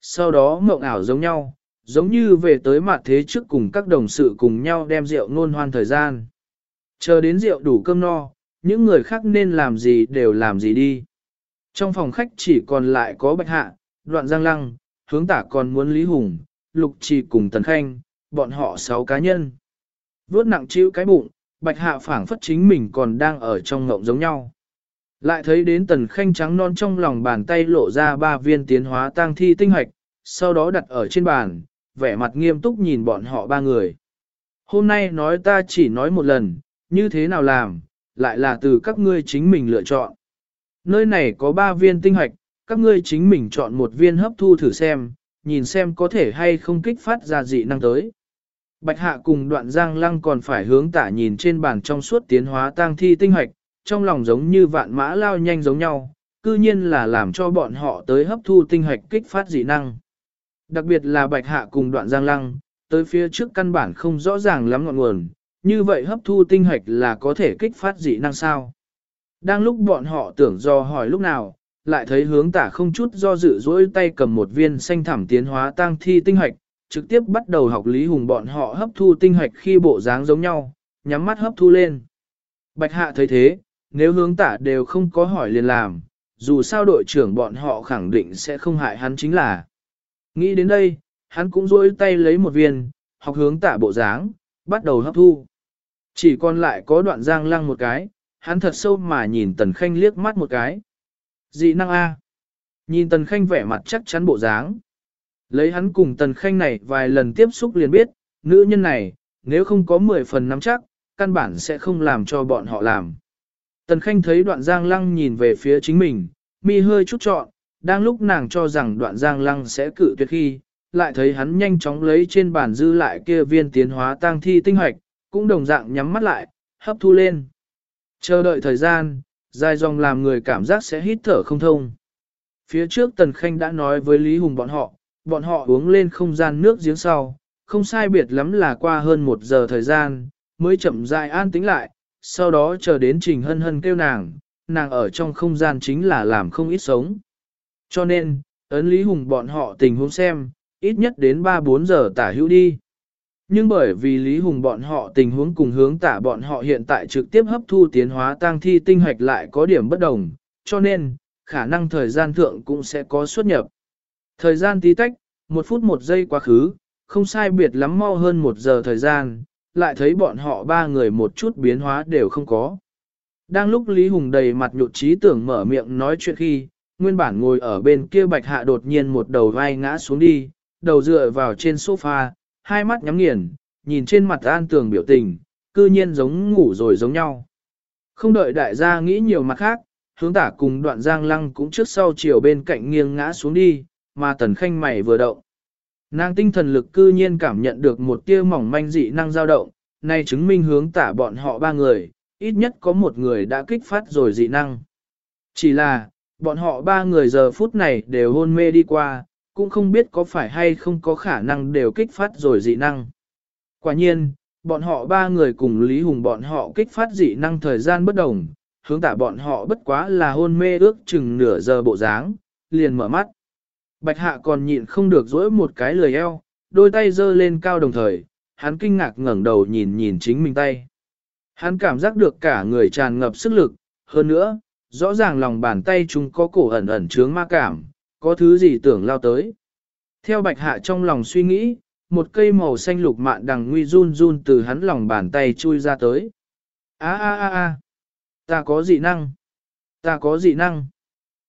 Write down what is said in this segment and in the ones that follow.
Sau đó mộng ảo giống nhau, giống như về tới mặt thế trước cùng các đồng sự cùng nhau đem rượu nôn hoan thời gian. Chờ đến rượu đủ cơm no, những người khác nên làm gì đều làm gì đi. Trong phòng khách chỉ còn lại có Bạch Hạ, Đoạn Giang Lăng, hướng tả còn muốn Lý Hùng, Lục Trì cùng Tần Khanh, bọn họ sáu cá nhân. Vốt nặng chịu cái bụng, Bạch Hạ phảng phất chính mình còn đang ở trong ngộng giống nhau. Lại thấy đến Tần Khanh trắng non trong lòng bàn tay lộ ra ba viên tiến hóa tang thi tinh hoạch, sau đó đặt ở trên bàn, vẻ mặt nghiêm túc nhìn bọn họ ba người. Hôm nay nói ta chỉ nói một lần, như thế nào làm, lại là từ các ngươi chính mình lựa chọn. Nơi này có ba viên tinh hoạch, các ngươi chính mình chọn một viên hấp thu thử xem, nhìn xem có thể hay không kích phát ra dị năng tới. Bạch hạ cùng đoạn giang lăng còn phải hướng tả nhìn trên bàn trong suốt tiến hóa tang thi tinh hoạch, trong lòng giống như vạn mã lao nhanh giống nhau, cư nhiên là làm cho bọn họ tới hấp thu tinh hoạch kích phát dị năng. Đặc biệt là bạch hạ cùng đoạn giang lăng, tới phía trước căn bản không rõ ràng lắm ngọn nguồn, như vậy hấp thu tinh hoạch là có thể kích phát dị năng sao. Đang lúc bọn họ tưởng do hỏi lúc nào, lại thấy hướng tả không chút do dự dỗi tay cầm một viên xanh thảm tiến hóa tăng thi tinh hoạch, trực tiếp bắt đầu học Lý Hùng bọn họ hấp thu tinh hoạch khi bộ dáng giống nhau, nhắm mắt hấp thu lên. Bạch hạ thấy thế, nếu hướng tả đều không có hỏi liền làm, dù sao đội trưởng bọn họ khẳng định sẽ không hại hắn chính là. Nghĩ đến đây, hắn cũng rôi tay lấy một viên, học hướng tả bộ dáng, bắt đầu hấp thu. Chỉ còn lại có đoạn giang lăng một cái, hắn thật sâu mà nhìn tần khanh liếc mắt một cái. Dị năng A. Nhìn tần khanh vẻ mặt chắc chắn bộ dáng. Lấy hắn cùng tần khanh này vài lần tiếp xúc liền biết, nữ nhân này, nếu không có 10 phần nắm chắc, căn bản sẽ không làm cho bọn họ làm. Tần khanh thấy đoạn giang lăng nhìn về phía chính mình, mi hơi chút trọn, đang lúc nàng cho rằng đoạn giang lăng sẽ cự tuyệt khi, lại thấy hắn nhanh chóng lấy trên bàn dư lại kia viên tiến hóa tăng thi tinh hoạch, cũng đồng dạng nhắm mắt lại, hấp thu lên. Chờ đợi thời gian, dài dòng làm người cảm giác sẽ hít thở không thông. Phía trước Tần Khanh đã nói với Lý Hùng bọn họ, bọn họ uống lên không gian nước giếng sau, không sai biệt lắm là qua hơn một giờ thời gian, mới chậm rãi an tĩnh lại, sau đó chờ đến Trình Hân Hân kêu nàng, nàng ở trong không gian chính là làm không ít sống. Cho nên, ấn Lý Hùng bọn họ tình huống xem, ít nhất đến 3-4 giờ tả hữu đi. Nhưng bởi vì Lý Hùng bọn họ tình huống cùng hướng tả bọn họ hiện tại trực tiếp hấp thu tiến hóa tăng thi tinh hoạch lại có điểm bất đồng, cho nên, khả năng thời gian thượng cũng sẽ có xuất nhập. Thời gian tí tách, một phút một giây quá khứ, không sai biệt lắm mau hơn một giờ thời gian, lại thấy bọn họ ba người một chút biến hóa đều không có. Đang lúc Lý Hùng đầy mặt nhột trí tưởng mở miệng nói chuyện khi, nguyên bản ngồi ở bên kia bạch hạ đột nhiên một đầu vai ngã xuống đi, đầu dựa vào trên sofa, hai mắt nhắm nghiền, nhìn trên mặt an tường biểu tình, cư nhiên giống ngủ rồi giống nhau. Không đợi đại gia nghĩ nhiều mặt khác, hướng tả cùng đoạn giang lăng cũng trước sau chiều bên cạnh nghiêng ngã xuống đi, mà tần khanh mày vừa động. Nàng tinh thần lực cư nhiên cảm nhận được một tia mỏng manh dị năng dao động, nay chứng minh hướng tả bọn họ ba người, ít nhất có một người đã kích phát rồi dị năng. Chỉ là, bọn họ ba người giờ phút này đều hôn mê đi qua, cũng không biết có phải hay không có khả năng đều kích phát rồi dị năng. Quả nhiên, bọn họ ba người cùng Lý Hùng bọn họ kích phát dị năng thời gian bất đồng, hướng tả bọn họ bất quá là hôn mê ước chừng nửa giờ bộ dáng, liền mở mắt. Bạch hạ còn nhịn không được dỗi một cái lười eo, đôi tay giơ lên cao đồng thời, hắn kinh ngạc ngẩng đầu nhìn nhìn chính mình tay. Hắn cảm giác được cả người tràn ngập sức lực, hơn nữa, rõ ràng lòng bàn tay chúng có cổ ẩn ẩn chướng ma cảm, có thứ gì tưởng lao tới. Theo bạch hạ trong lòng suy nghĩ, một cây màu xanh lục mạn đằng nguy run run từ hắn lòng bàn tay chui ra tới. A a a a, ta có dị năng, ta có dị năng.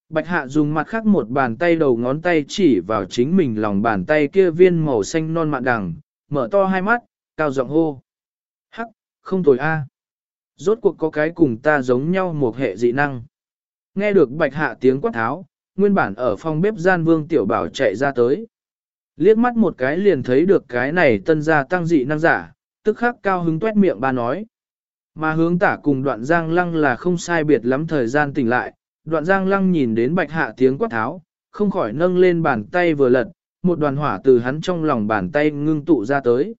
Bạch hạ dùng mặt khác một bàn tay đầu ngón tay chỉ vào chính mình lòng bàn tay kia viên màu xanh non mạn đằng, mở to hai mắt, cao giọng hô. Hắc, không tồi a. À. Rốt cuộc có cái cùng ta giống nhau một hệ dị năng. Nghe được bạch hạ tiếng quát tháo, nguyên bản ở phòng bếp gian vương tiểu bảo chạy ra tới. Liếc mắt một cái liền thấy được cái này tân gia tăng dị năng giả, tức khắc cao hứng tuét miệng ba nói. Mà hướng tả cùng đoạn giang lăng là không sai biệt lắm thời gian tỉnh lại, đoạn giang lăng nhìn đến bạch hạ tiếng quát tháo, không khỏi nâng lên bàn tay vừa lật, một đoàn hỏa từ hắn trong lòng bàn tay ngưng tụ ra tới.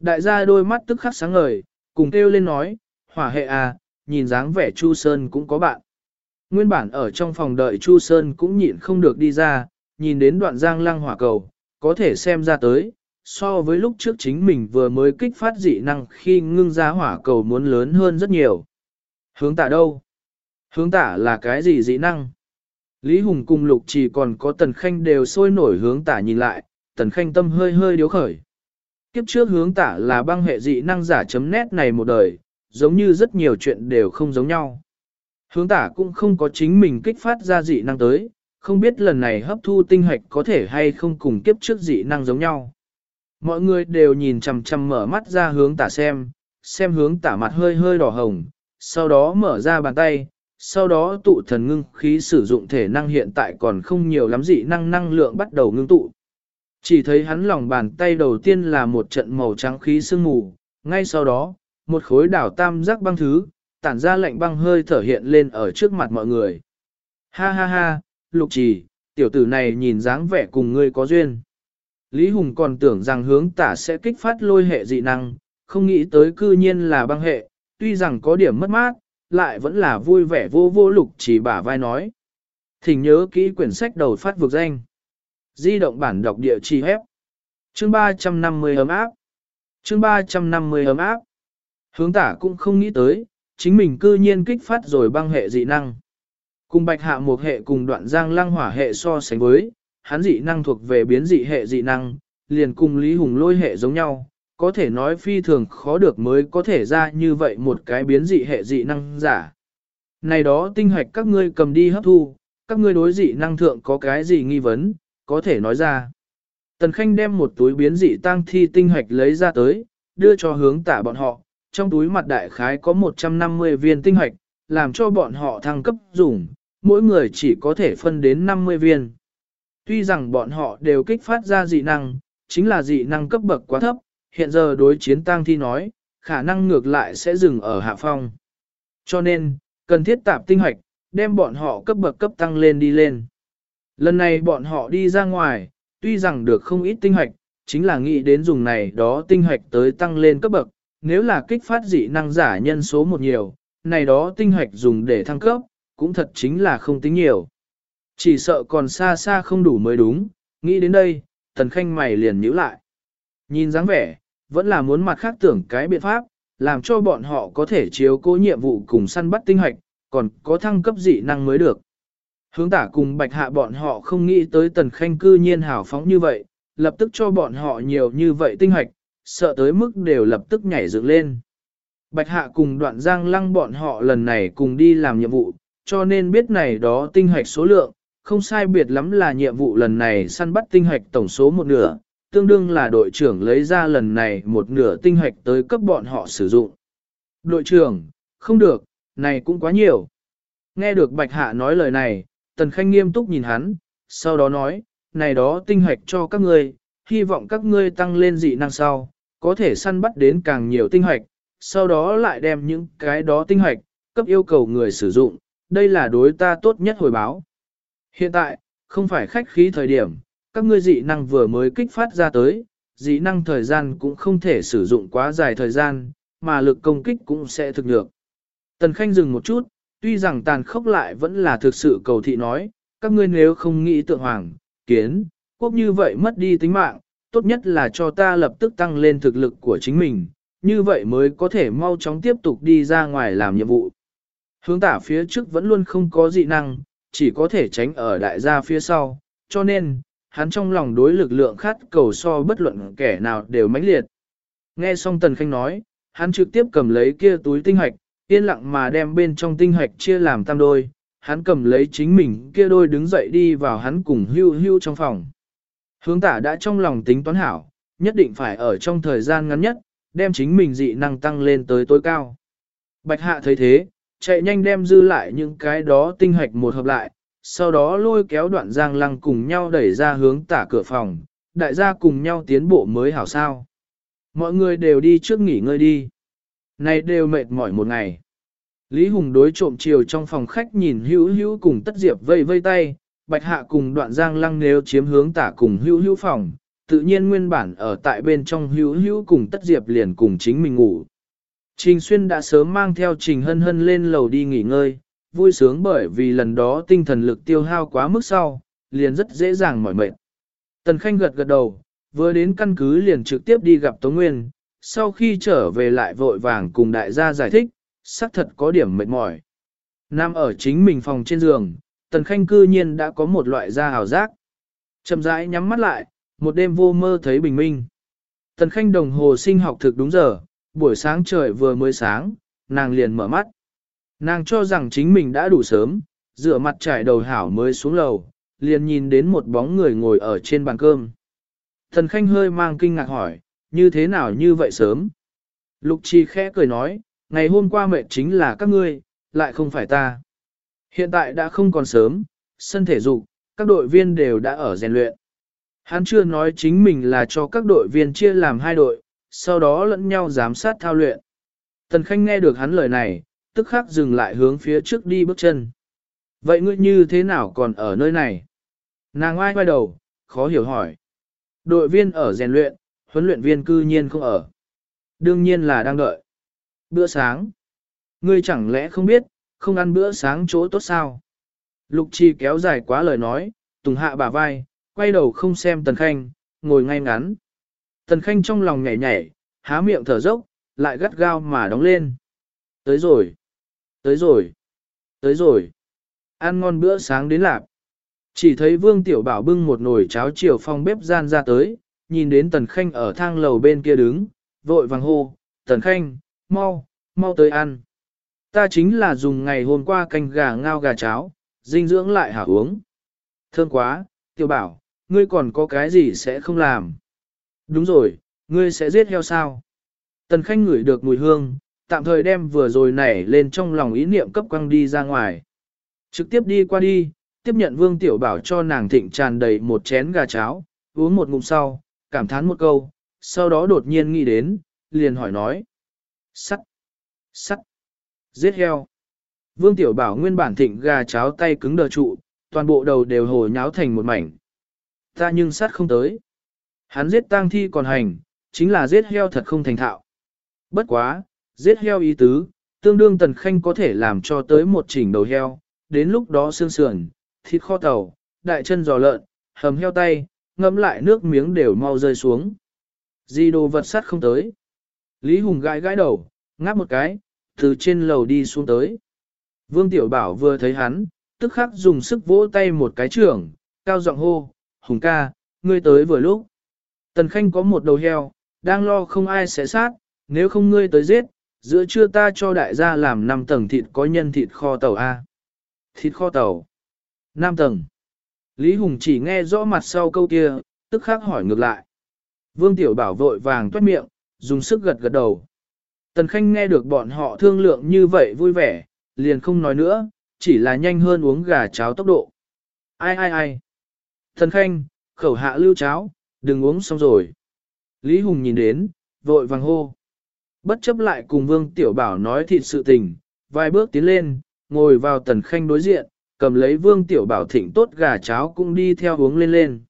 Đại gia đôi mắt tức khắc sáng ngời, cùng kêu lên nói, hỏa hệ à, nhìn dáng vẻ Chu Sơn cũng có bạn. Nguyên bản ở trong phòng đợi Chu Sơn cũng nhịn không được đi ra, nhìn đến đoạn giang lăng hỏa cầu, có thể xem ra tới, so với lúc trước chính mình vừa mới kích phát dị năng khi ngưng ra hỏa cầu muốn lớn hơn rất nhiều. Hướng tả đâu? Hướng tả là cái gì dị năng? Lý Hùng cùng Lục chỉ còn có Tần Khanh đều sôi nổi hướng tả nhìn lại, Tần Khanh tâm hơi hơi điếu khởi. Kiếp trước hướng tả là băng hệ dị năng giả chấm nét này một đời, giống như rất nhiều chuyện đều không giống nhau. Hướng tả cũng không có chính mình kích phát ra dị năng tới, không biết lần này hấp thu tinh hạch có thể hay không cùng kiếp trước dị năng giống nhau. Mọi người đều nhìn chằm chằm mở mắt ra hướng tả xem, xem hướng tả mặt hơi hơi đỏ hồng, sau đó mở ra bàn tay, sau đó tụ thần ngưng khí sử dụng thể năng hiện tại còn không nhiều lắm dị năng năng lượng bắt đầu ngưng tụ. Chỉ thấy hắn lòng bàn tay đầu tiên là một trận màu trắng khí sương mù, ngay sau đó, một khối đảo tam giác băng thứ, tản ra lạnh băng hơi thở hiện lên ở trước mặt mọi người. Ha ha ha, lục trì, tiểu tử này nhìn dáng vẻ cùng ngươi có duyên. Lý Hùng còn tưởng rằng hướng tả sẽ kích phát lôi hệ dị năng, không nghĩ tới cư nhiên là băng hệ, tuy rằng có điểm mất mát, lại vẫn là vui vẻ vô vô lục chỉ bả vai nói. Thỉnh nhớ kỹ quyển sách đầu phát vực danh. Di động bản đọc địa chỉ hép. Chương 350 ấm áp. Chương 350 ấm áp. Hướng tả cũng không nghĩ tới, chính mình cư nhiên kích phát rồi băng hệ dị năng. Cùng bạch hạ một hệ cùng đoạn giang lăng hỏa hệ so sánh với, hắn dị năng thuộc về biến dị hệ dị năng, liền cùng Lý Hùng lôi hệ giống nhau, có thể nói phi thường khó được mới có thể ra như vậy một cái biến dị hệ dị năng giả. Này đó tinh hoạch các ngươi cầm đi hấp thu, các ngươi đối dị năng thượng có cái gì nghi vấn, có thể nói ra. Tần Khanh đem một túi biến dị tăng thi tinh hoạch lấy ra tới, đưa cho hướng tả bọn họ, trong túi mặt đại khái có 150 viên tinh hoạch, làm cho bọn họ thăng cấp dùng, mỗi người chỉ có thể phân đến 50 viên. Tuy rằng bọn họ đều kích phát ra dị năng, chính là dị năng cấp bậc quá thấp, hiện giờ đối chiến tang thi nói, khả năng ngược lại sẽ dừng ở hạ phong. Cho nên, cần thiết tạp tinh hoạch, đem bọn họ cấp bậc cấp tăng lên đi lên. Lần này bọn họ đi ra ngoài, tuy rằng được không ít tinh hoạch, chính là nghĩ đến dùng này đó tinh hoạch tới tăng lên cấp bậc, nếu là kích phát dị năng giả nhân số một nhiều, này đó tinh hoạch dùng để thăng cấp, cũng thật chính là không tính nhiều. Chỉ sợ còn xa xa không đủ mới đúng, nghĩ đến đây, tần khanh mày liền nhíu lại. Nhìn dáng vẻ, vẫn là muốn mặt khác tưởng cái biện pháp, làm cho bọn họ có thể chiếu cố nhiệm vụ cùng săn bắt tinh hoạch, còn có thăng cấp dị năng mới được. Hướng tả cùng bạch hạ bọn họ không nghĩ tới tần khanh cư nhiên hào phóng như vậy, lập tức cho bọn họ nhiều như vậy tinh hoạch, sợ tới mức đều lập tức nhảy dựng lên. Bạch hạ cùng đoạn giang lăng bọn họ lần này cùng đi làm nhiệm vụ, cho nên biết này đó tinh hoạch số lượng, không sai biệt lắm là nhiệm vụ lần này săn bắt tinh hoạch tổng số một nửa, tương đương là đội trưởng lấy ra lần này một nửa tinh hoạch tới cấp bọn họ sử dụng. Đội trưởng, không được, này cũng quá nhiều. Nghe được Bạch Hạ nói lời này, Tần Khanh nghiêm túc nhìn hắn, sau đó nói, này đó tinh hoạch cho các ngươi, hy vọng các ngươi tăng lên dị năng sau, có thể săn bắt đến càng nhiều tinh hoạch, sau đó lại đem những cái đó tinh hoạch, cấp yêu cầu người sử dụng, đây là đối ta tốt nhất hồi báo. Hiện tại, không phải khách khí thời điểm, các ngươi dị năng vừa mới kích phát ra tới, dị năng thời gian cũng không thể sử dụng quá dài thời gian, mà lực công kích cũng sẽ thực được. Tần Khanh dừng một chút, tuy rằng tàn khốc lại vẫn là thực sự cầu thị nói, các ngươi nếu không nghĩ tượng hoàng, kiến, quốc như vậy mất đi tính mạng, tốt nhất là cho ta lập tức tăng lên thực lực của chính mình, như vậy mới có thể mau chóng tiếp tục đi ra ngoài làm nhiệm vụ. Hướng tả phía trước vẫn luôn không có dị năng, chỉ có thể tránh ở đại gia phía sau, cho nên, hắn trong lòng đối lực lượng khát cầu so bất luận kẻ nào đều mãnh liệt. Nghe xong Tần Khanh nói, hắn trực tiếp cầm lấy kia túi tinh hạch, yên lặng mà đem bên trong tinh hạch chia làm tam đôi, hắn cầm lấy chính mình kia đôi đứng dậy đi vào hắn cùng hưu hưu trong phòng. Hướng tả đã trong lòng tính toán hảo, nhất định phải ở trong thời gian ngắn nhất, đem chính mình dị năng tăng lên tới tối cao. Bạch hạ thấy thế, chạy nhanh đem dư lại những cái đó tinh hạch một hợp lại, sau đó lôi kéo đoạn giang lăng cùng nhau đẩy ra hướng tả cửa phòng, đại gia cùng nhau tiến bộ mới hảo sao. Mọi người đều đi trước nghỉ ngơi đi. Này đều mệt mỏi một ngày. Lý Hùng đối trộm chiều trong phòng khách nhìn hữu hữu cùng tất diệp vây vây tay, bạch hạ cùng đoạn giang lăng nếu chiếm hướng tả cùng hữu hữu phòng, tự nhiên nguyên bản ở tại bên trong hữu hữu cùng tất diệp liền cùng chính mình ngủ. Trình Xuyên đã sớm mang theo Trình Hân Hân lên lầu đi nghỉ ngơi, vui sướng bởi vì lần đó tinh thần lực tiêu hao quá mức sau, liền rất dễ dàng mỏi mệt. Tần Khanh gật gật đầu, vừa đến căn cứ liền trực tiếp đi gặp Tống Nguyên, sau khi trở về lại vội vàng cùng đại gia giải thích, xác thật có điểm mệt mỏi. Nam ở chính mình phòng trên giường, Tần Khanh cư nhiên đã có một loại da hào giác. Chậm rãi nhắm mắt lại, một đêm vô mơ thấy bình minh. Tần Khanh đồng hồ sinh học thực đúng giờ, buổi sáng trời vừa mới sáng, nàng liền mở mắt. Nàng cho rằng chính mình đã đủ sớm, rửa mặt trải đầu hảo mới xuống lầu, liền nhìn đến một bóng người ngồi ở trên bàn cơm. Thần Khanh hơi mang kinh ngạc hỏi, như thế nào như vậy sớm? Lục Chi khẽ cười nói, ngày hôm qua mệt chính là các ngươi, lại không phải ta. Hiện tại đã không còn sớm, sân thể dục, các đội viên đều đã ở rèn luyện. Hắn chưa nói chính mình là cho các đội viên chia làm hai đội, sau đó lẫn nhau giám sát thao luyện. Tần Khanh nghe được hắn lời này, tức khắc dừng lại hướng phía trước đi bước chân. Vậy ngươi như thế nào còn ở nơi này? Nàng ai quay đầu, khó hiểu hỏi. Đội viên ở rèn luyện, huấn luyện viên cư nhiên không ở. Đương nhiên là đang đợi. Bữa sáng. Ngươi chẳng lẽ không biết, không ăn bữa sáng chỗ tốt sao? Lục Chi kéo dài quá lời nói, tùng hạ bả vai, quay đầu không xem Tần Khanh, ngồi ngay ngắn. Tần Khanh trong lòng nhảy nhảy, há miệng thở dốc, lại gắt gao mà đóng lên. Tới rồi, tới rồi, tới rồi. Ăn ngon bữa sáng đến lạp. Chỉ thấy Vương Tiểu Bảo bưng một nồi cháo chiều phong bếp gian ra tới, nhìn đến Tần Khanh ở thang lầu bên kia đứng, vội vàng hô, Tần Khanh, mau, mau tới ăn. Ta chính là dùng ngày hôm qua canh gà ngao gà cháo, dinh dưỡng lại hảo uống. Thơm quá, Tiểu Bảo, ngươi còn có cái gì sẽ không làm? Đúng rồi, ngươi sẽ giết heo sao? Tần Khanh ngửi được mùi hương, tạm thời đem vừa rồi nảy lên trong lòng ý niệm cấp quăng đi ra ngoài. Trực tiếp đi qua đi, tiếp nhận Vương Tiểu Bảo cho nàng thịnh tràn đầy một chén gà cháo, uống một ngụm sau, cảm thán một câu, sau đó đột nhiên nghĩ đến, liền hỏi nói. Sắt! Sắt! Giết heo! Vương Tiểu Bảo nguyên bản thịnh gà cháo tay cứng đờ trụ, toàn bộ đầu đều hồi nháo thành một mảnh. Ta nhưng sắt không tới. Hắn giết tang thi còn hành, chính là giết heo thật không thành thạo. Bất quá, giết heo ý tứ, tương đương tần khanh có thể làm cho tới một chỉnh đầu heo, đến lúc đó xương sườn, thịt kho tàu, đại chân giò lợn, hầm heo tay, ngâm lại nước miếng đều mau rơi xuống. Di đồ vật sắt không tới. Lý Hùng gãi gãi đầu, ngáp một cái, từ trên lầu đi xuống tới. Vương Tiểu Bảo vừa thấy hắn, tức khắc dùng sức vỗ tay một cái trưởng, cao giọng hô, Hùng ca, ngươi tới vừa lúc. Tần Khanh có một đầu heo, đang lo không ai sẽ sát, nếu không ngươi tới giết, giữa trưa ta cho đại gia làm 5 tầng thịt có nhân thịt kho tàu A. Thịt kho tàu. 5 tầng. Lý Hùng chỉ nghe rõ mặt sau câu kia, tức khắc hỏi ngược lại. Vương Tiểu Bảo vội vàng toát miệng, dùng sức gật gật đầu. Tần Khanh nghe được bọn họ thương lượng như vậy vui vẻ, liền không nói nữa, chỉ là nhanh hơn uống gà cháo tốc độ. Ai ai ai. Tần Khanh, khẩu hạ lưu cháo, đừng uống xong rồi. Lý Hùng nhìn đến, vội vàng hô. Bất chấp lại cùng Vương Tiểu Bảo nói thịt sự tình, vài bước tiến lên, ngồi vào Tần Khanh đối diện, cầm lấy Vương Tiểu Bảo thịnh tốt gà cháo cũng đi theo uống lên lên.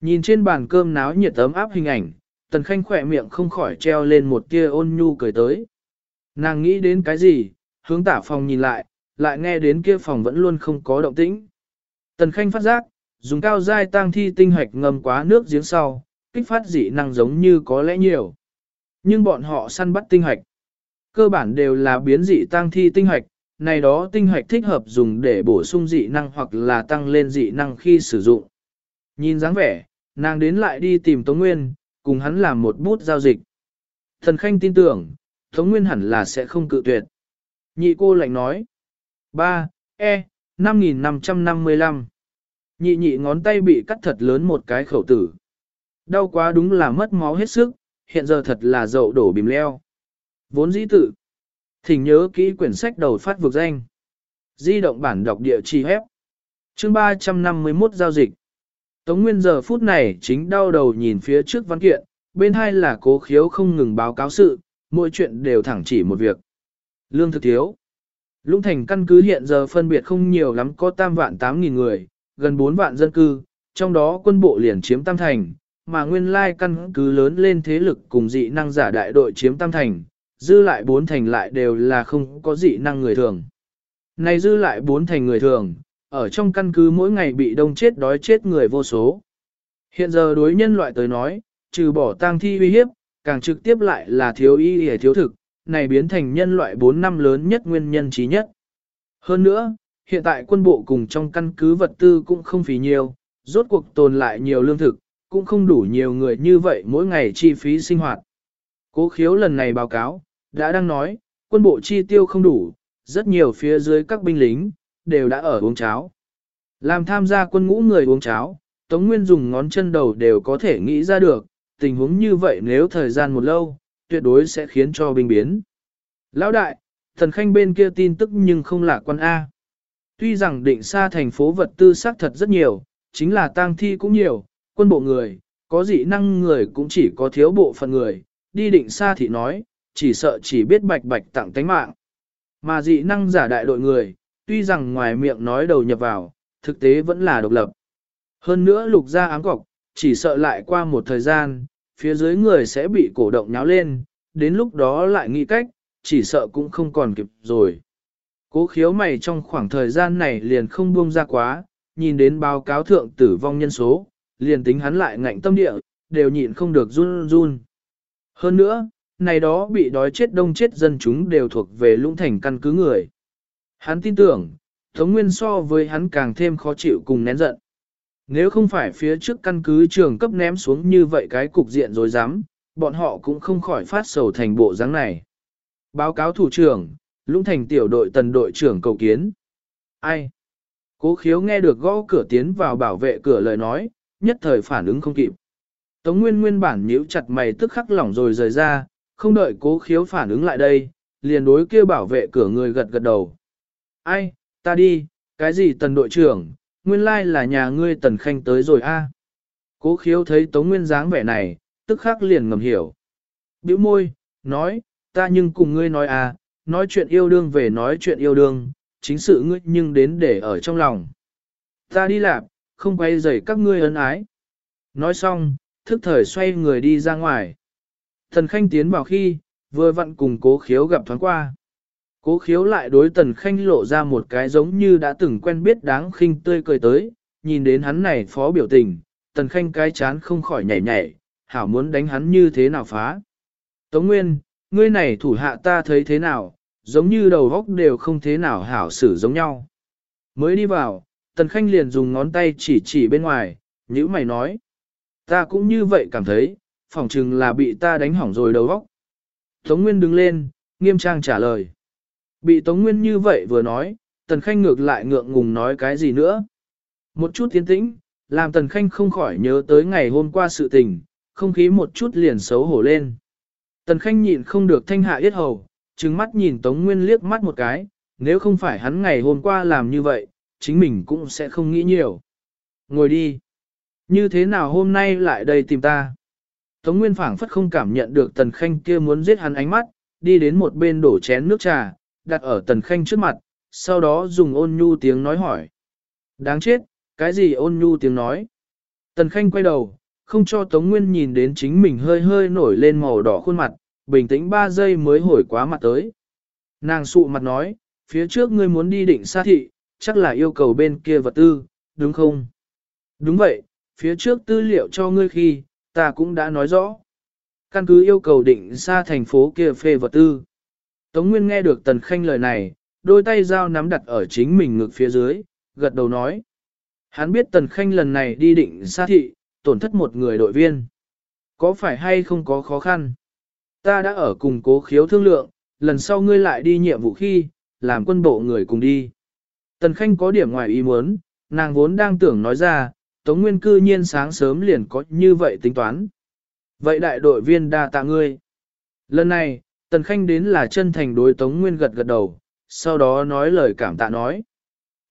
Nhìn trên bàn cơm náo nhiệt ấm áp hình ảnh, Tần Khanh khỏe miệng không khỏi treo lên một tia ôn nhu cười tới. Nàng nghĩ đến cái gì, hướng tả phòng nhìn lại, lại nghe đến kia phòng vẫn luôn không có động tĩnh. Tần Khanh phát giác, dùng cao dai tang thi tinh hoạch ngâm quá nước giếng sau, kích phát dị năng giống như có lẽ nhiều. Nhưng bọn họ săn bắt tinh hoạch. Cơ bản đều là biến dị tăng thi tinh hoạch, này đó tinh hoạch thích hợp dùng để bổ sung dị năng hoặc là tăng lên dị năng khi sử dụng. Nhìn dáng vẻ, nàng đến lại đi tìm Tống Nguyên, cùng hắn làm một bút giao dịch. Thần Khanh tin tưởng, Tống Nguyên hẳn là sẽ không cự tuyệt. Nhị cô lạnh nói. 3. E. 5555 Nhị nhị ngón tay bị cắt thật lớn một cái khẩu tử. Đau quá đúng là mất máu hết sức, hiện giờ thật là dậu đổ bìm leo. Vốn dĩ tự. Thỉnh nhớ kỹ quyển sách đầu phát vực danh. Di động bản đọc địa chỉ hép. Chương 351 giao dịch. Tống Nguyên giờ phút này chính đau đầu nhìn phía trước văn kiện, bên hai là cố khiếu không ngừng báo cáo sự, mỗi chuyện đều thẳng chỉ một việc. Lương thực thiếu. Lũng thành căn cứ hiện giờ phân biệt không nhiều lắm có tam vạn tám nghìn người, gần 4 vạn dân cư, trong đó quân bộ liền chiếm tam thành, mà nguyên lai căn cứ lớn lên thế lực cùng dị năng giả đại đội chiếm tam thành, dư lại bốn thành lại đều là không có dị năng người thường. Này dư lại bốn thành người thường, ở trong căn cứ mỗi ngày bị đông chết đói chết người vô số. Hiện giờ đối nhân loại tới nói, trừ bỏ tang thi uy hiếp, càng trực tiếp lại là thiếu y hề thiếu thực, này biến thành nhân loại 4 năm lớn nhất nguyên nhân trí nhất. Hơn nữa, hiện tại quân bộ cùng trong căn cứ vật tư cũng không phí nhiều, rốt cuộc tồn lại nhiều lương thực, cũng không đủ nhiều người như vậy mỗi ngày chi phí sinh hoạt. Cố khiếu lần này báo cáo, đã đang nói, quân bộ chi tiêu không đủ, rất nhiều phía dưới các binh lính, đều đã ở uống cháo. Làm tham gia quân ngũ người uống cháo, Tống Nguyên dùng ngón chân đầu đều có thể nghĩ ra được, tình huống như vậy nếu thời gian một lâu, tuyệt đối sẽ khiến cho binh biến. Lão đại, thần khanh bên kia tin tức nhưng không là quan A. Tuy rằng định xa thành phố vật tư xác thật rất nhiều, chính là tang thi cũng nhiều, quân bộ người, có dị năng người cũng chỉ có thiếu bộ phận người, đi định xa thì nói, chỉ sợ chỉ biết bạch bạch tặng tánh mạng. Mà dị năng giả đại đội người, tuy rằng ngoài miệng nói đầu nhập vào, thực tế vẫn là độc lập. Hơn nữa lục ra ám cọc, chỉ sợ lại qua một thời gian, phía dưới người sẽ bị cổ động nháo lên, đến lúc đó lại nghĩ cách, chỉ sợ cũng không còn kịp rồi. Cố khiếu mày trong khoảng thời gian này liền không buông ra quá, nhìn đến báo cáo thượng tử vong nhân số, liền tính hắn lại ngạnh tâm địa, đều nhịn không được run run. Hơn nữa, này đó bị đói chết đông chết dân chúng đều thuộc về lũng thành căn cứ người. Hắn tin tưởng, Tống Nguyên so với hắn càng thêm khó chịu cùng nén giận. Nếu không phải phía trước căn cứ trường cấp ném xuống như vậy cái cục diện rồi dám, bọn họ cũng không khỏi phát sầu thành bộ dáng này. Báo cáo thủ trưởng, lũng thành tiểu đội tần đội trưởng cầu kiến. Ai? Cố khiếu nghe được gõ cửa tiến vào bảo vệ cửa lời nói, nhất thời phản ứng không kịp. Tống Nguyên nguyên bản nhíu chặt mày tức khắc lỏng rồi rời ra, không đợi cố khiếu phản ứng lại đây, liền đối kia bảo vệ cửa người gật gật đầu. Ai, ta đi, cái gì tần đội trưởng, nguyên lai là nhà ngươi tần khanh tới rồi a. Cố khiếu thấy Tống Nguyên dáng vẻ này, tức khắc liền ngầm hiểu. Biểu môi, nói, ta nhưng cùng ngươi nói à, nói chuyện yêu đương về nói chuyện yêu đương, chính sự ngươi nhưng đến để ở trong lòng. Ta đi làm, không quay dậy các ngươi ân ái. Nói xong, thức thời xoay người đi ra ngoài. Thần Khanh tiến vào khi, vừa vặn cùng cố khiếu gặp thoáng qua. Cố khiếu lại đối tần khanh lộ ra một cái giống như đã từng quen biết đáng khinh tươi cười tới, nhìn đến hắn này phó biểu tình, tần khanh cái chán không khỏi nhảy nhảy, hảo muốn đánh hắn như thế nào phá. Tống Nguyên, ngươi này thủ hạ ta thấy thế nào, giống như đầu góc đều không thế nào hảo xử giống nhau. Mới đi vào, tần khanh liền dùng ngón tay chỉ chỉ bên ngoài, nhữ mày nói. Ta cũng như vậy cảm thấy, phỏng chừng là bị ta đánh hỏng rồi đầu óc. Tống Nguyên đứng lên, nghiêm trang trả lời. Bị Tống Nguyên như vậy vừa nói, Tần Khanh ngược lại ngượng ngùng nói cái gì nữa. Một chút tiến tĩnh, làm Tần Khanh không khỏi nhớ tới ngày hôm qua sự tình, không khí một chút liền xấu hổ lên. Tần Khanh nhịn không được thanh hạ yết hầu, trừng mắt nhìn Tống Nguyên liếc mắt một cái, nếu không phải hắn ngày hôm qua làm như vậy, chính mình cũng sẽ không nghĩ nhiều. Ngồi đi. Như thế nào hôm nay lại đây tìm ta? Tống Nguyên phảng phất không cảm nhận được Tần Khanh kia muốn giết hắn ánh mắt, đi đến một bên đổ chén nước trà, đặt ở Tần Khanh trước mặt, sau đó dùng ôn nhu tiếng nói hỏi. Đáng chết, cái gì ôn nhu tiếng nói? Tần Khanh quay đầu, không cho Tống Nguyên nhìn đến chính mình hơi hơi nổi lên màu đỏ khuôn mặt, bình tĩnh 3 giây mới hồi quá mặt tới. Nàng sụ mặt nói, phía trước ngươi muốn đi định xa thị, chắc là yêu cầu bên kia vật tư, đúng không? Đúng vậy, phía trước tư liệu cho ngươi khi, ta cũng đã nói rõ. Căn cứ yêu cầu định xa thành phố kia phê vật tư. Tống Nguyên nghe được Tần Khanh lời này, đôi tay dao nắm đặt ở chính mình ngực phía dưới, gật đầu nói. Hắn biết Tần Khanh lần này đi định xa thị, tổn thất một người đội viên. Có phải hay không có khó khăn? Ta đã ở cùng cố khiếu thương lượng, lần sau ngươi lại đi nhiệm vụ khi, làm quân bộ người cùng đi. Tần Khanh có điểm ngoài ý muốn, nàng vốn đang tưởng nói ra, Tống Nguyên cư nhiên sáng sớm liền có như vậy tính toán. Vậy đại đội viên đa tạ ngươi. Lần này, Tần Khanh đến là chân thành đối Tống Nguyên gật gật đầu, sau đó nói lời cảm tạ nói.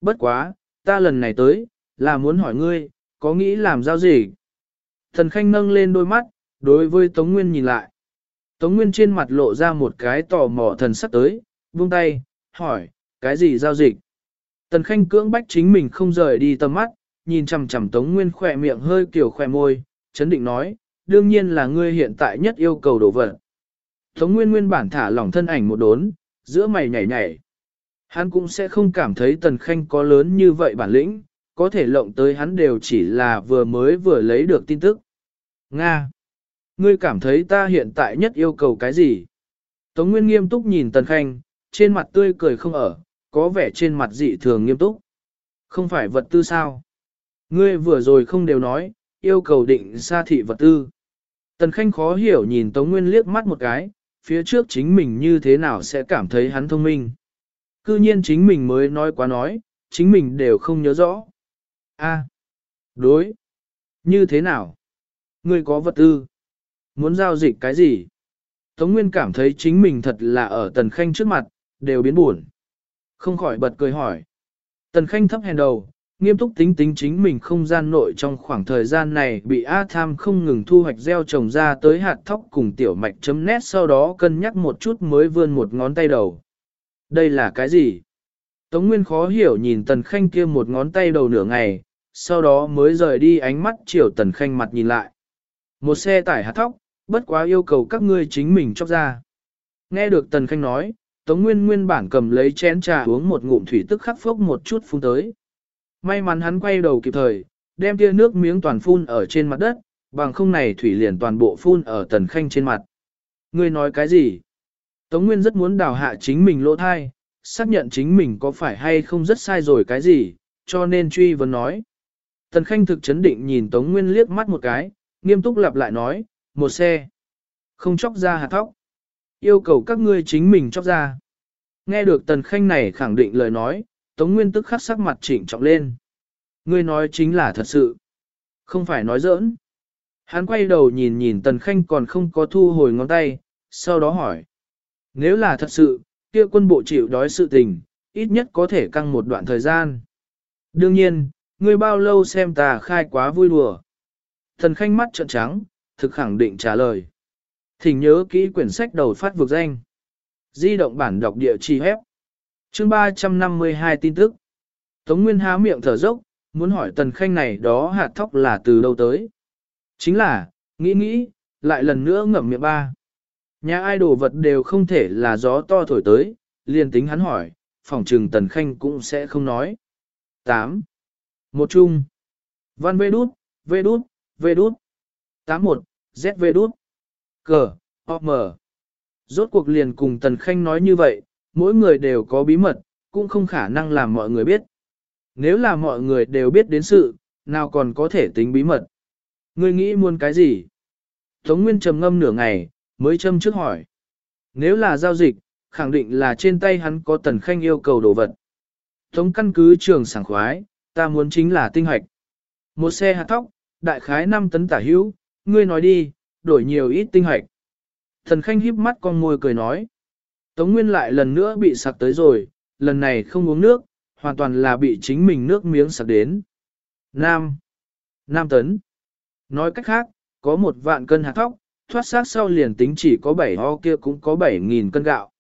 Bất quá, ta lần này tới, là muốn hỏi ngươi, có nghĩ làm giao gì? Tần Khanh nâng lên đôi mắt, đối với Tống Nguyên nhìn lại. Tống Nguyên trên mặt lộ ra một cái tò mò thần sắc tới, buông tay, hỏi, cái gì giao dịch? Tần Khanh cưỡng bách chính mình không rời đi tầm mắt, nhìn chằm chằm Tống Nguyên khỏe miệng hơi kiểu khỏe môi, chấn định nói, đương nhiên là ngươi hiện tại nhất yêu cầu đổ vật. Tống Nguyên nguyên bản thả lỏng thân ảnh một đốn, giữa mày nhảy nhảy. Hắn cũng sẽ không cảm thấy Tần Khanh có lớn như vậy bản lĩnh, có thể lộng tới hắn đều chỉ là vừa mới vừa lấy được tin tức. Nga! Ngươi cảm thấy ta hiện tại nhất yêu cầu cái gì? Tống Nguyên nghiêm túc nhìn Tần Khanh, trên mặt tươi cười không ở, có vẻ trên mặt dị thường nghiêm túc. Không phải vật tư sao? Ngươi vừa rồi không đều nói, yêu cầu định xa thị vật tư. Tần Khanh khó hiểu nhìn Tống Nguyên liếc mắt một cái, phía trước chính mình như thế nào sẽ cảm thấy hắn thông minh. Cư nhiên chính mình mới nói quá nói, chính mình đều không nhớ rõ. A, đối, như thế nào? Ngươi có vật tư? Muốn giao dịch cái gì? Tống Nguyên cảm thấy chính mình thật là ở Tần Khanh trước mặt, đều biến buồn. Không khỏi bật cười hỏi. Tần Khanh thấp hèn đầu, nghiêm túc tính tính chính mình không gian nội trong khoảng thời gian này bị A Tham không ngừng thu hoạch gieo trồng ra tới hạt thóc cùng tiểu mạch chấm nét sau đó cân nhắc một chút mới vươn một ngón tay đầu. Đây là cái gì? Tống Nguyên khó hiểu nhìn Tần Khanh kia một ngón tay đầu nửa ngày, sau đó mới rời đi ánh mắt chiều Tần Khanh mặt nhìn lại. Một xe tải hạt thóc, bất quá yêu cầu các ngươi chính mình chóc ra. Nghe được Tần Khanh nói, Tống Nguyên nguyên bản cầm lấy chén trà uống một ngụm thủy tức khắc phốc một chút phun tới. May mắn hắn quay đầu kịp thời, đem tia nước miếng toàn phun ở trên mặt đất, bằng không này thủy liền toàn bộ phun ở Tần Khanh trên mặt. Ngươi nói cái gì? Tống Nguyên rất muốn đào hạ chính mình lỗ thai, xác nhận chính mình có phải hay không rất sai rồi cái gì, cho nên truy vấn nói. Tần Khanh thực chấn định nhìn Tống Nguyên liếc mắt một cái, nghiêm túc lặp lại nói, một xe. Không chóc ra hạt thóc. Yêu cầu các ngươi chính mình chóc ra. Nghe được Tần Khanh này khẳng định lời nói, Tống Nguyên tức khắc sắc mặt chỉnh trọng lên. Ngươi nói chính là thật sự. Không phải nói giỡn. Hắn quay đầu nhìn nhìn Tần Khanh còn không có thu hồi ngón tay, sau đó hỏi. Nếu là thật sự, kia quân bộ chịu đói sự tình, ít nhất có thể căng một đoạn thời gian. Đương nhiên, ngươi bao lâu xem ta khai quá vui đùa. Thần Khanh mắt trợn trắng, thực khẳng định trả lời. Thỉnh nhớ kỹ quyển sách đầu phát vực danh. Di động bản đọc địa chỉ hép. Chương 352 tin tức. Tống Nguyên há miệng thở dốc, muốn hỏi Tần Khanh này đó hạt thóc là từ đâu tới. Chính là, nghĩ nghĩ, lại lần nữa ngậm miệng ba. Nhà ai đồ vật đều không thể là gió to thổi tới, liền tính hắn hỏi, phòng trừng Tần Khanh cũng sẽ không nói. 8. Một chung. Văn vê đút, vê đút, vê đút. 81, Z vê đút. Cờ, O mờ. Rốt cuộc liền cùng Tần Khanh nói như vậy, mỗi người đều có bí mật, cũng không khả năng làm mọi người biết. Nếu là mọi người đều biết đến sự, nào còn có thể tính bí mật. Ngươi nghĩ muốn cái gì? Tống Nguyên trầm ngâm nửa ngày, mới châm trước hỏi. Nếu là giao dịch, khẳng định là trên tay hắn có Tần Khanh yêu cầu đồ vật. Tống căn cứ trường sảng khoái, ta muốn chính là tinh hoạch. Một xe hạt thóc, đại khái 5 tấn tả hữu, ngươi nói đi, đổi nhiều ít tinh hạch Thần Khanh híp mắt con môi cười nói. Tống Nguyên lại lần nữa bị sặc tới rồi, lần này không uống nước, hoàn toàn là bị chính mình nước miếng sặc đến. Nam. Nam tấn. Nói cách khác, có một vạn cân hạt thóc, thoát xác sau liền tính chỉ có 7 ho kia cũng có 7.000 cân gạo.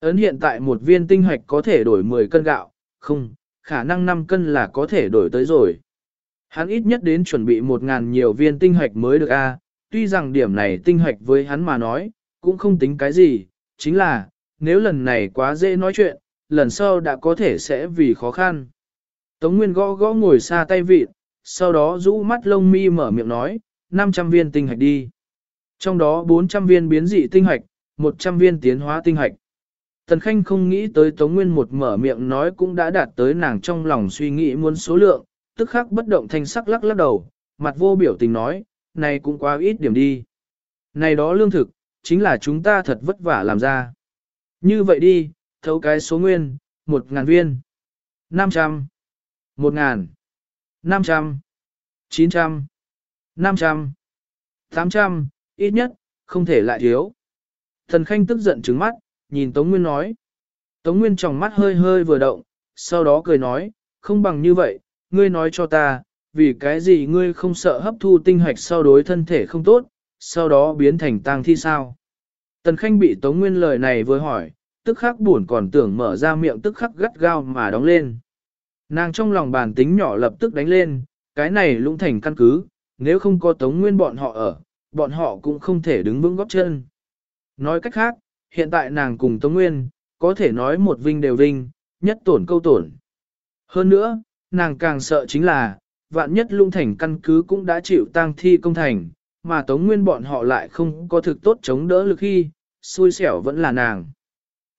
Ấn hiện tại một viên tinh hoạch có thể đổi 10 cân gạo, không, khả năng 5 cân là có thể đổi tới rồi. Hắn ít nhất đến chuẩn bị 1.000 nhiều viên tinh hoạch mới được a tuy rằng điểm này tinh hoạch với hắn mà nói, cũng không tính cái gì, chính là, nếu lần này quá dễ nói chuyện, lần sau đã có thể sẽ vì khó khăn. Tống Nguyên gõ gõ ngồi xa tay vịt, sau đó rũ mắt lông mi mở miệng nói, 500 viên tinh hạch đi. Trong đó 400 viên biến dị tinh hạch, 100 viên tiến hóa tinh hạch. Tần Khanh không nghĩ tới Tống Nguyên một mở miệng nói cũng đã đạt tới nàng trong lòng suy nghĩ muốn số lượng, tức khắc bất động thanh sắc lắc lắc đầu, mặt vô biểu tình nói, này cũng quá ít điểm đi. Này đó lương thực, chính là chúng ta thật vất vả làm ra. Như vậy đi, thấu cái số nguyên, một ngàn viên, năm trăm, một ngàn, năm trăm, chín trăm, năm trăm, tám trăm, ít nhất, không thể lại thiếu. Thần Khanh tức giận trứng mắt, nhìn Tống Nguyên nói. Tống Nguyên trong mắt hơi hơi vừa động, sau đó cười nói, không bằng như vậy, ngươi nói cho ta, vì cái gì ngươi không sợ hấp thu tinh hạch sau đối thân thể không tốt, sau đó biến thành tang thi sao? Tần Khanh bị Tống Nguyên lời này vừa hỏi, tức khắc buồn còn tưởng mở ra miệng tức khắc gắt gao mà đóng lên. Nàng trong lòng bàn tính nhỏ lập tức đánh lên, cái này lũng thành căn cứ, nếu không có Tống Nguyên bọn họ ở, bọn họ cũng không thể đứng vững góp chân. Nói cách khác, hiện tại nàng cùng Tống Nguyên, có thể nói một vinh đều vinh, nhất tổn câu tổn. Hơn nữa, nàng càng sợ chính là, vạn nhất lung thành căn cứ cũng đã chịu tang thi công thành, mà Tống Nguyên bọn họ lại không có thực tốt chống đỡ lực khi, xui xẻo vẫn là nàng.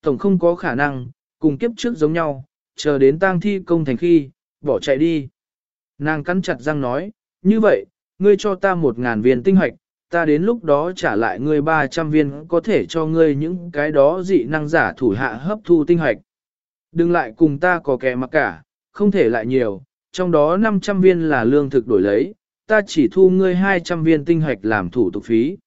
Tổng không có khả năng, cùng kiếp trước giống nhau, chờ đến tang thi công thành khi, bỏ chạy đi. Nàng cắn chặt răng nói, như vậy, ngươi cho ta một ngàn viên tinh hoạch, ta đến lúc đó trả lại ngươi 300 viên có thể cho ngươi những cái đó dị năng giả thủ hạ hấp thu tinh hoạch. Đừng lại cùng ta có kẻ mặc cả, không thể lại nhiều, trong đó 500 viên là lương thực đổi lấy, ta chỉ thu ngươi 200 viên tinh hoạch làm thủ tục phí.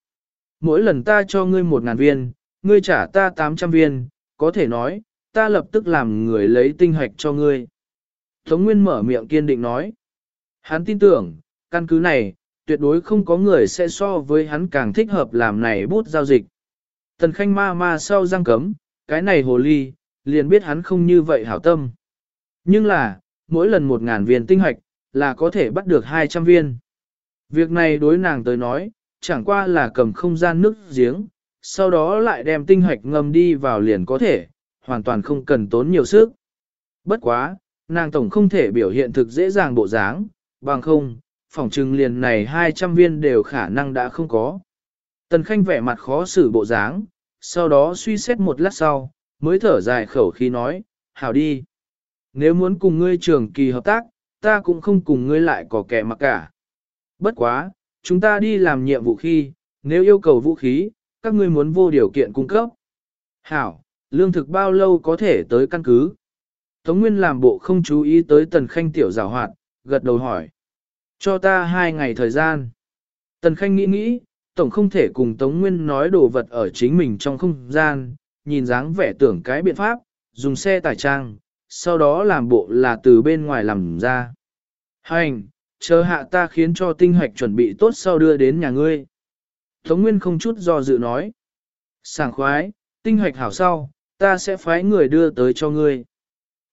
Mỗi lần ta cho ngươi 1.000 viên, ngươi trả ta 800 viên, có thể nói, ta lập tức làm người lấy tinh hoạch cho ngươi. Tống Nguyên mở miệng kiên định nói. Hắn tin tưởng, căn cứ này, tuyệt đối không có người sẽ so với hắn càng thích hợp làm này bút giao dịch. Tần Khanh ma ma sau răng cấm, cái này hồ ly, liền biết hắn không như vậy hảo tâm. Nhưng là, mỗi lần một ngàn viên tinh hoạch, là có thể bắt được 200 viên. Việc này đối nàng tới nói, chẳng qua là cầm không gian nước giếng, sau đó lại đem tinh hoạch ngâm đi vào liền có thể, hoàn toàn không cần tốn nhiều sức. Bất quá, nàng tổng không thể biểu hiện thực dễ dàng bộ dáng, bằng không, phỏng trừng liền này 200 viên đều khả năng đã không có. Tần Khanh vẻ mặt khó xử bộ dáng, sau đó suy xét một lát sau, mới thở dài khẩu khi nói, hảo đi. Nếu muốn cùng ngươi trường kỳ hợp tác, ta cũng không cùng ngươi lại có kẻ mặc cả. Bất quá, chúng ta đi làm nhiệm vụ khi, nếu yêu cầu vũ khí, các ngươi muốn vô điều kiện cung cấp. Hảo, lương thực bao lâu có thể tới căn cứ? Tống Nguyên làm bộ không chú ý tới Tần Khanh tiểu giảo hoạt, gật đầu hỏi. Cho ta hai ngày thời gian. Tần Khanh nghĩ nghĩ, tổng không thể cùng Tống Nguyên nói đồ vật ở chính mình trong không gian, nhìn dáng vẻ tưởng cái biện pháp, dùng xe tải trang, sau đó làm bộ là từ bên ngoài làm ra. Hành, chờ hạ ta khiến cho tinh hoạch chuẩn bị tốt sau đưa đến nhà ngươi. Tống Nguyên không chút do dự nói. Sảng khoái, tinh hoạch hảo sau, ta sẽ phái người đưa tới cho ngươi.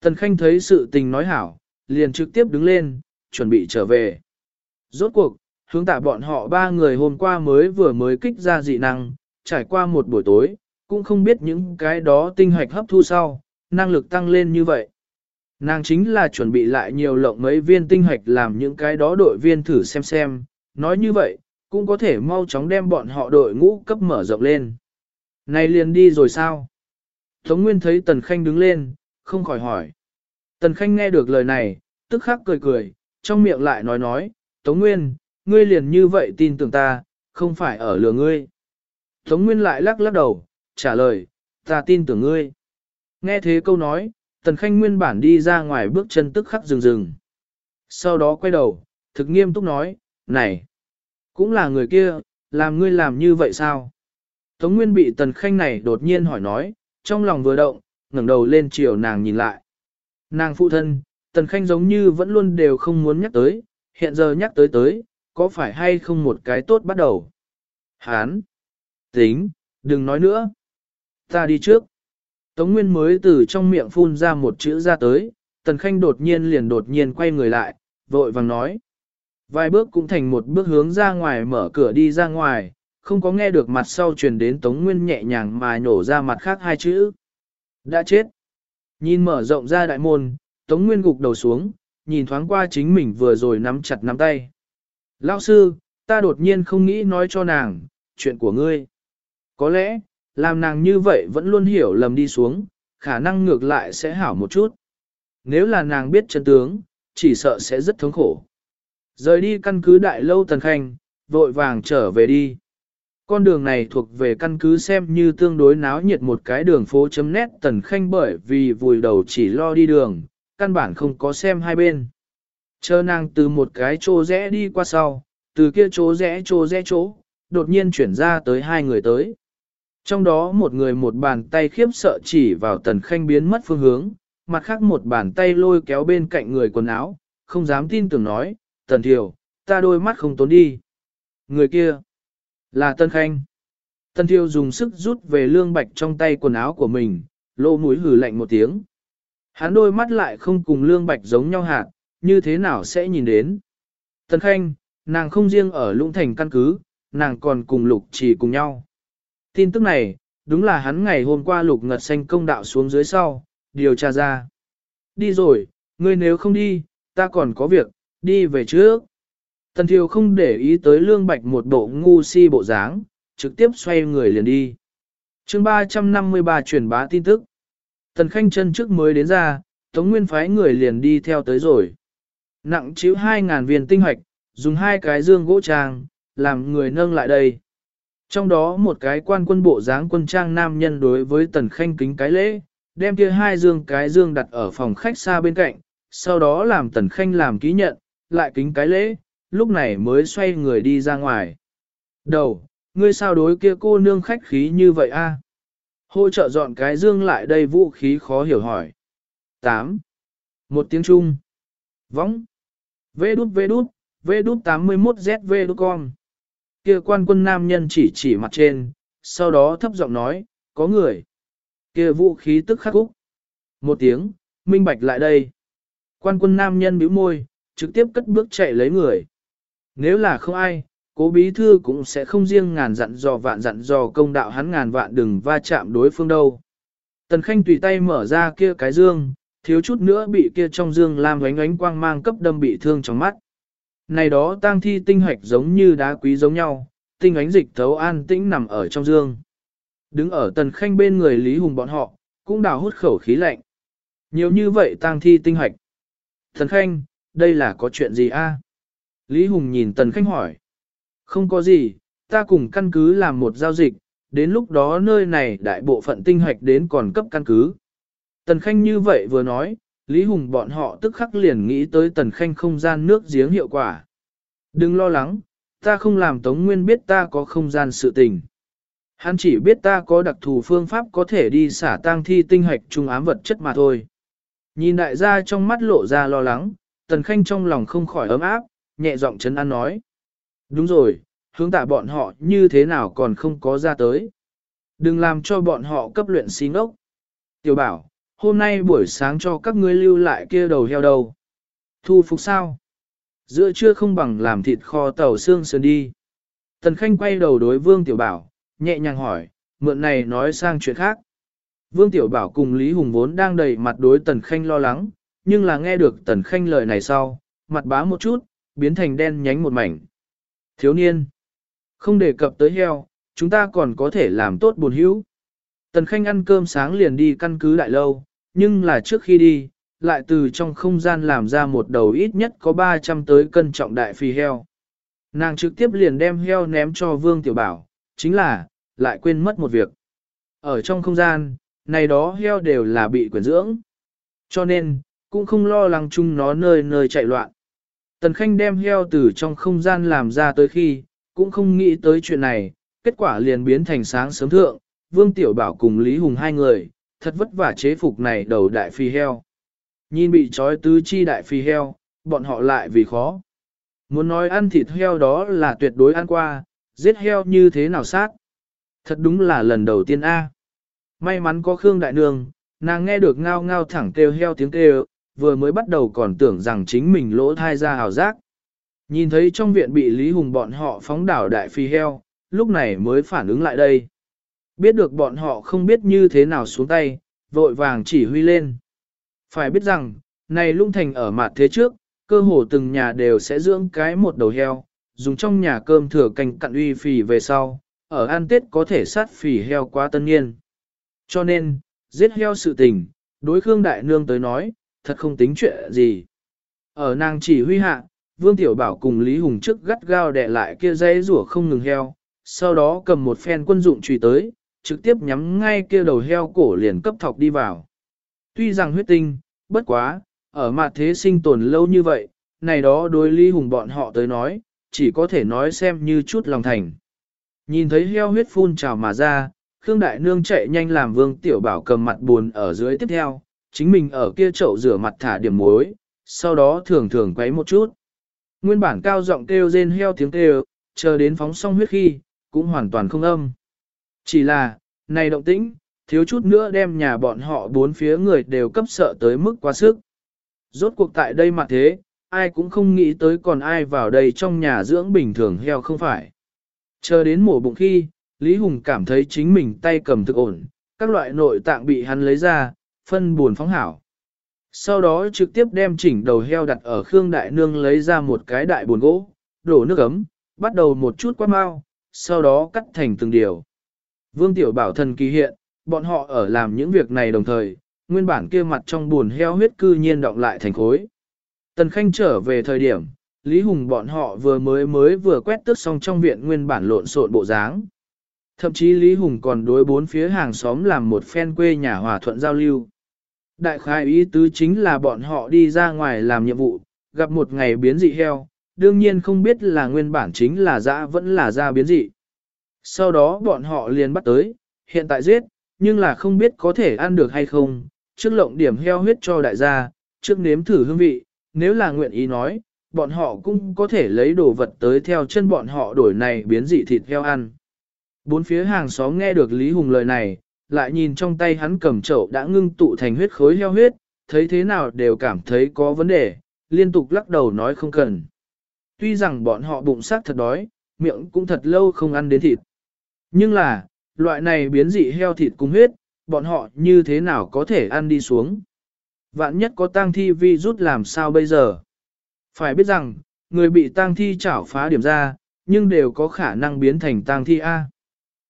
Tần Khanh thấy sự tình nói hảo, liền trực tiếp đứng lên, chuẩn bị trở về. Rốt cuộc, hướng tạ bọn họ ba người hôm qua mới vừa mới kích ra dị năng, trải qua một buổi tối, cũng không biết những cái đó tinh hoạch hấp thu sau, năng lực tăng lên như vậy. Nàng chính là chuẩn bị lại nhiều lộng mấy viên tinh hạch làm những cái đó đội viên thử xem xem, nói như vậy, cũng có thể mau chóng đem bọn họ đội ngũ cấp mở rộng lên. Này liền đi rồi sao? Tống Nguyên thấy Tần Khanh đứng lên, không khỏi hỏi. Tần Khanh nghe được lời này, tức khắc cười cười, trong miệng lại nói nói, Tống Nguyên, ngươi liền như vậy tin tưởng ta, không phải ở lừa ngươi. Tống Nguyên lại lắc lắc đầu, trả lời, ta tin tưởng ngươi. Nghe thế câu nói, Tần Khanh nguyên bản đi ra ngoài bước chân tức khắc rừng rừng. Sau đó quay đầu, thực nghiêm túc nói, này, cũng là người kia, làm ngươi làm như vậy sao? Tống Nguyên bị Tần Khanh này đột nhiên hỏi nói, trong lòng vừa động, ngẩng đầu lên chiều nàng nhìn lại. Nàng phụ thân, Tần Khanh giống như vẫn luôn đều không muốn nhắc tới, hiện giờ nhắc tới tới, có phải hay không một cái tốt bắt đầu? Hán! Tính, đừng nói nữa. Ta đi trước. Tống Nguyên mới từ trong miệng phun ra một chữ ra tới, Tần Khanh đột nhiên liền đột nhiên quay người lại, vội vàng nói. Vài bước cũng thành một bước hướng ra ngoài mở cửa đi ra ngoài, không có nghe được mặt sau truyền đến Tống Nguyên nhẹ nhàng mà nổ ra mặt khác hai chữ. Đã chết. Nhìn mở rộng ra đại môn, Tống Nguyên gục đầu xuống, nhìn thoáng qua chính mình vừa rồi nắm chặt nắm tay. Lão sư, ta đột nhiên không nghĩ nói cho nàng, chuyện của ngươi. Có lẽ, làm nàng như vậy vẫn luôn hiểu lầm đi xuống, khả năng ngược lại sẽ hảo một chút. Nếu là nàng biết chân tướng, chỉ sợ sẽ rất thống khổ. Rời đi căn cứ đại lâu tần khanh, vội vàng trở về đi. Con đường này thuộc về căn cứ xem như tương đối náo nhiệt một cái đường phố chấm nét tần khanh bởi vì vùi đầu chỉ lo đi đường, căn bản không có xem hai bên. Chờ nàng từ một cái chỗ rẽ đi qua sau, từ kia chỗ rẽ chỗ rẽ chỗ, đột nhiên chuyển ra tới hai người tới. Trong đó một người một bàn tay khiếp sợ chỉ vào tần khanh biến mất phương hướng, mặt khác một bàn tay lôi kéo bên cạnh người quần áo, không dám tin tưởng nói, tần thiểu, ta đôi mắt không tốn đi. Người kia, là tần khanh. Tần thiểu dùng sức rút về lương bạch trong tay quần áo của mình, lô mũi hử lạnh một tiếng. Hắn đôi mắt lại không cùng lương bạch giống nhau hạt, như thế nào sẽ nhìn đến. Tần khanh, nàng không riêng ở lũng thành căn cứ, nàng còn cùng lục chỉ cùng nhau. Tin tức này, đúng là hắn ngày hôm qua lục ngật xanh công đạo xuống dưới sau, điều tra ra. Đi rồi, ngươi nếu không đi, ta còn có việc, đi về trước. Tần Thiều không để ý tới Lương Bạch một bộ ngu si bộ dáng, trực tiếp xoay người liền đi. chương 353 truyền bá tin tức. Tần Khanh chân trước mới đến ra, Tống Nguyên phái người liền đi theo tới rồi. Nặng chiếu 2.000 viên tinh hoạch, dùng hai cái dương gỗ trang, làm người nâng lại đây. Trong đó một cái quan quân bộ dáng quân trang nam nhân đối với Tần Khanh kính cái lễ, đem kia hai dương cái dương đặt ở phòng khách xa bên cạnh, sau đó làm Tần Khanh làm ký nhận, lại kính cái lễ, lúc này mới xoay người đi ra ngoài. Đầu, ngươi sao đối kia cô nương khách khí như vậy a? Hỗ trợ dọn cái dương lại đây vũ khí khó hiểu hỏi. 8. Một tiếng Trung. Võng. Vê đút vê đút, vê đút 81ZV đút con. Kia quan quân nam nhân chỉ chỉ mặt trên, sau đó thấp giọng nói, có người. Kia vũ khí tức khắc cúc. Một tiếng, minh bạch lại đây. Quan quân nam nhân bĩu môi, trực tiếp cất bước chạy lấy người. Nếu là không ai, cố bí thư cũng sẽ không riêng ngàn dặn dò vạn dặn dò công đạo hắn ngàn vạn đừng va chạm đối phương đâu. Tần Khanh tùy tay mở ra kia cái dương, thiếu chút nữa bị kia trong dương làm ánh ánh quang mang cấp đâm bị thương trong mắt. Này đó tang thi tinh hoạch giống như đá quý giống nhau, tinh ánh dịch thấu an tĩnh nằm ở trong dương. Đứng ở tần khanh bên người Lý Hùng bọn họ, cũng đào hút khẩu khí lạnh. Nhiều như vậy tang thi tinh hoạch. Tần khanh, đây là có chuyện gì a? Lý Hùng nhìn tần khanh hỏi. Không có gì, ta cùng căn cứ làm một giao dịch, đến lúc đó nơi này đại bộ phận tinh hoạch đến còn cấp căn cứ. Tần Khanh như vậy vừa nói, Lý Hùng bọn họ tức khắc liền nghĩ tới Tần Khanh không gian nước giếng hiệu quả. Đừng lo lắng, ta không làm Tống Nguyên biết ta có không gian sự tình. Hắn chỉ biết ta có đặc thù phương pháp có thể đi xả tang thi tinh hạch trung ám vật chất mà thôi. Nhìn đại gia trong mắt lộ ra lo lắng, Tần Khanh trong lòng không khỏi ấm áp, nhẹ giọng chấn an nói. Đúng rồi, hướng tả bọn họ như thế nào còn không có ra tới. Đừng làm cho bọn họ cấp luyện xí ngốc. Tiểu bảo, hôm nay buổi sáng cho các ngươi lưu lại kia đầu heo đầu. Thu phục sao? Giữa trưa không bằng làm thịt kho tàu xương sườn đi. Tần Khanh quay đầu đối Vương Tiểu Bảo, nhẹ nhàng hỏi, mượn này nói sang chuyện khác. Vương Tiểu Bảo cùng Lý Hùng vốn đang đầy mặt đối Tần Khanh lo lắng, nhưng là nghe được Tần Khanh lời này sau, mặt bá một chút, biến thành đen nhánh một mảnh. Thiếu niên, không đề cập tới heo, chúng ta còn có thể làm tốt buồn hữu. Tần Khanh ăn cơm sáng liền đi căn cứ đại lâu, nhưng là trước khi đi, lại từ trong không gian làm ra một đầu ít nhất có 300 tới cân trọng đại phi heo. Nàng trực tiếp liền đem heo ném cho Vương Tiểu Bảo, chính là, lại quên mất một việc. Ở trong không gian, này đó heo đều là bị quyển dưỡng. Cho nên, cũng không lo lắng chung nó nơi nơi chạy loạn. Tần Khanh đem heo từ trong không gian làm ra tới khi, cũng không nghĩ tới chuyện này, kết quả liền biến thành sáng sớm thượng, Vương Tiểu Bảo cùng Lý Hùng hai người, thật vất vả chế phục này đầu đại phi heo. Nhìn bị trói tứ chi đại phi heo, bọn họ lại vì khó. Muốn nói ăn thịt heo đó là tuyệt đối ăn qua, giết heo như thế nào sát. Thật đúng là lần đầu tiên A. May mắn có Khương Đại Nương, nàng nghe được ngao ngao thẳng kêu heo tiếng kêu, vừa mới bắt đầu còn tưởng rằng chính mình lỗ thai ra hào giác. Nhìn thấy trong viện bị Lý Hùng bọn họ phóng đảo đại phi heo, lúc này mới phản ứng lại đây. Biết được bọn họ không biết như thế nào xuống tay, vội vàng chỉ huy lên. Phải biết rằng, này lung thành ở mặt thế trước, cơ hồ từng nhà đều sẽ dưỡng cái một đầu heo, dùng trong nhà cơm thừa canh cặn uy phì về sau, ở ăn tết có thể sát phì heo quá tân niên. Cho nên, giết heo sự tình, đối Khương Đại Nương tới nói, thật không tính chuyện gì. Ở nàng chỉ huy hạ, Vương Tiểu Bảo cùng Lý Hùng trước gắt gao đè lại kia dây rủa không ngừng heo, sau đó cầm một phen quân dụng trùy tới, trực tiếp nhắm ngay kia đầu heo cổ liền cấp thọc đi vào. Tuy rằng huyết tinh, bất quá, ở mặt thế sinh tồn lâu như vậy, này đó đối ly hùng bọn họ tới nói, chỉ có thể nói xem như chút lòng thành. Nhìn thấy heo huyết phun trào mà ra, Khương Đại Nương chạy nhanh làm vương tiểu bảo cầm mặt buồn ở dưới tiếp theo, chính mình ở kia chậu rửa mặt thả điểm muối, sau đó thường thường quấy một chút. Nguyên bản cao giọng kêu rên heo tiếng kêu, chờ đến phóng xong huyết khi, cũng hoàn toàn không âm. Chỉ là, này động tĩnh, thiếu chút nữa đem nhà bọn họ bốn phía người đều cấp sợ tới mức quá sức. Rốt cuộc tại đây mà thế, ai cũng không nghĩ tới còn ai vào đây trong nhà dưỡng bình thường heo không phải. Chờ đến mổ bụng khi, Lý Hùng cảm thấy chính mình tay cầm thực ổn, các loại nội tạng bị hắn lấy ra, phân buồn phóng hảo. Sau đó trực tiếp đem chỉnh đầu heo đặt ở Khương Đại Nương lấy ra một cái đại bồn gỗ, đổ nước ấm, bắt đầu một chút quát mau, sau đó cắt thành từng điều. Vương Tiểu Bảo thần kỳ hiện, bọn họ ở làm những việc này đồng thời, nguyên bản kia mặt trong buồn heo huyết cư nhiên động lại thành khối. Tần Khanh trở về thời điểm, Lý Hùng bọn họ vừa mới mới vừa quét tước xong trong viện nguyên bản lộn xộn bộ dáng. Thậm chí Lý Hùng còn đối bốn phía hàng xóm làm một phen quê nhà hòa thuận giao lưu. Đại khai ý tứ chính là bọn họ đi ra ngoài làm nhiệm vụ, gặp một ngày biến dị heo, đương nhiên không biết là nguyên bản chính là dã vẫn là da biến dị. Sau đó bọn họ liền bắt tới, hiện tại giết, nhưng là không biết có thể ăn được hay không, trước lộng điểm heo huyết cho đại gia, trước nếm thử hương vị, nếu là nguyện ý nói, bọn họ cũng có thể lấy đồ vật tới theo chân bọn họ đổi này biến dị thịt heo ăn. Bốn phía hàng xóm nghe được Lý Hùng lời này, lại nhìn trong tay hắn cầm chậu đã ngưng tụ thành huyết khối heo huyết, thấy thế nào đều cảm thấy có vấn đề, liên tục lắc đầu nói không cần. Tuy rằng bọn họ bụng sát thật đói, miệng cũng thật lâu không ăn đến thịt. Nhưng là, loại này biến dị heo thịt cùng huyết, bọn họ như thế nào có thể ăn đi xuống. Vạn nhất có tang thi vi rút làm sao bây giờ. Phải biết rằng, người bị tang thi chảo phá điểm ra, nhưng đều có khả năng biến thành tang thi A.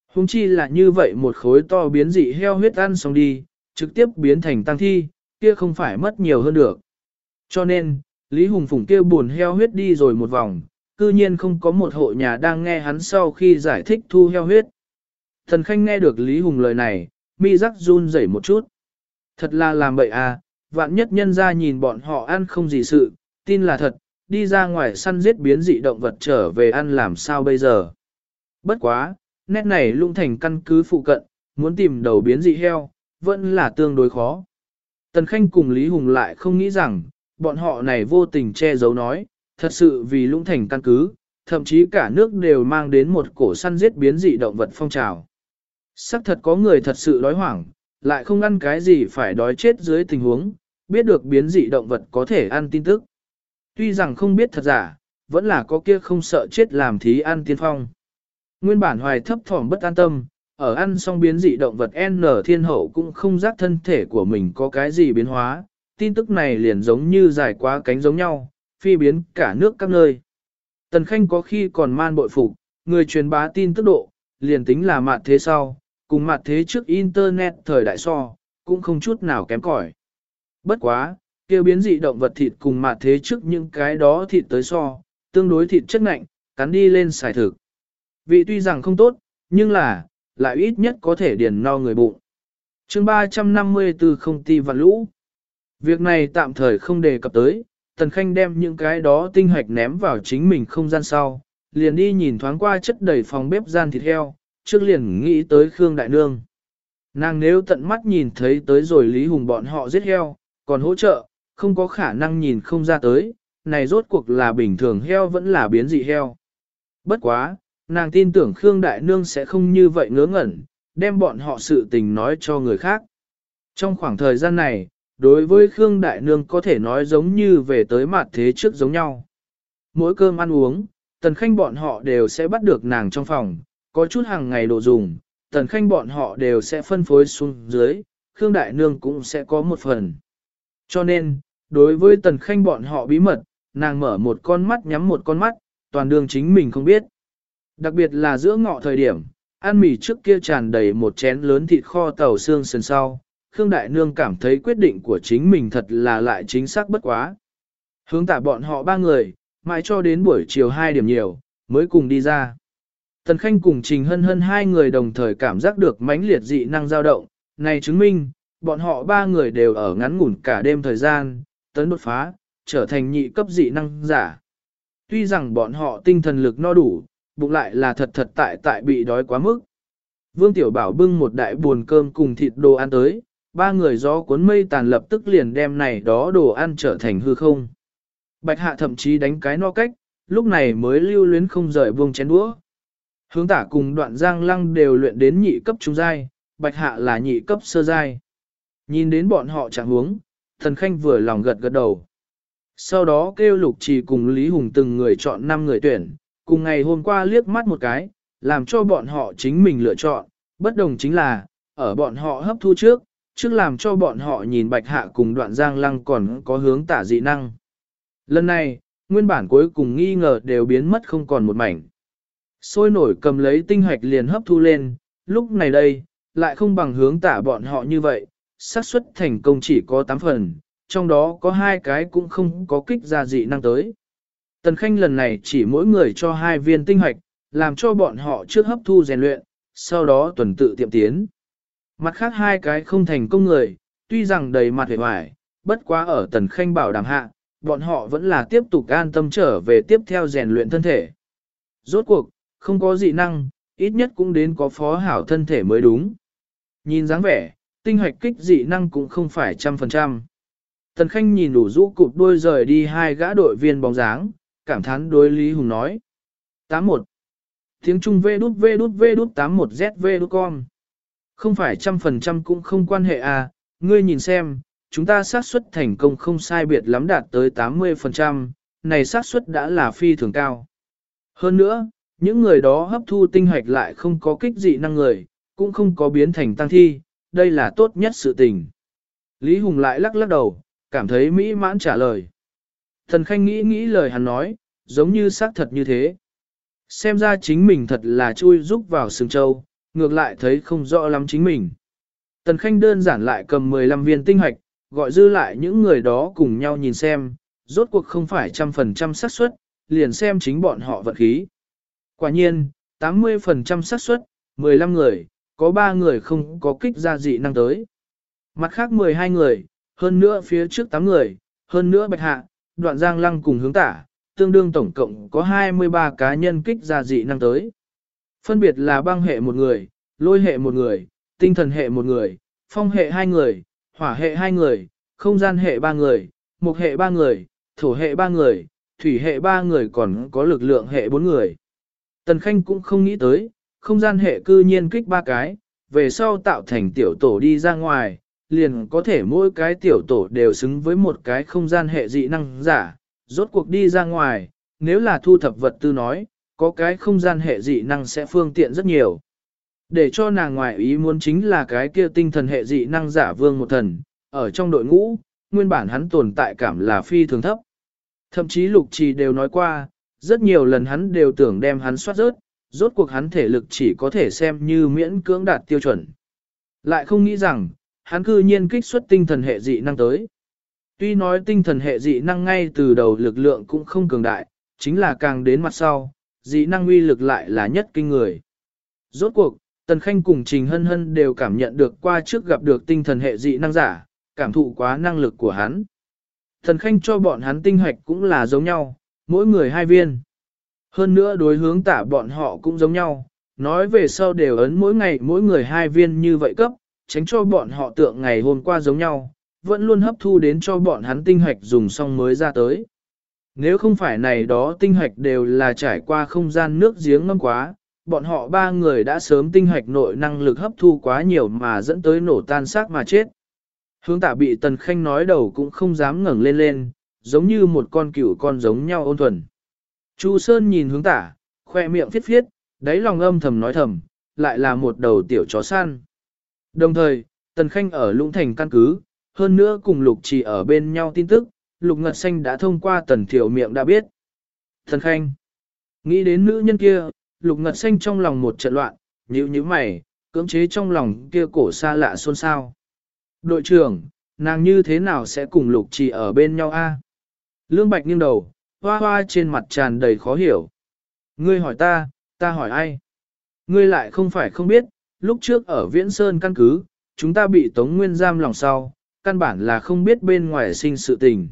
Hùng chi là như vậy một khối to biến dị heo huyết ăn xong đi, trực tiếp biến thành tang thi, kia không phải mất nhiều hơn được. Cho nên, Lý Hùng Phùng kia buồn heo huyết đi rồi một vòng, cư nhiên không có một hộ nhà đang nghe hắn sau khi giải thích thu heo huyết. Thần Khanh nghe được Lý Hùng lời này, mi rắc run rẩy một chút. Thật là làm bậy à, vạn nhất nhân ra nhìn bọn họ ăn không gì sự, tin là thật, đi ra ngoài săn giết biến dị động vật trở về ăn làm sao bây giờ. Bất quá, nét này lung thành căn cứ phụ cận, muốn tìm đầu biến dị heo, vẫn là tương đối khó. Tần Khanh cùng Lý Hùng lại không nghĩ rằng, bọn họ này vô tình che giấu nói, thật sự vì lũng thành căn cứ, thậm chí cả nước đều mang đến một cổ săn giết biến dị động vật phong trào. Sắc thật có người thật sự đói hoảng, lại không ăn cái gì phải đói chết dưới tình huống, biết được biến dị động vật có thể ăn tin tức. Tuy rằng không biết thật giả, vẫn là có kia không sợ chết làm thí ăn tiên phong. Nguyên bản hoài thấp thỏm bất an tâm, ở ăn xong biến dị động vật N thiên hậu cũng không giác thân thể của mình có cái gì biến hóa, tin tức này liền giống như dài quá cánh giống nhau, phi biến cả nước các nơi. Tần Khanh có khi còn man bội phục, người truyền bá tin tức độ, liền tính là mặt thế sau, cùng mặt thế trước Internet thời đại so, cũng không chút nào kém cỏi. Bất quá, kêu biến dị động vật thịt cùng mặt thế trước những cái đó thịt tới so, tương đối thịt chất ngạnh, cắn đi lên xài thực. Vị tuy rằng không tốt, nhưng là, lại ít nhất có thể điền no người bụng. chương 354 không ti và lũ. Việc này tạm thời không đề cập tới, Tần Khanh đem những cái đó tinh hạch ném vào chính mình không gian sau, liền đi nhìn thoáng qua chất đầy phòng bếp gian thịt heo, trước liền nghĩ tới Khương Đại Nương. Nàng nếu tận mắt nhìn thấy tới rồi Lý Hùng bọn họ giết heo, còn hỗ trợ, không có khả năng nhìn không ra tới, này rốt cuộc là bình thường heo vẫn là biến dị heo. Bất quá, nàng tin tưởng Khương Đại Nương sẽ không như vậy ngớ ngẩn, đem bọn họ sự tình nói cho người khác. Trong khoảng thời gian này, đối với Khương Đại Nương có thể nói giống như về tới mặt thế trước giống nhau. Mỗi cơm ăn uống, tần khanh bọn họ đều sẽ bắt được nàng trong phòng, có chút hàng ngày đồ dùng, tần khanh bọn họ đều sẽ phân phối xuống dưới, Khương Đại Nương cũng sẽ có một phần. Cho nên, đối với tần khanh bọn họ bí mật, nàng mở một con mắt nhắm một con mắt, toàn đường chính mình không biết. Đặc biệt là giữa ngọ thời điểm, ăn mì trước kia tràn đầy một chén lớn thịt kho tàu xương sườn sau, Khương Đại Nương cảm thấy quyết định của chính mình thật là lại chính xác bất quá. Hướng tả bọn họ ba người, mãi cho đến buổi chiều 2 điểm nhiều, mới cùng đi ra. Tần Khanh cùng Trình Hân Hân hai người đồng thời cảm giác được mãnh liệt dị năng dao động, này chứng minh, bọn họ ba người đều ở ngắn ngủn cả đêm thời gian, tấn đột phá, trở thành nhị cấp dị năng giả. Tuy rằng bọn họ tinh thần lực no đủ, bụng lại là thật thật tại tại bị đói quá mức. Vương Tiểu Bảo bưng một đại buồn cơm cùng thịt đồ ăn tới, ba người gió cuốn mây tàn lập tức liền đem này đó đồ ăn trở thành hư không. Bạch hạ thậm chí đánh cái no cách, lúc này mới lưu luyến không rời buông chén đũa. Hướng tả cùng đoạn giang lăng đều luyện đến nhị cấp trung giai, bạch hạ là nhị cấp sơ giai. Nhìn đến bọn họ chẳng hướng, thần khanh vừa lòng gật gật đầu. Sau đó kêu lục trì cùng Lý Hùng từng người chọn 5 người tuyển, cùng ngày hôm qua liếc mắt một cái, làm cho bọn họ chính mình lựa chọn, bất đồng chính là, ở bọn họ hấp thu trước, trước làm cho bọn họ nhìn bạch hạ cùng đoạn giang lăng còn có hướng tả dị năng. Lần này, nguyên bản cuối cùng nghi ngờ đều biến mất không còn một mảnh. Sôi nổi cầm lấy tinh hoạch liền hấp thu lên, lúc này đây, lại không bằng hướng tả bọn họ như vậy, xác suất thành công chỉ có 8 phần, trong đó có hai cái cũng không có kích ra dị năng tới. Tần Khanh lần này chỉ mỗi người cho hai viên tinh hoạch, làm cho bọn họ trước hấp thu rèn luyện, sau đó tuần tự tiệm tiến. Mặt khác hai cái không thành công người, tuy rằng đầy mặt hề hoài, bất quá ở Tần Khanh bảo đảm hạ, bọn họ vẫn là tiếp tục an tâm trở về tiếp theo rèn luyện thân thể. Rốt cuộc, không có dị năng, ít nhất cũng đến có phó hảo thân thể mới đúng. Nhìn dáng vẻ, tinh hoạch kích dị năng cũng không phải trăm phần trăm. Tần Khanh nhìn đủ rũ cụp đuôi rời đi hai gã đội viên bóng dáng, cảm thán đối Lý Hùng nói. 81. Tiếng Trung V đút V đút V đút 81ZV đút con. Không phải trăm phần trăm cũng không quan hệ à, ngươi nhìn xem, chúng ta xác suất thành công không sai biệt lắm đạt tới 80%, này xác suất đã là phi thường cao. Hơn nữa, những người đó hấp thu tinh hoạch lại không có kích dị năng người, cũng không có biến thành tăng thi, đây là tốt nhất sự tình. Lý Hùng lại lắc lắc đầu, cảm thấy mỹ mãn trả lời. Thần Khanh nghĩ nghĩ lời hắn nói, giống như xác thật như thế. Xem ra chính mình thật là chui rúc vào sừng châu, ngược lại thấy không rõ lắm chính mình. Tần Khanh đơn giản lại cầm 15 viên tinh hoạch, gọi dư lại những người đó cùng nhau nhìn xem, rốt cuộc không phải trăm phần trăm xác suất, liền xem chính bọn họ vận khí. Quả nhiên, 80% xác suất, 15 người, có 3 người không có kích ra dị năng tới. Mặt khác 12 người, hơn nữa phía trước 8 người, hơn nữa bạch hạ, đoạn giang lăng cùng hướng tả, tương đương tổng cộng có 23 cá nhân kích ra dị năng tới. Phân biệt là băng hệ một người, lôi hệ một người, tinh thần hệ một người, phong hệ hai người, hỏa hệ hai người, không gian hệ ba người, mục hệ ba người, thổ hệ ba người, thủy hệ ba người còn có lực lượng hệ bốn người. Tần Khanh cũng không nghĩ tới, không gian hệ cư nhiên kích ba cái, về sau tạo thành tiểu tổ đi ra ngoài, liền có thể mỗi cái tiểu tổ đều xứng với một cái không gian hệ dị năng giả, rốt cuộc đi ra ngoài, nếu là thu thập vật tư nói, có cái không gian hệ dị năng sẽ phương tiện rất nhiều. Để cho nàng ngoại ý muốn chính là cái kia tinh thần hệ dị năng giả vương một thần, ở trong đội ngũ, nguyên bản hắn tồn tại cảm là phi thường thấp. Thậm chí lục trì đều nói qua, rất nhiều lần hắn đều tưởng đem hắn soát rớt, rốt cuộc hắn thể lực chỉ có thể xem như miễn cưỡng đạt tiêu chuẩn. Lại không nghĩ rằng, hắn cư nhiên kích xuất tinh thần hệ dị năng tới. Tuy nói tinh thần hệ dị năng ngay từ đầu lực lượng cũng không cường đại, chính là càng đến mặt sau, dị năng uy lực lại là nhất kinh người. Rốt cuộc, Tần Khanh cùng Trình Hân Hân đều cảm nhận được qua trước gặp được tinh thần hệ dị năng giả, cảm thụ quá năng lực của hắn. Tần Khanh cho bọn hắn tinh hoạch cũng là giống nhau, mỗi người hai viên. Hơn nữa đối hướng tả bọn họ cũng giống nhau, nói về sau đều ấn mỗi ngày mỗi người hai viên như vậy cấp, tránh cho bọn họ tượng ngày hôm qua giống nhau, vẫn luôn hấp thu đến cho bọn hắn tinh hoạch dùng xong mới ra tới. Nếu không phải này đó tinh hạch đều là trải qua không gian nước giếng ngâm quá, bọn họ ba người đã sớm tinh hạch nội năng lực hấp thu quá nhiều mà dẫn tới nổ tan xác mà chết. Hướng tả bị Tần Khanh nói đầu cũng không dám ngẩng lên lên, giống như một con cựu con giống nhau ôn thuần. Chu Sơn nhìn hướng tả, khoe miệng phiết phiết, đáy lòng âm thầm nói thầm, lại là một đầu tiểu chó săn. Đồng thời, Tần Khanh ở Lũng Thành căn cứ, hơn nữa cùng Lục Chỉ ở bên nhau tin tức, Lục Ngật Xanh đã thông qua Tần Thiểu miệng đã biết. Thần Khanh, nghĩ đến nữ nhân kia, Lục Ngật Xanh trong lòng một trận loạn, nhíu nhíu mày, cưỡng chế trong lòng kia cổ xa lạ xôn xao. Đội trưởng, nàng như thế nào sẽ cùng Lục Chỉ ở bên nhau a? Lương Bạch nghiêng đầu, hoa hoa trên mặt tràn đầy khó hiểu. Ngươi hỏi ta, ta hỏi ai? Ngươi lại không phải không biết, lúc trước ở Viễn Sơn căn cứ, chúng ta bị Tống Nguyên giam lòng sau, căn bản là không biết bên ngoài sinh sự tình.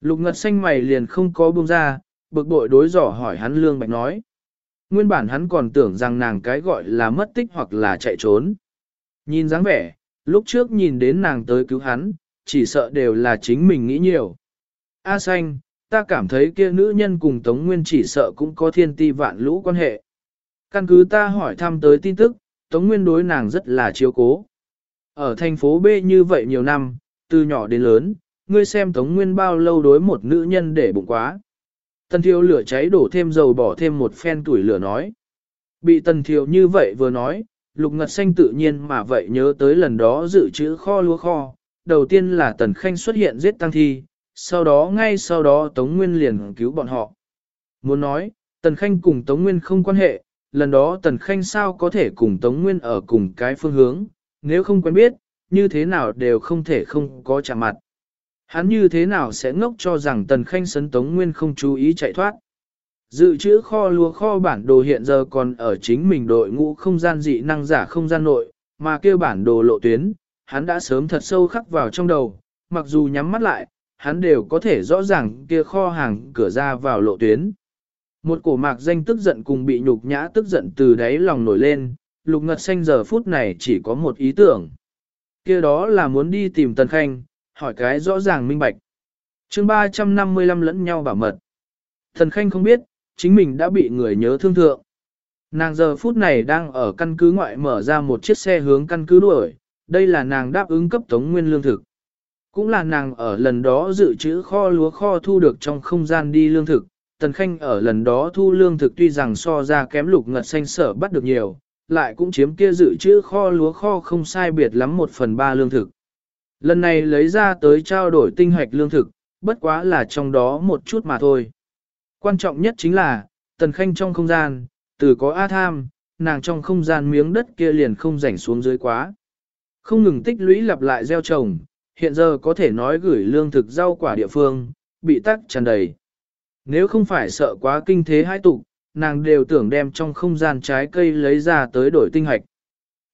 Lục Ngật xanh mày liền không có buông ra, bực bội đối dò hỏi hắn Lương Bạch nói. Nguyên bản hắn còn tưởng rằng nàng cái gọi là mất tích hoặc là chạy trốn. Nhìn dáng vẻ, lúc trước nhìn đến nàng tới cứu hắn, chỉ sợ đều là chính mình nghĩ nhiều. A xanh, ta cảm thấy kia nữ nhân cùng Tống Nguyên chỉ sợ cũng có thiên ti vạn lũ quan hệ. Căn cứ ta hỏi thăm tới tin tức, Tống Nguyên đối nàng rất là chiếu cố. Ở thành phố B như vậy nhiều năm, từ nhỏ đến lớn, ngươi xem Tống Nguyên bao lâu đối một nữ nhân để bụng quá. Tần thiêu lửa cháy đổ thêm dầu bỏ thêm một phen tuổi lửa nói. Bị tần thiêu như vậy vừa nói, Lục Ngật Xanh tự nhiên mà vậy nhớ tới lần đó dự trữ kho lúa kho, đầu tiên là Tần Khanh xuất hiện giết tăng thi, sau đó ngay sau đó Tống Nguyên liền cứu bọn họ. Muốn nói, Tần Khanh cùng Tống Nguyên không quan hệ, lần đó Tần Khanh sao có thể cùng Tống Nguyên ở cùng cái phương hướng, nếu không quen biết, như thế nào đều không thể không có chạm mặt. Hắn như thế nào sẽ ngốc cho rằng Tần Khanh sấn Tống Nguyên không chú ý chạy thoát. Dự trữ kho lúa kho bản đồ hiện giờ còn ở chính mình đội ngũ không gian dị năng giả không gian nội, mà kêu bản đồ lộ tuyến, hắn đã sớm thật sâu khắc vào trong đầu, mặc dù nhắm mắt lại, hắn đều có thể rõ ràng kia kho hàng cửa ra vào lộ tuyến. Một cổ mạc danh tức giận cùng bị nhục nhã tức giận từ đáy lòng nổi lên, lục ngật xanh giờ phút này chỉ có một ý tưởng. kia đó là muốn đi tìm Tần Khanh, hỏi cái rõ ràng minh bạch. chương 355 lẫn nhau bảo mật. thần Khanh không biết, chính mình đã bị người nhớ thương thượng. Nàng giờ phút này đang ở căn cứ ngoại mở ra một chiếc xe hướng căn cứ đuổi, đây là nàng đáp ứng cấp tống nguyên lương thực. Cũng là nàng ở lần đó dự trữ kho lúa kho thu được trong không gian đi lương thực, Tần Khanh ở lần đó thu lương thực tuy rằng so ra kém lục ngật xanh sở bắt được nhiều, lại cũng chiếm kia dự trữ kho lúa kho không sai biệt lắm một phần ba lương thực. Lần này lấy ra tới trao đổi tinh hoạch lương thực, bất quá là trong đó một chút mà thôi. Quan trọng nhất chính là, Tần Khanh trong không gian, từ có A Tham, nàng trong không gian miếng đất kia liền không rảnh xuống dưới quá. Không ngừng tích lũy lặp lại gieo trồng, hiện giờ có thể nói gửi lương thực rau quả địa phương, bị tắc tràn đầy. Nếu không phải sợ quá kinh thế hai tục, nàng đều tưởng đem trong không gian trái cây lấy ra tới đổi tinh hạch.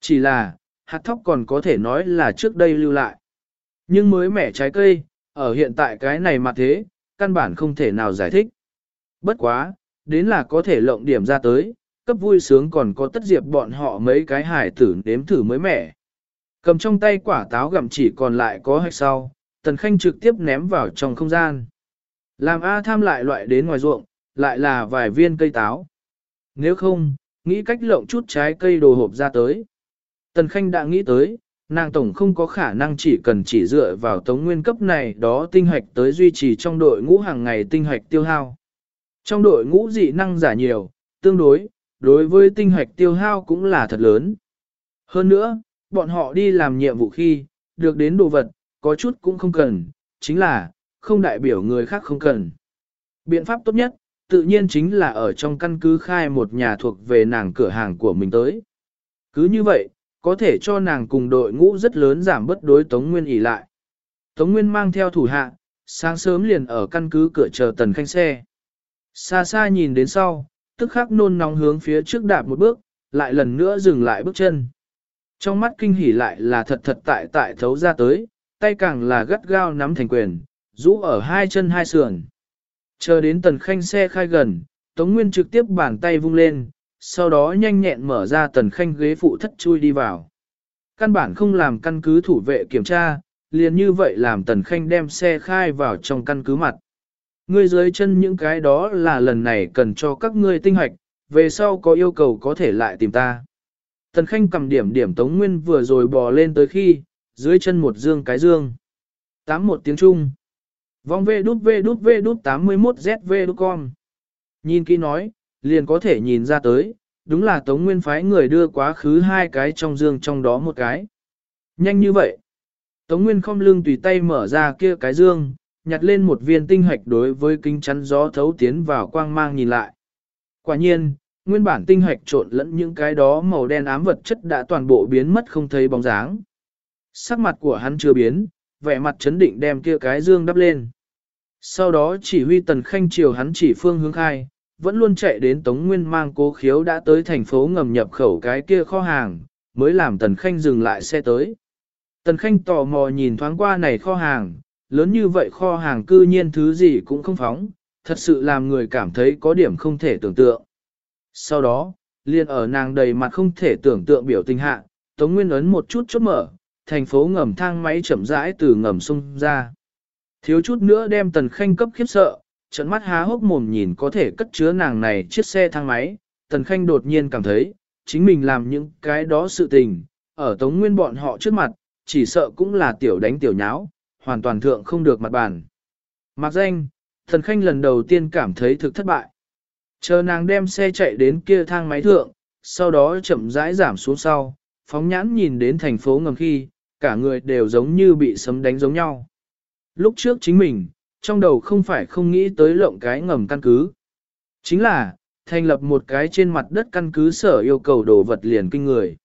Chỉ là, hạt thóc còn có thể nói là trước đây lưu lại. Nhưng mới mẻ trái cây, ở hiện tại cái này mà thế, căn bản không thể nào giải thích. Bất quá, đến là có thể lộng điểm ra tới, cấp vui sướng còn có tất diệp bọn họ mấy cái hải tử nếm thử mới mẻ. Cầm trong tay quả táo gặm chỉ còn lại có hạch sau, tần khanh trực tiếp ném vào trong không gian. Làm A tham lại loại đến ngoài ruộng, lại là vài viên cây táo. Nếu không, nghĩ cách lộng chút trái cây đồ hộp ra tới. Tần Khanh đã nghĩ tới, nàng tổng không có khả năng chỉ cần chỉ dựa vào tống nguyên cấp này đó tinh hoạch tới duy trì trong đội ngũ hàng ngày tinh hoạch tiêu hao. Trong đội ngũ dị năng giả nhiều, tương đối, đối với tinh hoạch tiêu hao cũng là thật lớn. Hơn nữa, bọn họ đi làm nhiệm vụ khi, được đến đồ vật, có chút cũng không cần, chính là, không đại biểu người khác không cần. Biện pháp tốt nhất, tự nhiên chính là ở trong căn cứ khai một nhà thuộc về nàng cửa hàng của mình tới. Cứ như vậy, có thể cho nàng cùng đội ngũ rất lớn giảm bất đối Tống Nguyên ỉ lại. Tống Nguyên mang theo thủ hạ, sáng sớm liền ở căn cứ cửa chờ tần khanh xe. Xa xa nhìn đến sau, tức khắc nôn nóng hướng phía trước đạp một bước, lại lần nữa dừng lại bước chân. Trong mắt kinh hỉ lại là thật thật tại tại thấu ra tới, tay càng là gắt gao nắm thành quyền, rũ ở hai chân hai sườn. Chờ đến tần khanh xe khai gần, Tống Nguyên trực tiếp bàn tay vung lên, sau đó nhanh nhẹn mở ra tần khanh ghế phụ thất chui đi vào. Căn bản không làm căn cứ thủ vệ kiểm tra, liền như vậy làm tần khanh đem xe khai vào trong căn cứ mặt. Ngươi dưới chân những cái đó là lần này cần cho các ngươi tinh hoạch, về sau có yêu cầu có thể lại tìm ta. Tần Khanh cầm điểm điểm Tống Nguyên vừa rồi bò lên tới khi, dưới chân một dương cái dương. Tám một tiếng Trung. Vong V đút V đút V đút 81 ZV đút con. Nhìn kỹ nói, liền có thể nhìn ra tới, đúng là Tống Nguyên phái người đưa quá khứ hai cái trong dương trong đó một cái. Nhanh như vậy. Tống Nguyên không lưng tùy tay mở ra kia cái dương, nhặt lên một viên tinh hạch đối với kính chắn gió thấu tiến vào quang mang nhìn lại. Quả nhiên, nguyên bản tinh hạch trộn lẫn những cái đó màu đen ám vật chất đã toàn bộ biến mất không thấy bóng dáng. Sắc mặt của hắn chưa biến, vẻ mặt chấn định đem kia cái dương đắp lên. Sau đó chỉ huy tần khanh chiều hắn chỉ phương hướng khai, vẫn luôn chạy đến Tống Nguyên mang cố khiếu đã tới thành phố ngầm nhập khẩu cái kia kho hàng, mới làm tần khanh dừng lại xe tới. Tần khanh tò mò nhìn thoáng qua này kho hàng, lớn như vậy kho hàng cư nhiên thứ gì cũng không phóng, thật sự làm người cảm thấy có điểm không thể tưởng tượng. Sau đó, liền ở nàng đầy mặt không thể tưởng tượng biểu tình hạ, Tống Nguyên ấn một chút chốt mở, thành phố ngầm thang máy chậm rãi từ ngầm sung ra. Thiếu chút nữa đem tần khanh cấp khiếp sợ, trận mắt há hốc mồm nhìn có thể cất chứa nàng này chiếc xe thang máy, tần khanh đột nhiên cảm thấy, chính mình làm những cái đó sự tình, ở tống nguyên bọn họ trước mặt, chỉ sợ cũng là tiểu đánh tiểu nháo, hoàn toàn thượng không được mặt bàn. Mặc danh, thần khanh lần đầu tiên cảm thấy thực thất bại. Chờ nàng đem xe chạy đến kia thang máy thượng, sau đó chậm rãi giảm xuống sau, phóng nhãn nhìn đến thành phố ngầm khi, cả người đều giống như bị sấm đánh giống nhau. Lúc trước chính mình, trong đầu không phải không nghĩ tới lộng cái ngầm căn cứ. Chính là, thành lập một cái trên mặt đất căn cứ sở yêu cầu đồ vật liền kinh người.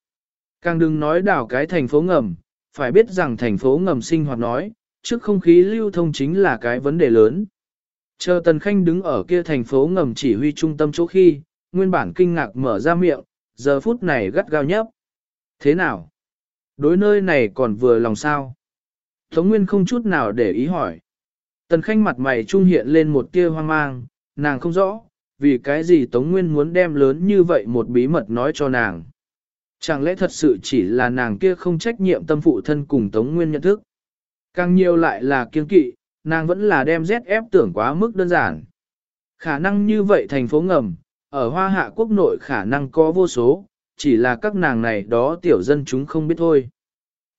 Càng đừng nói đảo cái thành phố ngầm, phải biết rằng thành phố ngầm sinh hoạt nói, trước không khí lưu thông chính là cái vấn đề lớn. Chờ Tần Khanh đứng ở kia thành phố ngầm chỉ huy trung tâm chỗ khi, nguyên bản kinh ngạc mở ra miệng, giờ phút này gắt gao nhấp. Thế nào? Đối nơi này còn vừa lòng sao? Tống Nguyên không chút nào để ý hỏi. Tần Khanh mặt mày trung hiện lên một tia hoang mang, nàng không rõ, vì cái gì Tống Nguyên muốn đem lớn như vậy một bí mật nói cho nàng. Chẳng lẽ thật sự chỉ là nàng kia không trách nhiệm tâm phụ thân cùng Tống Nguyên nhận thức. Càng nhiều lại là kiên kỵ, nàng vẫn là đem ZF tưởng quá mức đơn giản. Khả năng như vậy thành phố ngầm, ở hoa hạ quốc nội khả năng có vô số, chỉ là các nàng này đó tiểu dân chúng không biết thôi.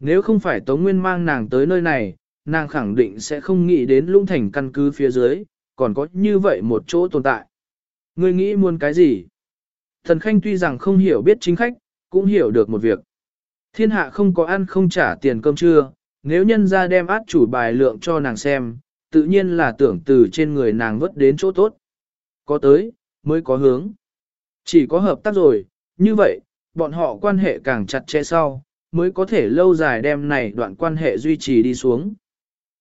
Nếu không phải Tống Nguyên mang nàng tới nơi này, nàng khẳng định sẽ không nghĩ đến lũng thành căn cứ phía dưới, còn có như vậy một chỗ tồn tại. Ngươi nghĩ muốn cái gì? Thần Khanh tuy rằng không hiểu biết chính khách, cũng hiểu được một việc. Thiên hạ không có ăn không trả tiền cơm trưa, nếu nhân ra đem át chủ bài lượng cho nàng xem, tự nhiên là tưởng từ trên người nàng vớt đến chỗ tốt. Có tới, mới có hướng. Chỉ có hợp tác rồi, như vậy, bọn họ quan hệ càng chặt chẽ sau, mới có thể lâu dài đem này đoạn quan hệ duy trì đi xuống.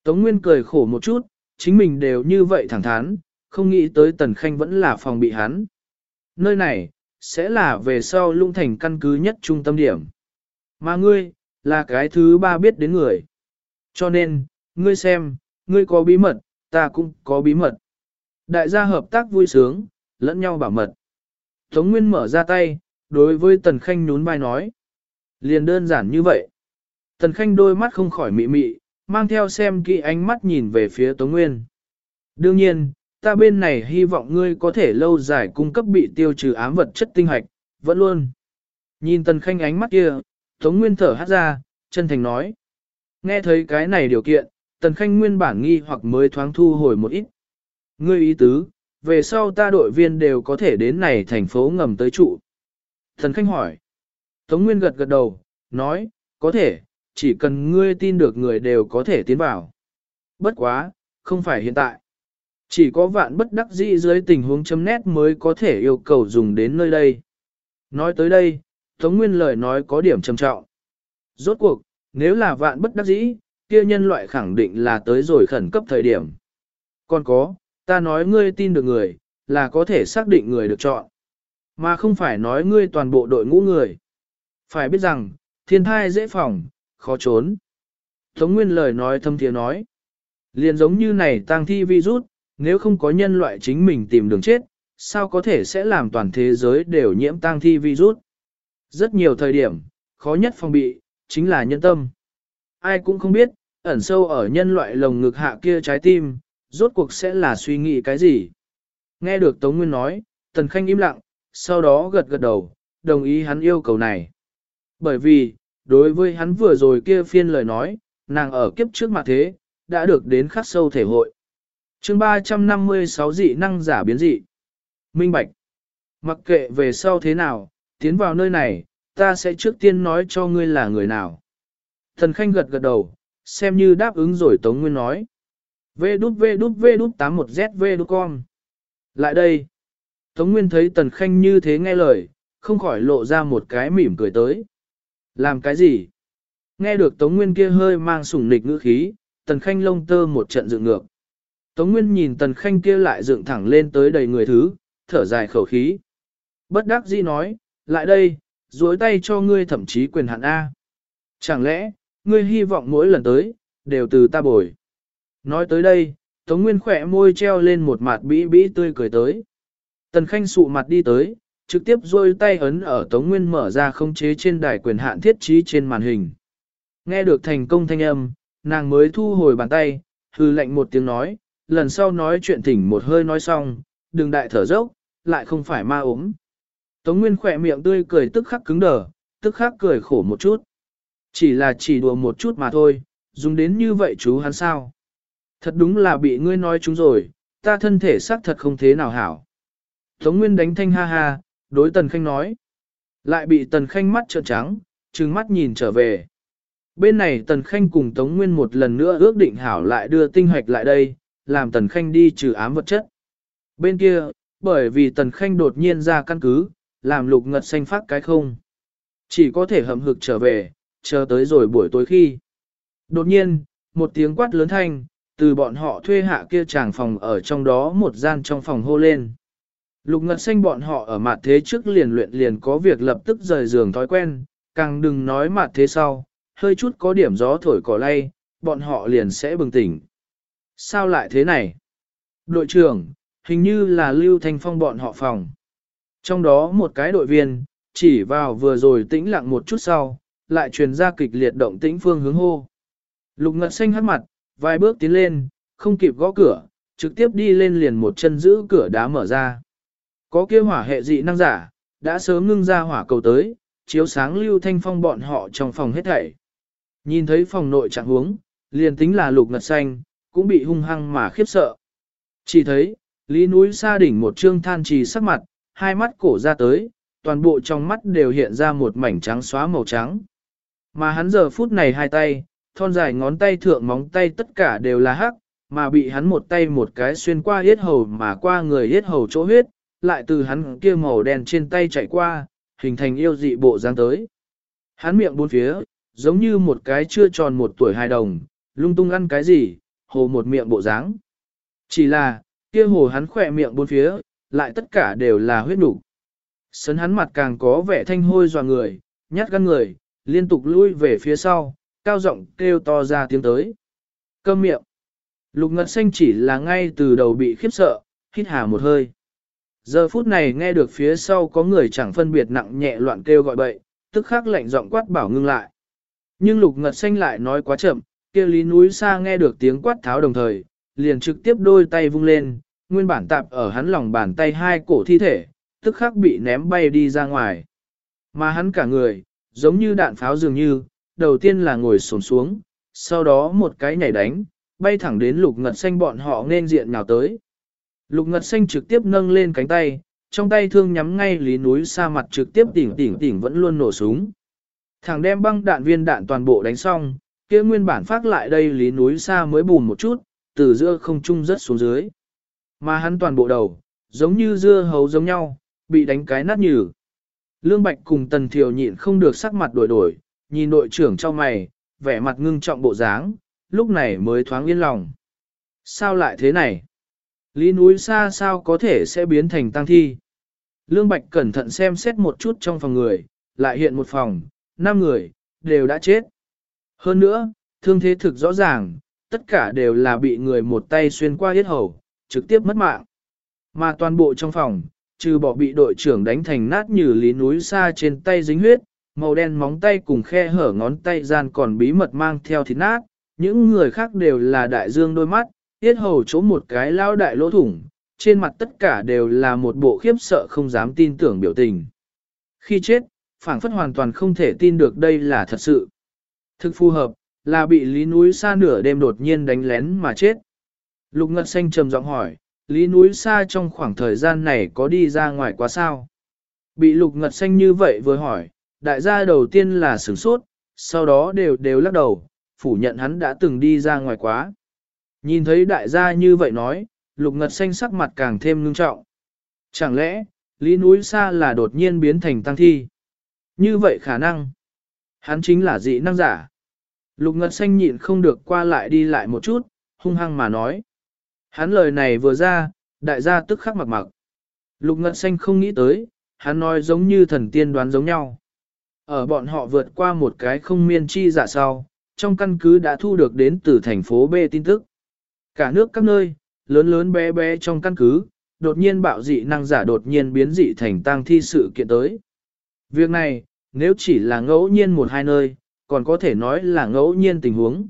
Tống Nguyên cười khổ một chút, chính mình đều như vậy thẳng thắn, không nghĩ tới Tần Khanh vẫn là phòng bị hắn. Nơi này, sẽ là về sau lung thành căn cứ nhất trung tâm điểm. Mà ngươi, là cái thứ ba biết đến người. Cho nên, ngươi xem, ngươi có bí mật, ta cũng có bí mật. Đại gia hợp tác vui sướng, lẫn nhau bảo mật. Tống Nguyên mở ra tay, đối với Tần Khanh nhún vai nói. Liền đơn giản như vậy. Tần Khanh đôi mắt không khỏi mị mị, mang theo xem kỹ ánh mắt nhìn về phía Tống Nguyên. Đương nhiên, ta bên này hy vọng ngươi có thể lâu dài cung cấp bị tiêu trừ ám vật chất tinh hạch, vẫn luôn. Nhìn Tần Khanh ánh mắt kia, Tống Nguyên thở hát ra, chân thành nói. Nghe thấy cái này điều kiện, Tần Khanh nguyên bản nghi hoặc mới thoáng thu hồi một ít. Ngươi ý tứ, về sau ta đội viên đều có thể đến này thành phố ngầm tới trụ. Tần Khanh hỏi. Tống Nguyên gật gật đầu, nói, có thể, chỉ cần ngươi tin được người đều có thể tiến vào. Bất quá, không phải hiện tại. Chỉ có vạn bất đắc dĩ dưới tình huống chấm nét mới có thể yêu cầu dùng đến nơi đây. Nói tới đây, Tống Nguyên lời nói có điểm trầm trọng. Rốt cuộc, nếu là vạn bất đắc dĩ, kia nhân loại khẳng định là tới rồi khẩn cấp thời điểm. Còn có, ta nói ngươi tin được người, là có thể xác định người được chọn. Mà không phải nói ngươi toàn bộ đội ngũ người. Phải biết rằng, thiên thai dễ phòng, khó trốn. Tống Nguyên lời nói thâm thiế nói. Liền giống như này tăng thi virus, nếu không có nhân loại chính mình tìm đường chết, sao có thể sẽ làm toàn thế giới đều nhiễm tăng thi virus. Rất nhiều thời điểm, khó nhất phòng bị, chính là nhân tâm. Ai cũng không biết, ẩn sâu ở nhân loại lồng ngực hạ kia trái tim, rốt cuộc sẽ là suy nghĩ cái gì. Nghe được Tống Nguyên nói, Tần Khanh im lặng, sau đó gật gật đầu, đồng ý hắn yêu cầu này. Bởi vì, đối với hắn vừa rồi kia phiên lời nói, nàng ở kiếp trước mặt thế, đã được đến khắc sâu thể hội. chương 356 dị năng giả biến dị. Minh Bạch. Mặc kệ về sau thế nào, tiến vào nơi này, ta sẽ trước tiên nói cho ngươi là người nào. Thần Khanh gật gật đầu, xem như đáp ứng rồi Tống Nguyên nói. Vê đút vê đút vê đút 81ZV đút con. Lại đây. Tống Nguyên thấy Tần Khanh như thế nghe lời, không khỏi lộ ra một cái mỉm cười tới. Làm cái gì? Nghe được Tống Nguyên kia hơi mang sủng nịch ngữ khí, Tần Khanh lông tơ một trận dựng ngược. Tống Nguyên nhìn Tần Khanh kia lại dựng thẳng lên tới đầy người thứ, thở dài khẩu khí. Bất đắc dĩ nói, lại đây, duỗi tay cho ngươi thậm chí quyền hạn A. Chẳng lẽ, ngươi hy vọng mỗi lần tới, đều từ ta bồi. Nói tới đây, Tống Nguyên khỏe môi treo lên một mặt bĩ bĩ tươi cười tới. Tần Khanh sụ mặt đi tới, trực tiếp rôi tay ấn ở Tống Nguyên mở ra không chế trên đài quyền hạn thiết trí trên màn hình. Nghe được thành công thanh âm, nàng mới thu hồi bàn tay, hư lệnh một tiếng nói, lần sau nói chuyện thỉnh một hơi nói xong, đừng đại thở dốc, lại không phải ma ốm. Tống Nguyên khỏe miệng tươi cười tức khắc cứng đờ, tức khắc cười khổ một chút. Chỉ là chỉ đùa một chút mà thôi, dùng đến như vậy chú hắn sao. Thật đúng là bị ngươi nói chúng rồi, ta thân thể xác thật không thế nào hảo. Tống Nguyên đánh thanh ha ha, đối Tần Khanh nói. Lại bị Tần Khanh mắt trợn trắng, trừng mắt nhìn trở về. Bên này Tần Khanh cùng Tống Nguyên một lần nữa ước định hảo lại đưa tinh hoạch lại đây, làm Tần Khanh đi trừ ám vật chất. Bên kia, bởi vì Tần Khanh đột nhiên ra căn cứ, làm lục ngật xanh phát cái không. Chỉ có thể hầm hực trở về, chờ tới rồi buổi tối khi. Đột nhiên, một tiếng quát lớn thanh, từ bọn họ thuê hạ kia tràng phòng ở trong đó một gian trong phòng hô lên. Lục ngật xanh bọn họ ở mặt thế trước liền luyện liền có việc lập tức rời giường thói quen, càng đừng nói mặt thế sau, hơi chút có điểm gió thổi cỏ lay, bọn họ liền sẽ bừng tỉnh. Sao lại thế này? Đội trưởng, hình như là Lưu Thanh Phong bọn họ phòng. Trong đó một cái đội viên, chỉ vào vừa rồi tĩnh lặng một chút sau, lại truyền ra kịch liệt động tĩnh phương hướng hô. Lục ngật xanh hắt mặt, vài bước tiến lên, không kịp gõ cửa, trực tiếp đi lên liền một chân giữ cửa đá mở ra. Có kia hỏa hệ dị năng giả, đã sớm ngưng ra hỏa cầu tới, chiếu sáng lưu thanh phong bọn họ trong phòng hết thảy. Nhìn thấy phòng nội trạng huống, liền tính là lục ngật xanh, cũng bị hung hăng mà khiếp sợ. Chỉ thấy, lý núi xa đỉnh một trương than trì sắc mặt, hai mắt cổ ra tới, toàn bộ trong mắt đều hiện ra một mảnh trắng xóa màu trắng. Mà hắn giờ phút này hai tay, thon dài ngón tay thượng móng tay tất cả đều là hắc, mà bị hắn một tay một cái xuyên qua yết hầu mà qua người yết hầu chỗ huyết, lại từ hắn kia màu đen trên tay chạy qua, hình thành yêu dị bộ dáng tới. Hắn miệng bốn phía, giống như một cái chưa tròn một tuổi hài đồng, lung tung ăn cái gì, hồ một miệng bộ dáng. Chỉ là, kia hồ hắn khỏe miệng bốn phía, lại tất cả đều là huyết đủ. Sấn hắn mặt càng có vẻ thanh hôi dò người, nhát gan người, liên tục lui về phía sau, cao giọng kêu to ra tiếng tới. Câm miệng. Lục ngật xanh chỉ là ngay từ đầu bị khiếp sợ, hít hà một hơi. Giờ phút này nghe được phía sau có người chẳng phân biệt nặng nhẹ loạn kêu gọi bậy, tức khắc lạnh giọng quát bảo ngưng lại. Nhưng lục ngật xanh lại nói quá chậm, kia lý núi xa nghe được tiếng quát tháo đồng thời, liền trực tiếp đôi tay vung lên, nguyên bản tạp ở hắn lòng bàn tay hai cổ thi thể, tức khắc bị ném bay đi ra ngoài. Mà hắn cả người, giống như đạn pháo dường như, đầu tiên là ngồi xổm xuống, sau đó một cái nhảy đánh, bay thẳng đến lục ngật xanh bọn họ nên diện nhào tới. Lục ngật xanh trực tiếp nâng lên cánh tay, trong tay thương nhắm ngay lý núi xa mặt trực tiếp tỉnh tỉnh tỉnh vẫn luôn nổ súng. Thằng đem băng đạn viên đạn toàn bộ đánh xong, kia nguyên bản phát lại đây lý núi xa mới bùn một chút, từ giữa không trung rất xuống dưới. Mà hắn toàn bộ đầu, giống như dưa hấu giống nhau, bị đánh cái nát nhừ. Lương Bạch cùng Tần Thiều nhịn không được sắc mặt đổi đổi, nhìn đội trưởng cho mày, vẻ mặt ngưng trọng bộ dáng, lúc này mới thoáng yên lòng. Sao lại thế này? Lý núi xa sao có thể sẽ biến thành tăng thi? Lương Bạch cẩn thận xem xét một chút trong phòng người, lại hiện một phòng, năm người, đều đã chết. Hơn nữa, thương thế thực rõ ràng, tất cả đều là bị người một tay xuyên qua hết hầu, trực tiếp mất mạng. Mà toàn bộ trong phòng, trừ bỏ bị đội trưởng đánh thành nát như lý núi xa trên tay dính huyết, màu đen móng tay cùng khe hở ngón tay gian còn bí mật mang theo thịt nát, những người khác đều là đại dương đôi mắt, tiết hầu chỗ một cái lao đại lỗ thủng, trên mặt tất cả đều là một bộ khiếp sợ không dám tin tưởng biểu tình. Khi chết, phảng phất hoàn toàn không thể tin được đây là thật sự. Thực phù hợp, là bị Lý Núi Sa nửa đêm đột nhiên đánh lén mà chết. Lục Ngật Xanh trầm giọng hỏi, Lý Núi Sa trong khoảng thời gian này có đi ra ngoài quá sao? Bị Lục Ngật Xanh như vậy vừa hỏi, đại gia đầu tiên là sửng sốt, sau đó đều đều lắc đầu, phủ nhận hắn đã từng đi ra ngoài quá. Nhìn thấy đại gia như vậy nói, Lục Ngật Xanh sắc mặt càng thêm ngưng trọng. Chẳng lẽ, Lý Núi xa là đột nhiên biến thành tăng thi? Như vậy khả năng, hắn chính là dị năng giả. Lục Ngật Xanh nhịn không được qua lại đi lại một chút, hung hăng mà nói. Hắn lời này vừa ra, đại gia tức khắc mặc mặc. Lục Ngật Xanh không nghĩ tới, hắn nói giống như thần tiên đoán giống nhau. Ở bọn họ vượt qua một cái không miên chi giả sau, trong căn cứ đã thu được đến từ thành phố B tin tức. Cả nước các nơi, lớn lớn bé bé trong căn cứ, đột nhiên bạo dị năng giả đột nhiên biến dị thành tang thi sự kiện tới. Việc này, nếu chỉ là ngẫu nhiên một hai nơi, còn có thể nói là ngẫu nhiên tình huống.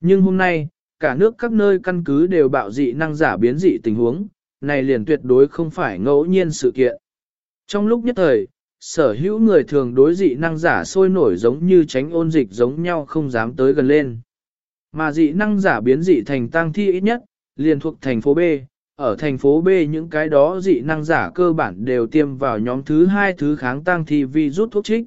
Nhưng hôm nay, cả nước các nơi căn cứ đều bạo dị năng giả biến dị tình huống, này liền tuyệt đối không phải ngẫu nhiên sự kiện. Trong lúc nhất thời, sở hữu người thường đối dị năng giả sôi nổi giống như tránh ôn dịch giống nhau không dám tới gần lên. Mà dị năng giả biến dị thành tang thi ít nhất, liền thuộc thành phố B, ở thành phố B những cái đó dị năng giả cơ bản đều tiêm vào nhóm thứ hai thứ kháng tăng thi vi rút thuốc trích.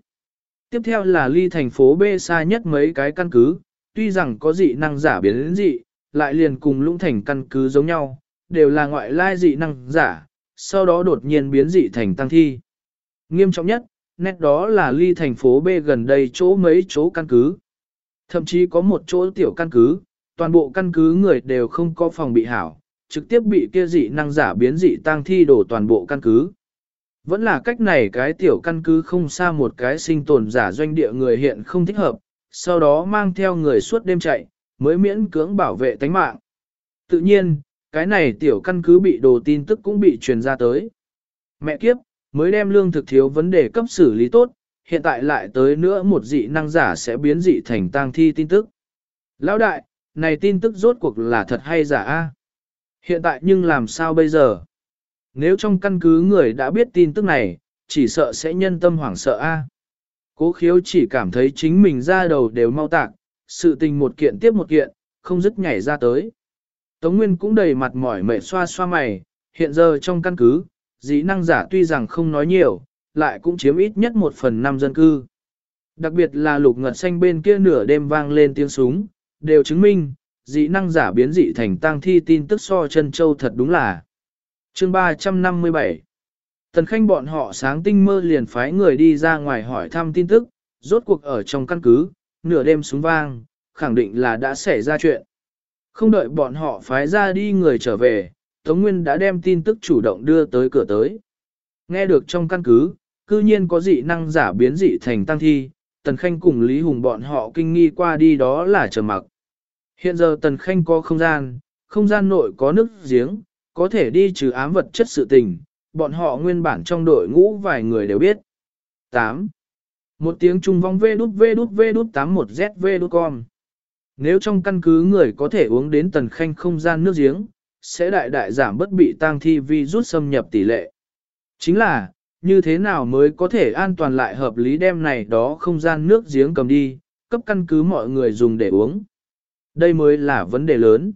Tiếp theo là ly thành phố B xa nhất mấy cái căn cứ, tuy rằng có dị năng giả biến dị, lại liền cùng lũng thành căn cứ giống nhau, đều là ngoại lai dị năng giả, sau đó đột nhiên biến dị thành tăng thi. Nghiêm trọng nhất, nét đó là ly thành phố B gần đây chỗ mấy chỗ căn cứ. Thậm chí có một chỗ tiểu căn cứ, toàn bộ căn cứ người đều không có phòng bị hảo, trực tiếp bị kia dị năng giả biến dị tăng thi đổ toàn bộ căn cứ. Vẫn là cách này cái tiểu căn cứ không xa một cái sinh tồn giả doanh địa người hiện không thích hợp, sau đó mang theo người suốt đêm chạy, mới miễn cưỡng bảo vệ tánh mạng. Tự nhiên, cái này tiểu căn cứ bị đồ tin tức cũng bị truyền ra tới. Mẹ kiếp, mới đem lương thực thiếu vấn đề cấp xử lý tốt, hiện tại lại tới nữa một dị năng giả sẽ biến dị thành tang thi tin tức. Lão đại, này tin tức rốt cuộc là thật hay giả a? Hiện tại nhưng làm sao bây giờ? Nếu trong căn cứ người đã biết tin tức này, chỉ sợ sẽ nhân tâm hoảng sợ a. Cố khiếu chỉ cảm thấy chính mình ra đầu đều mau tạc, sự tình một kiện tiếp một kiện, không dứt nhảy ra tới. Tống Nguyên cũng đầy mặt mỏi mệt xoa xoa mày, hiện giờ trong căn cứ, dĩ năng giả tuy rằng không nói nhiều, lại cũng chiếm ít nhất một phần năm dân cư. Đặc biệt là lục ngật xanh bên kia nửa đêm vang lên tiếng súng, đều chứng minh, dị năng giả biến dị thành tang thi tin tức so chân châu thật đúng là. Chương 357 Tần Khanh bọn họ sáng tinh mơ liền phái người đi ra ngoài hỏi thăm tin tức, rốt cuộc ở trong căn cứ, nửa đêm súng vang, khẳng định là đã xảy ra chuyện. Không đợi bọn họ phái ra đi người trở về, Tống Nguyên đã đem tin tức chủ động đưa tới cửa tới. Nghe được trong căn cứ, cư nhiên có dị năng giả biến dị thành tăng thi, Tần Khanh cùng Lý Hùng bọn họ kinh nghi qua đi đó là chờ mặc. Hiện giờ Tần Khanh có không gian, không gian nội có nước giếng, có thể đi trừ ám vật chất sự tình, bọn họ nguyên bản trong đội ngũ vài người đều biết. 8. Một tiếng trung vong vê đút vê đút vê đút 81 zv đút con. Nếu trong căn cứ người có thể uống đến Tần Khanh không gian nước giếng, sẽ đại đại giảm bất bị tang thi vi rút xâm nhập tỷ lệ. Chính là, như thế nào mới có thể an toàn lại hợp lý đem này đó không gian nước giếng cầm đi, cấp căn cứ mọi người dùng để uống. Đây mới là vấn đề lớn.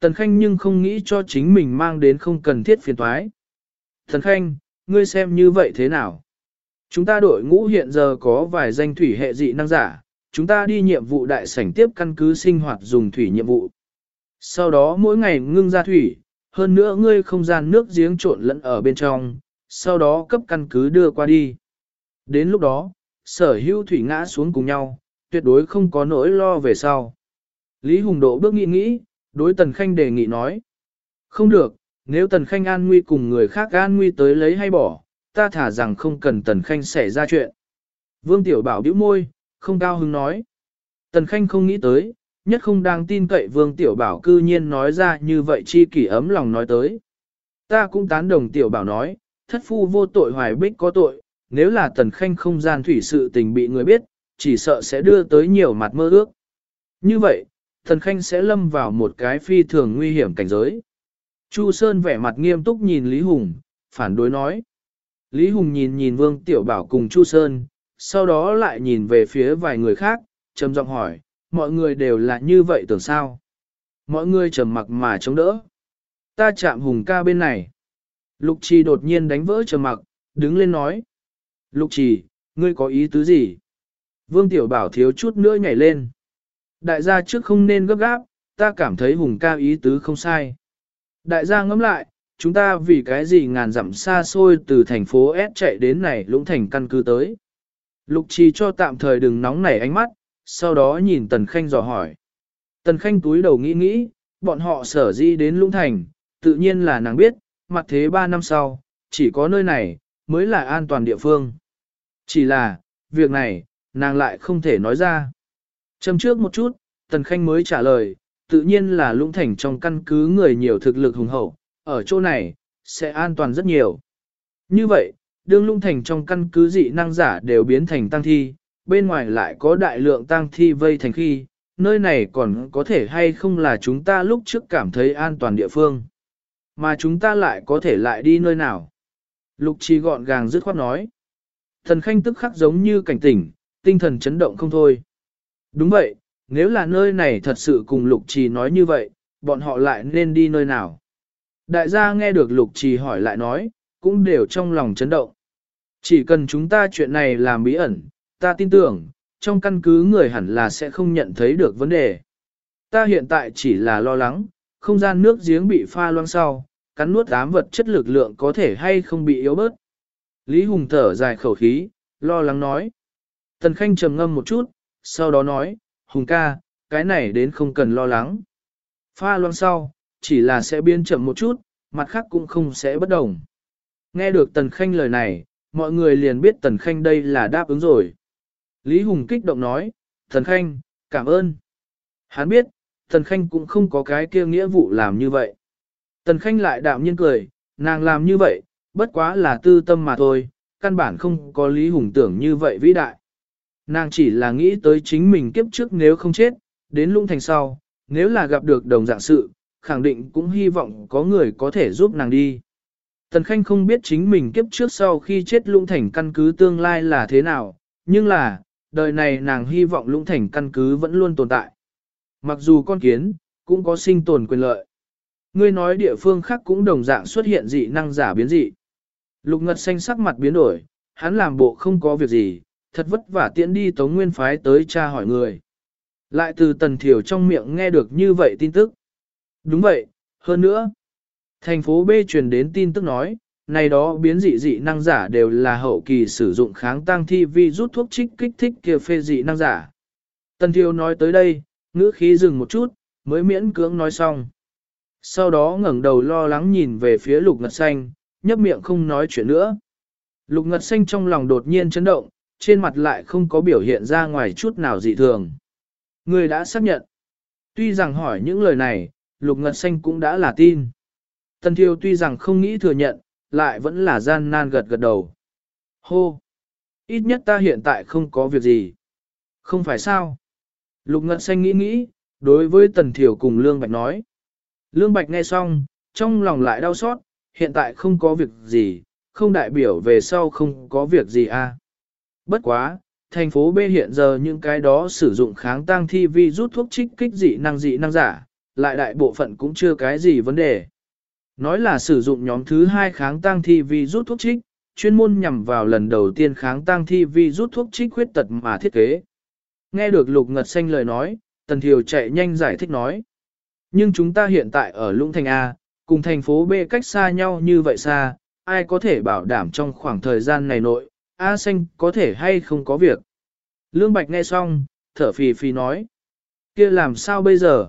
Tần Khanh nhưng không nghĩ cho chính mình mang đến không cần thiết phiền toái. Tần Khanh, ngươi xem như vậy thế nào? Chúng ta đội ngũ hiện giờ có vài danh thủy hệ dị năng giả, chúng ta đi nhiệm vụ đại sảnh tiếp căn cứ sinh hoạt dùng thủy nhiệm vụ. Sau đó mỗi ngày ngưng ra thủy, hơn nữa ngươi không gian nước giếng trộn lẫn ở bên trong, sau đó cấp căn cứ đưa qua đi. Đến lúc đó, sở hữu thủy ngã xuống cùng nhau, tuyệt đối không có nỗi lo về sau. Lý Hùng Độ bước nghĩ nghĩ, đối Tần Khanh đề nghị nói. Không được, nếu Tần Khanh an nguy cùng người khác an nguy tới lấy hay bỏ, ta thả rằng không cần Tần Khanh xảy ra chuyện. Vương Tiểu Bảo bĩu môi, không cao hứng nói. Tần Khanh không nghĩ tới, nhất không đang tin cậy Vương Tiểu Bảo cư nhiên nói ra như vậy chi kỷ ấm lòng nói tới. Ta cũng tán đồng Tiểu Bảo nói, thất phu vô tội hoài bích có tội, nếu là Tần Khanh không gian thủy sự tình bị người biết, chỉ sợ sẽ đưa tới nhiều mặt mơ ước. Như vậy, Tần Khanh sẽ lâm vào một cái phi thường nguy hiểm cảnh giới. Chu Sơn vẻ mặt nghiêm túc nhìn Lý Hùng, phản đối nói. Lý Hùng nhìn nhìn Vương Tiểu Bảo cùng Chu Sơn, sau đó lại nhìn về phía vài người khác, trầm giọng hỏi, mọi người đều là như vậy tưởng sao? Mọi người trầm mặc mà chống đỡ. Ta chạm Hùng ca bên này. Lục trì đột nhiên đánh vỡ trầm mặc, đứng lên nói. Lục trì, ngươi có ý tứ gì? Vương Tiểu Bảo thiếu chút nữa nhảy lên. Đại gia trước không nên gấp gáp, ta cảm thấy Hùng ca ý tứ không sai. Đại gia ngẫm lại, chúng ta vì cái gì ngàn dặm xa xôi từ thành phố S chạy đến này lũng thành căn cứ tới. Lục trì cho tạm thời đừng nóng nảy ánh mắt, sau đó nhìn Tần Khanh dò hỏi. Tần Khanh túi đầu nghĩ nghĩ, bọn họ sở di đến lũng thành, tự nhiên là nàng biết, mặt thế ba năm sau, chỉ có nơi này, mới là an toàn địa phương. Chỉ là, việc này, nàng lại không thể nói ra. Châm trước một chút, Tần Khanh mới trả lời, tự nhiên là lũng thành trong căn cứ người nhiều thực lực hùng hậu, ở chỗ này, sẽ an toàn rất nhiều. Như vậy, đương lung thành trong căn cứ dị năng giả đều biến thành tăng thi, bên ngoài lại có đại lượng tăng thi vây thành khi, nơi này còn có thể hay không là chúng ta lúc trước cảm thấy an toàn địa phương. Mà chúng ta lại có thể lại đi nơi nào. Lục trì gọn gàng dứt khoát nói. Thần khanh tức khắc giống như cảnh tỉnh, tinh thần chấn động không thôi. Đúng vậy, nếu là nơi này thật sự cùng lục trì nói như vậy, bọn họ lại nên đi nơi nào. Đại gia nghe được lục trì hỏi lại nói, cũng đều trong lòng chấn động. Chỉ cần chúng ta chuyện này làm bí ẩn, ta tin tưởng, trong căn cứ người hẳn là sẽ không nhận thấy được vấn đề. Ta hiện tại chỉ là lo lắng, không gian nước giếng bị pha loang sau, cắn nuốt ám vật chất lực lượng có thể hay không bị yếu bớt. Lý Hùng thở dài khẩu khí, lo lắng nói. Tần Khanh trầm ngâm một chút, sau đó nói, Hùng ca, cái này đến không cần lo lắng. Pha loang sau, chỉ là sẽ biến chậm một chút, mặt khác cũng không sẽ bất đồng. Nghe được Tần Khanh lời này, mọi người liền biết Tần Khanh đây là đáp ứng rồi. Lý Hùng kích động nói, Tần Khanh, cảm ơn. Hắn biết, Tần Khanh cũng không có cái kia nghĩa vụ làm như vậy. Tần Khanh lại đạm nhiên cười, nàng làm như vậy, bất quá là tư tâm mà thôi, căn bản không có Lý Hùng tưởng như vậy vĩ đại. Nàng chỉ là nghĩ tới chính mình kiếp trước nếu không chết, đến lung thành sau, nếu là gặp được đồng dạng sự, khẳng định cũng hy vọng có người có thể giúp nàng đi. Tần Khanh không biết chính mình kiếp trước sau khi chết lung thành căn cứ tương lai là thế nào, nhưng là, đời này nàng hy vọng lung thành căn cứ vẫn luôn tồn tại. Mặc dù con kiến, cũng có sinh tồn quyền lợi. Ngươi nói địa phương khác cũng đồng dạng xuất hiện dị năng giả biến dị. Lục Ngật xanh sắc mặt biến đổi, hắn làm bộ không có việc gì, thật vất vả tiễn đi Tống Nguyên phái tới cha hỏi người. Lại từ tần thiểu trong miệng nghe được như vậy tin tức. Đúng vậy, hơn nữa. Thành phố B truyền đến tin tức nói, này đó biến dị dị năng giả đều là hậu kỳ sử dụng kháng tăng thi vi rút thuốc trích kích thích kia phê dị năng giả. Tần thiểu nói tới đây, ngữ khí dừng một chút, mới miễn cưỡng nói xong. Sau đó ngẩng đầu lo lắng nhìn về phía lục ngật xanh, nhấp miệng không nói chuyện nữa. Lục ngật xanh trong lòng đột nhiên chấn động, trên mặt lại không có biểu hiện ra ngoài chút nào dị thường. Người đã xác nhận. Tuy rằng hỏi những lời này, lục ngật xanh cũng đã là tin. Tần thiêu tuy rằng không nghĩ thừa nhận, lại vẫn là gian nan gật gật đầu. Hô! Ít nhất ta hiện tại không có việc gì. Không phải sao? Lục ngật xanh nghĩ nghĩ, đối với tần thiểu cùng Lương Bạch nói. Lương Bạch nghe xong, trong lòng lại đau xót, hiện tại không có việc gì, không đại biểu về sau không có việc gì à. Bất quá, thành phố B hiện giờ những cái đó sử dụng kháng tăng thi vi rút thuốc trích kích dị năng dị năng giả, lại đại bộ phận cũng chưa cái gì vấn đề. Nói là sử dụng nhóm thứ hai kháng tăng thi vi rút thuốc trích, chuyên môn nhằm vào lần đầu tiên kháng tăng thi vi rút thuốc trích khuyết tật mà thiết kế. Nghe được Lục Ngật Xanh lời nói, Tần Thiều chạy nhanh giải thích nói. Nhưng chúng ta hiện tại ở Lũng Thành A, cùng thành phố B cách xa nhau như vậy xa, ai có thể bảo đảm trong khoảng thời gian này nội, A Xanh có thể hay không có việc. Lương Bạch nghe xong, thở phì phì nói. kia làm sao bây giờ?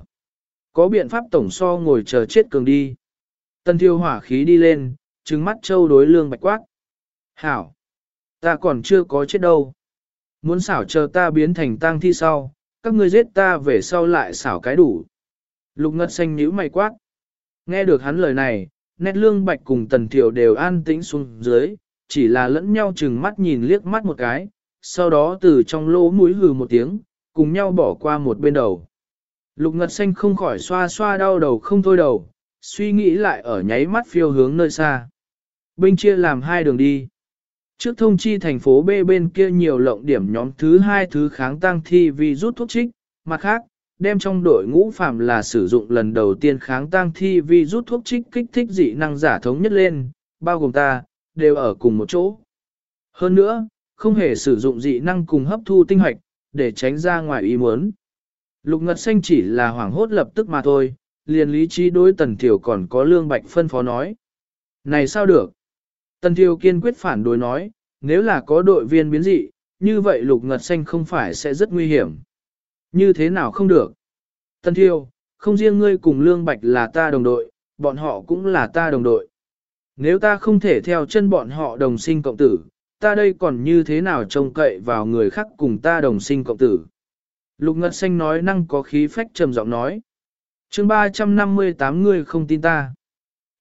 Có biện pháp tổng so ngồi chờ chết cường đi. tân thiêu hỏa khí đi lên, trừng mắt châu đối lương bạch quát. Hảo! Ta còn chưa có chết đâu. Muốn xảo chờ ta biến thành tang thi sau, các ngươi giết ta về sau lại xảo cái đủ. Lục ngất xanh nhíu mày quát. Nghe được hắn lời này, nét lương bạch cùng tần thiểu đều an tĩnh xuống dưới, chỉ là lẫn nhau chừng mắt nhìn liếc mắt một cái, sau đó từ trong lỗ mũi hừ một tiếng, cùng nhau bỏ qua một bên đầu. Lục ngật xanh không khỏi xoa xoa đau đầu không thôi đầu, suy nghĩ lại ở nháy mắt phiêu hướng nơi xa. Binh chia làm hai đường đi. Trước thông chi thành phố B bên kia nhiều lộng điểm nhóm thứ hai thứ kháng tăng thi vì rút thuốc trích, mặt khác, đem trong đội ngũ phạm là sử dụng lần đầu tiên kháng tăng thi vi rút thuốc trích kích thích dị năng giả thống nhất lên, bao gồm ta, đều ở cùng một chỗ. Hơn nữa, không hề sử dụng dị năng cùng hấp thu tinh hoạch, để tránh ra ngoài ý muốn. Lục Ngật Xanh chỉ là hoảng hốt lập tức mà thôi, liền lý trí đối Tần Thiểu còn có Lương Bạch phân phó nói. Này sao được? Tần Thiểu kiên quyết phản đối nói, nếu là có đội viên biến dị, như vậy Lục Ngật Xanh không phải sẽ rất nguy hiểm. Như thế nào không được? Tần Thiêu, không riêng ngươi cùng Lương Bạch là ta đồng đội, bọn họ cũng là ta đồng đội. Nếu ta không thể theo chân bọn họ đồng sinh cộng tử, ta đây còn như thế nào trông cậy vào người khác cùng ta đồng sinh cộng tử? Lục Ngật Xanh nói năng có khí phách trầm giọng nói. chương 358 người không tin ta.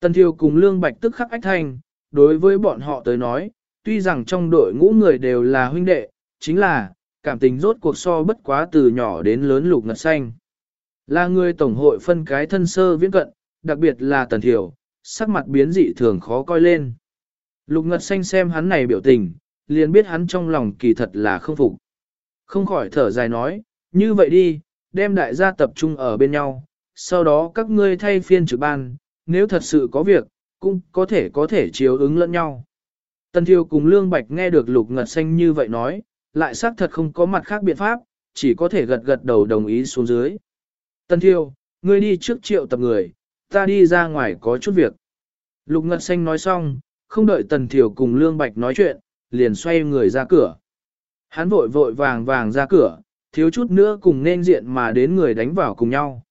Tần Thiều cùng Lương Bạch tức khắc ách thành, đối với bọn họ tới nói, tuy rằng trong đội ngũ người đều là huynh đệ, chính là, cảm tình rốt cuộc so bất quá từ nhỏ đến lớn Lục Ngật Xanh. Là người tổng hội phân cái thân sơ viễn cận, đặc biệt là Tần thiểu, sắc mặt biến dị thường khó coi lên. Lục Ngật Xanh xem hắn này biểu tình, liền biết hắn trong lòng kỳ thật là không phục. Không khỏi thở dài nói, như vậy đi, đem đại gia tập trung ở bên nhau, sau đó các ngươi thay phiên trực ban, nếu thật sự có việc, cũng có thể có thể chiếu ứng lẫn nhau. Tần Thiêu cùng Lương Bạch nghe được Lục Ngật Xanh như vậy nói, lại xác thật không có mặt khác biện pháp, chỉ có thể gật gật đầu đồng ý xuống dưới. Tần Thiêu, ngươi đi trước triệu tập người, ta đi ra ngoài có chút việc. Lục Ngật Xanh nói xong, không đợi Tần Thiều cùng Lương Bạch nói chuyện, liền xoay người ra cửa. Hắn vội vội vàng vàng ra cửa, thiếu chút nữa cùng nên diện mà đến người đánh vào cùng nhau.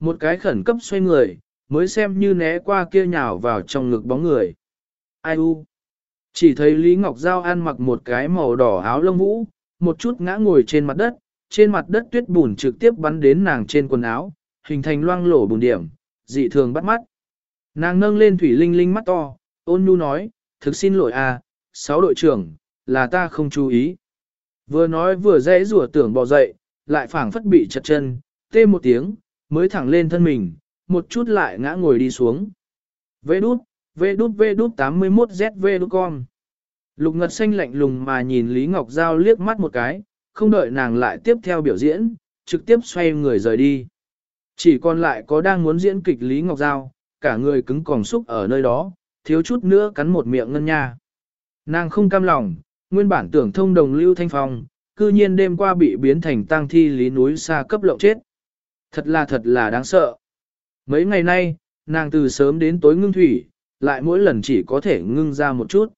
Một cái khẩn cấp xoay người, mới xem như né qua kia nhào vào trong ngực bóng người. Ai u? Chỉ thấy Lý Ngọc Giao ăn mặc một cái màu đỏ áo lông vũ, một chút ngã ngồi trên mặt đất, trên mặt đất tuyết bùn trực tiếp bắn đến nàng trên quần áo, hình thành loang lổ bùn điểm, dị thường bắt mắt. Nàng nâng lên thủy linh linh mắt to, ôn nhu nói, thực xin lỗi à, sáu đội trưởng, là ta không chú ý. Vừa nói vừa dễ rủa tưởng bỏ dậy, lại phảng phất bị chật chân, tê một tiếng, mới thẳng lên thân mình, một chút lại ngã ngồi đi xuống. Vê đút, vê đút vê đút 81ZV đút con. Lục Ngật Xanh lạnh lùng mà nhìn Lý Ngọc Giao liếc mắt một cái, không đợi nàng lại tiếp theo biểu diễn, trực tiếp xoay người rời đi. Chỉ còn lại có đang muốn diễn kịch Lý Ngọc Giao, cả người cứng còng xúc ở nơi đó, thiếu chút nữa cắn một miệng ngân nha. Nàng không cam lòng, nguyên bản tưởng thông đồng lưu thanh phong, cư nhiên đêm qua bị biến thành tang thi lý núi xa cấp lộng chết. Thật là thật là đáng sợ. Mấy ngày nay, nàng từ sớm đến tối ngưng thủy, lại mỗi lần chỉ có thể ngưng ra một chút.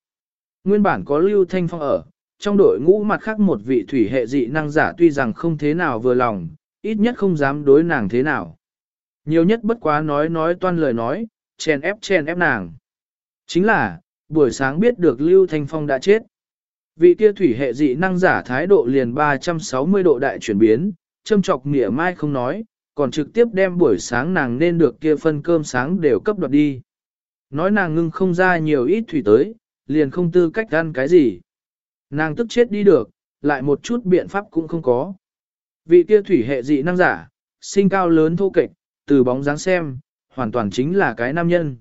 Nguyên bản có lưu thanh phong ở, trong đội ngũ mặt khác một vị thủy hệ dị năng giả tuy rằng không thế nào vừa lòng, ít nhất không dám đối nàng thế nào. Nhiều nhất bất quá nói nói toan lời nói, chèn ép chèn ép nàng. Chính là, buổi sáng biết được Lưu Thanh Phong đã chết. Vị kia thủy hệ dị năng giả thái độ liền 360 độ đại chuyển biến, châm chọc nghĩa mai không nói, còn trực tiếp đem buổi sáng nàng nên được kia phân cơm sáng đều cấp đoạt đi. Nói nàng ngưng không ra nhiều ít thủy tới, liền không tư cách ăn cái gì. Nàng tức chết đi được, lại một chút biện pháp cũng không có. Vị kia thủy hệ dị năng giả, sinh cao lớn thô kệch, từ bóng dáng xem, hoàn toàn chính là cái nam nhân.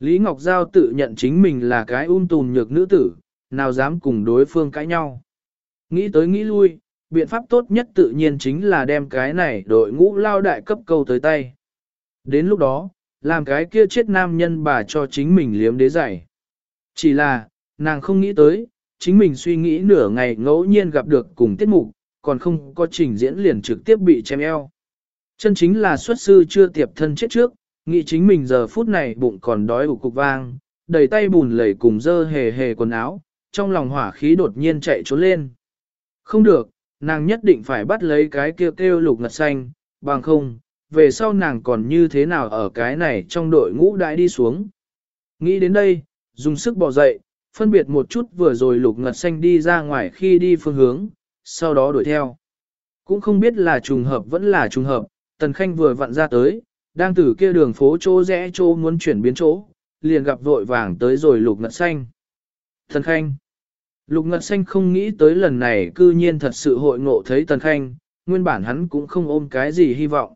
Lý Ngọc Giao tự nhận chính mình là cái ung tùn nhược nữ tử, nào dám cùng đối phương cãi nhau. Nghĩ tới nghĩ lui, biện pháp tốt nhất tự nhiên chính là đem cái này đội ngũ lao đại cấp câu tới tay. Đến lúc đó, làm cái kia chết nam nhân bà cho chính mình liếm đế giày. Chỉ là, nàng không nghĩ tới, chính mình suy nghĩ nửa ngày ngẫu nhiên gặp được cùng tiết mục, còn không có trình diễn liền trực tiếp bị chém eo. Chân chính là xuất sư chưa tiệp thân chết trước, nghĩ chính mình giờ phút này bụng còn đói ủ cục vang, đầy tay bùn lầy cùng dơ hề hề quần áo, trong lòng hỏa khí đột nhiên chạy trốn lên. Không được, nàng nhất định phải bắt lấy cái kia kêu, kêu lục ngật xanh, bằng không, về sau nàng còn như thế nào ở cái này trong đội ngũ đại đi xuống. Nghĩ đến đây, dùng sức bỏ dậy, phân biệt một chút vừa rồi lục ngật xanh đi ra ngoài khi đi phương hướng, sau đó đuổi theo. Cũng không biết là trùng hợp vẫn là trùng hợp, Tần Khanh vừa vặn ra tới, đang từ kia đường phố chỗ rẽ chỗ muốn chuyển biến chỗ, liền gặp vội vàng tới rồi lục ngật xanh. Tần Khanh Lục Ngật Xanh không nghĩ tới lần này cư nhiên thật sự hội ngộ thấy Tần Khanh, nguyên bản hắn cũng không ôm cái gì hy vọng.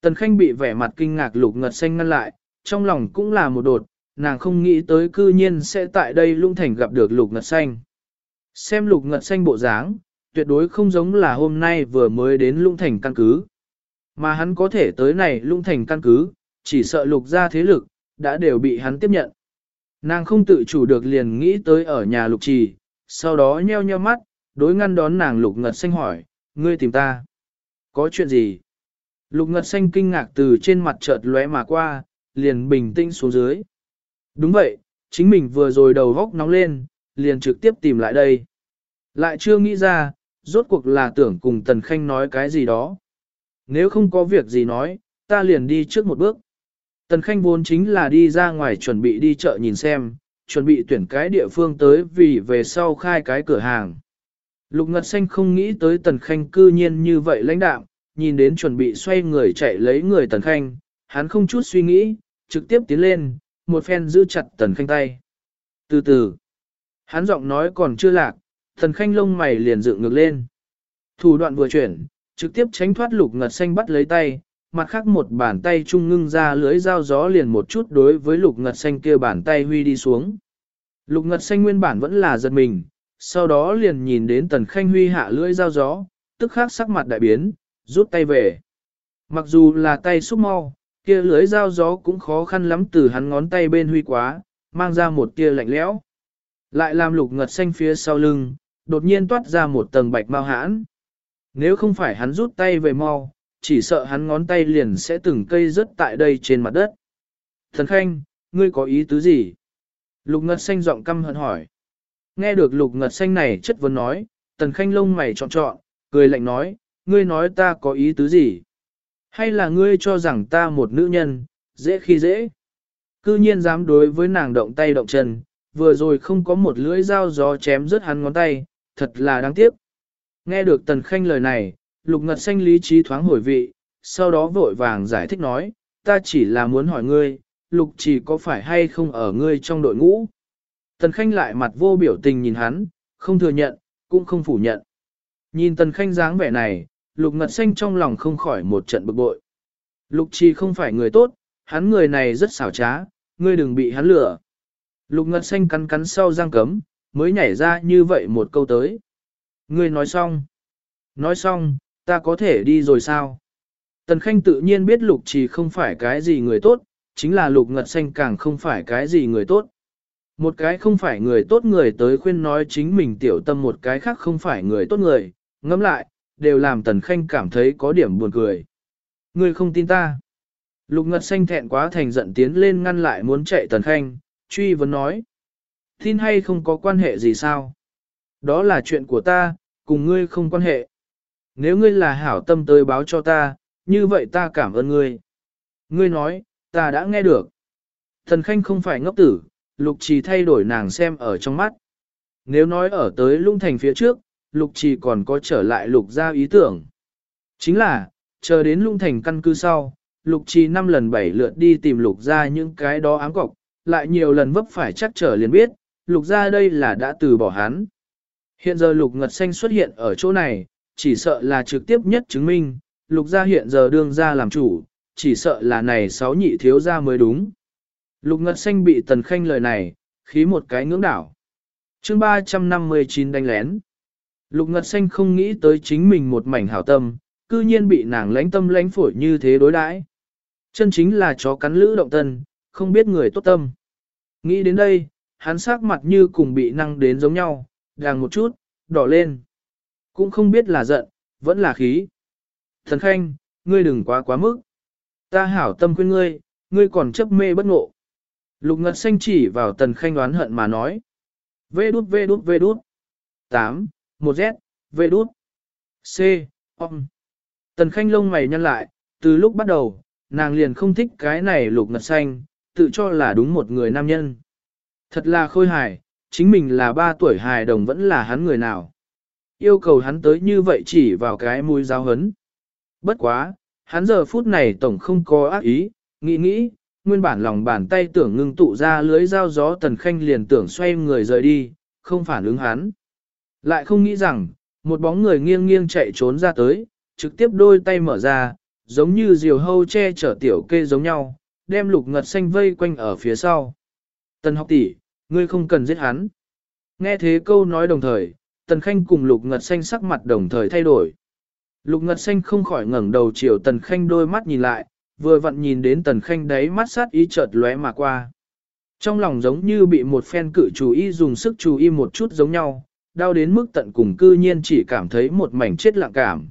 Tần Khanh bị vẻ mặt kinh ngạc Lục Ngật Xanh ngăn lại, trong lòng cũng là một đột, nàng không nghĩ tới cư nhiên sẽ tại đây lung thành gặp được Lục Ngật Xanh. Xem Lục Ngật Xanh bộ dáng, tuyệt đối không giống là hôm nay vừa mới đến lung thành căn cứ. Mà hắn có thể tới này lung thành căn cứ, chỉ sợ lục ra thế lực, đã đều bị hắn tiếp nhận. Nàng không tự chủ được liền nghĩ tới ở nhà lục trì, sau đó nheo nheo mắt, đối ngăn đón nàng lục ngật xanh hỏi, ngươi tìm ta. Có chuyện gì? Lục ngật xanh kinh ngạc từ trên mặt chợt lóe mà qua, liền bình tĩnh xuống dưới. Đúng vậy, chính mình vừa rồi đầu góc nóng lên, liền trực tiếp tìm lại đây. Lại chưa nghĩ ra, rốt cuộc là tưởng cùng Tần Khanh nói cái gì đó. Nếu không có việc gì nói, ta liền đi trước một bước. Tần Khanh vốn chính là đi ra ngoài chuẩn bị đi chợ nhìn xem, chuẩn bị tuyển cái địa phương tới vì về sau khai cái cửa hàng. Lục Ngật Xanh không nghĩ tới Tần Khanh cư nhiên như vậy lãnh đạo, nhìn đến chuẩn bị xoay người chạy lấy người Tần Khanh, hắn không chút suy nghĩ, trực tiếp tiến lên, một phen giữ chặt Tần Khanh tay. Từ từ, hắn giọng nói còn chưa lạc, Tần Khanh lông mày liền dựng ngược lên. Thủ đoạn vừa chuyển, trực tiếp tránh thoát Lục Ngật Xanh bắt lấy tay, mặt khác một bàn tay trung ngưng ra lưới dao gió liền một chút đối với lục ngật xanh kia bàn tay huy đi xuống. Lục ngật xanh nguyên bản vẫn là giật mình, sau đó liền nhìn đến tần khanh huy hạ lưỡi dao gió, tức khắc sắc mặt đại biến, rút tay về. Mặc dù là tay xúc mau, kia lưới dao gió cũng khó khăn lắm từ hắn ngón tay bên huy quá, mang ra một tia lạnh lẽo. Lại làm lục ngật xanh phía sau lưng, đột nhiên toát ra một tầng bạch mau hãn. Nếu không phải hắn rút tay về mau, chỉ sợ hắn ngón tay liền sẽ từng cây rớt tại đây trên mặt đất. Thần Khanh, ngươi có ý tứ gì? Lục Ngật Xanh giọng căm hận hỏi. Nghe được Lục Ngật Xanh này chất vấn nói, Tần Khanh lông mày trọn trọn, cười lạnh nói, ngươi nói ta có ý tứ gì? Hay là ngươi cho rằng ta một nữ nhân, dễ khi dễ? Cư nhiên dám đối với nàng động tay động chân, vừa rồi không có một lưỡi dao gió chém rớt hắn ngón tay, thật là đáng tiếc. Nghe được Tần Khanh lời này, Lục Ngật Xanh lý trí thoáng hồi vị, sau đó vội vàng giải thích nói, ta chỉ là muốn hỏi ngươi, Lục chỉ có phải hay không ở ngươi trong đội ngũ? Tần Khanh lại mặt vô biểu tình nhìn hắn, không thừa nhận, cũng không phủ nhận. Nhìn Tần Khanh dáng vẻ này, Lục Ngật Xanh trong lòng không khỏi một trận bực bội. Lục Trì không phải người tốt, hắn người này rất xảo trá, ngươi đừng bị hắn lừa. Lục Ngật Xanh cắn cắn sau răng cấm, mới nhảy ra như vậy một câu tới. Ngươi nói xong. Nói xong, ta có thể đi rồi sao? Tần Khanh tự nhiên biết Lục Trì không phải cái gì người tốt, chính là Lục Ngật Xanh càng không phải cái gì người tốt. Một cái không phải người tốt người tới khuyên nói chính mình tiểu tâm một cái khác không phải người tốt người, ngẫm lại, đều làm Tần Khanh cảm thấy có điểm buồn cười. Ngươi không tin ta. Lục Ngật Xanh thẹn quá thành giận tiến lên ngăn lại muốn chạy Tần Khanh, truy vấn nói. Tin hay không có quan hệ gì sao? Đó là chuyện của ta, cùng ngươi không quan hệ. Nếu ngươi là hảo tâm tới báo cho ta, như vậy ta cảm ơn ngươi. Ngươi nói, ta đã nghe được. Thần Khanh không phải ngốc tử, Lục Trì thay đổi nàng xem ở trong mắt. Nếu nói ở tới lung thành phía trước, Lục Trì còn có trở lại Lục ra ý tưởng. Chính là, chờ đến lung thành căn cứ sau, Lục Trì năm lần bảy lượt đi tìm Lục ra những cái đó ám cọc, lại nhiều lần vấp phải chắc trở liền biết, Lục ra đây là đã từ bỏ hắn. Hiện giờ Lục Ngật Xanh xuất hiện ở chỗ này, chỉ sợ là trực tiếp nhất chứng minh, Lục gia hiện giờ đương ra làm chủ, chỉ sợ là này sáu nhị thiếu gia mới đúng. Lục Ngật Xanh bị Tần Khanh lời này, khí một cái ngưỡng đảo. chương 359 đánh lén. Lục Ngật Xanh không nghĩ tới chính mình một mảnh hảo tâm, cư nhiên bị nàng lãnh tâm lãnh phổi như thế đối đãi. Chân chính là chó cắn lữ động tân, không biết người tốt tâm. Nghĩ đến đây, hắn sắc mặt như cùng bị năng đến giống nhau, đàng một chút, đỏ lên. Cũng không biết là giận, vẫn là khí. Thần Khanh, ngươi đừng quá quá mức. Ta hảo tâm khuyên ngươi, ngươi còn chấp mê bất ngộ. Lục Ngật Xanh chỉ vào Tần Khanh đoán hận mà nói. Vê đút vê đút vê đút. 8, một Z, vê đút. C, om. Tần Khanh lông mày nhăn lại, từ lúc bắt đầu, nàng liền không thích cái này Lục Ngật Xanh, tự cho là đúng một người nam nhân. Thật là khôi hài, chính mình là ba tuổi hài đồng vẫn là hắn người nào. Yêu cầu hắn tới như vậy chỉ vào cái mũi giáo hấn. Bất quá, hắn giờ phút này tổng không có ác ý, nghĩ nghĩ, nguyên bản lòng bàn tay tưởng ngưng tụ ra lưới dao gió tần khanh liền tưởng xoay người rời đi, không phản ứng hắn. Lại không nghĩ rằng, một bóng người nghiêng nghiêng chạy trốn ra tới, trực tiếp đôi tay mở ra, giống như diều hâu che chở tiểu kê giống nhau, đem lục ngật xanh vây quanh ở phía sau. Tần học tỷ, ngươi không cần giết hắn. Nghe thế câu nói đồng thời, tần khanh cùng lục ngật xanh sắc mặt đồng thời thay đổi. Lục Ngật Xanh không khỏi ngẩng đầu chiều Tần Khanh đôi mắt nhìn lại, vừa vặn nhìn đến Tần Khanh đấy mắt sát ý chợt lóe mà qua. Trong lòng giống như bị một phen cử chú ý dùng sức chú ý một chút giống nhau, đau đến mức tận cùng cư nhiên chỉ cảm thấy một mảnh chết lặng cảm.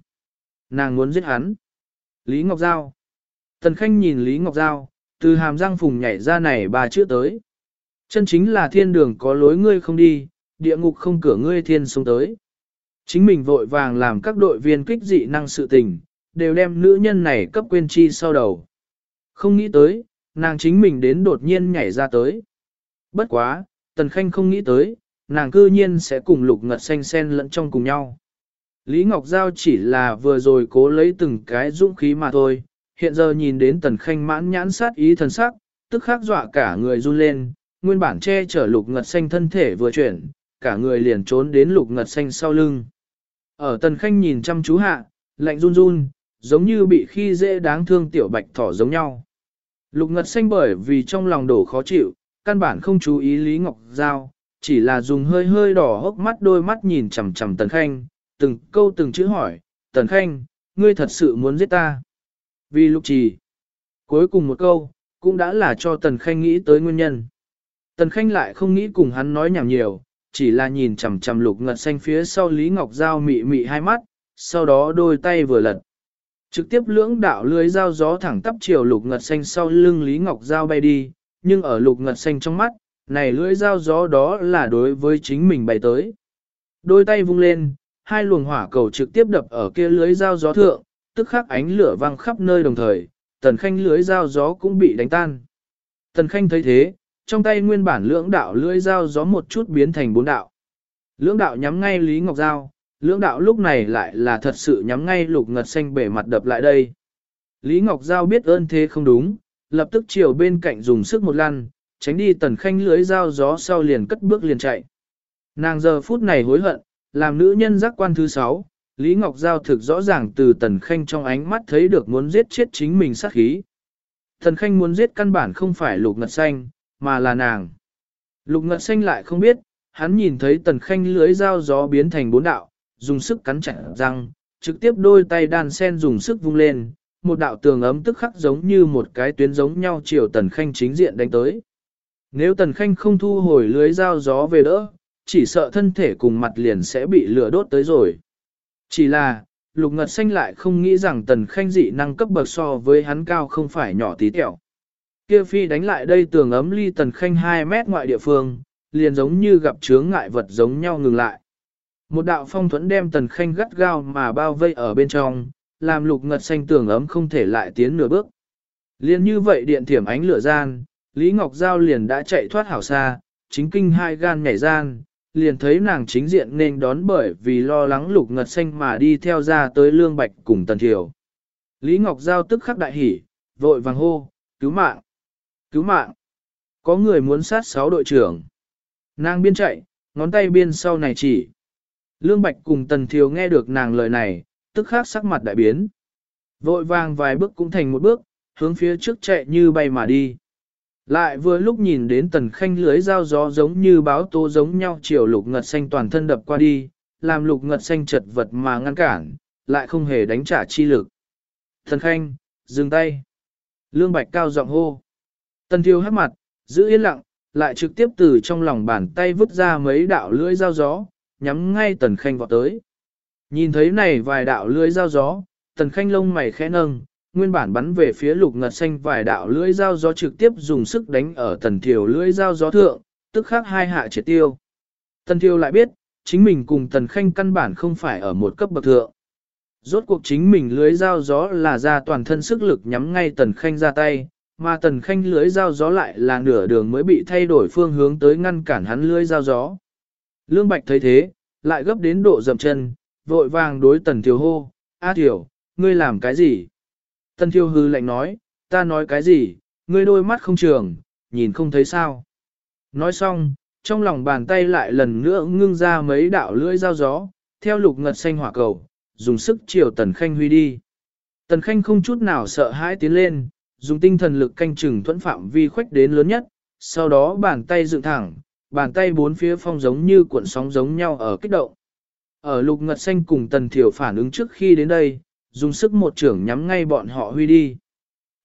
Nàng muốn giết hắn. Lý Ngọc Giao. Tần Khanh nhìn Lý Ngọc Giao, từ hàm răng phùng nhảy ra này ba chữ tới. Chân chính là thiên đường có lối ngươi không đi, địa ngục không cửa ngươi thiên xuống tới. Chính mình vội vàng làm các đội viên kích dị năng sự tình, đều đem nữ nhân này cấp quên chi sau đầu. Không nghĩ tới, nàng chính mình đến đột nhiên nhảy ra tới. Bất quá, Tần Khanh không nghĩ tới, nàng cư nhiên sẽ cùng lục ngật xanh sen lẫn trong cùng nhau. Lý Ngọc Giao chỉ là vừa rồi cố lấy từng cái dũng khí mà thôi, hiện giờ nhìn đến Tần Khanh mãn nhãn sát ý thần sắc, tức khắc dọa cả người run lên, nguyên bản che chở lục ngật xanh thân thể vừa chuyển, cả người liền trốn đến lục ngật xanh sau lưng. Ở tần khanh nhìn chăm chú hạ, lạnh run run, giống như bị khi dễ đáng thương tiểu bạch thỏ giống nhau. Lục ngật xanh bởi vì trong lòng đổ khó chịu, căn bản không chú ý Lý Ngọc Giao, chỉ là dùng hơi hơi đỏ hốc mắt đôi mắt nhìn chằm chằm tần khanh, từng câu từng chữ hỏi, tần khanh, ngươi thật sự muốn giết ta. Vì lục trì, Cuối cùng một câu, cũng đã là cho Tần Khanh nghĩ tới nguyên nhân. Tần Khanh lại không nghĩ cùng hắn nói nhảm nhiều, chỉ là nhìn chằm chằm lục ngật xanh phía sau Lý Ngọc Giao mị mị hai mắt, sau đó đôi tay vừa lật. Trực tiếp lưỡng đạo lưới dao gió thẳng tắp chiều lục ngật xanh sau lưng Lý Ngọc Giao bay đi, nhưng ở lục ngật xanh trong mắt, này lưỡi dao gió đó là đối với chính mình bày tới. Đôi tay vung lên, hai luồng hỏa cầu trực tiếp đập ở kia lưới dao gió thượng, tức khắc ánh lửa vang khắp nơi đồng thời, tần khanh lưới dao gió cũng bị đánh tan. Tần khanh thấy thế, trong tay nguyên bản lưỡng đạo lưới dao gió một chút biến thành bốn đạo. Lưỡng đạo nhắm ngay Lý Ngọc Giao, lưỡng đạo lúc này lại là thật sự nhắm ngay lục ngật xanh bể mặt đập lại đây. Lý Ngọc Giao biết ơn thế không đúng, lập tức chiều bên cạnh dùng sức một lăn, tránh đi tần khanh lưới dao gió sau liền cất bước liền chạy. Nàng giờ phút này hối hận, làm nữ nhân giác quan thứ sáu, Lý Ngọc Giao thực rõ ràng từ tần khanh trong ánh mắt thấy được muốn giết chết chính mình sát khí. Tần khanh muốn giết căn bản không phải lục ngật xanh, mà là nàng. Lục ngật xanh lại không biết, hắn nhìn thấy tần khanh lưới dao gió biến thành bốn đạo, dùng sức cắn chặt răng, trực tiếp đôi tay đàn sen dùng sức vung lên, một đạo tường ấm tức khắc giống như một cái tuyến giống nhau chiều tần khanh chính diện đánh tới. Nếu tần khanh không thu hồi lưới dao gió về đỡ, chỉ sợ thân thể cùng mặt liền sẽ bị lửa đốt tới rồi. Chỉ là, lục ngật xanh lại không nghĩ rằng tần khanh dị năng cấp bậc so với hắn cao không phải nhỏ tí tẹo. Kia phi đánh lại đây tường ấm ly tần khanh 2 mét ngoại địa phương, liền giống như gặp chướng ngại vật giống nhau ngừng lại. Một đạo phong thuẫn đem tần khanh gắt gao mà bao vây ở bên trong, làm lục ngật xanh tường ấm không thể lại tiến nửa bước. Liên như vậy điện thiểm ánh lửa gian, Lý Ngọc Giao liền đã chạy thoát hảo xa, chính kinh hai gan nhảy gian, liền thấy nàng chính diện nên đón bởi vì lo lắng lục ngật xanh mà đi theo ra tới lương bạch cùng tần thiểu. Lý Ngọc Giao tức khắc đại hỉ, vội vàng hô, cứu mạng, cứu mạng. Có người muốn sát sáu đội trưởng. Nàng biên chạy, ngón tay biên sau này chỉ. Lương Bạch cùng Tần Thiều nghe được nàng lời này, tức khắc sắc mặt đại biến. Vội vàng vài bước cũng thành một bước, hướng phía trước chạy như bay mà đi. Lại vừa lúc nhìn đến tần khanh lưới dao gió giống như báo tố giống nhau chiều lục ngật xanh toàn thân đập qua đi, làm lục ngật xanh chật vật mà ngăn cản, lại không hề đánh trả chi lực. Tần khanh, dừng tay. Lương Bạch cao giọng hô. Tần thiêu hát mặt, giữ yên lặng, lại trực tiếp từ trong lòng bàn tay vứt ra mấy đạo lưỡi dao gió, nhắm ngay tần khanh vọt tới. Nhìn thấy này vài đạo lưỡi dao gió, tần khanh lông mày khẽ nâng, nguyên bản bắn về phía lục ngật xanh vài đạo lưỡi dao gió trực tiếp dùng sức đánh ở tần thiều lưỡi dao gió thượng, tức khắc hai hạ triệt tiêu. Tần thiều lại biết, chính mình cùng tần khanh căn bản không phải ở một cấp bậc thượng. Rốt cuộc chính mình lưới dao gió là ra toàn thân sức lực nhắm ngay tần khanh ra tay, mà tần khanh lưới dao gió lại là nửa đường mới bị thay đổi phương hướng tới ngăn cản hắn lưới dao gió. Lương Bạch thấy thế, lại gấp đến độ dầm chân, vội vàng đối tần thiều hô, A thiều, ngươi làm cái gì? Tần Thiêu hư lạnh nói, ta nói cái gì, ngươi đôi mắt không trường, nhìn không thấy sao. Nói xong, trong lòng bàn tay lại lần nữa ngưng ra mấy đạo lưỡi dao gió, theo lục ngật xanh hỏa cầu, dùng sức chiều tần khanh huy đi. Tần khanh không chút nào sợ hãi tiến lên, dùng tinh thần lực canh chừng thuẫn phạm vi khuếch đến lớn nhất, sau đó bàn tay dựng thẳng, bàn tay bốn phía phong giống như cuộn sóng giống nhau ở kích động. Ở lục ngật xanh cùng tần thiểu phản ứng trước khi đến đây, dùng sức một trưởng nhắm ngay bọn họ huy đi.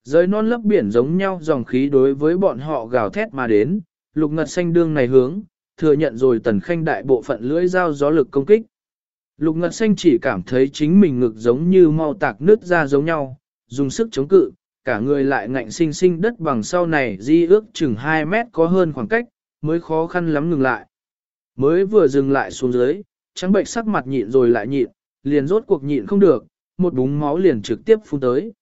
Rơi non lấp biển giống nhau dòng khí đối với bọn họ gào thét mà đến, lục ngật xanh đương này hướng, thừa nhận rồi tần khanh đại bộ phận lưỡi dao gió lực công kích. Lục ngật xanh chỉ cảm thấy chính mình ngực giống như mau tạc nứt ra giống nhau, dùng sức chống cự, cả người lại ngạnh sinh sinh đất bằng sau này di ước chừng 2 mét có hơn khoảng cách, mới khó khăn lắm ngừng lại. Mới vừa dừng lại xuống dưới, trắng bệnh sắc mặt nhịn rồi lại nhịn, liền rốt cuộc nhịn không được, một búng máu liền trực tiếp phun tới.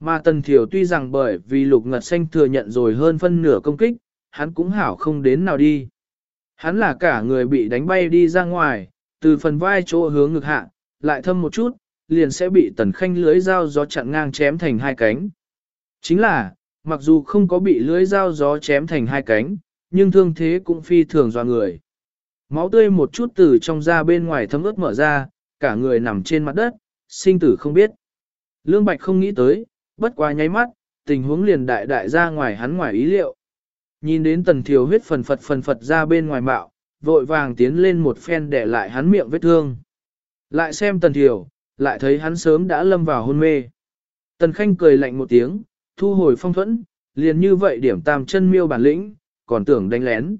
Mà Tần Thiểu tuy rằng bởi vì lục ngật xanh thừa nhận rồi hơn phân nửa công kích, hắn cũng hảo không đến nào đi. Hắn là cả người bị đánh bay đi ra ngoài, từ phần vai chỗ hướng ngực hạ, lại thâm một chút, liền sẽ bị tần khanh lưới dao gió chặn ngang chém thành hai cánh. Chính là, mặc dù không có bị lưới dao gió chém thành hai cánh, nhưng thương thế cũng phi thường do người. Máu tươi một chút từ trong da bên ngoài thấm ướt mở ra, cả người nằm trên mặt đất, sinh tử không biết. Lương Bạch không nghĩ tới, bất quá nháy mắt, tình huống liền đại đại ra ngoài hắn ngoài ý liệu. Nhìn đến tần thiều huyết phần phật phần phật ra bên ngoài mạo, vội vàng tiến lên một phen để lại hắn miệng vết thương. Lại xem tần thiều, lại thấy hắn sớm đã lâm vào hôn mê. Tần khanh cười lạnh một tiếng, thu hồi phong thuẫn, liền như vậy điểm tam chân miêu bản lĩnh, còn tưởng đánh lén.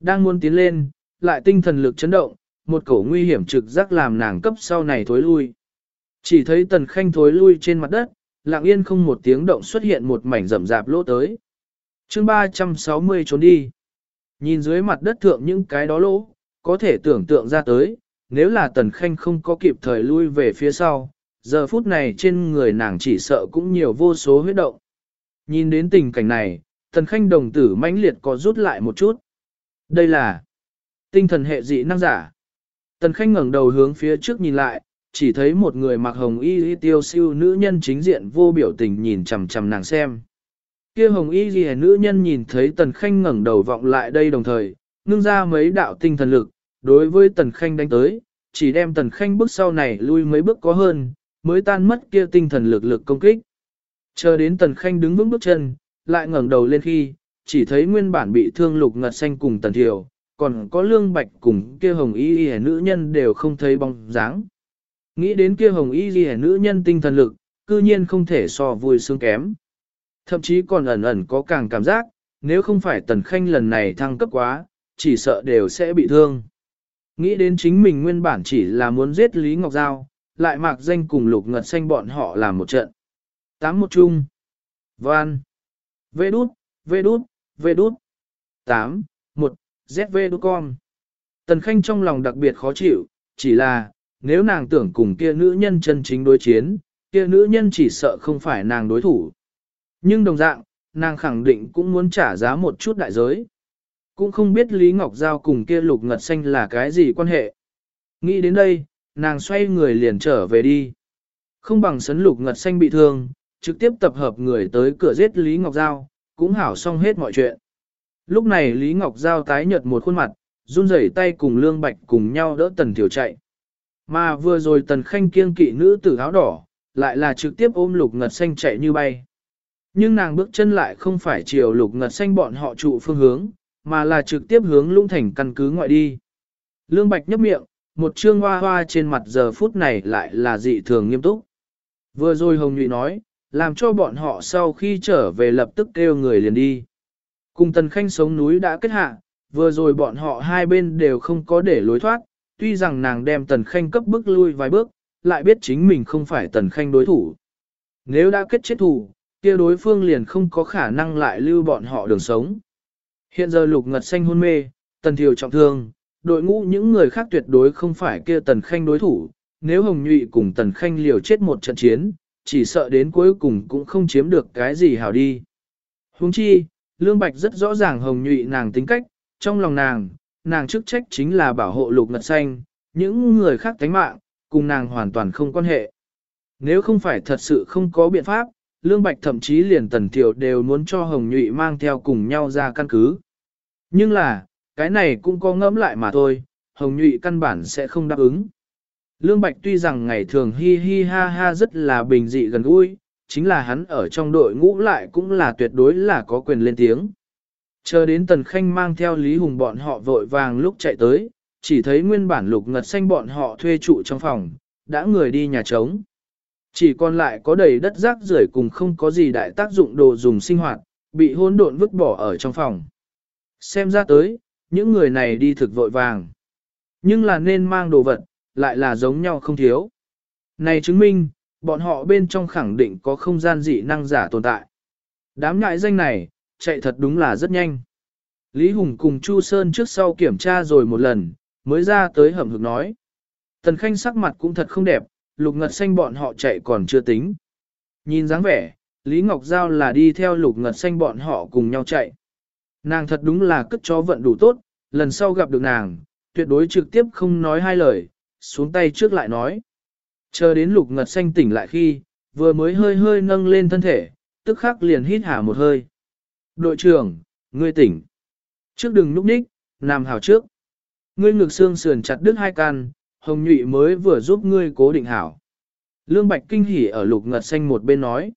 Đang muốn tiến lên, lại tinh thần lực chấn động, một cổ nguy hiểm trực giác làm nàng cấp sau này thối lui. Chỉ thấy tần khanh thối lui trên mặt đất, lặng yên không một tiếng động xuất hiện một mảnh rậm rạp lỗ tới. chương 360 trốn đi. Nhìn dưới mặt đất thượng những cái đó lỗ, có thể tưởng tượng ra tới, nếu là tần khanh không có kịp thời lui về phía sau, giờ phút này trên người nàng chỉ sợ cũng nhiều vô số huyết động. Nhìn đến tình cảnh này, tần khanh đồng tử mãnh liệt có rút lại một chút. Đây là tinh thần hệ dị năng giả. Tần khanh ngẩng đầu hướng phía trước nhìn lại, chỉ thấy một người mặc hồng y y tiêu siêu nữ nhân chính diện vô biểu tình nhìn chằm chằm nàng xem. Kia hồng y ghi nữ nhân nhìn thấy tần khanh ngẩng đầu vọng lại đây đồng thời, ngưng ra mấy đạo tinh thần lực, đối với tần khanh đánh tới, chỉ đem tần khanh bước sau này lui mấy bước có hơn, mới tan mất kia tinh thần lực lực công kích. Chờ đến tần khanh đứng vững bước chân, lại ngẩng đầu lên khi, chỉ thấy nguyên bản bị thương lục ngật xanh cùng tần thiểu, còn có lương bạch cùng kia hồng y y nữ nhân đều không thấy bóng dáng. Nghĩ đến kia hồng y ghi nữ nhân tinh thần lực, cư nhiên không thể so vui sướng kém. Thậm chí còn ẩn ẩn có càng cảm giác, nếu không phải tần khanh lần này thăng cấp quá, chỉ sợ đều sẽ bị thương. Nghĩ đến chính mình nguyên bản chỉ là muốn giết Lý Ngọc Giao, lại mạc danh cùng lục ngật xanh bọn họ làm một trận. Tám một chung. Van. Vê đút, vê đút, vê đút. Tám, một, ZV đút con. Tần Khanh trong lòng đặc biệt khó chịu, chỉ là, nếu nàng tưởng cùng kia nữ nhân chân chính đối chiến, kia nữ nhân chỉ sợ không phải nàng đối thủ. Nhưng đồng dạng, nàng khẳng định cũng muốn trả giá một chút đại giới. Cũng không biết Lý Ngọc Giao cùng kia lục ngật xanh là cái gì quan hệ. Nghĩ đến đây, nàng xoay người liền trở về đi. Không bằng sấn lục ngật xanh bị thương, trực tiếp tập hợp người tới cửa giết Lý Ngọc Giao, cũng hảo xong hết mọi chuyện. Lúc này Lý Ngọc Giao tái nhợt một khuôn mặt, run rẩy tay cùng Lương Bạch cùng nhau đỡ Tần Thiểu chạy. Mà vừa rồi Tần Khanh kiêng kỵ nữ tử áo đỏ, lại là trực tiếp ôm lục ngật xanh chạy như bay. Nhưng nàng bước chân lại không phải chiều lục ngật xanh bọn họ trụ phương hướng, mà là trực tiếp hướng lũng thành căn cứ ngoại đi. Lương Bạch nhấp miệng, một trương hoa hoa trên mặt giờ phút này lại là dị thường nghiêm túc. Vừa rồi Hồng Nhụy nói, làm cho bọn họ sau khi trở về lập tức kêu người liền đi. Cùng Tần Khanh sống núi đã kết hạ, vừa rồi bọn họ hai bên đều không có để lối thoát, tuy rằng nàng đem Tần Khanh cấp bước lui vài bước, lại biết chính mình không phải Tần Khanh đối thủ. Nếu đã kết chết thủ, kia đối phương liền không có khả năng lại lưu bọn họ đường sống. Hiện giờ lục ngật xanh hôn mê, Tần Thiều trọng thương, đội ngũ những người khác tuyệt đối không phải kia Tần Khanh đối thủ, nếu Hồng Nhụy cùng Tần Khanh liều chết một trận chiến, chỉ sợ đến cuối cùng cũng không chiếm được cái gì hảo đi. Huống chi, Lương Bạch rất rõ ràng Hồng Nhụy nàng tính cách, trong lòng nàng, nàng chức trách chính là bảo hộ lục ngật xanh, những người khác tánh mạng, cùng nàng hoàn toàn không quan hệ. Nếu không phải thật sự không có biện pháp, Lương Bạch thậm chí liền Tần thiểu đều muốn cho Hồng Nhụy mang theo cùng nhau ra căn cứ. Nhưng là, cái này cũng có ngẫm lại mà thôi, Hồng Nhụy căn bản sẽ không đáp ứng. Lương Bạch tuy rằng ngày thường hi hi ha ha rất là bình dị gần gũi, chính là hắn ở trong đội ngũ lại cũng là tuyệt đối là có quyền lên tiếng. Chờ đến Tần Khanh mang theo Lý Hùng bọn họ vội vàng lúc chạy tới, chỉ thấy nguyên bản lục ngật xanh bọn họ thuê trụ trong phòng, đã người đi nhà trống. Chỉ còn lại có đầy đất rác rưởi cùng không có gì đại tác dụng đồ dùng sinh hoạt, bị hỗn độn vứt bỏ ở trong phòng. Xem ra tới, những người này đi thực vội vàng. Nhưng là nên mang đồ vật, lại là giống nhau không thiếu. Này chứng minh, bọn họ bên trong khẳng định có không gian dị năng giả tồn tại. Đám nhại danh này, chạy thật đúng là rất nhanh. Lý Hùng cùng Chu Sơn trước sau kiểm tra rồi một lần, mới ra tới hầm hực nói. Tần Khanh sắc mặt cũng thật không đẹp, lục ngật xanh bọn họ chạy còn chưa tính. Nhìn dáng vẻ, Lý Ngọc Giao là đi theo lục ngật xanh bọn họ cùng nhau chạy. Nàng thật đúng là cất chó vận đủ tốt, lần sau gặp được nàng, tuyệt đối trực tiếp không nói hai lời, xuống tay trước lại nói. Chờ đến lục ngật xanh tỉnh lại khi, vừa mới hơi hơi nâng lên thân thể, tức khắc liền hít hả một hơi. Đội trưởng, ngươi tỉnh. Trước đừng núp ních, nằm hào trước. Ngươi ngực xương sườn chặt đứt hai can, hồng nhụy mới vừa giúp ngươi cố định hảo. Lương Bạch kinh hỉ ở lục ngật xanh một bên nói.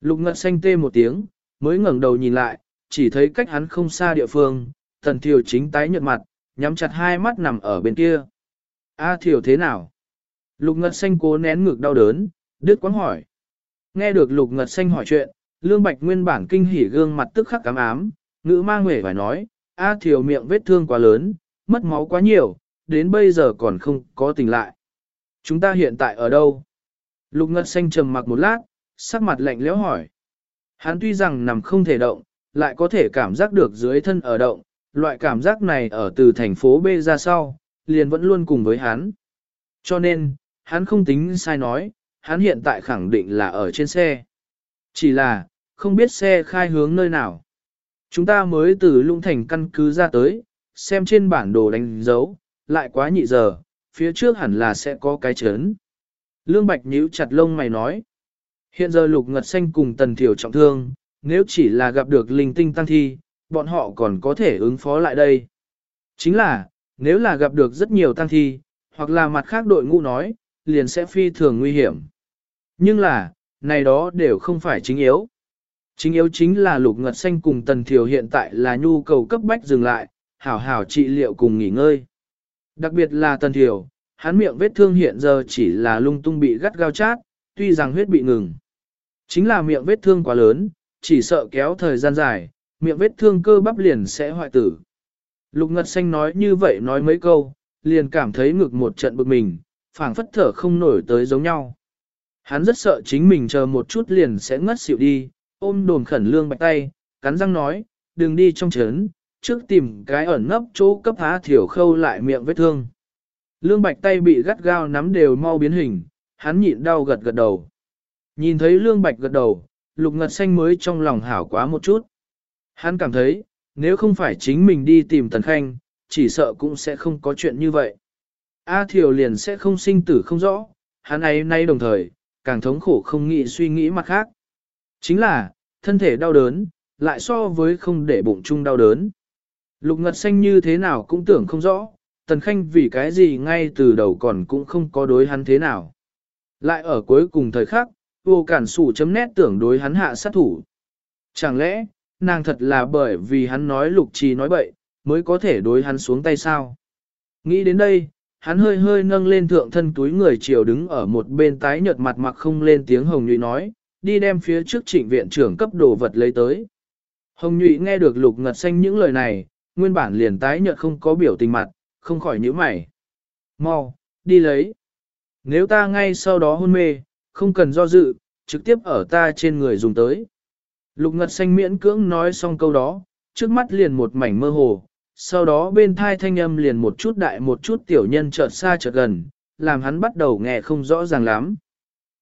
Lục ngật xanh tê một tiếng, mới ngẩng đầu nhìn lại, chỉ thấy cách hắn không xa địa phương, thần thiều chính tái nhợt mặt, nhắm chặt hai mắt nằm ở bên kia. A thiều thế nào? Lục ngật xanh cố nén ngực đau đớn, đứt quãng hỏi. Nghe được lục ngật xanh hỏi chuyện, Lương Bạch nguyên bản kinh hỉ gương mặt tức khắc cám ám, ngữ mang nguệ phải nói, A Thiều miệng vết thương quá lớn, mất máu quá nhiều, đến bây giờ còn không có tỉnh lại. Chúng ta hiện tại ở đâu? Lục Ngật Xanh trầm mặc một lát, sắc mặt lạnh lẽo hỏi. Hắn tuy rằng nằm không thể động, lại có thể cảm giác được dưới thân ở động, loại cảm giác này ở từ thành phố B ra sau, liền vẫn luôn cùng với hắn. Cho nên, hắn không tính sai nói, hắn hiện tại khẳng định là ở trên xe. Chỉ là, không biết xe khai hướng nơi nào. Chúng ta mới từ lung thành căn cứ ra tới, xem trên bản đồ đánh dấu, lại quá nhị giờ, phía trước hẳn là sẽ có cái chấn. Lương Bạch nhíu chặt lông mày nói. Hiện giờ lục ngật xanh cùng tần thiểu trọng thương, nếu chỉ là gặp được linh tinh tăng thi, bọn họ còn có thể ứng phó lại đây. Chính là, nếu là gặp được rất nhiều tăng thi, hoặc là mặt khác đội ngũ nói, liền sẽ phi thường nguy hiểm. Nhưng là, này đó đều không phải chính yếu. Chính yếu chính là lục ngật xanh cùng tần thiểu hiện tại là nhu cầu cấp bách dừng lại, hảo hảo trị liệu cùng nghỉ ngơi. Đặc biệt là tần thiểu, hắn miệng vết thương hiện giờ chỉ là lung tung bị gắt gao chát, tuy rằng huyết bị ngừng. Chính là miệng vết thương quá lớn, chỉ sợ kéo thời gian dài, miệng vết thương cơ bắp liền sẽ hoại tử. Lục Ngật Xanh nói như vậy nói mấy câu, liền cảm thấy ngực một trận bực mình, phảng phất thở không nổi tới giống nhau. Hắn rất sợ chính mình chờ một chút liền sẽ ngất xỉu đi, ôm đồn khẩn lương bạch tay, cắn răng nói, đừng đi trong chấn, trước tìm cái ẩn nấp chỗ cấp há thiểu khâu lại miệng vết thương. Lương bạch tay bị gắt gao nắm đều mau biến hình, hắn nhịn đau gật gật đầu. Nhìn thấy lương bạch gật đầu, lục ngật xanh mới trong lòng hảo quá một chút. Hắn cảm thấy, nếu không phải chính mình đi tìm tần khanh, chỉ sợ cũng sẽ không có chuyện như vậy. A Thiều liền sẽ không sinh tử không rõ, hắn ấy nay đồng thời, càng thống khổ không nghĩ suy nghĩ mặt khác. Chính là, thân thể đau đớn, lại so với không để bụng chung đau đớn. Lục Ngật Xanh như thế nào cũng tưởng không rõ, Tần Khanh vì cái gì ngay từ đầu còn cũng không có đối hắn thế nào. Lại ở cuối cùng thời khắc, vô cản sủ chấm nét tưởng đối hắn hạ sát thủ. Chẳng lẽ, nàng thật là bởi vì hắn nói lục trì nói bậy, mới có thể đối hắn xuống tay sao? Nghĩ đến đây, hắn hơi hơi nâng lên thượng thân túi người chiều đứng ở một bên tái nhợt mặt mặc không lên tiếng hồng nhụy nói, đi đem phía trước trịnh viện trưởng cấp đồ vật lấy tới. Hồng nhụy nghe được lục ngật xanh những lời này, nguyên bản liền tái nhợt không có biểu tình mặt, không khỏi nhíu mày. Mau, đi lấy. Nếu ta ngay sau đó hôn mê, không cần do dự, trực tiếp ở ta trên người dùng tới. Lục ngật xanh miễn cưỡng nói xong câu đó, trước mắt liền một mảnh mơ hồ, sau đó bên thai thanh âm liền một chút đại một chút tiểu nhân chợt xa chợt gần, làm hắn bắt đầu nghe không rõ ràng lắm.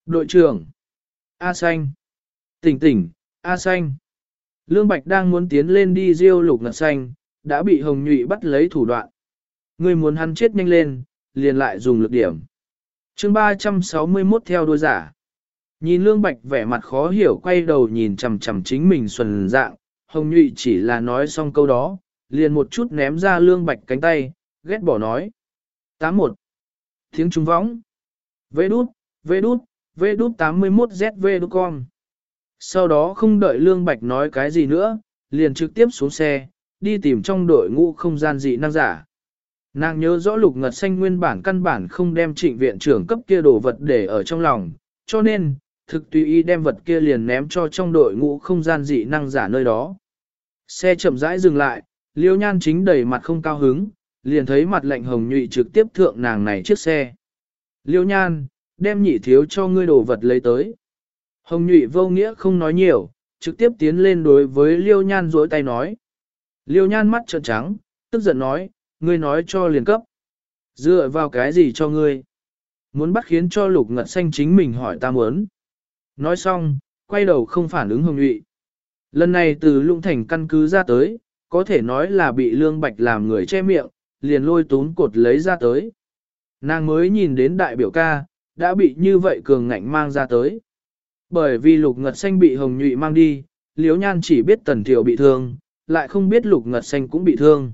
Đội trưởng, A xanh, tỉnh tỉnh, A xanh. Lương Bạch đang muốn tiến lên đi riêu lục ngật xanh, đã bị hồng nhụy bắt lấy thủ đoạn. Người muốn hắn chết nhanh lên, liền lại dùng lực điểm. chương 361 theo đôi giả. Nhìn Lương Bạch vẻ mặt khó hiểu quay đầu nhìn chầm chầm chính mình xuân dạng, Hồng Nhụy chỉ là nói xong câu đó, liền một chút ném ra Lương Bạch cánh tay, ghét bỏ nói. 81. Tiếng trung võng. Vê đút, vê đút, vê đút 81ZV đút con. Sau đó không đợi Lương Bạch nói cái gì nữa, liền trực tiếp xuống xe, đi tìm trong đội ngũ không gian dị năng giả. Nàng nhớ rõ lục ngật xanh nguyên bản căn bản không đem trịnh viện trưởng cấp kia đồ vật để ở trong lòng, cho nên, thực tùy ý đem vật kia liền ném cho trong đội ngũ không gian dị năng giả nơi đó. Xe chậm rãi dừng lại, liêu nhan chính đầy mặt không cao hứng, liền thấy mặt lạnh hồng nhụy trực tiếp thượng nàng này chiếc xe. Liêu nhan, đem nhị thiếu cho ngươi đồ vật lấy tới. Hồng nhụy vô nghĩa không nói nhiều, trực tiếp tiến lên đối với liêu nhan dối tay nói. Liêu nhan mắt trợn trắng, tức giận nói, ngươi nói cho liền cấp. Dựa vào cái gì cho ngươi? Muốn bắt khiến cho lục ngật xanh chính mình hỏi ta muốn. Nói xong, quay đầu không phản ứng hồng nhụy. Lần này từ lũng thành căn cứ ra tới, có thể nói là bị lương bạch làm người che miệng, liền lôi tún cột lấy ra tới. Nàng mới nhìn đến đại biểu ca, đã bị như vậy cường ngạnh mang ra tới. Bởi vì lục ngật xanh bị hồng nhụy mang đi, liếu nhan chỉ biết tần thiểu bị thương, lại không biết lục ngật xanh cũng bị thương.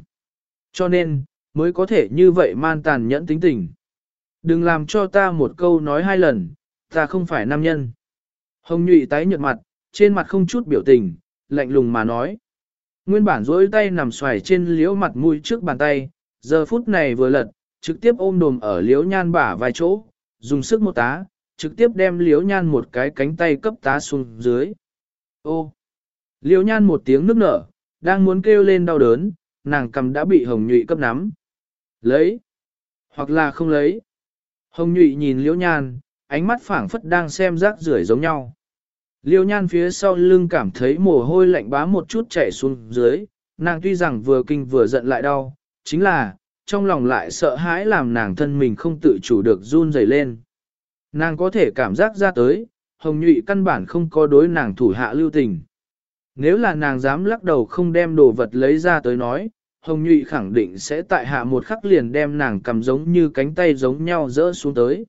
Cho nên, mới có thể như vậy man tàn nhẫn tính tình. Đừng làm cho ta một câu nói hai lần, ta không phải nam nhân. Hồng nhụy tái nhợt mặt, trên mặt không chút biểu tình, lạnh lùng mà nói. Nguyên bản duỗi tay nằm xoài trên liễu mặt mũi trước bàn tay, giờ phút này vừa lật, trực tiếp ôm đồm ở liễu nhan bả vài chỗ, dùng sức một tá, trực tiếp đem liễu nhan một cái cánh tay cấp tá xuống dưới. Ô! liễu nhan một tiếng nước nở, đang muốn kêu lên đau đớn, nàng cầm đã bị hồng nhụy cấp nắm. Lấy! Hoặc là không lấy. Hồng nhụy nhìn liễu nhan, ánh mắt phảng phất đang xem rác rưởi giống nhau. Liêu nhan phía sau lưng cảm thấy mồ hôi lạnh bá một chút chảy xuống dưới, nàng tuy rằng vừa kinh vừa giận lại đau, chính là, trong lòng lại sợ hãi làm nàng thân mình không tự chủ được run rẩy lên. Nàng có thể cảm giác ra tới, hồng nhụy căn bản không có đối nàng thủ hạ lưu tình. Nếu là nàng dám lắc đầu không đem đồ vật lấy ra tới nói, hồng nhụy khẳng định sẽ tại hạ một khắc liền đem nàng cầm giống như cánh tay giống nhau rỡ xuống tới.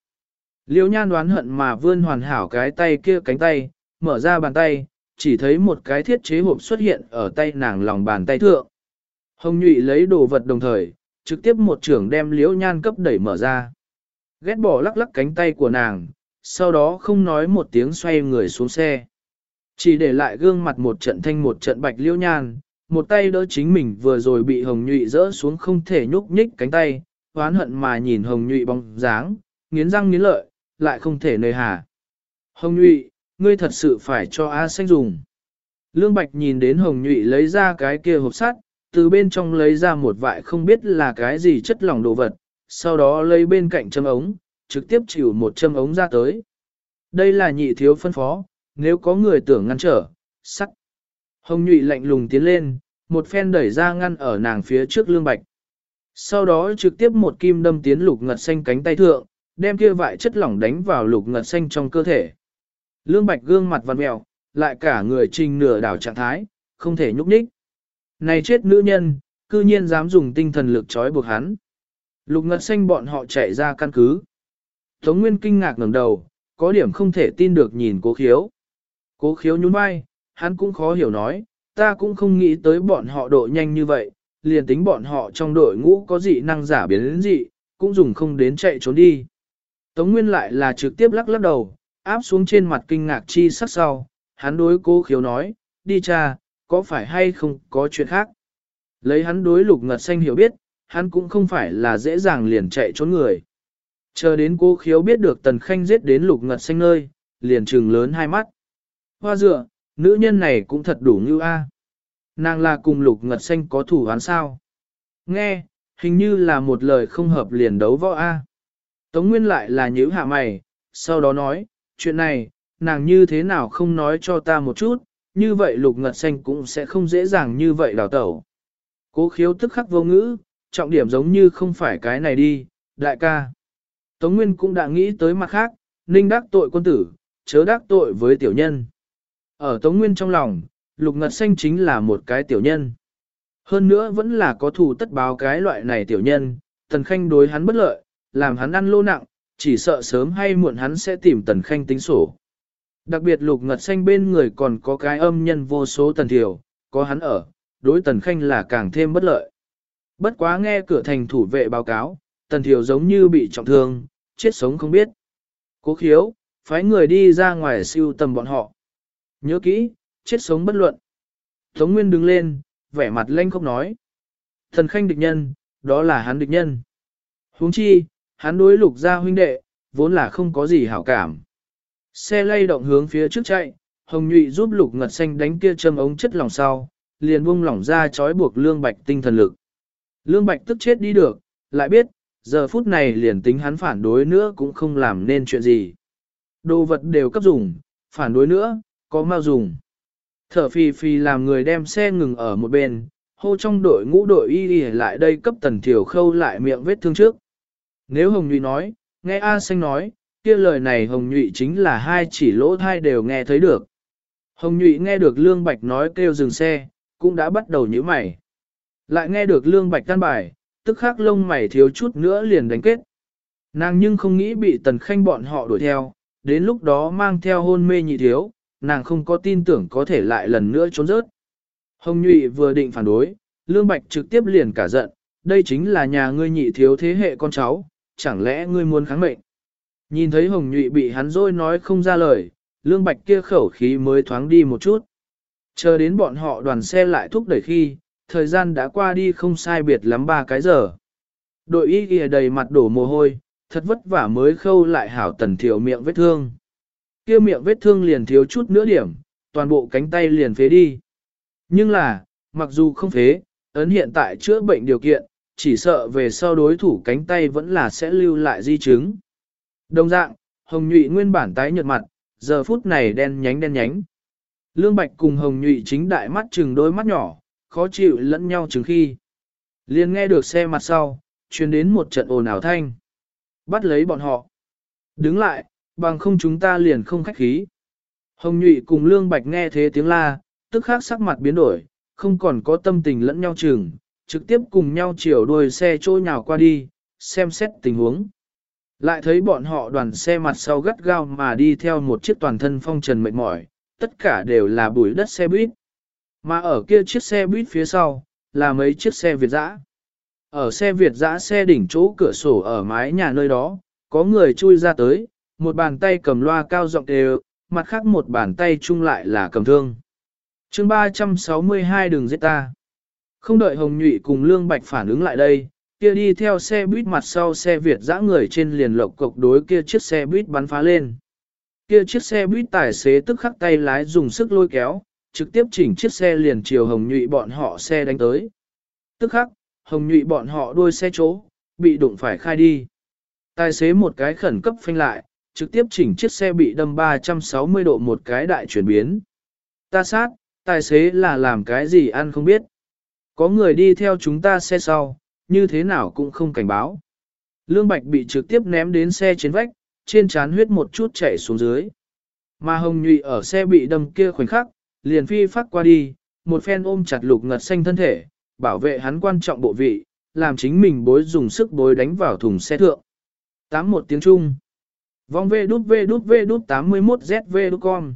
Liêu nhan đoán hận mà vươn hoàn hảo cái tay kia cánh tay, mở ra bàn tay, chỉ thấy một cái thiết chế hộp xuất hiện ở tay nàng lòng bàn tay thượng. Hồng nhụy lấy đồ vật đồng thời, trực tiếp một trưởng đem liễu nhan cấp đẩy mở ra. Ghét bỏ lắc lắc cánh tay của nàng, sau đó không nói một tiếng xoay người xuống xe. Chỉ để lại gương mặt một trận thanh một trận bạch liễu nhan, một tay đỡ chính mình vừa rồi bị hồng nhụy rỡ xuống không thể nhúc nhích cánh tay, hoán hận mà nhìn hồng nhụy bóng dáng, nghiến răng nghiến lợi, lại không thể nơi hà. Hồng nhụy, ngươi thật sự phải cho A xanh dùng. Lương Bạch nhìn đến hồng nhụy lấy ra cái kia hộp sắt, từ bên trong lấy ra một vại không biết là cái gì chất lỏng đồ vật, sau đó lấy bên cạnh châm ống, trực tiếp chịu một châm ống ra tới. Đây là nhị thiếu phân phó, nếu có người tưởng ngăn trở, sắt. Hồng nhụy lạnh lùng tiến lên, một phen đẩy ra ngăn ở nàng phía trước lương bạch. Sau đó trực tiếp một kim đâm tiến lục ngật xanh cánh tay thượng, đem kia vại chất lỏng đánh vào lục ngật xanh trong cơ thể. Lương bạch gương mặt vằn mèo, lại cả người trình nửa đảo trạng thái, không thể nhúc nhích. Này chết nữ nhân, cư nhiên dám dùng tinh thần lực trói buộc hắn. Lục ngật xanh bọn họ chạy ra căn cứ. Tống Nguyên kinh ngạc ngẩng đầu, có điểm không thể tin được nhìn cố khiếu. Cố khiếu nhún vai, hắn cũng khó hiểu nói, ta cũng không nghĩ tới bọn họ độ nhanh như vậy, liền tính bọn họ trong đội ngũ có dị năng giả biến đến dị, cũng dùng không đến chạy trốn đi. Tống Nguyên lại là trực tiếp lắc lắc đầu, áp xuống trên mặt kinh ngạc chi sắc sau, hắn đối cố khiếu nói, đi cha, có phải hay không có chuyện khác. Lấy hắn đối lục ngật xanh hiểu biết, hắn cũng không phải là dễ dàng liền chạy trốn người. Chờ đến cô khiếu biết được tần khanh giết đến lục ngật xanh nơi, liền trừng lớn hai mắt. Hoa dựa, nữ nhân này cũng thật đủ như a. Nàng là cùng lục ngật xanh có thủ án sao. Nghe, hình như là một lời không hợp liền đấu võ a. Tống Nguyên lại là nhíu hạ mày, sau đó nói, chuyện này, nàng như thế nào không nói cho ta một chút, như vậy lục ngật xanh cũng sẽ không dễ dàng như vậy đào tẩu. Cố khiếu tức khắc vô ngữ, trọng điểm giống như không phải cái này đi, đại ca. Tống Nguyên cũng đã nghĩ tới mặt khác, ninh đắc tội quân tử, chớ đắc tội với tiểu nhân. Ở Tống Nguyên trong lòng, lục ngật xanh chính là một cái tiểu nhân. Hơn nữa vẫn là có thù tất báo cái loại này tiểu nhân, tần khanh đối hắn bất lợi, làm hắn ăn lô nặng, chỉ sợ sớm hay muộn hắn sẽ tìm tần khanh tính sổ. Đặc biệt lục ngật xanh bên người còn có cái âm nhân vô số tần thiểu, có hắn ở, đối tần khanh là càng thêm bất lợi. Bất quá nghe cửa thành thủ vệ báo cáo, tần thiểu giống như bị trọng thương, chết sống không biết. Cố khiếu, phái người đi ra ngoài siêu tầm bọn họ. Nhớ kỹ, chết sống bất luận. Tống Nguyên đứng lên, vẻ mặt lanh không nói. Thần khanh địch nhân, đó là hắn địch nhân. huống chi, hắn đối lục gia huynh đệ, vốn là không có gì hảo cảm. Xe lay động hướng phía trước chạy, Hồng Nhụy giúp Lục Ngật Xanh đánh kia châm ống chất lòng sau, liền buông lỏng ra trói buộc Lương Bạch tinh thần lực. Lương Bạch tức chết đi được, lại biết, giờ phút này liền tính hắn phản đối nữa cũng không làm nên chuyện gì. Đồ vật đều cấp dùng, phản đối nữa, có mau dùng. Thở phì phì làm người đem xe ngừng ở một bên, hô trong đội ngũ đội y y lại đây cấp tần thiểu khâu lại miệng vết thương trước. Nếu Hồng Nhụy nói, nghe A Xanh nói, kia lời này Hồng Nhụy chính là hai chỉ lỗ thai đều nghe thấy được. Hồng Nhụy nghe được Lương Bạch nói kêu dừng xe, cũng đã bắt đầu nhíu mày. Lại nghe được Lương Bạch tan bài, tức khắc lông mày thiếu chút nữa liền đánh kết. Nàng nhưng không nghĩ bị tần khanh bọn họ đuổi theo, đến lúc đó mang theo hôn mê nhị thiếu, nàng không có tin tưởng có thể lại lần nữa trốn rớt. Hồng Nhụy vừa định phản đối, Lương Bạch trực tiếp liền cả giận, đây chính là nhà ngươi nhị thiếu thế hệ con cháu, chẳng lẽ ngươi muốn kháng mệnh. Nhìn thấy Hồng Nhụy bị hắn dối nói không ra lời, Lương Bạch kia khẩu khí mới thoáng đi một chút. Chờ đến bọn họ đoàn xe lại thúc đẩy khi, thời gian đã qua đi không sai biệt lắm ba cái giờ. Đội y kìa đầy mặt đổ mồ hôi, thật vất vả mới khâu lại hảo tần thiểu miệng vết thương. kia miệng vết thương liền thiếu chút nữa điểm, toàn bộ cánh tay liền phế đi. Nhưng là, mặc dù không phế, ấn hiện tại chữa bệnh điều kiện, chỉ sợ về sau đối thủ cánh tay vẫn là sẽ lưu lại di chứng. Đồng dạng, Hồng Nhụy nguyên bản tái nhợt mặt, giờ phút này đen nhánh đen nhánh. Lương Bạch cùng Hồng Nhụy chính đại mắt chừng đôi mắt nhỏ, khó chịu lẫn nhau chừng khi. liền nghe được xe mặt sau, truyền đến một trận ồn ào thanh. Bắt lấy bọn họ. Đứng lại, bằng không chúng ta liền không khách khí. Hồng Nhụy cùng Lương Bạch nghe thế tiếng la, tức khắc sắc mặt biến đổi, không còn có tâm tình lẫn nhau chừng, trực tiếp cùng nhau chiều đuôi xe trôi nhào qua đi, xem xét tình huống. Lại thấy bọn họ đoàn xe mặt sau gắt gao mà đi theo một chiếc toàn thân phong trần mệt mỏi, tất cả đều là bụi đất xe buýt. Mà ở kia chiếc xe buýt phía sau, là mấy chiếc xe Việt dã. Ở xe Việt dã xe đỉnh chỗ cửa sổ ở mái nhà nơi đó, có người chui ra tới, một bàn tay cầm loa cao giọng đều, mặt khác một bàn tay chung lại là cầm thương. chương 362 đừng giết ta. Không đợi Hồng Nhụy cùng Lương Bạch phản ứng lại đây, kia đi theo xe buýt mặt sau xe Việt dã người trên liền lộc cộc đối kia chiếc xe buýt bắn phá lên. Kia chiếc xe buýt tài xế tức khắc tay lái dùng sức lôi kéo, trực tiếp chỉnh chiếc xe liền chiều Hồng Nhụy bọn họ xe đánh tới. Tức khắc, Hồng Nhụy bọn họ đuôi xe chỗ, bị đụng phải khai đi. Tài xế một cái khẩn cấp phanh lại, trực tiếp chỉnh chiếc xe bị đâm 360 độ một cái đại chuyển biến. Ta sát, tài xế là làm cái gì ăn không biết. Có người đi theo chúng ta xe sau, như thế nào cũng không cảnh báo. Lương Bạch bị trực tiếp ném đến xe trên vách, trên trán huyết một chút chảy xuống dưới. Mà Hồng Nhụy ở xe bị đâm kia khoảnh khắc, liền phi phát qua đi, một phen ôm chặt lục ngật xanh thân thể, bảo vệ hắn quan trọng bộ vị, làm chính mình bối dùng sức bối đánh vào thùng xe thượng. Tám một tiếng Trung. Vong vê đút vê đút vê đút 81 ZV đút con.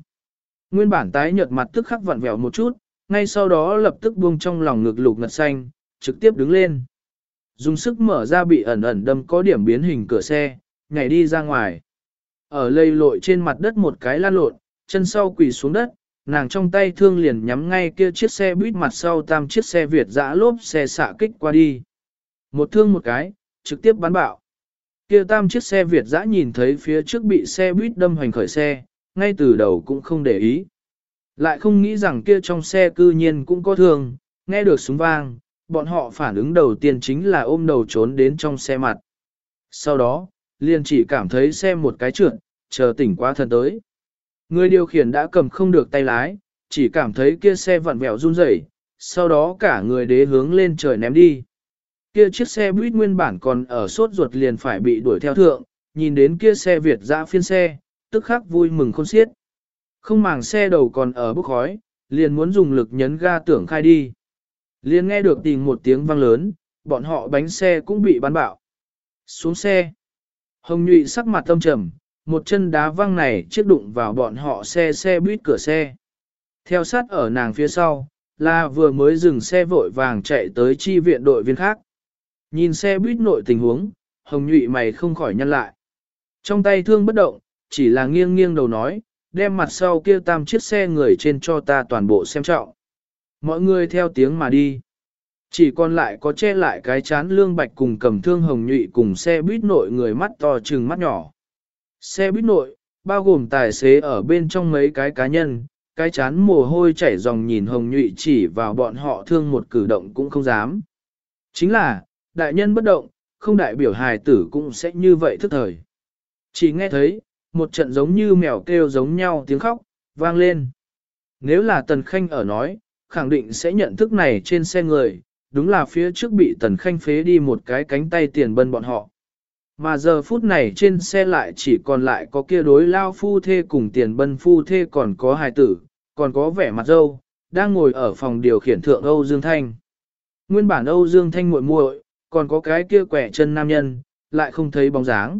Nguyên bản tái nhợt mặt tức khắc vặn vẹo một chút, ngay sau đó lập tức buông trong lòng ngực lục ngật xanh, trực tiếp đứng lên. Dùng sức mở ra bị ẩn ẩn đâm có điểm biến hình cửa xe, nhảy đi ra ngoài. Ở lây lội trên mặt đất một cái lan lộn, chân sau quỳ xuống đất, nàng trong tay thương liền nhắm ngay kia chiếc xe buýt mặt sau tam chiếc xe Việt dã lốp xe xạ kích qua đi. Một thương một cái, trực tiếp bắn bạo. Kia tam chiếc xe Việt dã nhìn thấy phía trước bị xe buýt đâm hoành khởi xe, ngay từ đầu cũng không để ý. Lại không nghĩ rằng kia trong xe cư nhiên cũng có thương, nghe được súng vang, bọn họ phản ứng đầu tiên chính là ôm đầu trốn đến trong xe mặt. Sau đó, liền chỉ cảm thấy xe một cái trượt, chờ tỉnh quá thần tới. Người điều khiển đã cầm không được tay lái, chỉ cảm thấy kia xe vặn vẹo run rẩy, sau đó cả người đế hướng lên trời ném đi. Kia chiếc xe buýt nguyên bản còn ở sốt ruột liền phải bị đuổi theo thượng, nhìn đến kia xe Việt dã phiên xe, tức khắc vui mừng khôn xiết. Không màng xe đầu còn ở bốc khói, liền muốn dùng lực nhấn ga tưởng khai đi liên nghe được tình một tiếng vang lớn, bọn họ bánh xe cũng bị bắn bạo. Xuống xe. Hồng nhụy sắc mặt tâm trầm, một chân đá văng này chiếc đụng vào bọn họ xe xe buýt cửa xe. Theo sát ở nàng phía sau, là vừa mới dừng xe vội vàng chạy tới chi viện đội viên khác. Nhìn xe buýt nội tình huống, hồng nhụy mày không khỏi nhăn lại. Trong tay thương bất động, chỉ là nghiêng nghiêng đầu nói, đem mặt sau kia tam chiếc xe người trên cho ta toàn bộ xem trọng. Mọi người theo tiếng mà đi. Chỉ còn lại có che lại cái chán lương bạch cùng cầm thương hồng nhụy cùng xe buýt nội người mắt to trừng mắt nhỏ. Xe buýt nội, bao gồm tài xế ở bên trong mấy cái cá nhân, cái chán mồ hôi chảy dòng nhìn hồng nhụy chỉ vào bọn họ thương một cử động cũng không dám. Chính là, đại nhân bất động, không đại biểu hài tử cũng sẽ như vậy thức thời. Chỉ nghe thấy, một trận giống như mèo kêu giống nhau tiếng khóc, vang lên. Nếu là Tần Khanh ở nói, khẳng định sẽ nhận thức này trên xe người, đúng là phía trước bị Tần Khanh phế đi một cái cánh tay tiền bân bọn họ. Mà giờ phút này trên xe lại chỉ còn lại có kia đối lao phu thê cùng tiền bân phu thê còn có hài tử, còn có vẻ mặt dâu, đang ngồi ở phòng điều khiển thượng Âu Dương Thanh. Nguyên bản Âu Dương Thanh muội muội, còn có cái kia quẻ chân nam nhân, lại không thấy bóng dáng.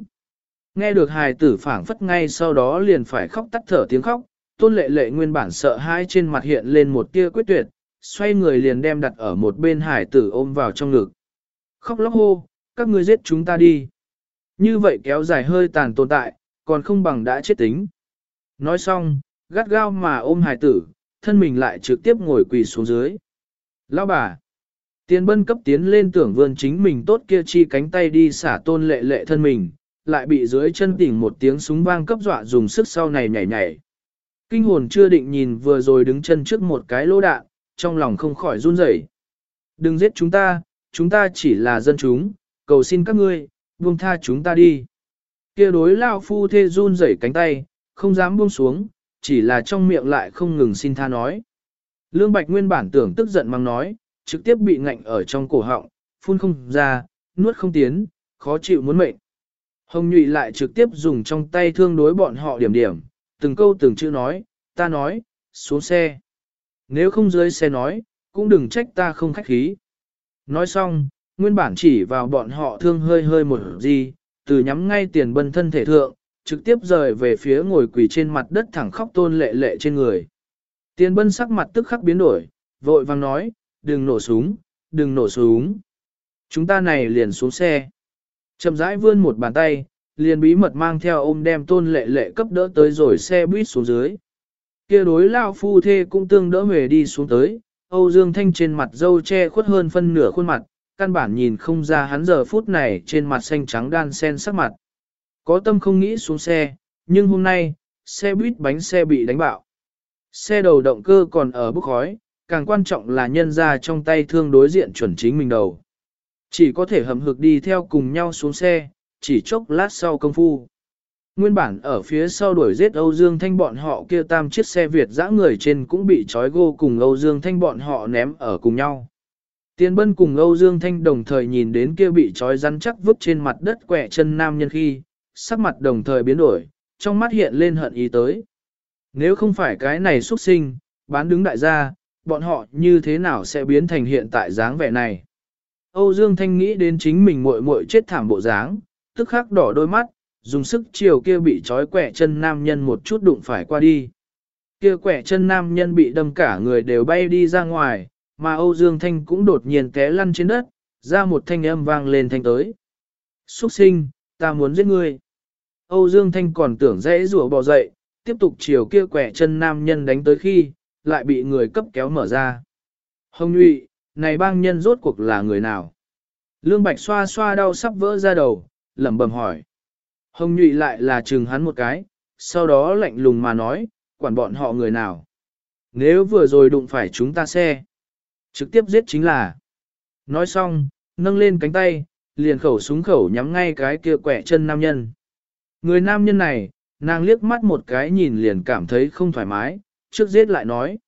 Nghe được hài tử phảng phất ngay sau đó liền phải khóc tắt thở tiếng khóc, tôn lệ lệ nguyên bản sợ hãi trên mặt hiện lên một tia quyết tuyệt, xoay người liền đem đặt ở một bên hải tử ôm vào trong ngực. Khóc lóc hô, các ngươi giết chúng ta đi. Như vậy kéo dài hơi tàn tồn tại, còn không bằng đã chết tính. Nói xong, gắt gao mà ôm hải tử, thân mình lại trực tiếp ngồi quỳ xuống dưới. Lão bà, tiền bân cấp tiến lên tưởng vươn chính mình tốt kia chi cánh tay đi xả tôn lệ lệ thân mình, lại bị dưới chân tỉnh một tiếng súng vang cấp dọa dùng sức sau này nhảy nhảy. Kinh hồn chưa định nhìn vừa rồi đứng chân trước một cái lỗ đạn, trong lòng không khỏi run rẩy. Đừng giết chúng ta, chúng ta chỉ là dân chúng, cầu xin các ngươi, buông tha chúng ta đi. Kia đối lao phu thê run rẩy cánh tay, không dám buông xuống, chỉ là trong miệng lại không ngừng xin tha nói. Lương Bạch nguyên bản tưởng tức giận mang nói, trực tiếp bị ngạnh ở trong cổ họng, phun không ra, nuốt không tiến, khó chịu muốn mệnh. Hồng Nhụy lại trực tiếp dùng trong tay thương đối bọn họ điểm điểm, từng câu từng chữ nói, ta nói, xuống xe. Nếu không dưới xe nói, cũng đừng trách ta không khách khí. Nói xong, nguyên bản chỉ vào bọn họ thương hơi hơi một gì, từ nhắm ngay tiền bân thân thể thượng, trực tiếp rời về phía ngồi quỳ trên mặt đất thẳng khóc tôn lệ lệ trên người. Tiền bân sắc mặt tức khắc biến đổi, vội vang nói, đừng nổ súng, đừng nổ súng. Chúng ta này liền xuống xe. Chậm rãi vươn một bàn tay, liền bí mật mang theo ôm đem tôn lệ lệ cấp đỡ tới rồi xe buýt xuống dưới. kia đối lao phu thê cũng tương đỡ về đi xuống tới, Âu Dương Thanh trên mặt dâu che khuất hơn phân nửa khuôn mặt, căn bản nhìn không ra hắn giờ phút này trên mặt xanh trắng đan sen sắc mặt. Có tâm không nghĩ xuống xe, nhưng hôm nay, xe buýt bánh xe bị đánh bạo. Xe đầu động cơ còn ở bức khói, càng quan trọng là nhân ra trong tay thương đối diện chuẩn chính mình đầu. Chỉ có thể hầm hực đi theo cùng nhau xuống xe, chỉ chốc lát sau công phu. Nguyên bản ở phía sau đuổi giết Âu Dương Thanh bọn họ kia tam chiếc xe Việt dã người trên cũng bị trói gô cùng Âu Dương Thanh bọn họ ném ở cùng nhau. Tiên bân cùng Âu Dương Thanh đồng thời nhìn đến kia bị trói rắn chắc vứt trên mặt đất quẹ chân nam nhân khi, sắc mặt đồng thời biến đổi, trong mắt hiện lên hận ý tới. Nếu không phải cái này xuất sinh, bán đứng đại gia, bọn họ như thế nào sẽ biến thành hiện tại dáng vẻ này? Âu Dương Thanh nghĩ đến chính mình muội muội chết thảm bộ dáng, tức khắc đỏ đôi mắt, dùng sức chiều kia bị trói quẻ chân nam nhân một chút đụng phải qua đi. Kia quẻ chân nam nhân bị đâm cả người đều bay đi ra ngoài, mà Âu Dương Thanh cũng đột nhiên té lăn trên đất, ra một thanh âm vang lên thanh tới. Xuất sinh, ta muốn giết ngươi. Âu Dương Thanh còn tưởng dễ rùa bò dậy, tiếp tục chiều kia quẻ chân nam nhân đánh tới khi, lại bị người cấp kéo mở ra. Hồng nhụy, này bang nhân rốt cuộc là người nào? Lương Bạch xoa xoa đau sắp vỡ ra đầu, lẩm bẩm hỏi. Hồng nhụy lại là chừng hắn một cái, sau đó lạnh lùng mà nói, quản bọn họ người nào. Nếu vừa rồi đụng phải chúng ta xe, trực tiếp giết chính là. Nói xong, nâng lên cánh tay, liền khẩu súng khẩu nhắm ngay cái kia quẻ chân nam nhân. Người nam nhân này, nàng liếc mắt một cái nhìn liền cảm thấy không thoải mái, trước giết lại nói.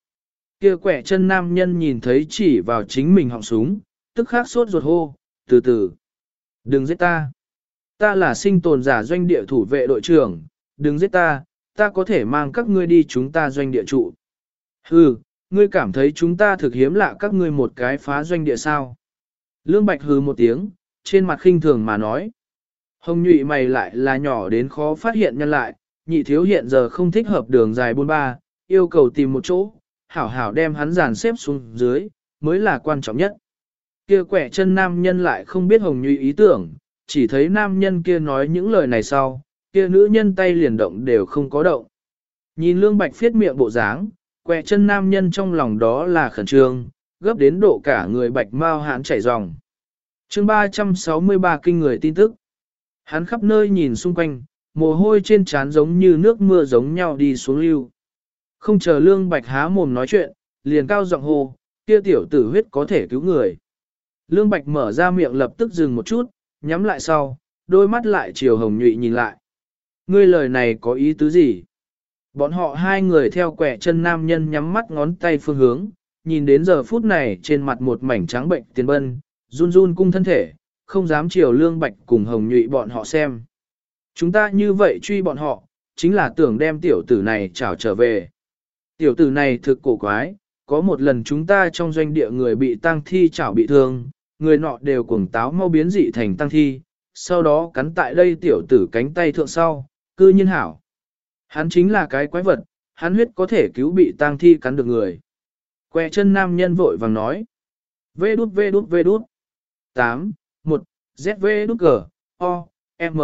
Kia quẻ chân nam nhân nhìn thấy chỉ vào chính mình họng súng, tức khắc sốt ruột hô, từ từ. Đừng giết ta. Ta là sinh tồn giả doanh địa thủ vệ đội trưởng, đừng giết ta, ta có thể mang các ngươi đi chúng ta doanh địa trụ. Hừ, ngươi cảm thấy chúng ta thực hiếm lạ các ngươi một cái phá doanh địa sao. Lương Bạch hừ một tiếng, trên mặt khinh thường mà nói. Hồng nhụy mày lại là nhỏ đến khó phát hiện nhân lại, nhị thiếu hiện giờ không thích hợp đường dài buôn ba, yêu cầu tìm một chỗ, hảo hảo đem hắn dàn xếp xuống dưới, mới là quan trọng nhất. Kia quẻ chân nam nhân lại không biết hồng nhụy ý tưởng, chỉ thấy nam nhân kia nói những lời này sau, kia nữ nhân tay liền động đều không có động. Nhìn lương bạch phiết miệng bộ dáng, quẹ chân nam nhân trong lòng đó là khẩn trương, gấp đến độ cả người bạch mau hãn chảy ròng. chương 363 kinh người tin tức. Hắn khắp nơi nhìn xung quanh, mồ hôi trên trán giống như nước mưa giống nhau đi xuống lưu. Không chờ lương bạch há mồm nói chuyện, liền cao giọng hô, kia tiểu tử huyết có thể cứu người. Lương bạch mở ra miệng lập tức dừng một chút, nhắm lại sau, đôi mắt lại chiều hồng nhụy nhìn lại. Ngươi lời này có ý tứ gì? Bọn họ hai người theo quẻ chân nam nhân nhắm mắt ngón tay phương hướng, nhìn đến giờ phút này trên mặt một mảnh trắng bệnh tiền bân, run run cung thân thể, không dám chiều lương bạch cùng hồng nhụy bọn họ xem. Chúng ta như vậy truy bọn họ, chính là tưởng đem tiểu tử này trảo trở về. Tiểu tử này thực cổ quái, có một lần chúng ta trong doanh địa người bị tang thi chảo bị thương, người nọ đều cuồng táo mau biến dị thành tăng thi, sau đó cắn tại đây tiểu tử cánh tay thượng sau, cư nhiên hảo. Hắn chính là cái quái vật, hắn huyết có thể cứu bị tang thi cắn được người. Que chân nam nhân vội vàng nói. Vê đút vê đút vê đút. 8, 1, ZV đút cờ, O, M.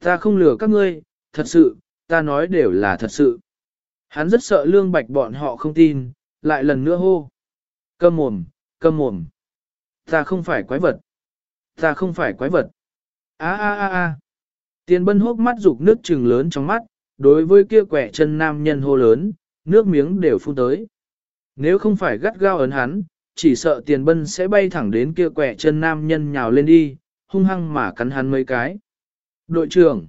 Ta không lừa các ngươi, thật sự, ta nói đều là thật sự. Hắn rất sợ lương bạch bọn họ không tin, lại lần nữa hô. Câm mồm, câm mồm. Ta không phải quái vật. Ta không phải quái vật. A a a a. Tiền bân hốc mắt rục nước trừng lớn trong mắt, đối với kia quẻ chân nam nhân hô lớn, nước miếng đều phun tới. Nếu không phải gắt gao ấn hắn, chỉ sợ tiền bân sẽ bay thẳng đến kia quẻ chân nam nhân nhào lên đi, hung hăng mà cắn hắn mấy cái. Đội trưởng,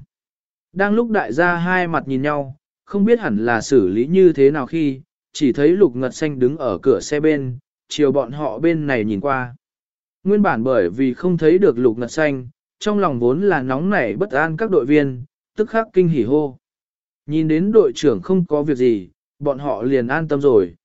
đang lúc đại gia hai mặt nhìn nhau, không biết hẳn là xử lý như thế nào khi, chỉ thấy lục ngật xanh đứng ở cửa xe bên, chiều bọn họ bên này nhìn qua. Nguyên bản bởi vì không thấy được lục ngật xanh, trong lòng vốn là nóng nảy bất an các đội viên, tức khắc kinh hỉ hô. Nhìn đến đội trưởng không có việc gì, bọn họ liền an tâm rồi.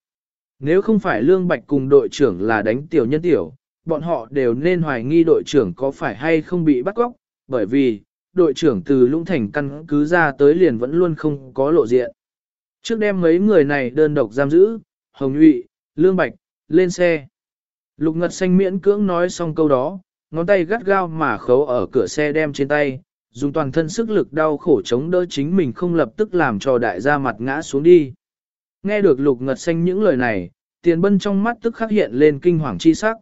Nếu không phải Lương Bạch cùng đội trưởng là đánh tiểu nhân tiểu, bọn họ đều nên hoài nghi đội trưởng có phải hay không bị bắt cóc, bởi vì, đội trưởng từ Lũng Thành căn cứ ra tới liền vẫn luôn không có lộ diện. Trước đem mấy người này đơn độc giam giữ, Hồng Nhụy, Lương Bạch, lên xe. Lục Ngật Xanh miễn cưỡng nói xong câu đó, ngón tay gắt gao mà khấu ở cửa xe đem trên tay, dùng toàn thân sức lực đau khổ chống đỡ chính mình không lập tức làm cho đại gia mặt ngã xuống đi. Nghe được Lục Ngật Xanh những lời này, tiền bân trong mắt tức khắc hiện lên kinh hoàng chi sắc.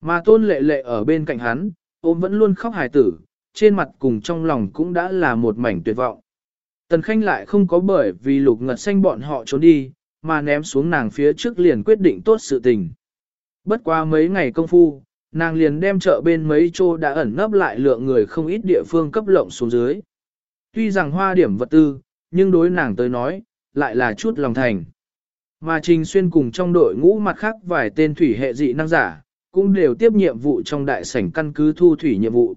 Mà tôn lệ lệ ở bên cạnh hắn, ôm vẫn luôn khóc hài tử, trên mặt cùng trong lòng cũng đã là một mảnh tuyệt vọng. Tần Khanh lại không có bởi vì lục ngật xanh bọn họ trốn đi, mà ném xuống nàng phía trước liền quyết định tốt sự tình. Bất qua mấy ngày công phu, nàng liền đem chợ bên mấy chỗ đã ẩn nấp lại lượng người không ít địa phương cấp lộng xuống dưới. Tuy rằng hoa điểm vật tư, nhưng đối nàng tới nói, lại là chút lòng thành. Mà Trình Xuyên cùng trong đội ngũ mặt khác vài tên thủy hệ dị năng giả, cũng đều tiếp nhiệm vụ trong đại sảnh căn cứ thu thủy nhiệm vụ.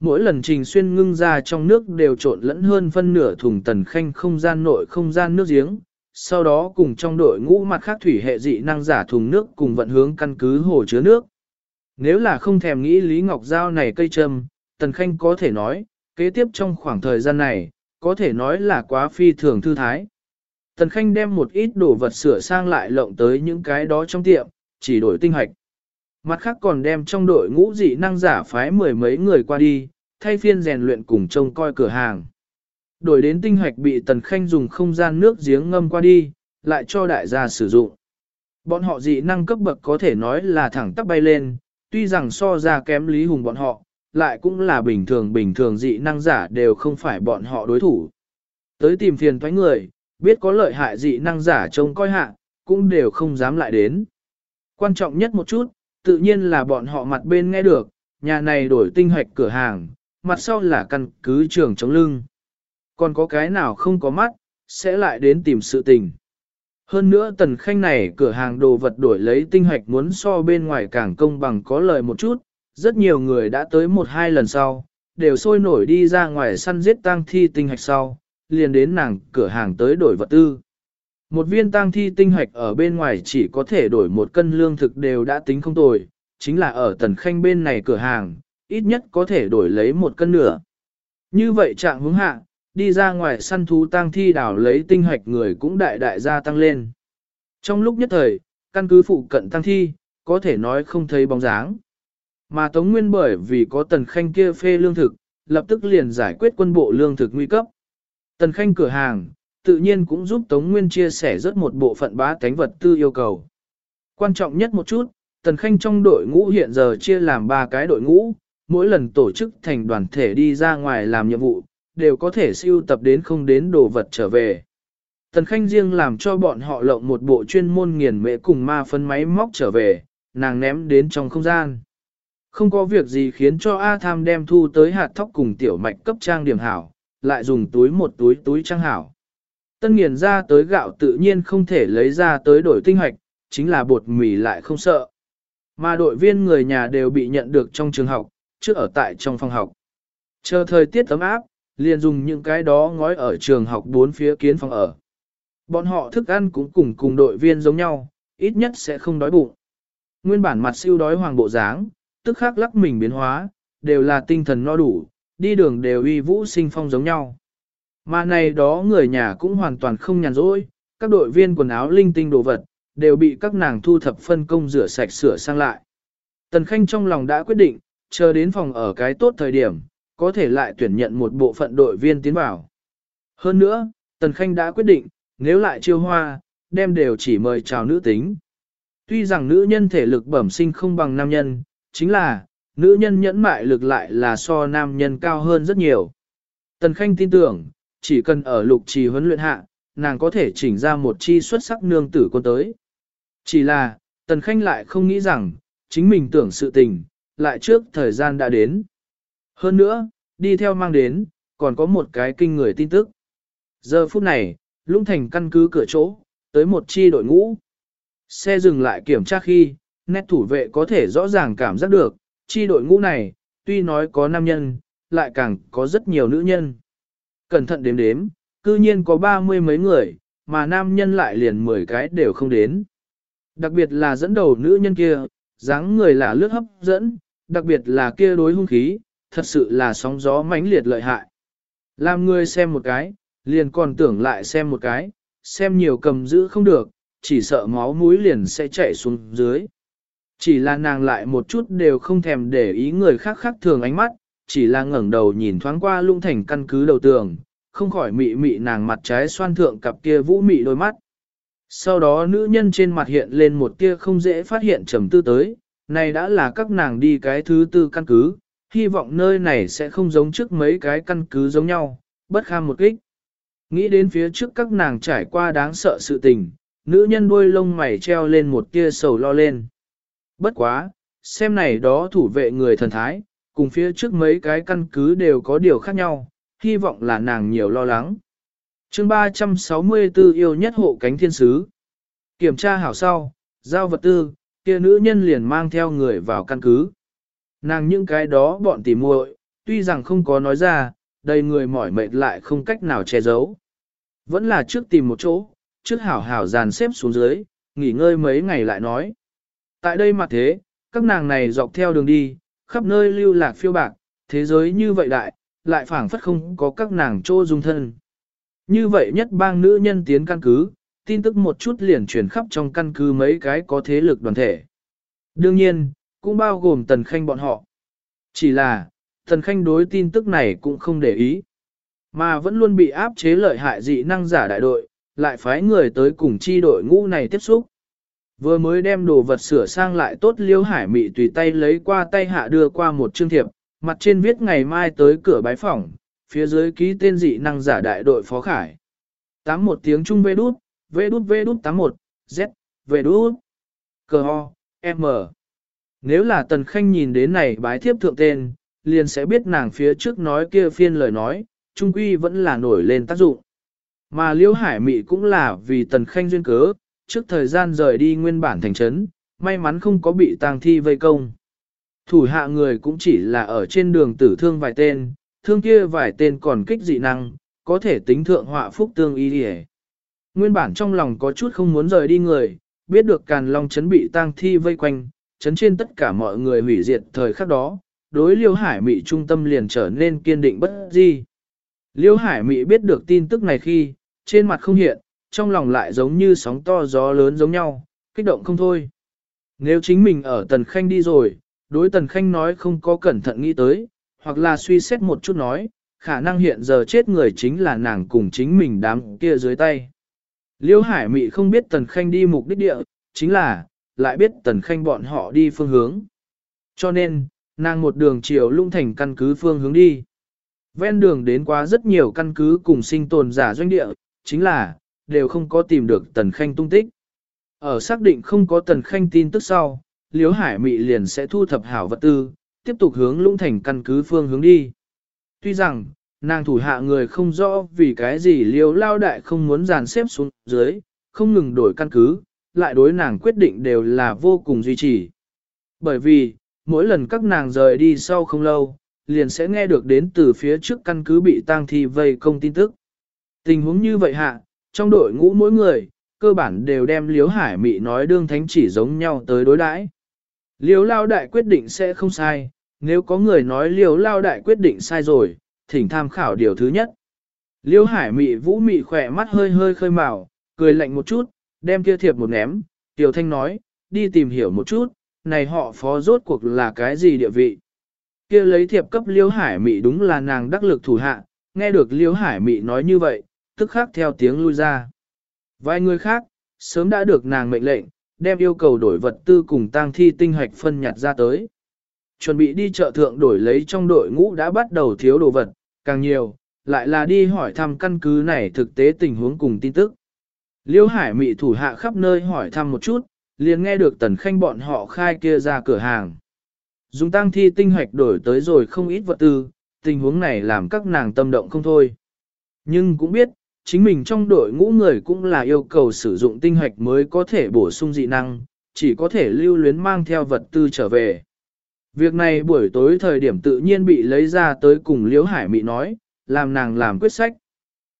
Mỗi lần Trình Xuyên ngưng ra trong nước đều trộn lẫn hơn phân nửa thùng tần khanh không gian nội không gian nước giếng, sau đó cùng trong đội ngũ mặt khác thủy hệ dị năng giả thùng nước cùng vận hướng căn cứ hồ chứa nước. Nếu là không thèm nghĩ Lý Ngọc Giao này cây châm, tần khanh có thể nói, kế tiếp trong khoảng thời gian này, có thể nói là quá phi thường thư thái. Tần Khanh đem một ít đồ vật sửa sang lại lộng tới những cái đó trong tiệm, chỉ đổi tinh hoạch. Mặt khác còn đem trong đội ngũ dị năng giả phái mười mấy người qua đi, thay phiên rèn luyện cùng trông coi cửa hàng. Đổi đến tinh hoạch bị Tần Khanh dùng không gian nước giếng ngâm qua đi, lại cho đại gia sử dụng. Bọn họ dị năng cấp bậc có thể nói là thẳng tắp bay lên, tuy rằng so ra kém Lý Hùng bọn họ, lại cũng là bình thường bình thường dị năng giả đều không phải bọn họ đối thủ. Tới tìm phiền thoái người, biết có lợi hại dị năng giả trông coi hạ, cũng đều không dám lại đến. Quan trọng nhất một chút, tự nhiên là bọn họ mặt bên nghe được, nhà này đổi tinh hoạch cửa hàng, mặt sau là căn cứ trường chống lưng. Còn có cái nào không có mắt, sẽ lại đến tìm sự tình. Hơn nữa tần khanh này cửa hàng đồ vật đổi lấy tinh hoạch muốn so bên ngoài càng công bằng có lợi một chút, rất nhiều người đã tới một hai lần sau, đều sôi nổi đi ra ngoài săn giết tang thi tinh hoạch sau, liền đến nàng cửa hàng tới đổi vật tư. Một viên tang thi tinh hoạch ở bên ngoài chỉ có thể đổi một cân lương thực đều đã tính không tồi, chính là ở tần khanh bên này cửa hàng, ít nhất có thể đổi lấy một cân nửa. Như vậy trạng hướng hạ, đi ra ngoài săn thú tang thi đảo lấy tinh hoạch người cũng đại đại gia tăng lên. Trong lúc nhất thời, căn cứ phụ cận tăng thi, có thể nói không thấy bóng dáng. Mà Tống Nguyên bởi vì có tần khanh kia phê lương thực, lập tức liền giải quyết quân bộ lương thực nguy cấp. Tần Khanh cửa hàng, tự nhiên cũng giúp Tống Nguyên chia sẻ rất một bộ phận bá tánh vật tư yêu cầu. Quan trọng nhất một chút, Tần Khanh trong đội ngũ hiện giờ chia làm ba cái đội ngũ, mỗi lần tổ chức thành đoàn thể đi ra ngoài làm nhiệm vụ, đều có thể siêu tập đến không đến đồ vật trở về. Tần Khanh riêng làm cho bọn họ lộng một bộ chuyên môn nghiền mễ cùng ma phân máy móc trở về, nàng ném đến trong không gian. Không có việc gì khiến cho A Tham đem thu tới hạt thóc cùng tiểu mạch cấp trang điểm hảo, lại dùng túi một túi túi trang hảo. Tân nghiền ra tới gạo tự nhiên không thể lấy ra tới đổi tinh hoạch, chính là bột mì lại không sợ. Mà đội viên người nhà đều bị nhận được trong trường học, trước ở tại trong phòng học. Chờ thời tiết ấm áp, liền dùng những cái đó ngói ở trường học bốn phía kiến phòng ở. Bọn họ thức ăn cũng cùng cùng đội viên giống nhau, ít nhất sẽ không đói bụng. Nguyên bản mặt siêu đói hoàng bộ dáng, tức khắc lắc mình biến hóa, đều là tinh thần no đủ, đi đường đều uy vũ sinh phong giống nhau. Mà này đó người nhà cũng hoàn toàn không nhàn rỗi, các đội viên quần áo linh tinh đồ vật, đều bị các nàng thu thập phân công rửa sạch sửa sang lại. Tần Khanh trong lòng đã quyết định, chờ đến phòng ở cái tốt thời điểm, có thể lại tuyển nhận một bộ phận đội viên tiến vào. Hơn nữa, Tần Khanh đã quyết định, nếu lại chiêu hoa, đem đều chỉ mời chào nữ tính. Tuy rằng nữ nhân thể lực bẩm sinh không bằng nam nhân, chính là, nữ nhân nhẫn mại lực lại là so nam nhân cao hơn rất nhiều. Tần Khanh tin tưởng, chỉ cần ở lục trì huấn luyện hạ, nàng có thể chỉnh ra một chi xuất sắc nương tử con tới. Chỉ là, Tần Khanh lại không nghĩ rằng, chính mình tưởng sự tình, lại trước thời gian đã đến. Hơn nữa, đi theo mang đến, còn có một cái kinh người tin tức. Giờ phút này, Lũng Thành căn cứ cửa chỗ, tới một chi đội ngũ. Xe dừng lại kiểm tra khi, nét thủ vệ có thể rõ ràng cảm giác được, chi đội ngũ này, tuy nói có nam nhân, lại càng có rất nhiều nữ nhân. Cẩn thận đếm đếm, cư nhiên có ba mươi mấy người, mà nam nhân lại liền mười cái đều không đến. Đặc biệt là dẫn đầu nữ nhân kia, dáng người là lướt hấp dẫn, đặc biệt là kia đối hung khí, thật sự là sóng gió mãnh liệt lợi hại. Làm người xem một cái, liền còn tưởng lại xem một cái, xem nhiều cầm giữ không được, chỉ sợ máu mũi liền sẽ chảy xuống dưới. Chỉ là nàng lại một chút đều không thèm để ý người khác khác thường ánh mắt, chỉ là ngẩng đầu nhìn thoáng qua lung thành căn cứ đầu tường, không khỏi mị mị nàng mặt trái xoan thượng cặp kia vũ mị đôi mắt. Sau đó nữ nhân trên mặt hiện lên một tia không dễ phát hiện trầm tư tới, này đã là các nàng đi cái thứ tư căn cứ, hy vọng nơi này sẽ không giống trước mấy cái căn cứ giống nhau, bất kham một kích. Nghĩ đến phía trước các nàng trải qua đáng sợ sự tình, nữ nhân đuôi lông mày treo lên một tia sầu lo lên. Bất quá, xem này đó thủ vệ người thần thái, cùng phía trước mấy cái căn cứ đều có điều khác nhau, hy vọng là nàng nhiều lo lắng. chương 364 yêu nhất hộ cánh thiên sứ. Kiểm tra hảo sau, giao vật tư, kia nữ nhân liền mang theo người vào căn cứ. Nàng những cái đó bọn tỉ muội, tuy rằng không có nói ra, đầy người mỏi mệt lại không cách nào che giấu. Vẫn là trước tìm một chỗ, trước hảo hảo dàn xếp xuống dưới, nghỉ ngơi mấy ngày lại nói. Tại đây mà thế, các nàng này dọc theo đường đi, khắp nơi lưu lạc phiêu bạc, thế giới như vậy đại, lại phảng phất không có các nàng chỗ dung thân. Như vậy nhất bang nữ nhân tiến căn cứ, tin tức một chút liền truyền khắp trong căn cứ mấy cái có thế lực đoàn thể. Đương nhiên, cũng bao gồm Tần Khanh bọn họ. Chỉ là, Tần Khanh đối tin tức này cũng không để ý, mà vẫn luôn bị áp chế lợi hại dị năng giả đại đội, lại phái người tới cùng chi đội ngũ này tiếp xúc. Vừa mới đem đồ vật sửa sang lại tốt liêu hải mị tùy tay lấy qua tay hạ đưa qua một chương thiệp, mặt trên viết ngày mai tới cửa bái phỏng, phía dưới ký tên dị năng giả đại đội phó khải. Tám một tiếng trung vê đút, vê đút vê đút tám một, z, vê đút, cờ ho, m. Nếu là tần khanh nhìn đến này bái thiếp thượng tên, liền sẽ biết nàng phía trước nói kia phiên lời nói, trung quy vẫn là nổi lên tác dụng. Mà Liễu hải mị cũng là vì tần khanh duyên cớ, trước thời gian rời đi nguyên bản thành trấn, may mắn không có bị tang thi vây công. Thủ hạ người cũng chỉ là ở trên đường tử thương vài tên, thương kia vài tên còn kích dị năng, có thể tính thượng họa phúc tương y đi Nguyên bản trong lòng có chút không muốn rời đi người, biết được càn long chấn bị tang thi vây quanh, chấn trên tất cả mọi người hủy diệt thời khắc đó, đối liêu hải mị trung tâm liền trở nên kiên định bất di. Liêu hải mị biết được tin tức này khi, trên mặt không hiện, trong lòng lại giống như sóng to gió lớn giống nhau, kích động không thôi. Nếu chính mình ở Tần Khanh đi rồi, đối Tần Khanh nói không có cẩn thận nghĩ tới, hoặc là suy xét một chút nói, khả năng hiện giờ chết người chính là nàng cùng chính mình đám kia dưới tay. Liêu Hải Mị không biết Tần Khanh đi mục đích địa, chính là, lại biết Tần Khanh bọn họ đi phương hướng. Cho nên, nàng một đường chiều lung thành căn cứ phương hướng đi. Ven đường đến quá rất nhiều căn cứ cùng sinh tồn giả doanh địa, chính là, đều không có tìm được Tần Khanh tung tích. Ở xác định không có Tần Khanh tin tức sau, Liễu Hải Mị liền sẽ thu thập hảo vật tư, tiếp tục hướng lũng thành căn cứ phương hướng đi. Tuy rằng, nàng thủ hạ người không rõ vì cái gì Liễu Lao Đại không muốn dàn xếp xuống dưới, không ngừng đổi căn cứ, lại đối nàng quyết định đều là vô cùng duy trì. Bởi vì, mỗi lần các nàng rời đi sau không lâu, liền sẽ nghe được đến từ phía trước căn cứ bị tang thi vây công tin tức. Tình huống như vậy hạ, trong đội ngũ mỗi người, cơ bản đều đem Liếu Hải Mị nói đương thánh chỉ giống nhau tới đối đãi. Liếu Lao Đại quyết định sẽ không sai, nếu có người nói Liếu Lao Đại quyết định sai rồi, thỉnh tham khảo điều thứ nhất. Liêu Hải Mị vũ mị khỏe mắt hơi hơi khơi màu, cười lạnh một chút, đem kia thiệp một ném, Tiểu Thanh nói, đi tìm hiểu một chút, này họ phó rốt cuộc là cái gì địa vị. Kia lấy thiệp cấp Liêu Hải Mị đúng là nàng đắc lực thủ hạ, nghe được Liêu Hải Mị nói như vậy, tức khắc theo tiếng lui ra. Vài người khác, sớm đã được nàng mệnh lệnh, đem yêu cầu đổi vật tư cùng tang thi tinh hoạch phân nhặt ra tới. Chuẩn bị đi chợ thượng đổi lấy trong đội ngũ đã bắt đầu thiếu đồ vật, càng nhiều, lại là đi hỏi thăm căn cứ này thực tế tình huống cùng tin tức. Liêu Hải Mị thủ hạ khắp nơi hỏi thăm một chút, liền nghe được tần khanh bọn họ khai kia ra cửa hàng. Dùng tăng thi tinh hoạch đổi tới rồi không ít vật tư, tình huống này làm các nàng tâm động không thôi. Nhưng cũng biết, chính mình trong đội ngũ người cũng là yêu cầu sử dụng tinh hoạch mới có thể bổ sung dị năng, chỉ có thể lưu luyến mang theo vật tư trở về. Việc này buổi tối thời điểm tự nhiên bị lấy ra tới cùng Liễu Hải Mị nói, làm nàng làm quyết sách.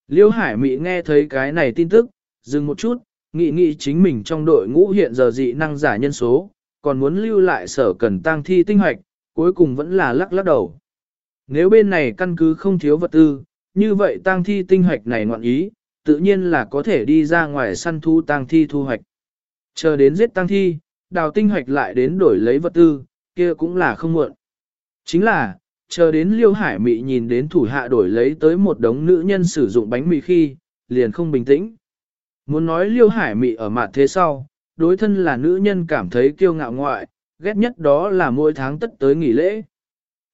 Liễu Hải Mị nghe thấy cái này tin tức, dừng một chút, nghĩ nghĩ chính mình trong đội ngũ hiện giờ dị năng giả nhân số, còn muốn lưu lại sở cần tăng thi tinh hoạch, cuối cùng vẫn là lắc lắc đầu. Nếu bên này căn cứ không thiếu vật tư, như vậy tăng thi tinh hoạch này ngoạn ý, tự nhiên là có thể đi ra ngoài săn thu tăng thi thu hoạch. Chờ đến giết tăng thi, đào tinh hoạch lại đến đổi lấy vật tư, kia cũng là không muộn. Chính là, chờ đến liêu hải mị nhìn đến thủ hạ đổi lấy tới một đống nữ nhân sử dụng bánh mì khi, liền không bình tĩnh. Muốn nói liêu hải mị ở mặt thế sau, đối thân là nữ nhân cảm thấy kiêu ngạo ngoại, ghét nhất đó là mỗi tháng tất tới nghỉ lễ.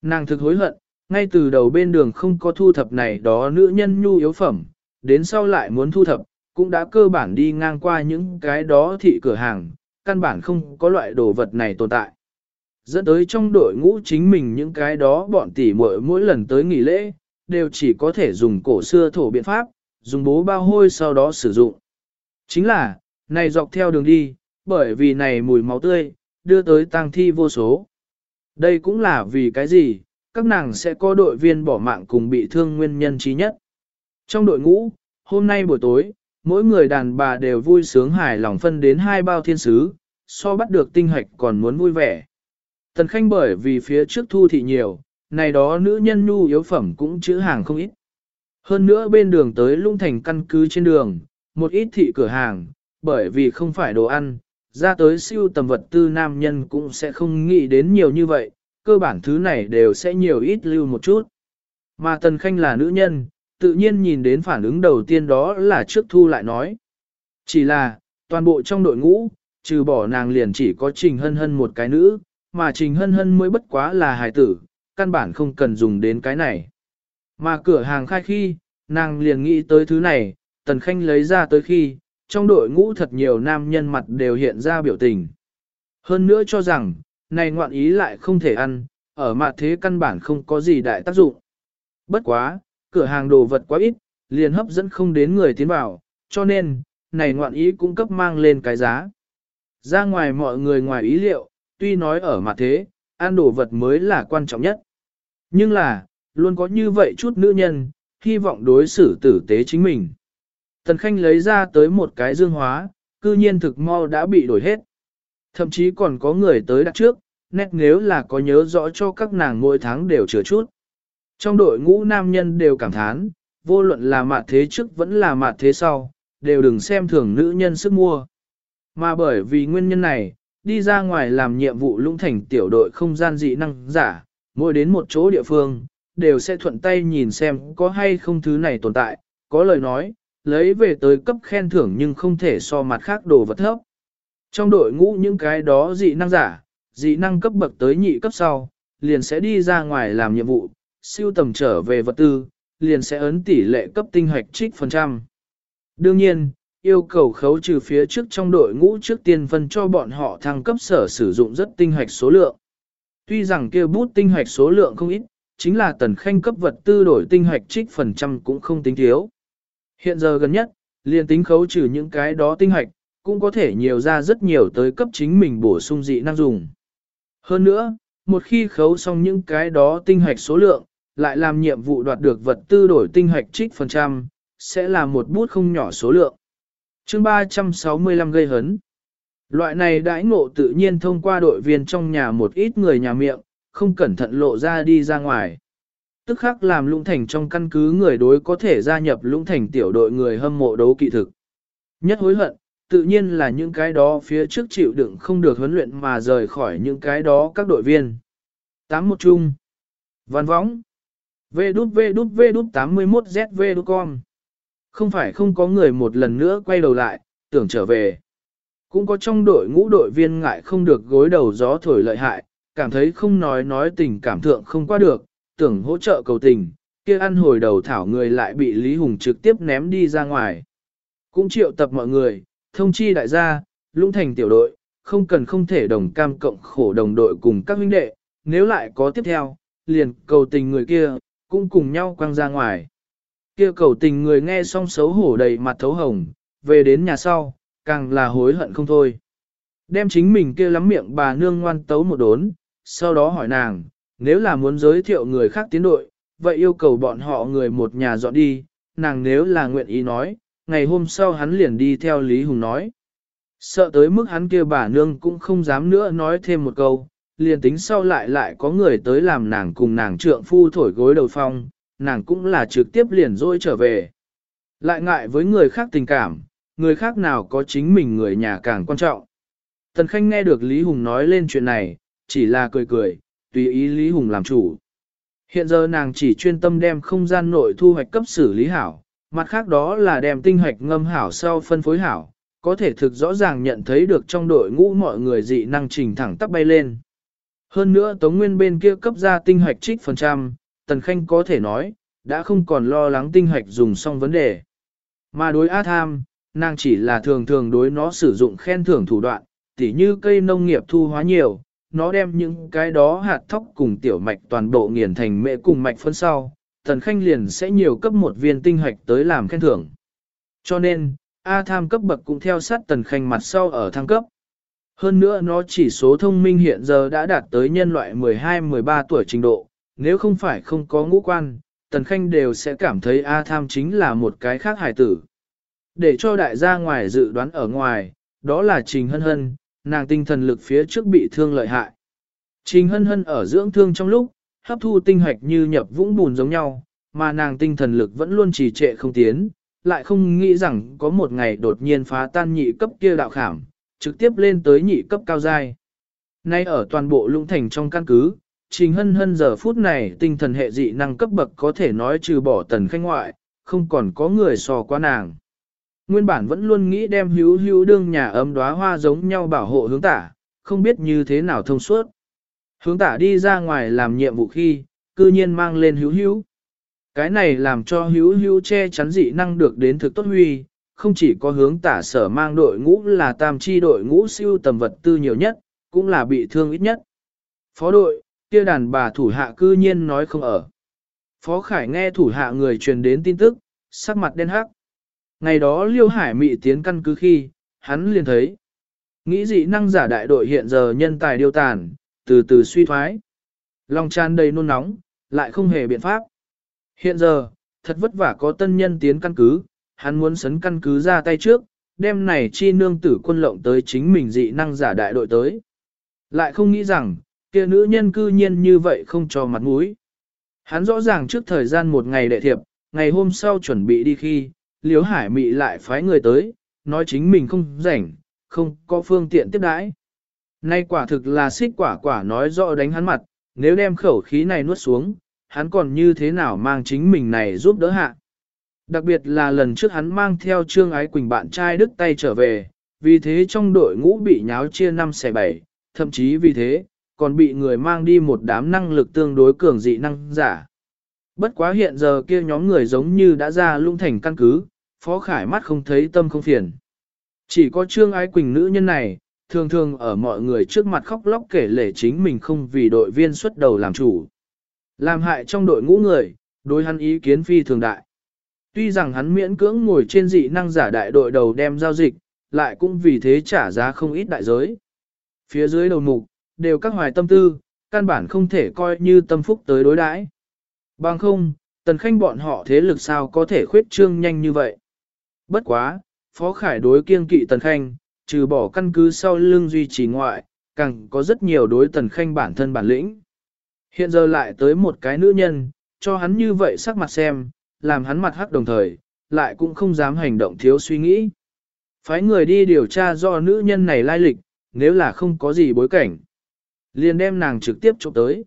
Nàng thực hối hận, ngay từ đầu bên đường không có thu thập này đó nữ nhân nhu yếu phẩm, đến sau lại muốn thu thập, cũng đã cơ bản đi ngang qua những cái đó thị cửa hàng, căn bản không có loại đồ vật này tồn tại. Dẫn tới trong đội ngũ chính mình những cái đó bọn tỉ muội mỗi lần tới nghỉ lễ, đều chỉ có thể dùng cổ xưa thổ biện pháp, dùng bố bao hôi sau đó sử dụng. Chính là, này dọc theo đường đi, bởi vì này mùi máu tươi, đưa tới tang thi vô số. Đây cũng là vì cái gì, các nàng sẽ có đội viên bỏ mạng cùng bị thương nguyên nhân trí nhất. Trong đội ngũ, hôm nay buổi tối, mỗi người đàn bà đều vui sướng hài lòng phân đến hai bao thiên sứ, so bắt được tinh hạch còn muốn vui vẻ. Tần Khanh bởi vì phía trước thu thị nhiều, này đó nữ nhân nhu yếu phẩm cũng chữ hàng không ít. Hơn nữa bên đường tới lung thành căn cứ trên đường, một ít thị cửa hàng, bởi vì không phải đồ ăn, ra tới siêu tầm vật tư nam nhân cũng sẽ không nghĩ đến nhiều như vậy, cơ bản thứ này đều sẽ nhiều ít lưu một chút. Mà Tần Khanh là nữ nhân, tự nhiên nhìn đến phản ứng đầu tiên đó là trước thu lại nói. Chỉ là, toàn bộ trong đội ngũ, trừ bỏ nàng liền chỉ có Trình Hân Hân một cái nữ, mà Trình Hân Hân mới bất quá là hài tử, căn bản không cần dùng đến cái này. Mà cửa hàng khai khi, nàng liền nghĩ tới thứ này, Tần Khanh lấy ra tới khi, trong đội ngũ thật nhiều nam nhân mặt đều hiện ra biểu tình. Hơn nữa cho rằng, này ngoạn ý lại không thể ăn, ở mặt thế căn bản không có gì đại tác dụng. Bất quá, cửa hàng đồ vật quá ít, liền hấp dẫn không đến người tiến vào, cho nên, này ngoạn ý cũng cấp mang lên cái giá. Ra ngoài mọi người ngoài ý liệu, tuy nói ở mặt thế, ăn đồ vật mới là quan trọng nhất. Nhưng là, luôn có như vậy chút nữ nhân, hy vọng đối xử tử tế chính mình. Tần Khanh lấy ra tới một cái dương hóa, cư nhiên thực mau đã bị đổi hết. Thậm chí còn có người tới đặt trước, nét nếu là có nhớ rõ cho các nàng mỗi tháng đều chừa chút. Trong đội ngũ nam nhân đều cảm thán, vô luận là mạt thế trước vẫn là mạt thế sau, đều đừng xem thường nữ nhân sức mua. Mà bởi vì nguyên nhân này, đi ra ngoài làm nhiệm vụ lũng thành tiểu đội không gian dị năng giả, mỗi đến một chỗ địa phương, đều sẽ thuận tay nhìn xem có hay không thứ này tồn tại, có lời nói, lấy về tới cấp khen thưởng nhưng không thể so mặt khác đồ vật thấp. Trong đội ngũ những cái đó dị năng giả, dị năng cấp bậc tới nhị cấp sau, liền sẽ đi ra ngoài làm nhiệm vụ, siêu tầm trở về vật tư, liền sẽ ấn tỷ lệ cấp tinh hoạch trích phần trăm. Đương nhiên, yêu cầu khấu trừ phía trước trong đội ngũ trước tiên phân cho bọn họ thăng cấp sở sử dụng rất tinh hoạch số lượng. Tuy rằng kia bút tinh hoạch số lượng không ít, chính là tần khanh cấp vật tư đổi tinh hoạch trích phần trăm cũng không tính thiếu. Hiện giờ gần nhất, liền tính khấu trừ những cái đó tinh hạch cũng có thể nhiều ra rất nhiều tới cấp chính mình bổ sung dị năng dùng. Hơn nữa, một khi khấu xong những cái đó tinh hạch số lượng, lại làm nhiệm vụ đoạt được vật tư đổi tinh hạch trích phần trăm, sẽ là một bút không nhỏ số lượng. chương 365 gây hấn. Loại này đãi ngộ tự nhiên thông qua đội viên trong nhà một ít người nhà miệng, không cẩn thận lộ ra đi ra ngoài. Tức khắc làm lũng thành trong căn cứ người đối có thể gia nhập lũng thành tiểu đội người hâm mộ đấu kỵ thực. Nhất hối hận, tự nhiên là những cái đó phía trước chịu đựng không được huấn luyện mà rời khỏi những cái đó các đội viên. Tám một chung. Văn võng. vê đút vê đút vê đút 81 ZV đút con. Không phải không có người một lần nữa quay đầu lại, tưởng trở về. Cũng có trong đội ngũ đội viên ngại không được gối đầu gió thổi lợi hại, cảm thấy không nói nói tình cảm thượng không qua được, tưởng hỗ trợ cầu tình, kia ăn hồi đầu thảo người lại bị Lý Hùng trực tiếp ném đi ra ngoài. Cũng triệu tập mọi người, thông chi đại gia, lũng thành tiểu đội, không cần không thể đồng cam cộng khổ đồng đội cùng các huynh đệ, nếu lại có tiếp theo, liền cầu tình người kia, cũng cùng nhau quăng ra ngoài. Kia cầu tình người nghe xong xấu hổ đầy mặt thấu hồng, về đến nhà sau, càng là hối hận không thôi. Đem chính mình kia lắm miệng bà nương ngoan tấu một đốn, sau đó hỏi nàng, nếu là muốn giới thiệu người khác tiến đội, vậy yêu cầu bọn họ người một nhà dọn đi, nàng nếu là nguyện ý nói, ngày hôm sau hắn liền đi theo Lý Hùng nói. Sợ tới mức hắn kia bà nương cũng không dám nữa nói thêm một câu, liền tính sau lại lại có người tới làm nàng cùng nàng trượng phu thổi gối đầu phong, nàng cũng là trực tiếp liền dôi trở về. Lại ngại với người khác tình cảm, người khác nào có chính mình người nhà càng quan trọng. Tần Khanh nghe được Lý Hùng nói lên chuyện này, chỉ là cười cười, tùy ý Lý Hùng làm chủ. Hiện giờ nàng chỉ chuyên tâm đem không gian nội thu hoạch cấp xử lý hảo, mặt khác đó là đem tinh hoạch ngâm hảo sau phân phối hảo, có thể thực rõ ràng nhận thấy được trong đội ngũ mọi người dị năng trình thẳng tắp bay lên. Hơn nữa Tống Nguyên bên kia cấp ra tinh hoạch trích phần trăm, Tần Khanh có thể nói, đã không còn lo lắng tinh hoạch dùng xong vấn đề. Mà đối A Tham, nàng chỉ là thường thường đối nó sử dụng khen thưởng thủ đoạn, tỉ như cây nông nghiệp thu hóa nhiều, nó đem những cái đó hạt thóc cùng tiểu mạch toàn bộ nghiền thành mệ cùng mạch phân sau, Tần Khanh liền sẽ nhiều cấp một viên tinh hoạch tới làm khen thưởng. Cho nên, A tham cấp bậc cũng theo sát Tần Khanh mặt sau ở thăng cấp. Hơn nữa nó chỉ số thông minh hiện giờ đã đạt tới nhân loại 12-13 tuổi trình độ, nếu không phải không có ngũ quan, Tần Khanh đều sẽ cảm thấy A tham chính là một cái khác hài tử. Để cho đại gia ngoài dự đoán ở ngoài, đó là Trình Hân Hân, nàng tinh thần lực phía trước bị thương lợi hại. Trình Hân Hân ở dưỡng thương trong lúc, hấp thu tinh hoạch như nhập vũng bùn giống nhau, mà nàng tinh thần lực vẫn luôn trì trệ không tiến, lại không nghĩ rằng có một ngày đột nhiên phá tan nhị cấp kia đạo khảm, trực tiếp lên tới nhị cấp cao giai. Nay ở toàn bộ lũng thành trong căn cứ, Trình Hân Hân giờ phút này tinh thần hệ dị năng cấp bậc có thể nói trừ bỏ tần khanh ngoại, không còn có người so qua nàng. Nguyên bản vẫn luôn nghĩ đem hữu hữu đương nhà ấm đóa hoa giống nhau bảo hộ hướng tả, không biết như thế nào thông suốt. Hướng tả đi ra ngoài làm nhiệm vụ khi, cư nhiên mang lên hữu hữu. Cái này làm cho hữu hữu che chắn dị năng được đến thực tốt huy, không chỉ có hướng tả sở mang đội ngũ là tam chi đội ngũ siêu tầm vật tư nhiều nhất, cũng là bị thương ít nhất. Phó đội, kia đàn bà thủ hạ cư nhiên nói không ở. Phó Khải nghe thủ hạ người truyền đến tin tức, sắc mặt đen hắc. Ngày đó Liêu Hải Mị tiến căn cứ khi, hắn liền thấy. Nghĩ dị năng giả đại đội hiện giờ nhân tài điều tàn, từ từ suy thoái. Lòng tràn đầy nôn nóng, lại không hề biện pháp. Hiện giờ, thật vất vả có tân nhân tiến căn cứ, hắn muốn sấn căn cứ ra tay trước, đem này chi nương tử quân lộng tới chính mình dị năng giả đại đội tới. Lại không nghĩ rằng, kia nữ nhân cư nhiên như vậy không cho mặt mũi. Hắn rõ ràng trước thời gian một ngày đệ thiệp, ngày hôm sau chuẩn bị đi khi, Liễu Hải Mị lại phái người tới, nói chính mình không rảnh, không có phương tiện tiếp đãi. Nay quả thực là xích quả quả nói rõ đánh hắn mặt, nếu đem khẩu khí này nuốt xuống, hắn còn như thế nào mang chính mình này giúp đỡ hạ. Đặc biệt là lần trước hắn mang theo Trương Ái Quỳnh bạn trai đứt tay trở về, vì thế trong đội ngũ bị nháo chia năm xe bảy, thậm chí vì thế, còn bị người mang đi một đám năng lực tương đối cường dị năng giả. Bất quá hiện giờ kia nhóm người giống như đã ra lung thành căn cứ, Phó Khải mắt không thấy tâm không phiền. Chỉ có Trương Ái Quỳnh nữ nhân này, thường thường ở mọi người trước mặt khóc lóc kể lể chính mình không vì đội viên xuất đầu làm chủ. Làm hại trong đội ngũ người, đối hắn ý kiến phi thường đại. Tuy rằng hắn miễn cưỡng ngồi trên dị năng giả đại đội đầu đem giao dịch, lại cũng vì thế trả giá không ít đại giới. Phía dưới đầu mục, đều các hoài tâm tư, căn bản không thể coi như tâm phúc tới đối đãi. Bằng không, tần khanh bọn họ thế lực sao có thể khuyết trương nhanh như vậy. Bất quá, Phó Khải đối kiêng kỵ tần khanh, trừ bỏ căn cứ sau lưng duy trì ngoại, càng có rất nhiều đối tần khanh bản thân bản lĩnh. Hiện giờ lại tới một cái nữ nhân, cho hắn như vậy sắc mặt xem, làm hắn mặt hắc đồng thời, lại cũng không dám hành động thiếu suy nghĩ. Phái người đi điều tra do nữ nhân này lai lịch, nếu là không có gì bối cảnh. liền đem nàng trực tiếp trộm tới.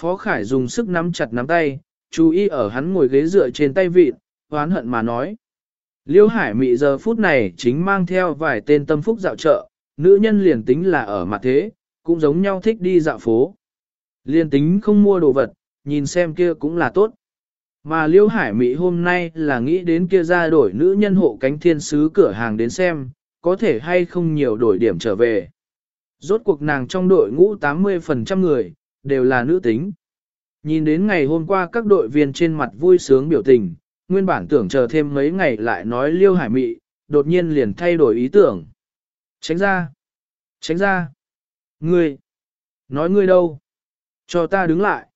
Phó Khải dùng sức nắm chặt nắm tay, chú ý ở hắn ngồi ghế dựa trên tay vịt, hoán hận mà nói. Liêu Hải Mị giờ phút này chính mang theo vài tên tâm phúc dạo chợ, nữ nhân liền tính là ở mặt thế, cũng giống nhau thích đi dạo phố. Liên tính không mua đồ vật, nhìn xem kia cũng là tốt. Mà Liêu Hải Mị hôm nay là nghĩ đến kia ra đổi nữ nhân hộ cánh thiên sứ cửa hàng đến xem, có thể hay không nhiều đổi điểm trở về. Rốt cuộc nàng trong đội ngũ 80% người, đều là nữ tính. Nhìn đến ngày hôm qua các đội viên trên mặt vui sướng biểu tình, nguyên bản tưởng chờ thêm mấy ngày lại nói Liêu Hải Mị, đột nhiên liền thay đổi ý tưởng. Tránh ra! Tránh ra! Ngươi! Nói ngươi đâu? Cho ta đứng lại!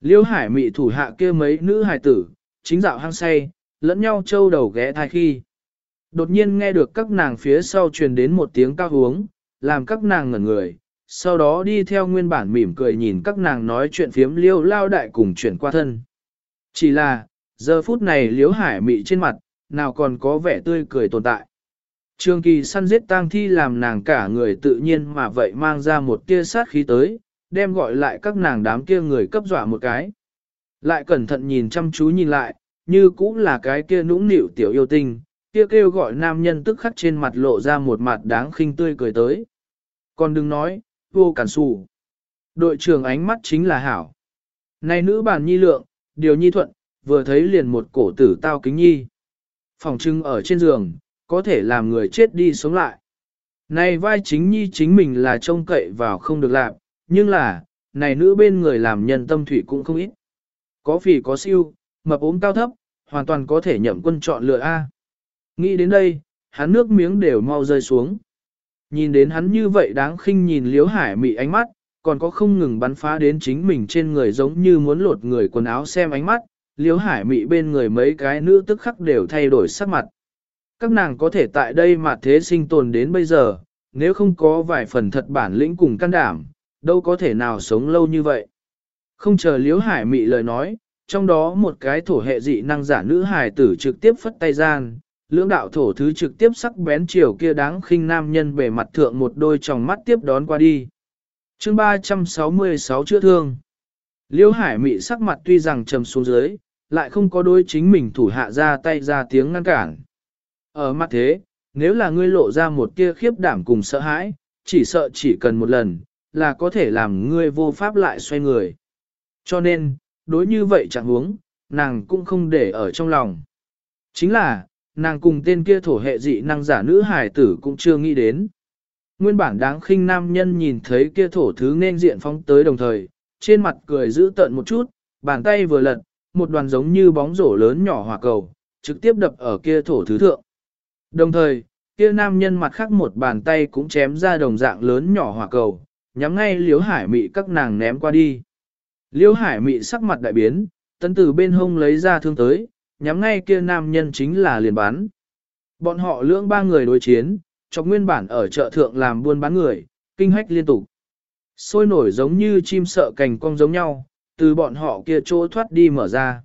Liêu Hải Mị thủ hạ kia mấy nữ hài tử, chính dạo hang say, lẫn nhau trâu đầu ghé thai khi. Đột nhiên nghe được các nàng phía sau truyền đến một tiếng cao uống, làm các nàng ngẩn người, sau đó đi theo nguyên bản mỉm cười nhìn các nàng nói chuyện phiếm liêu lao đại cùng chuyển qua thân. Chỉ là, giờ phút này liếu hải mị trên mặt, nào còn có vẻ tươi cười tồn tại. Trường kỳ săn giết tang thi làm nàng cả người tự nhiên mà vậy mang ra một tia sát khí tới, đem gọi lại các nàng đám kia người cấp dọa một cái. Lại cẩn thận nhìn chăm chú nhìn lại, như cũng là cái kia nũng nịu tiểu yêu tinh, kia kêu gọi nam nhân tức khắc trên mặt lộ ra một mặt đáng khinh tươi cười tới. Còn đừng nói, vô cản xù. Đội trưởng ánh mắt chính là hảo. Này nữ bản nhi lượng, điều nhi thuận, vừa thấy liền một cổ tử tao kính nhi. Phòng trưng ở trên giường, có thể làm người chết đi sống lại. Này vai chính nhi chính mình là trông cậy vào không được làm, nhưng là, này nữ bên người làm nhân tâm thủy cũng không ít. Có phỉ có siêu, mập ốm cao thấp, hoàn toàn có thể nhậm quân chọn lựa A. Nghĩ đến đây, hắn nước miếng đều mau rơi xuống. Nhìn đến hắn như vậy đáng khinh nhìn liếu hải mị ánh mắt, còn có không ngừng bắn phá đến chính mình trên người giống như muốn lột người quần áo xem ánh mắt, liếu hải mị bên người mấy cái nữ tức khắc đều thay đổi sắc mặt. Các nàng có thể tại đây mà thế sinh tồn đến bây giờ, nếu không có vài phần thật bản lĩnh cùng can đảm, đâu có thể nào sống lâu như vậy. Không chờ liếu hải mị lời nói, trong đó một cái thổ hệ dị năng giả nữ hải tử trực tiếp phất tay gian, lưỡng đạo thổ thứ trực tiếp sắc bén chiều kia đáng khinh nam nhân bề mặt thượng một đôi tròng mắt tiếp đón qua đi. chương 366 chữa thương. Liêu hải mị sắc mặt tuy rằng trầm xuống dưới, lại không có đối chính mình thủ hạ ra tay ra tiếng ngăn cản. Ở mặt thế, nếu là ngươi lộ ra một kia khiếp đảm cùng sợ hãi, chỉ sợ chỉ cần một lần, là có thể làm ngươi vô pháp lại xoay người. Cho nên, đối như vậy chẳng huống, nàng cũng không để ở trong lòng. Chính là, nàng cùng tên kia thổ hệ dị năng giả nữ hải tử cũng chưa nghĩ đến. Nguyên bản đáng khinh nam nhân nhìn thấy kia thổ thứ nên diện phóng tới đồng thời, trên mặt cười giữ tận một chút, bàn tay vừa lật, một đoàn giống như bóng rổ lớn nhỏ hỏa cầu, trực tiếp đập ở kia thổ thứ thượng. Đồng thời, kia nam nhân mặt khác một bàn tay cũng chém ra đồng dạng lớn nhỏ hỏa cầu, nhắm ngay liếu hải mị các nàng ném qua đi. Liêu hải mị sắc mặt đại biến, tấn từ bên hông lấy ra thương tới, nhắm ngay kia nam nhân chính là liền bán. Bọn họ lưỡng ba người đối chiến, trong nguyên bản ở chợ thượng làm buôn bán người, kinh hách liên tục. Sôi nổi giống như chim sợ cành cong giống nhau, từ bọn họ kia chỗ thoát đi mở ra.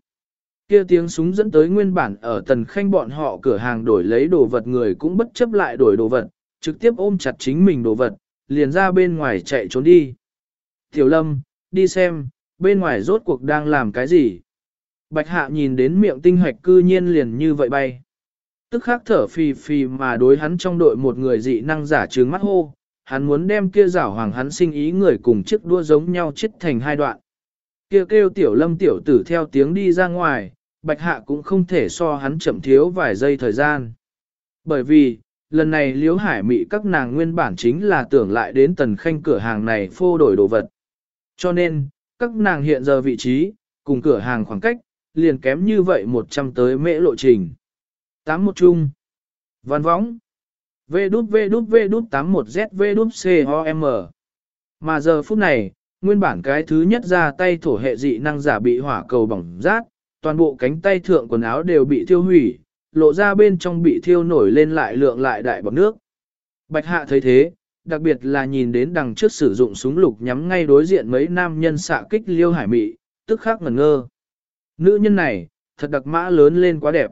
Kia tiếng súng dẫn tới nguyên bản ở tần khanh bọn họ cửa hàng đổi lấy đồ vật người cũng bất chấp lại đổi đồ vật, trực tiếp ôm chặt chính mình đồ vật, liền ra bên ngoài chạy trốn đi. Tiểu lâm, đi xem, bên ngoài rốt cuộc đang làm cái gì? Bạch hạ nhìn đến miệng tinh hoạch cư nhiên liền như vậy bay. Tức khắc thở phì phì mà đối hắn trong đội một người dị năng giả trướng mắt hô, hắn muốn đem kia giảo hoàng hắn sinh ý người cùng chiếc đua giống nhau chết thành hai đoạn. Kia kêu, kêu tiểu lâm tiểu tử theo tiếng đi ra ngoài, bạch hạ cũng không thể so hắn chậm thiếu vài giây thời gian. Bởi vì, lần này liếu hải mị các nàng nguyên bản chính là tưởng lại đến tần khanh cửa hàng này phô đổi đồ vật. Cho nên, các nàng hiện giờ vị trí, cùng cửa hàng khoảng cách, liền kém như vậy 100 tới mễ lộ trình. Tám một chung. Văn võng. V đút V đút V đút 81 Z V đút C O M. Mà giờ phút này, nguyên bản cái thứ nhất ra tay thổ hệ dị năng giả bị hỏa cầu bỏng rát, toàn bộ cánh tay thượng quần áo đều bị thiêu hủy, lộ ra bên trong bị thiêu nổi lên lại lượng lại đại bọc nước. Bạch hạ thấy thế, đặc biệt là nhìn đến đằng trước sử dụng súng lục nhắm ngay đối diện mấy nam nhân xạ kích liêu hải mị, tức khắc ngẩn ngơ. Nữ nhân này, thật đặc mã lớn lên quá đẹp.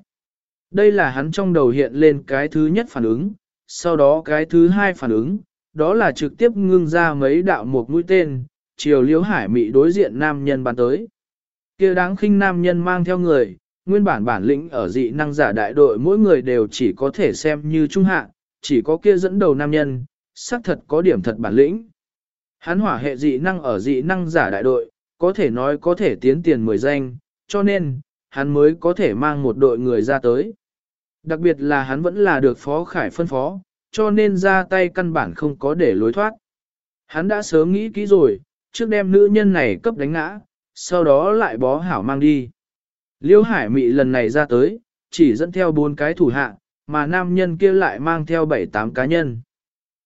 Đây là hắn trong đầu hiện lên cái thứ nhất phản ứng, sau đó cái thứ hai phản ứng, đó là trực tiếp ngưng ra mấy đạo một mũi tên, chiều liếu hải mị đối diện nam nhân bàn tới. kia đáng khinh nam nhân mang theo người, nguyên bản bản lĩnh ở dị năng giả đại đội mỗi người đều chỉ có thể xem như trung hạ, chỉ có kia dẫn đầu nam nhân, xác thật có điểm thật bản lĩnh. Hắn hỏa hệ dị năng ở dị năng giả đại đội, có thể nói có thể tiến tiền mười danh, cho nên, hắn mới có thể mang một đội người ra tới. Đặc biệt là hắn vẫn là được Phó Khải phân phó, cho nên ra tay căn bản không có để lối thoát. Hắn đã sớm nghĩ kỹ rồi, trước đem nữ nhân này cấp đánh ngã, sau đó lại bó hảo mang đi. Liêu Hải Mị lần này ra tới, chỉ dẫn theo bốn cái thủ hạ, mà nam nhân kia lại mang theo bảy tám cá nhân.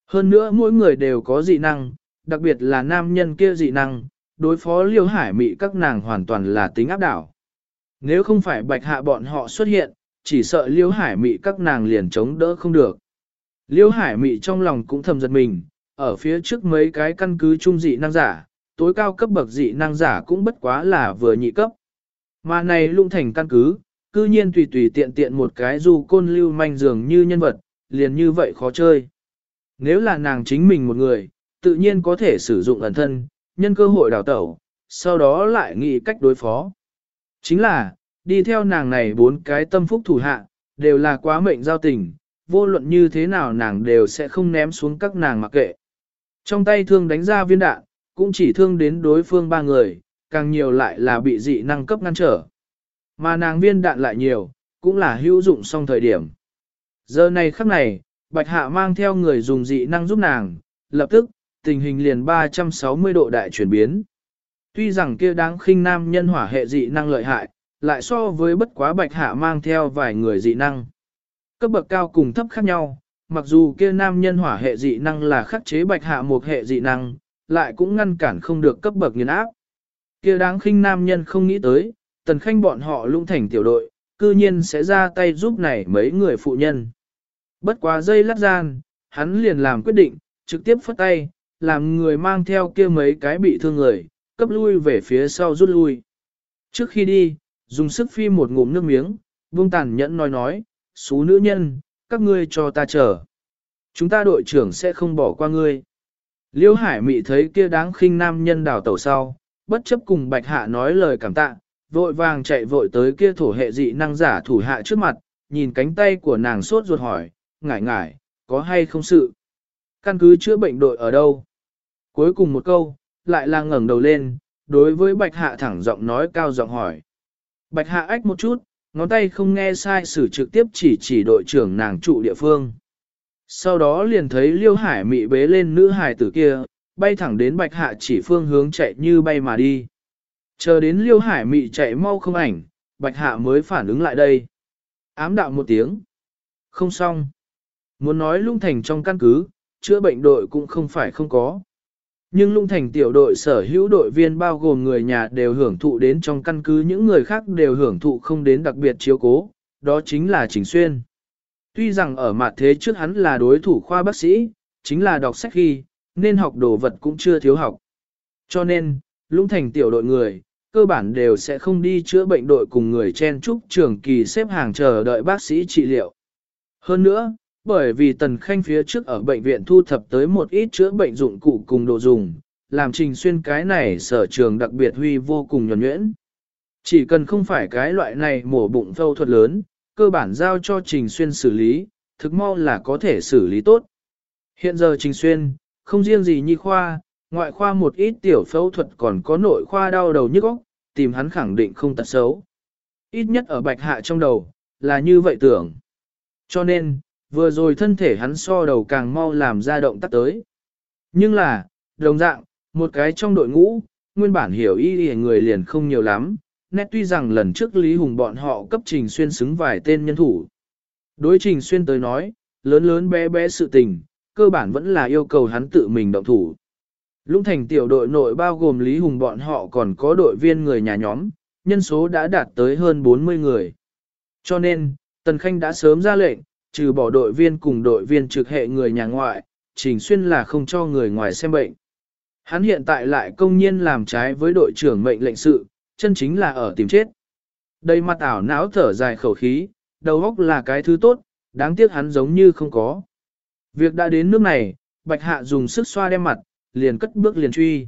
Hơn nữa mỗi người đều có dị năng, đặc biệt là nam nhân kia dị năng, đối phó Liêu Hải Mị các nàng hoàn toàn là tính áp đảo. Nếu không phải bạch hạ bọn họ xuất hiện, chỉ sợ Liêu Hải Mị các nàng liền chống đỡ không được. Liêu Hải Mị trong lòng cũng thầm giật mình, ở phía trước mấy cái căn cứ trung dị năng giả, tối cao cấp bậc dị năng giả cũng bất quá là vừa nhị cấp. Mà này lung thành căn cứ, cư nhiên tùy tùy tiện tiện một cái dù côn lưu manh dường như nhân vật, liền như vậy khó chơi. Nếu là nàng chính mình một người, tự nhiên có thể sử dụng ẩn thân, nhân cơ hội đào tẩu, sau đó lại nghĩ cách đối phó. Chính là, đi theo nàng này bốn cái tâm phúc thủ hạ, đều là quá mệnh giao tình, vô luận như thế nào nàng đều sẽ không ném xuống các nàng mặc kệ. Trong tay thương đánh ra viên đạn, cũng chỉ thương đến đối phương ba người, càng nhiều lại là bị dị năng cấp ngăn trở. Mà nàng viên đạn lại nhiều, cũng là hữu dụng xong thời điểm. Giờ này khắc này, Bạch Hạ mang theo người dùng dị năng giúp nàng, lập tức, tình hình liền 360 độ đại chuyển biến. Tuy rằng kia đáng khinh nam nhân hỏa hệ dị năng lợi hại, lại so với bất quá Bạch Hạ mang theo vài người dị năng. Cấp bậc cao cùng thấp khác nhau, mặc dù kia nam nhân hỏa hệ dị năng là khắc chế Bạch Hạ một hệ dị năng, lại cũng ngăn cản không được cấp bậc nghiền áp. Kia đáng khinh nam nhân không nghĩ tới, tần khanh bọn họ lung thành tiểu đội, cư nhiên sẽ ra tay giúp này mấy người phụ nhân. Bất quá dây lát gian, hắn liền làm quyết định, trực tiếp phất tay, làm người mang theo kia mấy cái bị thương người, cấp lui về phía sau rút lui. Trước khi đi, dùng sức phi một ngụm nước miếng, vương tàn nhẫn nói nói, số nữ nhân, các ngươi cho ta chờ. Chúng ta đội trưởng sẽ không bỏ qua ngươi. Liêu Hải Mị thấy kia đáng khinh nam nhân đào tẩu sau, bất chấp cùng Bạch Hạ nói lời cảm tạ, vội vàng chạy vội tới kia thổ hệ dị năng giả thủ hạ trước mặt, nhìn cánh tay của nàng sốt ruột hỏi, ngải ngải, có hay không sự? Căn cứ chữa bệnh đội ở đâu? Cuối cùng một câu, lại là ngẩng đầu lên, đối với Bạch Hạ thẳng giọng nói cao giọng hỏi. Bạch Hạ ách một chút, ngón tay không nghe sai sử trực tiếp chỉ chỉ đội trưởng nàng trụ địa phương. Sau đó liền thấy Liêu Hải mị bế lên nữ hải tử kia, bay thẳng đến Bạch Hạ chỉ phương hướng chạy như bay mà đi. Chờ đến Liêu Hải mị chạy mau không ảnh, Bạch Hạ mới phản ứng lại đây. Ám đạo một tiếng. Không xong. Muốn nói lung thành trong căn cứ, chữa bệnh đội cũng không phải không có. Nhưng lung thành tiểu đội sở hữu đội viên bao gồm người nhà đều hưởng thụ đến trong căn cứ những người khác đều hưởng thụ không đến đặc biệt chiếu cố, đó chính là Trình Xuyên. Tuy rằng ở mặt thế trước hắn là đối thủ khoa bác sĩ, chính là đọc sách khi, nên học đồ vật cũng chưa thiếu học. Cho nên, lũng thành tiểu đội người, cơ bản đều sẽ không đi chữa bệnh đội cùng người chen trúc trường kỳ xếp hàng chờ đợi bác sĩ trị liệu. Hơn nữa, bởi vì Tần Khanh phía trước ở bệnh viện thu thập tới một ít chữa bệnh dụng cụ cùng đồ dùng, làm trình xuyên cái này sở trường đặc biệt huy vô cùng nhuẩn nhuyễn. Chỉ cần không phải cái loại này mổ bụng phẫu thuật lớn, cơ bản giao cho Trình Xuyên xử lý, thực mau là có thể xử lý tốt. Hiện giờ Trình Xuyên, không riêng gì nhi khoa, ngoại khoa một ít tiểu phẫu thuật còn có nội khoa đau đầu nhức óc, tìm hắn khẳng định không tật xấu. Ít nhất ở bạch hạ trong đầu, là như vậy tưởng. Cho nên, vừa rồi thân thể hắn so đầu càng mau làm ra động tác tới. Nhưng là, đồng dạng, một cái trong đội ngũ, nguyên bản hiểu y thì người liền không nhiều lắm, nét tuy rằng lần trước Lý Hùng bọn họ cấp Trình Xuyên xứng vài tên nhân thủ. Đối Trình Xuyên tới nói, lớn lớn bé bé sự tình, cơ bản vẫn là yêu cầu hắn tự mình động thủ. Lũng thành tiểu đội nội bao gồm Lý Hùng bọn họ còn có đội viên người nhà nhóm, nhân số đã đạt tới hơn 40 người. Cho nên, Tần Khanh đã sớm ra lệnh, trừ bỏ đội viên cùng đội viên trực hệ người nhà ngoại, Trình Xuyên là không cho người ngoài xem bệnh. Hắn hiện tại lại công nhiên làm trái với đội trưởng mệnh lệnh sự, chân chính là ở tìm chết. Đây mặt ảo não thở dài khẩu khí, đầu óc là cái thứ tốt, đáng tiếc hắn giống như không có. Việc đã đến nước này, Bạch Hạ dùng sức xoa đem mặt, liền cất bước liền truy.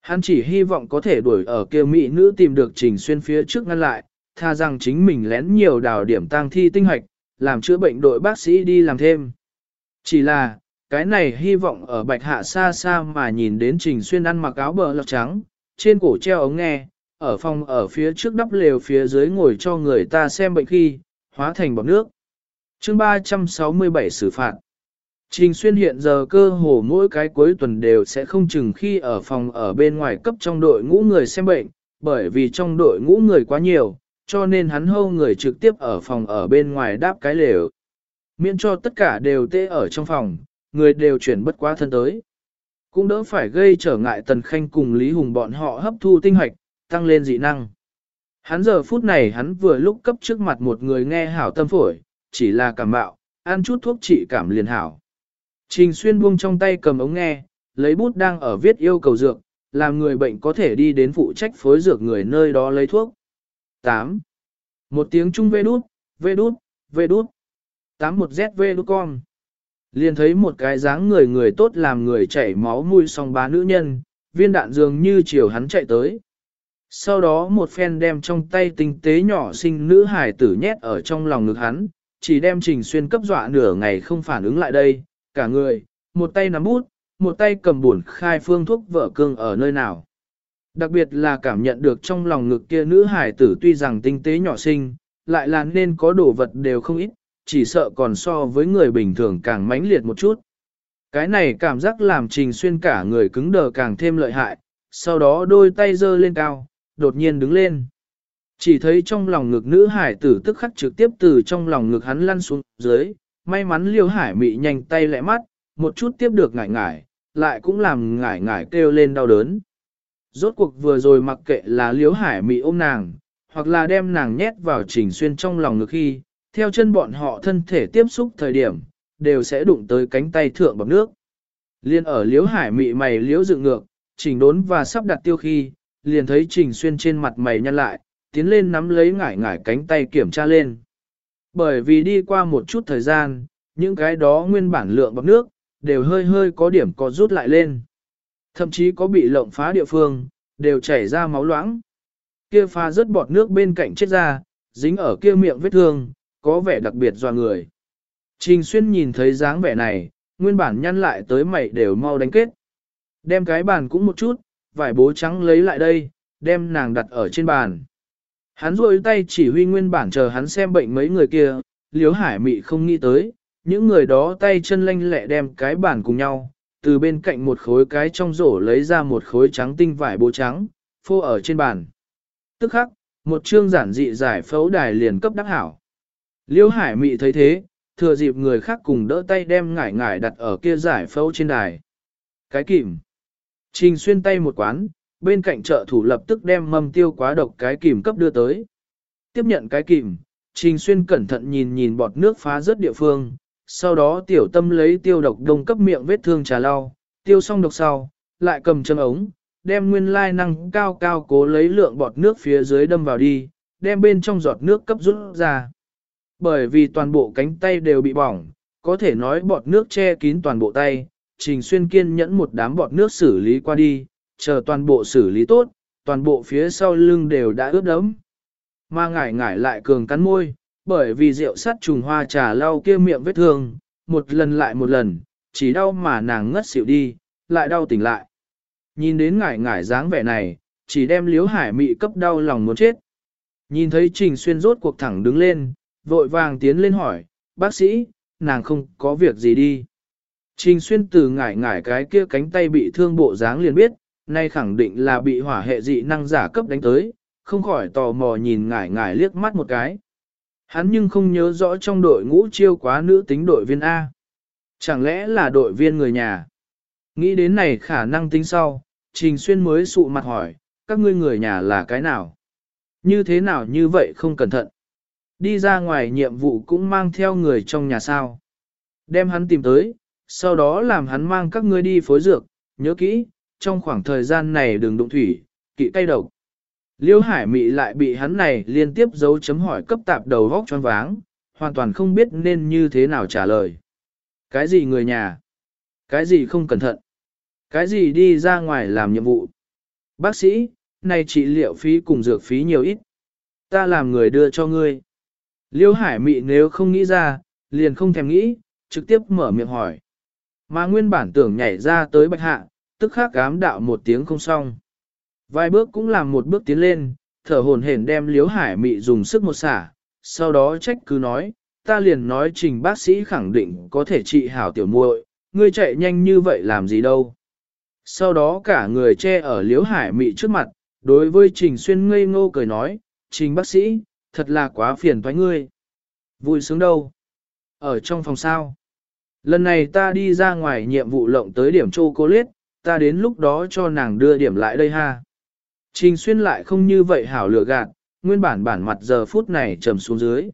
Hắn chỉ hy vọng có thể đuổi ở kia mỹ nữ tìm được Trình Xuyên phía trước ngăn lại, tha rằng chính mình lén nhiều đào điểm tang thi tinh hoạch, làm chữa bệnh đội bác sĩ đi làm thêm. Chỉ là, cái này hy vọng ở Bạch Hạ xa xa mà nhìn đến Trình Xuyên ăn mặc áo bờ lọc trắng, trên cổ treo ống nghe, ở phòng ở phía trước đắp lều phía dưới ngồi cho người ta xem bệnh khi, hóa thành bọt nước. chương 367 xử phạt. Trình xuyên hiện giờ cơ hồ mỗi cái cuối tuần đều sẽ không chừng khi ở phòng ở bên ngoài cấp trong đội ngũ người xem bệnh, bởi vì trong đội ngũ người quá nhiều, cho nên hắn hâu người trực tiếp ở phòng ở bên ngoài đáp cái lều. Miễn cho tất cả đều tê ở trong phòng, người đều chuyển bất quá thân tới. Cũng đỡ phải gây trở ngại Tần Khanh cùng Lý Hùng bọn họ hấp thu tinh hoạch, tăng lên dị năng. Hắn giờ phút này hắn vừa lúc cấp trước mặt một người nghe hảo tâm phổi, chỉ là cảm bạo, ăn chút thuốc trị cảm liền hảo. Trình xuyên buông trong tay cầm ống nghe, lấy bút đang ở viết yêu cầu dược, làm người bệnh có thể đi đến phụ trách phối dược người nơi đó lấy thuốc. 8. Một tiếng chung vê đút, vê đút, vê đút. 81ZV đút con. Liền thấy một cái dáng người người tốt làm người chảy máu mũi song bá nữ nhân, viên đạn dường như chiều hắn chạy tới. Sau đó một phen đem trong tay tinh tế nhỏ sinh nữ hải tử nhét ở trong lòng ngực hắn, chỉ đem trình xuyên cấp dọa nửa ngày không phản ứng lại đây, cả người, một tay nắm bút, một tay cầm buồn khai phương thuốc vợ cương ở nơi nào. Đặc biệt là cảm nhận được trong lòng ngực kia nữ hải tử tuy rằng tinh tế nhỏ sinh, lại là nên có đồ vật đều không ít, chỉ sợ còn so với người bình thường càng mãnh liệt một chút. Cái này cảm giác làm trình xuyên cả người cứng đờ càng thêm lợi hại, sau đó đôi tay giơ lên cao, đột nhiên đứng lên. Chỉ thấy trong lòng ngực nữ hải tử tức khắc trực tiếp từ trong lòng ngực hắn lăn xuống dưới, may mắn liêu hải mị nhanh tay lẹ mắt, một chút tiếp được ngải ngải, lại cũng làm ngải ngải kêu lên đau đớn. Rốt cuộc vừa rồi mặc kệ là liếu hải mị ôm nàng, hoặc là đem nàng nhét vào trình xuyên trong lòng ngực khi, theo chân bọn họ thân thể tiếp xúc thời điểm, đều sẽ đụng tới cánh tay thượng bọc nước. Liên ở liếu hải mị mày liếu dựng ngược, trình đốn và sắp đặt tiêu khi, liền thấy trình xuyên trên mặt mày nhăn lại, tiến lên nắm lấy ngải ngải cánh tay kiểm tra lên. Bởi vì đi qua một chút thời gian, những cái đó nguyên bản lượng bọc nước, đều hơi hơi có điểm có rút lại lên. Thậm chí có bị lộng phá địa phương, đều chảy ra máu loãng. Kia pha rớt bọt nước bên cạnh chết ra, dính ở kia miệng vết thương, có vẻ đặc biệt dò người. Trình xuyên nhìn thấy dáng vẻ này, nguyên bản nhăn lại tới mày đều mau đánh kết. Đem cái bàn cũng một chút, vải bố trắng lấy lại đây, đem nàng đặt ở trên bàn. Hắn rôi tay chỉ huy nguyên bản chờ hắn xem bệnh mấy người kia, liếu hải mị không nghĩ tới, những người đó tay chân lanh lẹ đem cái bàn cùng nhau, từ bên cạnh một khối cái trong rổ lấy ra một khối trắng tinh vải bố trắng, phô ở trên bàn. Tức khắc, một chương giản dị giải phẫu đài liền cấp đắc hảo. Liêu hải mị thấy thế, thừa dịp người khác cùng đỡ tay đem ngải ngải đặt ở kia giải phẫu trên đài. Cái kìm. Trình xuyên tay một quán, bên cạnh trợ thủ lập tức đem mâm tiêu quá độc cái kìm cấp đưa tới. Tiếp nhận cái kìm, Trình xuyên cẩn thận nhìn nhìn bọt nước phá rớt địa phương, sau đó tiểu tâm lấy tiêu độc đông cấp miệng vết thương trà lau, tiêu xong độc sau, lại cầm chân ống, đem nguyên lai năng cao cao cố lấy lượng bọt nước phía dưới đâm vào đi, đem bên trong giọt nước cấp rút ra. Bởi vì toàn bộ cánh tay đều bị bỏng, có thể nói bọt nước che kín toàn bộ tay, Trình Xuyên kiên nhẫn một đám bọt nước xử lý qua đi, chờ toàn bộ xử lý tốt, toàn bộ phía sau lưng đều đã ướt đẫm. Mà ngải ngải lại cường cắn môi, bởi vì rượu sắt trùng hoa trà lau kia miệng vết thương, một lần lại một lần, chỉ đau mà nàng ngất xỉu đi, lại đau tỉnh lại. Nhìn đến ngải ngải dáng vẻ này, chỉ đem liếu hải mị cấp đau lòng muốn chết. Nhìn thấy Trình Xuyên rốt cuộc thẳng đứng lên, vội vàng tiến lên hỏi, bác sĩ, nàng không có việc gì đi. Trình Xuyên từ ngải ngải cái kia cánh tay bị thương bộ dáng liền biết, nay khẳng định là bị hỏa hệ dị năng giả cấp đánh tới, không khỏi tò mò nhìn ngải ngải liếc mắt một cái. Hắn nhưng không nhớ rõ trong đội ngũ chiêu quá nữ tính đội viên A. Chẳng lẽ là đội viên người nhà? Nghĩ đến này khả năng tính sau, Trình Xuyên mới sụ mặt hỏi, các ngươi người nhà là cái nào? Như thế nào như vậy không cẩn thận? Đi ra ngoài nhiệm vụ cũng mang theo người trong nhà sao? Đem hắn tìm tới, sau đó làm hắn mang các ngươi đi phối dược, nhớ kỹ, trong khoảng thời gian này đừng đụng thủy, kỵ cay độc. Liêu Hải Mị lại bị hắn này liên tiếp dấu chấm hỏi cấp tạp đầu vóc choáng váng, hoàn toàn không biết nên như thế nào trả lời. Cái gì người nhà? Cái gì không cẩn thận? Cái gì đi ra ngoài làm nhiệm vụ? Bác sĩ, này trị liệu phí cùng dược phí nhiều ít. Ta làm người đưa cho ngươi. Liêu Hải Mị nếu không nghĩ ra, liền không thèm nghĩ, trực tiếp mở miệng hỏi. Mà nguyên bản tưởng nhảy ra tới bạch hạ, tức khắc cám đạo một tiếng không xong. Vài bước cũng làm một bước tiến lên, thở hồn hển đem liếu hải mị dùng sức một xả, sau đó trách cứ nói, ta liền nói trình bác sĩ khẳng định có thể trị hảo tiểu muội, ngươi chạy nhanh như vậy làm gì đâu. Sau đó cả người che ở liếu hải mị trước mặt, đối với trình xuyên ngây ngô cười nói, trình bác sĩ, thật là quá phiền thoái ngươi. Vui sướng đâu? Ở trong phòng sao? Lần này ta đi ra ngoài nhiệm vụ lộng tới điểm chocolate, ta đến lúc đó cho nàng đưa điểm lại đây ha. Trình xuyên lại không như vậy hảo lựa gạt, nguyên bản bản mặt giờ phút này trầm xuống dưới.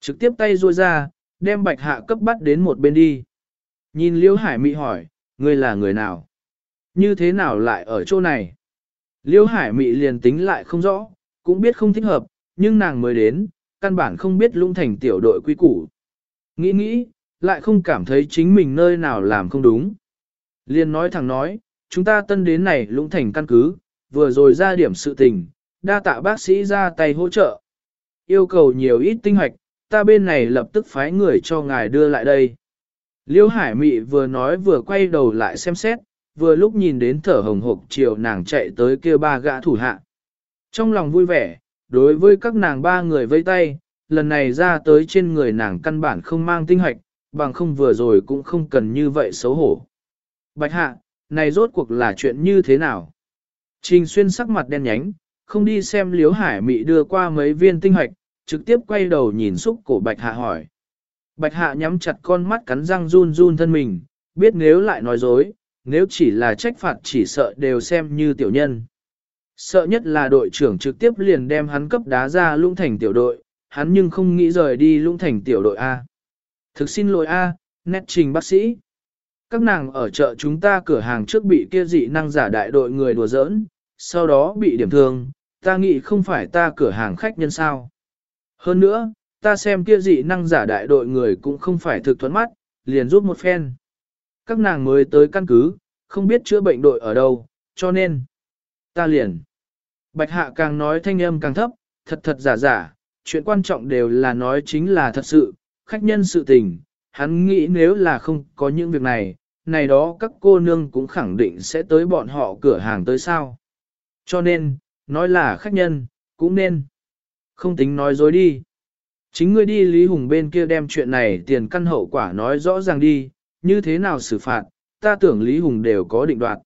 Trực tiếp tay ruôi ra, đem bạch hạ cấp bắt đến một bên đi. Nhìn Liễu Hải Mị hỏi, ngươi là người nào? Như thế nào lại ở chỗ này? Liễu Hải Mị liền tính lại không rõ, cũng biết không thích hợp, nhưng nàng mới đến, căn bản không biết lung thành tiểu đội quy củ. Nghĩ nghĩ, lại không cảm thấy chính mình nơi nào làm không đúng. Liền nói thẳng nói, chúng ta tân đến này lũng thành căn cứ, vừa rồi ra điểm sự tình, đa tạ bác sĩ ra tay hỗ trợ. Yêu cầu nhiều ít tinh hoạch, ta bên này lập tức phái người cho ngài đưa lại đây. Liêu Hải Mị vừa nói vừa quay đầu lại xem xét, vừa lúc nhìn đến thở hồng hộc chiều nàng chạy tới kia ba gã thủ hạ. Trong lòng vui vẻ, đối với các nàng ba người vây tay, lần này ra tới trên người nàng căn bản không mang tinh hoạch, bằng không vừa rồi cũng không cần như vậy xấu hổ. Bạch hạ, này rốt cuộc là chuyện như thế nào? Trình xuyên sắc mặt đen nhánh, không đi xem liếu hải mị đưa qua mấy viên tinh hoạch, trực tiếp quay đầu nhìn xúc cổ bạch hạ hỏi. Bạch hạ nhắm chặt con mắt cắn răng run run thân mình, biết nếu lại nói dối, nếu chỉ là trách phạt chỉ sợ đều xem như tiểu nhân. Sợ nhất là đội trưởng trực tiếp liền đem hắn cấp đá ra lũng thành tiểu đội, hắn nhưng không nghĩ rời đi lũng thành tiểu đội A. Thực xin lỗi A, nét trình bác sĩ. Các nàng ở chợ chúng ta cửa hàng trước bị kia dị năng giả đại đội người đùa giỡn, sau đó bị điểm thương, ta nghĩ không phải ta cửa hàng khách nhân sao. Hơn nữa, ta xem kia dị năng giả đại đội người cũng không phải thực thuẫn mắt, liền giúp một phen. Các nàng mới tới căn cứ, không biết chữa bệnh đội ở đâu, cho nên, ta liền. Bạch hạ càng nói thanh âm càng thấp, thật thật giả giả, chuyện quan trọng đều là nói chính là thật sự, khách nhân sự tình, hắn nghĩ nếu là không có những việc này, này đó các cô nương cũng khẳng định sẽ tới bọn họ cửa hàng tới sao. Cho nên, nói là khách nhân, cũng nên. Không tính nói dối đi. Chính ngươi đi Lý Hùng bên kia đem chuyện này tiền căn hậu quả nói rõ ràng đi, như thế nào xử phạt, ta tưởng Lý Hùng đều có định đoạt.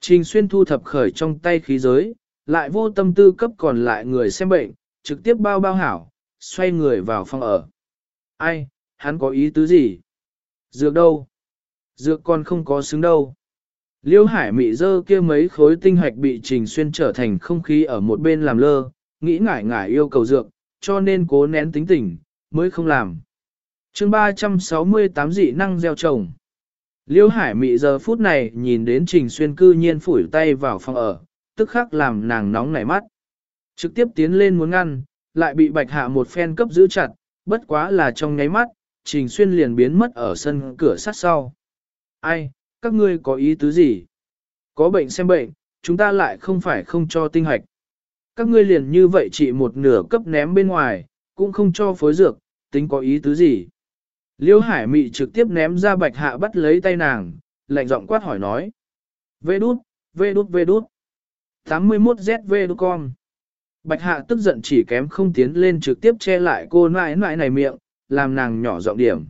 Trình xuyên thu thập khởi trong tay khí giới, lại vô tâm tư cấp còn lại người xem bệnh, trực tiếp bao bao hảo, xoay người vào phòng ở. Ai, hắn có ý tứ gì? Dược đâu? Dược còn không có xứng đâu. Liêu hải mị dơ kia mấy khối tinh hoạch bị trình xuyên trở thành không khí ở một bên làm lơ, nghĩ ngải ngải yêu cầu dược, cho nên cố nén tính tình, mới không làm. chương 368 dị năng gieo trồng. Liêu hải mị giờ phút này nhìn đến trình xuyên cư nhiên phủi tay vào phòng ở, tức khắc làm nàng nóng nảy mắt. Trực tiếp tiến lên muốn ngăn, lại bị bạch hạ một phen cấp giữ chặt, bất quá là trong nháy mắt, trình xuyên liền biến mất ở sân cửa sát sau. Ai, các ngươi có ý tứ gì? Có bệnh xem bệnh, chúng ta lại không phải không cho tinh hoạch. Các ngươi liền như vậy chỉ một nửa cấp ném bên ngoài, cũng không cho phối dược, tính có ý tứ gì? Liêu hải mị trực tiếp ném ra bạch hạ bắt lấy tay nàng, lạnh giọng quát hỏi nói. Vê đút, vê đút vê đút. 81ZV đút con. Bạch hạ tức giận chỉ kém không tiến lên trực tiếp che lại cô nãi nãi này miệng, làm nàng nhỏ giọng điểm.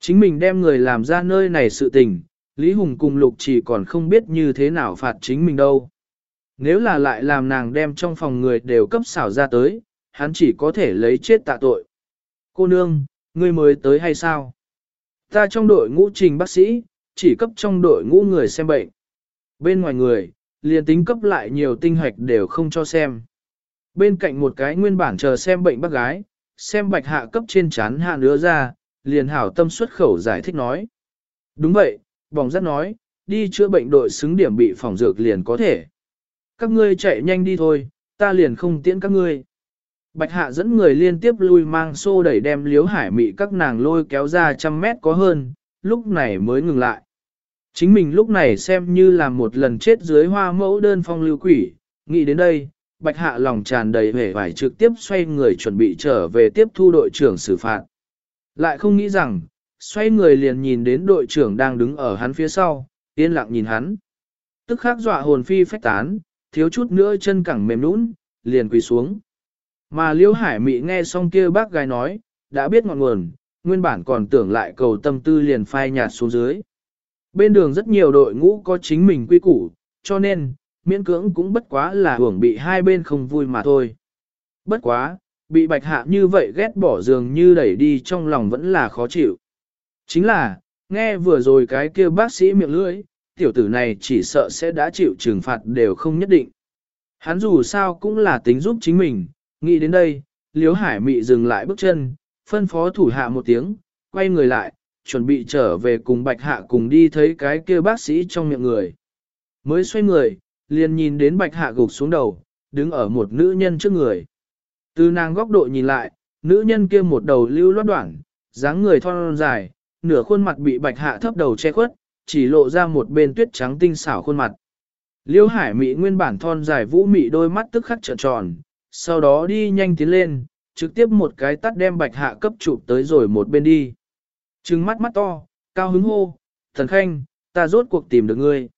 Chính mình đem người làm ra nơi này sự tình, Lý Hùng cùng Lục chỉ còn không biết như thế nào phạt chính mình đâu. Nếu là lại làm nàng đem trong phòng người đều cấp xảo ra tới, hắn chỉ có thể lấy chết tạ tội. Cô nương, ngươi mới tới hay sao? Ta trong đội ngũ trình bác sĩ, chỉ cấp trong đội ngũ người xem bệnh. Bên ngoài người, liền tính cấp lại nhiều tinh hoạch đều không cho xem. Bên cạnh một cái nguyên bản chờ xem bệnh bác gái, xem bạch hạ cấp trên chán hạ nữa ra, liền hảo tâm xuất khẩu giải thích nói. Đúng vậy, bỏng rất nói, đi chữa bệnh đội xứng điểm bị phòng dược liền có thể. Các ngươi chạy nhanh đi thôi, ta liền không tiễn các ngươi. Bạch hạ dẫn người liên tiếp lui mang xô đẩy đem liếu hải mị các nàng lôi kéo ra trăm mét có hơn, lúc này mới ngừng lại. Chính mình lúc này xem như là một lần chết dưới hoa mẫu đơn phong lưu quỷ, nghĩ đến đây, bạch hạ lòng tràn đầy vẻ vải trực tiếp xoay người chuẩn bị trở về tiếp thu đội trưởng xử phạt. Lại không nghĩ rằng, xoay người liền nhìn đến đội trưởng đang đứng ở hắn phía sau, yên lặng nhìn hắn. Tức khắc dọa hồn phi phách tán, thiếu chút nữa chân cẳng mềm nũng, liền quỳ xuống. Mà Liễu Hải Mị nghe xong kia bác gái nói, đã biết ngọn nguồn, nguyên bản còn tưởng lại cầu tâm tư liền phai nhạt xuống dưới. Bên đường rất nhiều đội ngũ có chính mình quy củ, cho nên, miễn cưỡng cũng bất quá là hưởng bị hai bên không vui mà thôi. Bất quá, bị bạch hạ như vậy ghét bỏ dường như đẩy đi trong lòng vẫn là khó chịu. Chính là, nghe vừa rồi cái kia bác sĩ miệng lưỡi, tiểu tử này chỉ sợ sẽ đã chịu trừng phạt đều không nhất định. Hắn dù sao cũng là tính giúp chính mình, nghĩ đến đây, Liễu Hải Mị dừng lại bước chân, phân phó thủ hạ một tiếng, quay người lại, chuẩn bị trở về cùng Bạch Hạ cùng đi thấy cái kia bác sĩ trong miệng người. Mới xoay người, liền nhìn đến Bạch Hạ gục xuống đầu, đứng ở một nữ nhân trước người. Từ nàng góc độ nhìn lại, nữ nhân kia một đầu lưu loát đoạn, dáng người thon dài, nửa khuôn mặt bị Bạch Hạ thấp đầu che khuất, chỉ lộ ra một bên tuyết trắng tinh xảo khuôn mặt. Liêu Hải Mị nguyên bản thon dài vũ mị đôi mắt tức khắc trợn tròn, sau đó đi nhanh tiến lên, trực tiếp một cái tắt đem Bạch Hạ cấp chụp tới rồi một bên đi. Trừng mắt mắt to, cao hứng hô, Thần Khanh, ta rốt cuộc tìm được ngươi.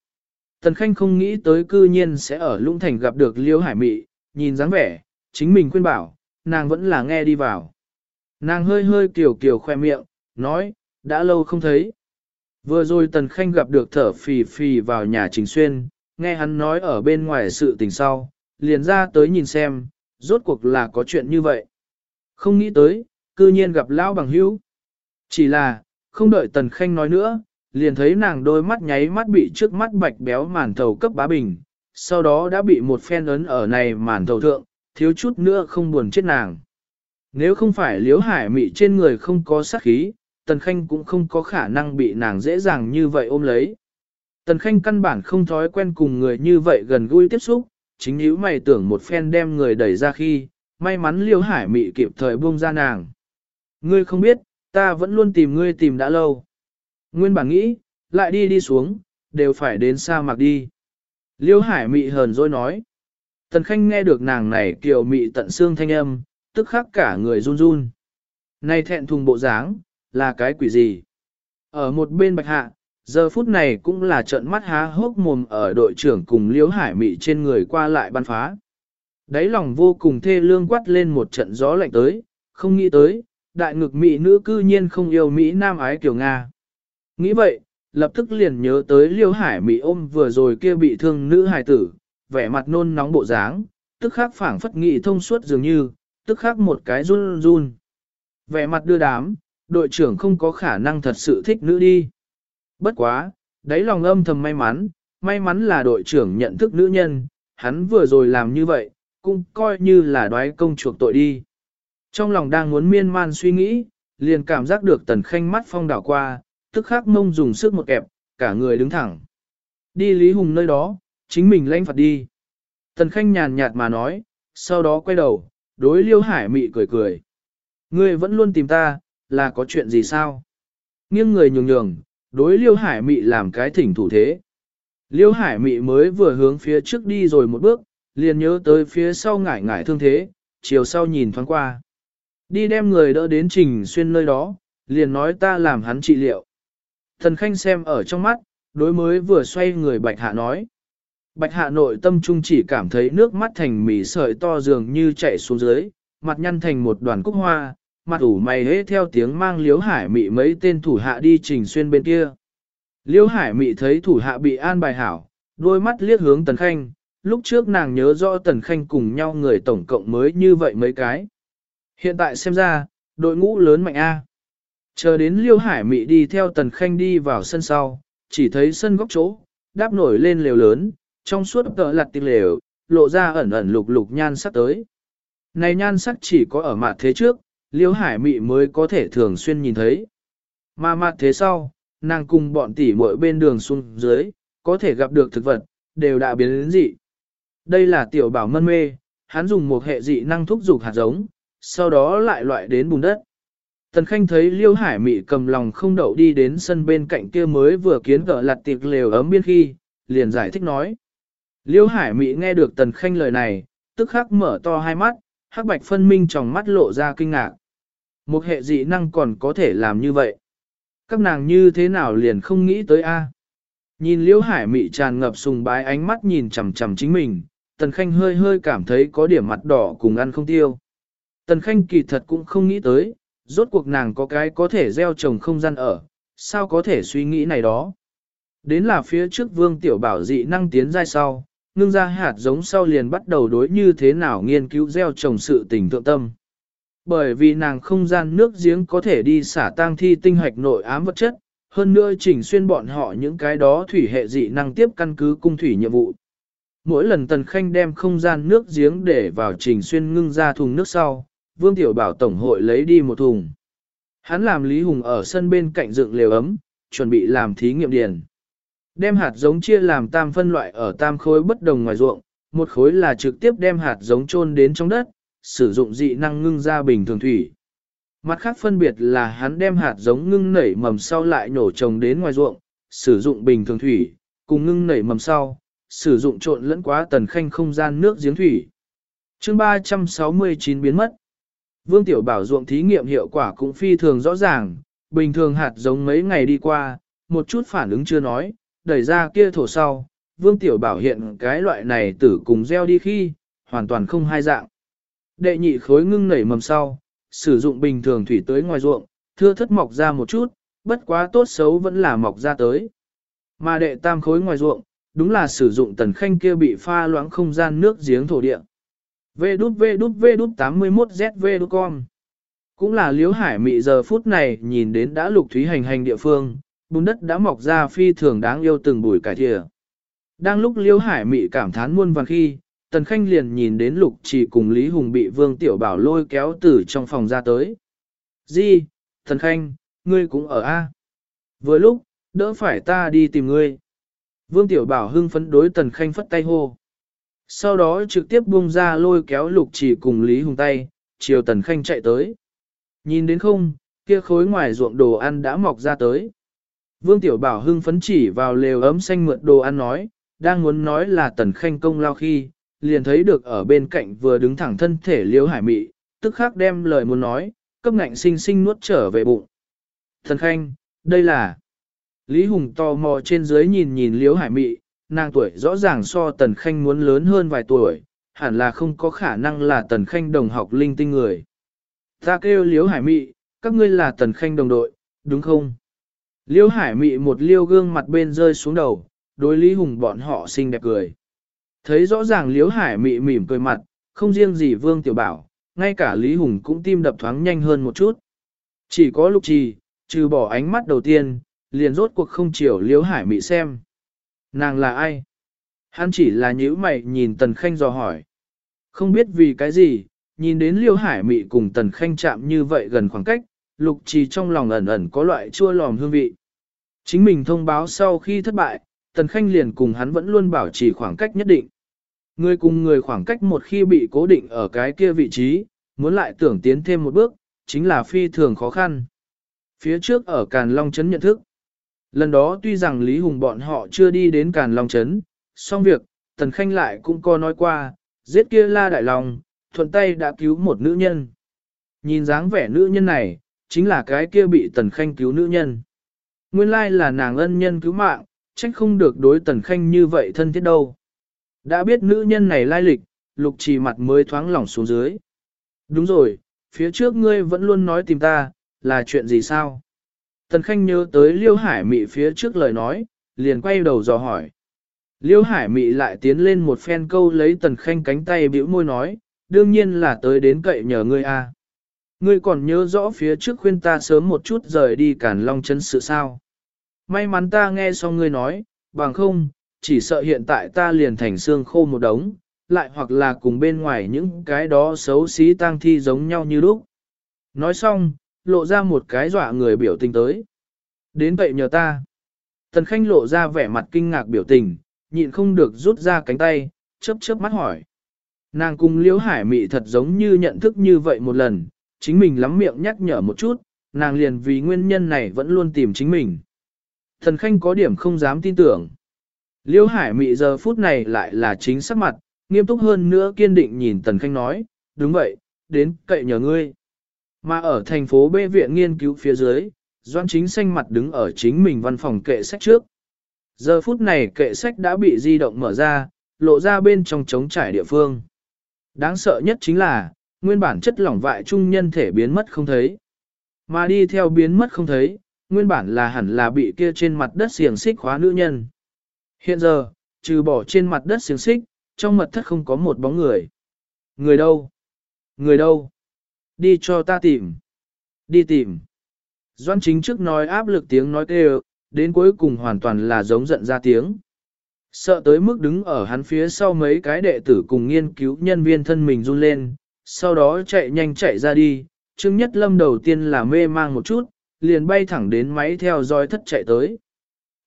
Tần Khanh không nghĩ tới cư nhiên sẽ ở Lũng Thành gặp được Liêu Hải Mị, nhìn dáng vẻ, chính mình khuyên bảo, nàng vẫn là nghe đi vào. Nàng hơi hơi kiểu kiểu khoe miệng, nói, đã lâu không thấy. Vừa rồi Tần Khanh gặp được thở phì phì vào nhà Trình Xuyên, nghe hắn nói ở bên ngoài sự tình sau, liền ra tới nhìn xem, rốt cuộc là có chuyện như vậy. Không nghĩ tới, cư nhiên gặp Lão bằng hữu. Chỉ là, không đợi Tần Khanh nói nữa, liền thấy nàng đôi mắt nháy mắt bị trước mắt bạch béo màn thầu cấp bá bình, sau đó đã bị một phen ấn ở này màn thầu thượng, thiếu chút nữa không buồn chết nàng. Nếu không phải liếu hải mị trên người không có sát khí, Tần Khanh cũng không có khả năng bị nàng dễ dàng như vậy ôm lấy. Tần Khanh căn bản không thói quen cùng người như vậy gần gũi tiếp xúc, chính nếu mày tưởng một phen đem người đẩy ra khi, may mắn liêu hải mị kịp thời buông ra nàng. Ngươi không biết, ta vẫn luôn tìm ngươi tìm đã lâu. Nguyên bản nghĩ, lại đi đi xuống, đều phải đến sa mạc đi. Liêu hải mị hờn dỗi nói. Tần Khanh nghe được nàng này kiều mị tận xương thanh âm, tức khắc cả người run run. Này thẹn thùng bộ dáng, là cái quỷ gì? Ở một bên bạch hạ, giờ phút này cũng là trận mắt há hốc mồm ở đội trưởng cùng Liêu hải mị trên người qua lại ban phá. Đáy lòng vô cùng thê lương quát lên một trận gió lạnh tới, không nghĩ tới, đại ngực mỹ nữ cư nhiên không yêu Mỹ Nam ái kiểu Nga. Nghĩ vậy, lập tức liền nhớ tới liêu hải mị ôm vừa rồi kia bị thương nữ hài tử, vẻ mặt nôn nóng bộ dáng, tức khắc phảng phất nghị thông suốt dường như, tức khắc một cái run run. Vẻ mặt đưa đám, đội trưởng không có khả năng thật sự thích nữ đi. Bất quá, đáy lòng âm thầm may mắn, may mắn là đội trưởng nhận thức nữ nhân, hắn vừa rồi làm như vậy, cũng coi như là đoái công chuộc tội đi. Trong lòng đang muốn miên man suy nghĩ, liền cảm giác được tần khanh mắt phong đảo qua, tức khắc mông dùng sức một kẹp, cả người đứng thẳng. Đi Lý Hùng nơi đó, chính mình lãnh phạt đi. Tần khanh nhàn nhạt mà nói, sau đó quay đầu, đối liêu hải mị cười cười. Ngươi vẫn luôn tìm ta, là có chuyện gì sao? Nghiêng người nhường nhường, đối liêu hải mị làm cái thỉnh thủ thế. Liêu hải mị mới vừa hướng phía trước đi rồi một bước, liền nhớ tới phía sau ngải ngải thương thế, chiều sau nhìn thoáng qua. Đi đem người đỡ đến trình xuyên nơi đó, liền nói ta làm hắn trị liệu. Thần khanh xem ở trong mắt, đối mới vừa xoay người bạch hạ nói. Bạch hạ nội tâm trung chỉ cảm thấy nước mắt thành mỉ sợi to dường như chạy xuống dưới, mặt nhăn thành một đoàn cúc hoa, mặt ủ mày hế theo tiếng mang liếu hải mị mấy tên thủ hạ đi trình xuyên bên kia. Liêu hải mị thấy thủ hạ bị an bài hảo, đôi mắt liếc hướng tần khanh, lúc trước nàng nhớ rõ tần khanh cùng nhau người tổng cộng mới như vậy mấy cái. Hiện tại xem ra, đội ngũ lớn mạnh A. Chờ đến liêu hải mị đi theo tần khanh đi vào sân sau, chỉ thấy sân góc chỗ, đáp nổi lên lều lớn, trong suốt tợ lặt tiệc lều, lộ ra ẩn ẩn lục lục nhan sắc tới. Này nhan sắc chỉ có ở mặt thế trước, liêu hải mị mới có thể thường xuyên nhìn thấy. Mà mặt thế sau, nàng cùng bọn tỷ muội bên đường xuống dưới, có thể gặp được thực vật, đều đã biến đến dị. Đây là tiểu bảo mân mê, hắn dùng một hệ dị năng thúc dục hạt giống, sau đó lại loại đến bùn đất. Tần Khanh thấy Liêu Hải Mị cầm lòng không đậu đi đến sân bên cạnh kia mới vừa kiến gỡ lặt tiệc lều ấm biên khi, liền giải thích nói. Liêu Hải Mị nghe được Tần Khanh lời này, tức khắc mở to hai mắt, hắc bạch phân minh trong mắt lộ ra kinh ngạc. Một hệ dị năng còn có thể làm như vậy. Các nàng như thế nào liền không nghĩ tới a? Nhìn Liêu Hải Mị tràn ngập sùng bái ánh mắt nhìn chằm chằm chính mình, Tần Khanh hơi hơi cảm thấy có điểm mặt đỏ cùng ăn không tiêu. Tần Khanh kỳ thật cũng không nghĩ tới, rốt cuộc nàng có cái có thể gieo trồng không gian ở, sao có thể suy nghĩ này đó. Đến là phía trước vương tiểu bảo dị năng tiến giai sau, ngưng ra hạt giống sau liền bắt đầu đối như thế nào nghiên cứu gieo trồng sự tình thượng tâm. Bởi vì nàng không gian nước giếng có thể đi xả tang thi tinh hoạch nội ám vật chất, hơn nữa chỉnh xuyên bọn họ những cái đó thủy hệ dị năng tiếp căn cứ cung thủy nhiệm vụ. Mỗi lần Tần Khanh đem không gian nước giếng để vào chỉnh xuyên ngưng ra thùng nước sau, Vương Tiểu Bảo Tổng hội lấy đi một thùng. Hắn làm Lý Hùng ở sân bên cạnh dựng lều ấm, chuẩn bị làm thí nghiệm điền. Đem hạt giống chia làm tam phân loại ở tam khối bất đồng ngoài ruộng, một khối là trực tiếp đem hạt giống chôn đến trong đất, sử dụng dị năng ngưng ra bình thường thủy. Mặt khác phân biệt là hắn đem hạt giống ngưng nảy mầm sau lại nổ trồng đến ngoài ruộng, sử dụng bình thường thủy, cùng ngưng nảy mầm sau, sử dụng trộn lẫn quá tần khanh không gian nước giếng thủy. chương 369 biến mất. Vương Tiểu Bảo ruộng thí nghiệm hiệu quả cũng phi thường rõ ràng, bình thường hạt giống mấy ngày đi qua, một chút phản ứng chưa nói, đẩy ra kia thổ sau, Vương Tiểu Bảo hiện cái loại này tử cùng gieo đi khi, hoàn toàn không hai dạng. Đệ nhị khối ngưng nảy mầm sau, sử dụng bình thường thủy tới ngoài ruộng, thưa thất mọc ra một chút, bất quá tốt xấu vẫn là mọc ra tới. Mà đệ tam khối ngoài ruộng, đúng là sử dụng tần khanh kia bị pha loãng không gian nước giếng thổ địa. V đút V đút V đút 81ZV đút con. Cũng là liếu hải mị giờ phút này nhìn đến đã lục thúy hành hành địa phương, bùn đất đã mọc ra phi thường đáng yêu từng bụi cải thịa. Đang lúc liếu hải mị cảm thán muôn vàng khi, Tần Khanh liền nhìn đến lục chỉ cùng Lý Hùng bị Vương Tiểu Bảo lôi kéo từ trong phòng ra tới. Di, Tần Khanh, ngươi cũng ở A. Vừa lúc, đỡ phải ta đi tìm ngươi. Vương Tiểu Bảo hưng phấn đối Tần Khanh phất tay hô. Sau đó trực tiếp buông ra lôi kéo lục chỉ cùng Lý Hùng tay, chiều Tần Khanh chạy tới. Nhìn đến không, kia khối ngoài ruộng đồ ăn đã mọc ra tới. Vương Tiểu Bảo hưng phấn chỉ vào lều ấm xanh mượn đồ ăn nói, đang muốn nói là Tần Khanh công lao khi, liền thấy được ở bên cạnh vừa đứng thẳng thân thể liếu hải mị, tức khắc đem lời muốn nói, cấp ngạnh sinh sinh nuốt trở về bụng. Tần Khanh, đây là... Lý Hùng tò mò trên dưới nhìn nhìn liếu hải mị, nàng tuổi rõ ràng so Tần Khanh muốn lớn hơn vài tuổi, hẳn là không có khả năng là Tần Khanh đồng học linh tinh người. Ta kêu liếu hải mị, các ngươi là Tần Khanh đồng đội, đúng không? Liễu hải mị một liêu gương mặt bên rơi xuống đầu, đối Lý Hùng bọn họ xinh đẹp cười. Thấy rõ ràng Liễu Hải mị mỉm cười mặt, không riêng gì Vương Tiểu Bảo, ngay cả Lý Hùng cũng tim đập thoáng nhanh hơn một chút. Chỉ có lục trì, trừ bỏ ánh mắt đầu tiên, liền rốt cuộc không chiều Liễu Hải mị xem. Nàng là ai? Hắn chỉ là nhíu mày nhìn Tần Khanh dò hỏi. Không biết vì cái gì, nhìn đến Liêu Hải mị cùng Tần Khanh chạm như vậy gần khoảng cách, lục trì trong lòng ẩn ẩn có loại chua lòm hương vị. Chính mình thông báo sau khi thất bại, Tần Khanh liền cùng hắn vẫn luôn bảo trì khoảng cách nhất định. Người cùng người khoảng cách một khi bị cố định ở cái kia vị trí, muốn lại tưởng tiến thêm một bước, chính là phi thường khó khăn. Phía trước ở Càn Long Trấn nhận thức. Lần đó tuy rằng Lý Hùng bọn họ chưa đi đến Càn Long Trấn, song việc, Tần Khanh lại cũng có nói qua, giết kia la đại lòng, thuận tay đã cứu một nữ nhân. Nhìn dáng vẻ nữ nhân này, chính là cái kia bị Tần Khanh cứu nữ nhân. Nguyên lai là nàng ân nhân cứu mạng, trách không được đối Tần Khanh như vậy thân thiết đâu. Đã biết nữ nhân này lai lịch, lục trì mặt mới thoáng lỏng xuống dưới. Đúng rồi, phía trước ngươi vẫn luôn nói tìm ta, là chuyện gì sao? Tần Khanh nhớ tới Liêu Hải Mị phía trước lời nói, liền quay đầu dò hỏi. Liêu Hải Mị lại tiến lên một phen câu lấy Tần Khanh cánh tay bĩu môi nói, đương nhiên là tới đến cậy nhờ ngươi a. Ngươi còn nhớ rõ phía trước khuyên ta sớm một chút rời đi cản long chân sự sao. May mắn ta nghe xong ngươi nói, bằng không, chỉ sợ hiện tại ta liền thành xương khô một đống, lại hoặc là cùng bên ngoài những cái đó xấu xí tang thi giống nhau như lúc. Nói xong, lộ ra một cái dọa người biểu tình tới. Đến vậy nhờ ta. Tần Khanh lộ ra vẻ mặt kinh ngạc biểu tình, nhịn không được rút ra cánh tay, chớp chớp mắt hỏi. Nàng cùng Liễu Hải Mị thật giống như nhận thức như vậy một lần, chính mình lắm miệng nhắc nhở một chút, nàng liền vì nguyên nhân này vẫn luôn tìm chính mình. Thần Khanh có điểm không dám tin tưởng. liễu Hải Mị giờ phút này lại là chính sắc mặt, nghiêm túc hơn nữa kiên định nhìn Tần Khanh nói, đúng vậy, đến cậy nhờ ngươi. Mà ở thành phố B viện nghiên cứu phía dưới, Doan Chính xanh mặt đứng ở chính mình văn phòng kệ sách trước. Giờ phút này kệ sách đã bị di động mở ra, lộ ra bên trong trống trải địa phương. Đáng sợ nhất chính là, nguyên bản chất lỏng vại trung nhân thể biến mất không thấy. Mà đi theo biến mất không thấy, nguyên bản là hẳn là bị kia trên mặt đất xiềng xích khóa nữ nhân. Hiện giờ, trừ bỏ trên mặt đất xiềng xích, trong mật thất không có một bóng người. Người đâu? Người đâu? Đi cho ta tìm. Đi tìm. Doan chính trước nói áp lực tiếng nói kêu, đến cuối cùng hoàn toàn là giống giận ra tiếng. Sợ tới mức đứng ở hắn phía sau mấy cái đệ tử cùng nghiên cứu nhân viên thân mình run lên, sau đó chạy nhanh chạy ra đi, Trương Nhất Lâm đầu tiên là mê mang một chút, liền bay thẳng đến máy theo dõi thất chạy tới.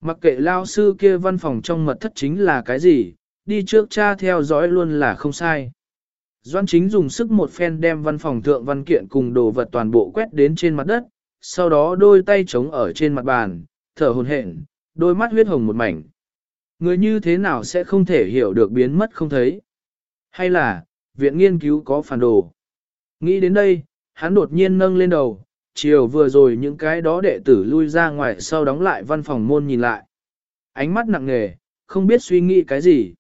Mặc kệ lao sư kia văn phòng trong mật thất chính là cái gì, đi trước cha theo dõi luôn là không sai. Doan chính dùng sức một phen đem văn phòng thượng văn kiện cùng đồ vật toàn bộ quét đến trên mặt đất, sau đó đôi tay chống ở trên mặt bàn, thở hồn hển, đôi mắt huyết hồng một mảnh. Người như thế nào sẽ không thể hiểu được biến mất không thấy? Hay là, viện nghiên cứu có phản đồ? Nghĩ đến đây, hắn đột nhiên nâng lên đầu, chiều vừa rồi những cái đó đệ tử lui ra ngoài sau đóng lại văn phòng môn nhìn lại. Ánh mắt nặng nề, không biết suy nghĩ cái gì.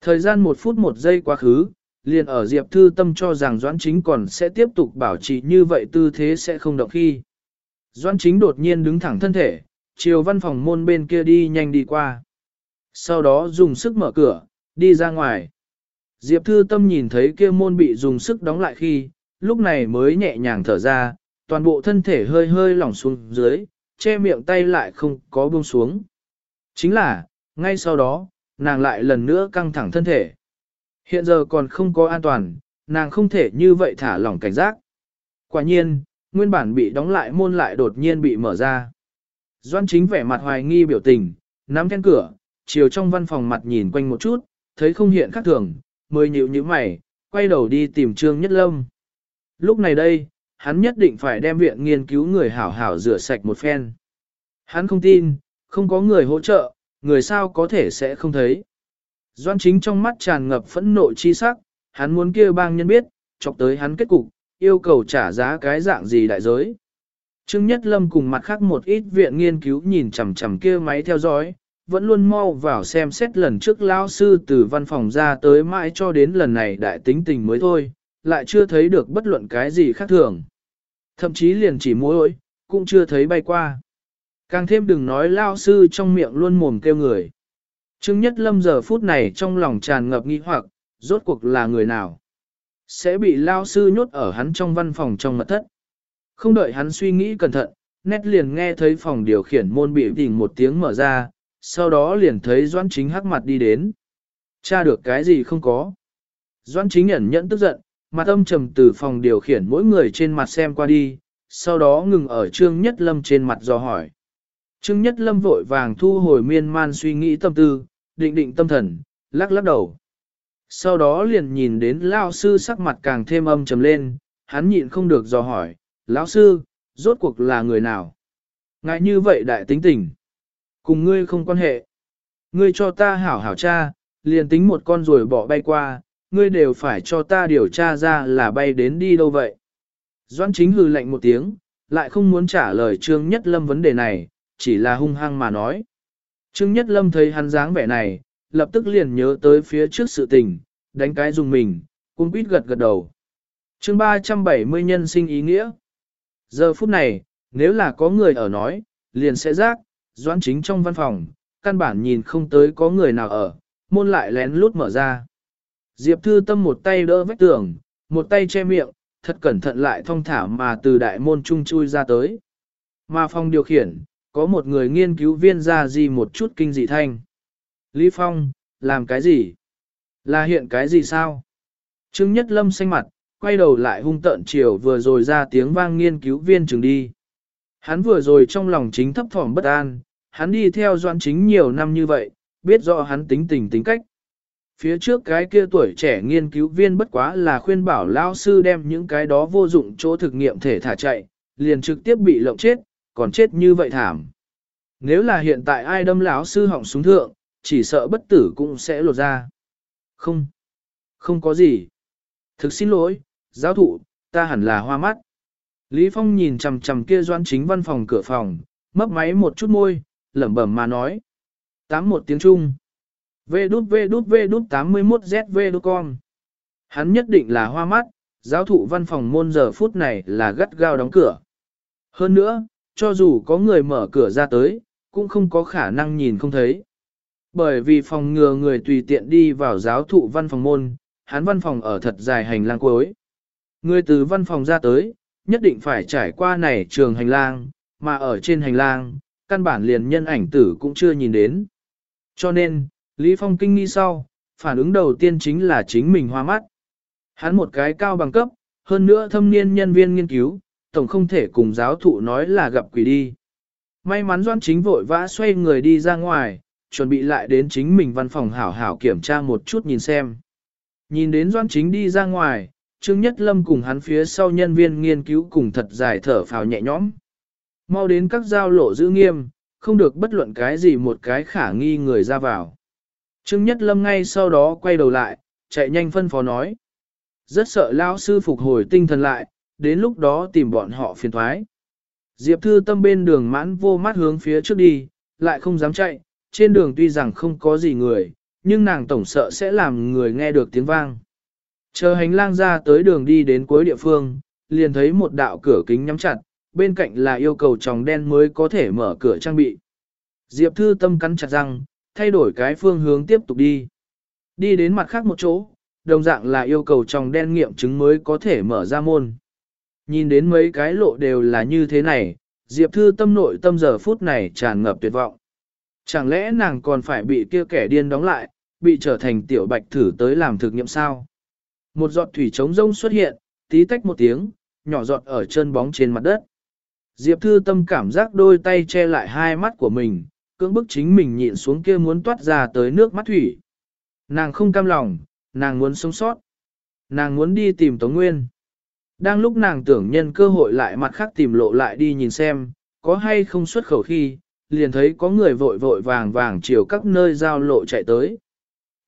Thời gian một phút một giây quá khứ, liền ở Diệp Thư Tâm cho rằng Doãn Chính còn sẽ tiếp tục bảo trì như vậy tư thế sẽ không động khi. Doãn Chính đột nhiên đứng thẳng thân thể, chiều văn phòng môn bên kia đi nhanh đi qua. Sau đó dùng sức mở cửa, đi ra ngoài. Diệp Thư Tâm nhìn thấy kia môn bị dùng sức đóng lại khi, lúc này mới nhẹ nhàng thở ra, toàn bộ thân thể hơi hơi lỏng xuống dưới, che miệng tay lại không có buông xuống. Chính là, ngay sau đó, nàng lại lần nữa căng thẳng thân thể. Hiện giờ còn không có an toàn, nàng không thể như vậy thả lỏng cảnh giác. Quả nhiên, nguyên bản bị đóng lại môn lại đột nhiên bị mở ra. Doan chính vẻ mặt hoài nghi biểu tình, nắm then cửa, chiều trong văn phòng mặt nhìn quanh một chút, thấy không hiện khác thường, mới nhịu như mày, quay đầu đi tìm Trương Nhất Lâm. Lúc này đây, hắn nhất định phải đem viện nghiên cứu người hảo hảo rửa sạch một phen. Hắn không tin, không có người hỗ trợ, người sao có thể sẽ không thấy. Doan chính trong mắt tràn ngập phẫn nộ chi sắc, hắn muốn kia bang nhân biết, chọc tới hắn kết cục, yêu cầu trả giá cái dạng gì đại giới. Trương Nhất Lâm cùng mặt khác một ít viện nghiên cứu nhìn chằm chằm kia máy theo dõi, vẫn luôn mau vào xem xét lần trước Lão sư từ văn phòng ra tới mãi cho đến lần này đại tính tình mới thôi, lại chưa thấy được bất luận cái gì khác thường. Thậm chí liền chỉ mối cũng chưa thấy bay qua. Càng thêm đừng nói lao sư trong miệng luôn mồm kêu người. Trương Nhất Lâm giờ phút này trong lòng tràn ngập nghi hoặc, rốt cuộc là người nào? Sẽ bị lao sư nhốt ở hắn trong văn phòng trong mật thất. Không đợi hắn suy nghĩ cẩn thận, nét liền nghe thấy phòng điều khiển môn bị đỉnh một tiếng mở ra, sau đó liền thấy Doãn Chính hắc mặt đi đến. Cha được cái gì không có. Doãn Chính ẩn nhẫn tức giận, mặt âm trầm từ phòng điều khiển mỗi người trên mặt xem qua đi, sau đó ngừng ở Trương Nhất Lâm trên mặt do hỏi. Trương Nhất Lâm vội vàng thu hồi miên man suy nghĩ tâm tư, định định tâm thần, lắc lắc đầu. Sau đó liền nhìn đến Lao sư sắc mặt càng thêm âm trầm lên, hắn nhịn không được dò hỏi, Lão sư, rốt cuộc là người nào? Ngại như vậy đại tính tình. Cùng ngươi không quan hệ. Ngươi cho ta hảo hảo cha, liền tính một con rồi bỏ bay qua, ngươi đều phải cho ta điều tra ra là bay đến đi đâu vậy. Doãn chính hừ lạnh một tiếng, lại không muốn trả lời Trương Nhất Lâm vấn đề này, chỉ là hung hăng mà nói. Trương Nhất Lâm thấy hắn dáng vẻ này, lập tức liền nhớ tới phía trước sự tình, đánh cái dùng mình, cung quýt gật gật đầu. chương 370 nhân sinh ý nghĩa. Giờ phút này, nếu là có người ở nói, liền sẽ rác, doãn chính trong văn phòng, căn bản nhìn không tới có người nào ở, môn lại lén lút mở ra. Diệp Thư Tâm một tay đỡ vách tường, một tay che miệng, thật cẩn thận lại thong thả mà từ đại môn trung chui ra tới. Mà phòng điều khiển, có một người nghiên cứu viên ra gì một chút kinh dị thanh. Lý Phong, làm cái gì? Là hiện cái gì sao? Trương Nhất Lâm xanh mặt, quay đầu lại hung tợn chiều vừa rồi ra tiếng vang nghiên cứu viên trường đi. Hắn vừa rồi trong lòng chính thấp thỏm bất an, hắn đi theo doan chính nhiều năm như vậy, biết rõ hắn tính tình tính cách. Phía trước cái kia tuổi trẻ nghiên cứu viên bất quá là khuyên bảo lao sư đem những cái đó vô dụng chỗ thực nghiệm thể thả chạy, liền trực tiếp bị lộng chết, còn chết như vậy thảm. Nếu là hiện tại ai đâm lão sư họng súng thượng, chỉ sợ bất tử cũng sẽ lột ra. Không, không có gì. Thực xin lỗi, giáo thụ, ta hẳn là hoa mắt. Lý Phong nhìn chằm chằm kia doan chính văn phòng cửa phòng, mấp máy một chút môi, lẩm bẩm mà nói. Tám một tiếng Trung. Vê đút vê đút vê đút 81ZV đút con. Hắn nhất định là hoa mắt, giáo thụ văn phòng môn giờ phút này là gắt gao đóng cửa. Hơn nữa, cho dù có người mở cửa ra tới, cũng không có khả năng nhìn không thấy. Bởi vì phòng ngừa người tùy tiện đi vào giáo thụ văn phòng môn, hắn văn phòng ở thật dài hành lang cuối. Người từ văn phòng ra tới, nhất định phải trải qua này trường hành lang, mà ở trên hành lang, căn bản liền nhân ảnh tử cũng chưa nhìn đến. Cho nên, Lý Phong kinh nghi sau, phản ứng đầu tiên chính là chính mình hoa mắt. Hắn một cái cao bằng cấp, hơn nữa thâm niên nhân viên nghiên cứu, tổng không thể cùng giáo thụ nói là gặp quỷ đi. May mắn Doan Chính vội vã xoay người đi ra ngoài, chuẩn bị lại đến chính mình văn phòng hảo hảo kiểm tra một chút nhìn xem. Nhìn đến Doan Chính đi ra ngoài, Trương Nhất Lâm cùng hắn phía sau nhân viên nghiên cứu cùng thật dài thở phào nhẹ nhõm. Mau đến các giao lộ giữ nghiêm, không được bất luận cái gì một cái khả nghi người ra vào. Trương Nhất Lâm ngay sau đó quay đầu lại, chạy nhanh phân phó nói. Rất sợ lão sư phục hồi tinh thần lại, đến lúc đó tìm bọn họ phiền thoái. Diệp Thư Tâm bên đường mãn vô mắt hướng phía trước đi, lại không dám chạy, trên đường tuy rằng không có gì người, nhưng nàng tổng sợ sẽ làm người nghe được tiếng vang. Chờ hành lang ra tới đường đi đến cuối địa phương, liền thấy một đạo cửa kính nhắm chặt, bên cạnh là yêu cầu tròng đen mới có thể mở cửa trang bị. Diệp Thư Tâm cắn chặt răng, thay đổi cái phương hướng tiếp tục đi. Đi đến mặt khác một chỗ, đồng dạng là yêu cầu tròng đen nghiệm chứng mới có thể mở ra môn. Nhìn đến mấy cái lộ đều là như thế này, Diệp Thư Tâm nội tâm giờ phút này tràn ngập tuyệt vọng. Chẳng lẽ nàng còn phải bị kia kẻ điên đóng lại, bị trở thành tiểu bạch thử tới làm thực nghiệm sao? Một giọt thủy trống rông xuất hiện, tí tách một tiếng, nhỏ giọt ở chân bóng trên mặt đất. Diệp Thư Tâm cảm giác đôi tay che lại hai mắt của mình, cưỡng bức chính mình nhịn xuống kia muốn toát ra tới nước mắt thủy. Nàng không cam lòng, nàng muốn sống sót. Nàng muốn đi tìm Tống Nguyên. Đang lúc nàng tưởng nhân cơ hội lại mặt khác tìm lộ lại đi nhìn xem, có hay không xuất khẩu khi, liền thấy có người vội vội vàng vàng chiều các nơi giao lộ chạy tới.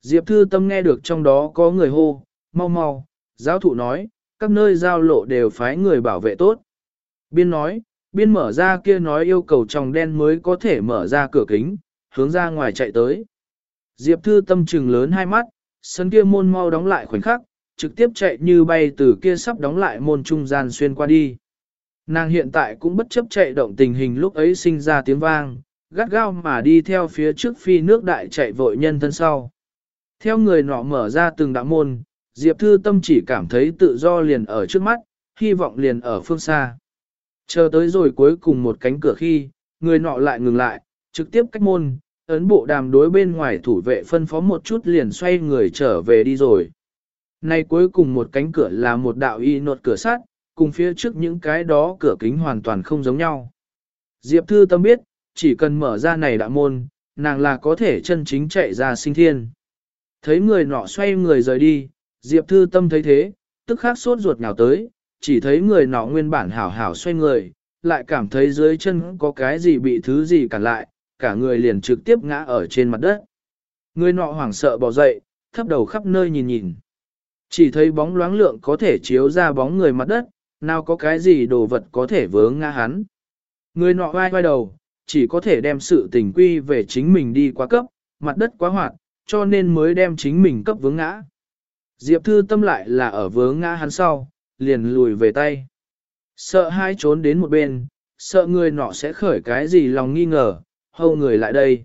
Diệp Thư Tâm nghe được trong đó có người hô, mau mau, giáo thụ nói, các nơi giao lộ đều phái người bảo vệ tốt. Biên nói, biên mở ra kia nói yêu cầu tròng đen mới có thể mở ra cửa kính, hướng ra ngoài chạy tới. Diệp Thư Tâm trừng lớn hai mắt, sân kia môn mau đóng lại khoảnh khắc, trực tiếp chạy như bay từ kia sắp đóng lại môn trung gian xuyên qua đi. Nàng hiện tại cũng bất chấp chạy động tình hình lúc ấy sinh ra tiếng vang, gắt gao mà đi theo phía trước phi nước đại chạy vội nhân thân sau. Theo người nọ mở ra từng đạo môn, Diệp Thư Tâm chỉ cảm thấy tự do liền ở trước mắt, hy vọng liền ở phương xa. Chờ tới rồi cuối cùng một cánh cửa khi, người nọ lại ngừng lại, trực tiếp cách môn, ấn bộ đàm đối bên ngoài thủ vệ phân phó một chút liền xoay người trở về đi rồi. Nay cuối cùng một cánh cửa là một đạo y nột cửa sắt, cùng phía trước những cái đó cửa kính hoàn toàn không giống nhau. Diệp Thư Tâm biết, chỉ cần mở ra này đạo môn, nàng là có thể chân chính chạy ra sinh thiên. Thấy người nọ xoay người rời đi, Diệp Thư Tâm thấy thế, tức khắc sốt ruột nhào tới, chỉ thấy người nọ nguyên bản hảo hảo xoay người, lại cảm thấy dưới chân có cái gì bị thứ gì cản lại, cả người liền trực tiếp ngã ở trên mặt đất. Người nọ hoảng sợ bỏ dậy, thấp đầu khắp nơi nhìn nhìn. Chỉ thấy bóng loáng lượng có thể chiếu ra bóng người mặt đất, nào có cái gì đồ vật có thể vướng ngã hắn. Người nọ vai vai đầu, chỉ có thể đem sự tình quy về chính mình đi quá cấp, mặt đất quá hoạt, cho nên mới đem chính mình cấp vướng ngã. Diệp Thư tâm lại là ở vướng ngã hắn sau, liền lùi về tay. Sợ hai trốn đến một bên, sợ người nọ sẽ khởi cái gì lòng nghi ngờ, hâu người lại đây.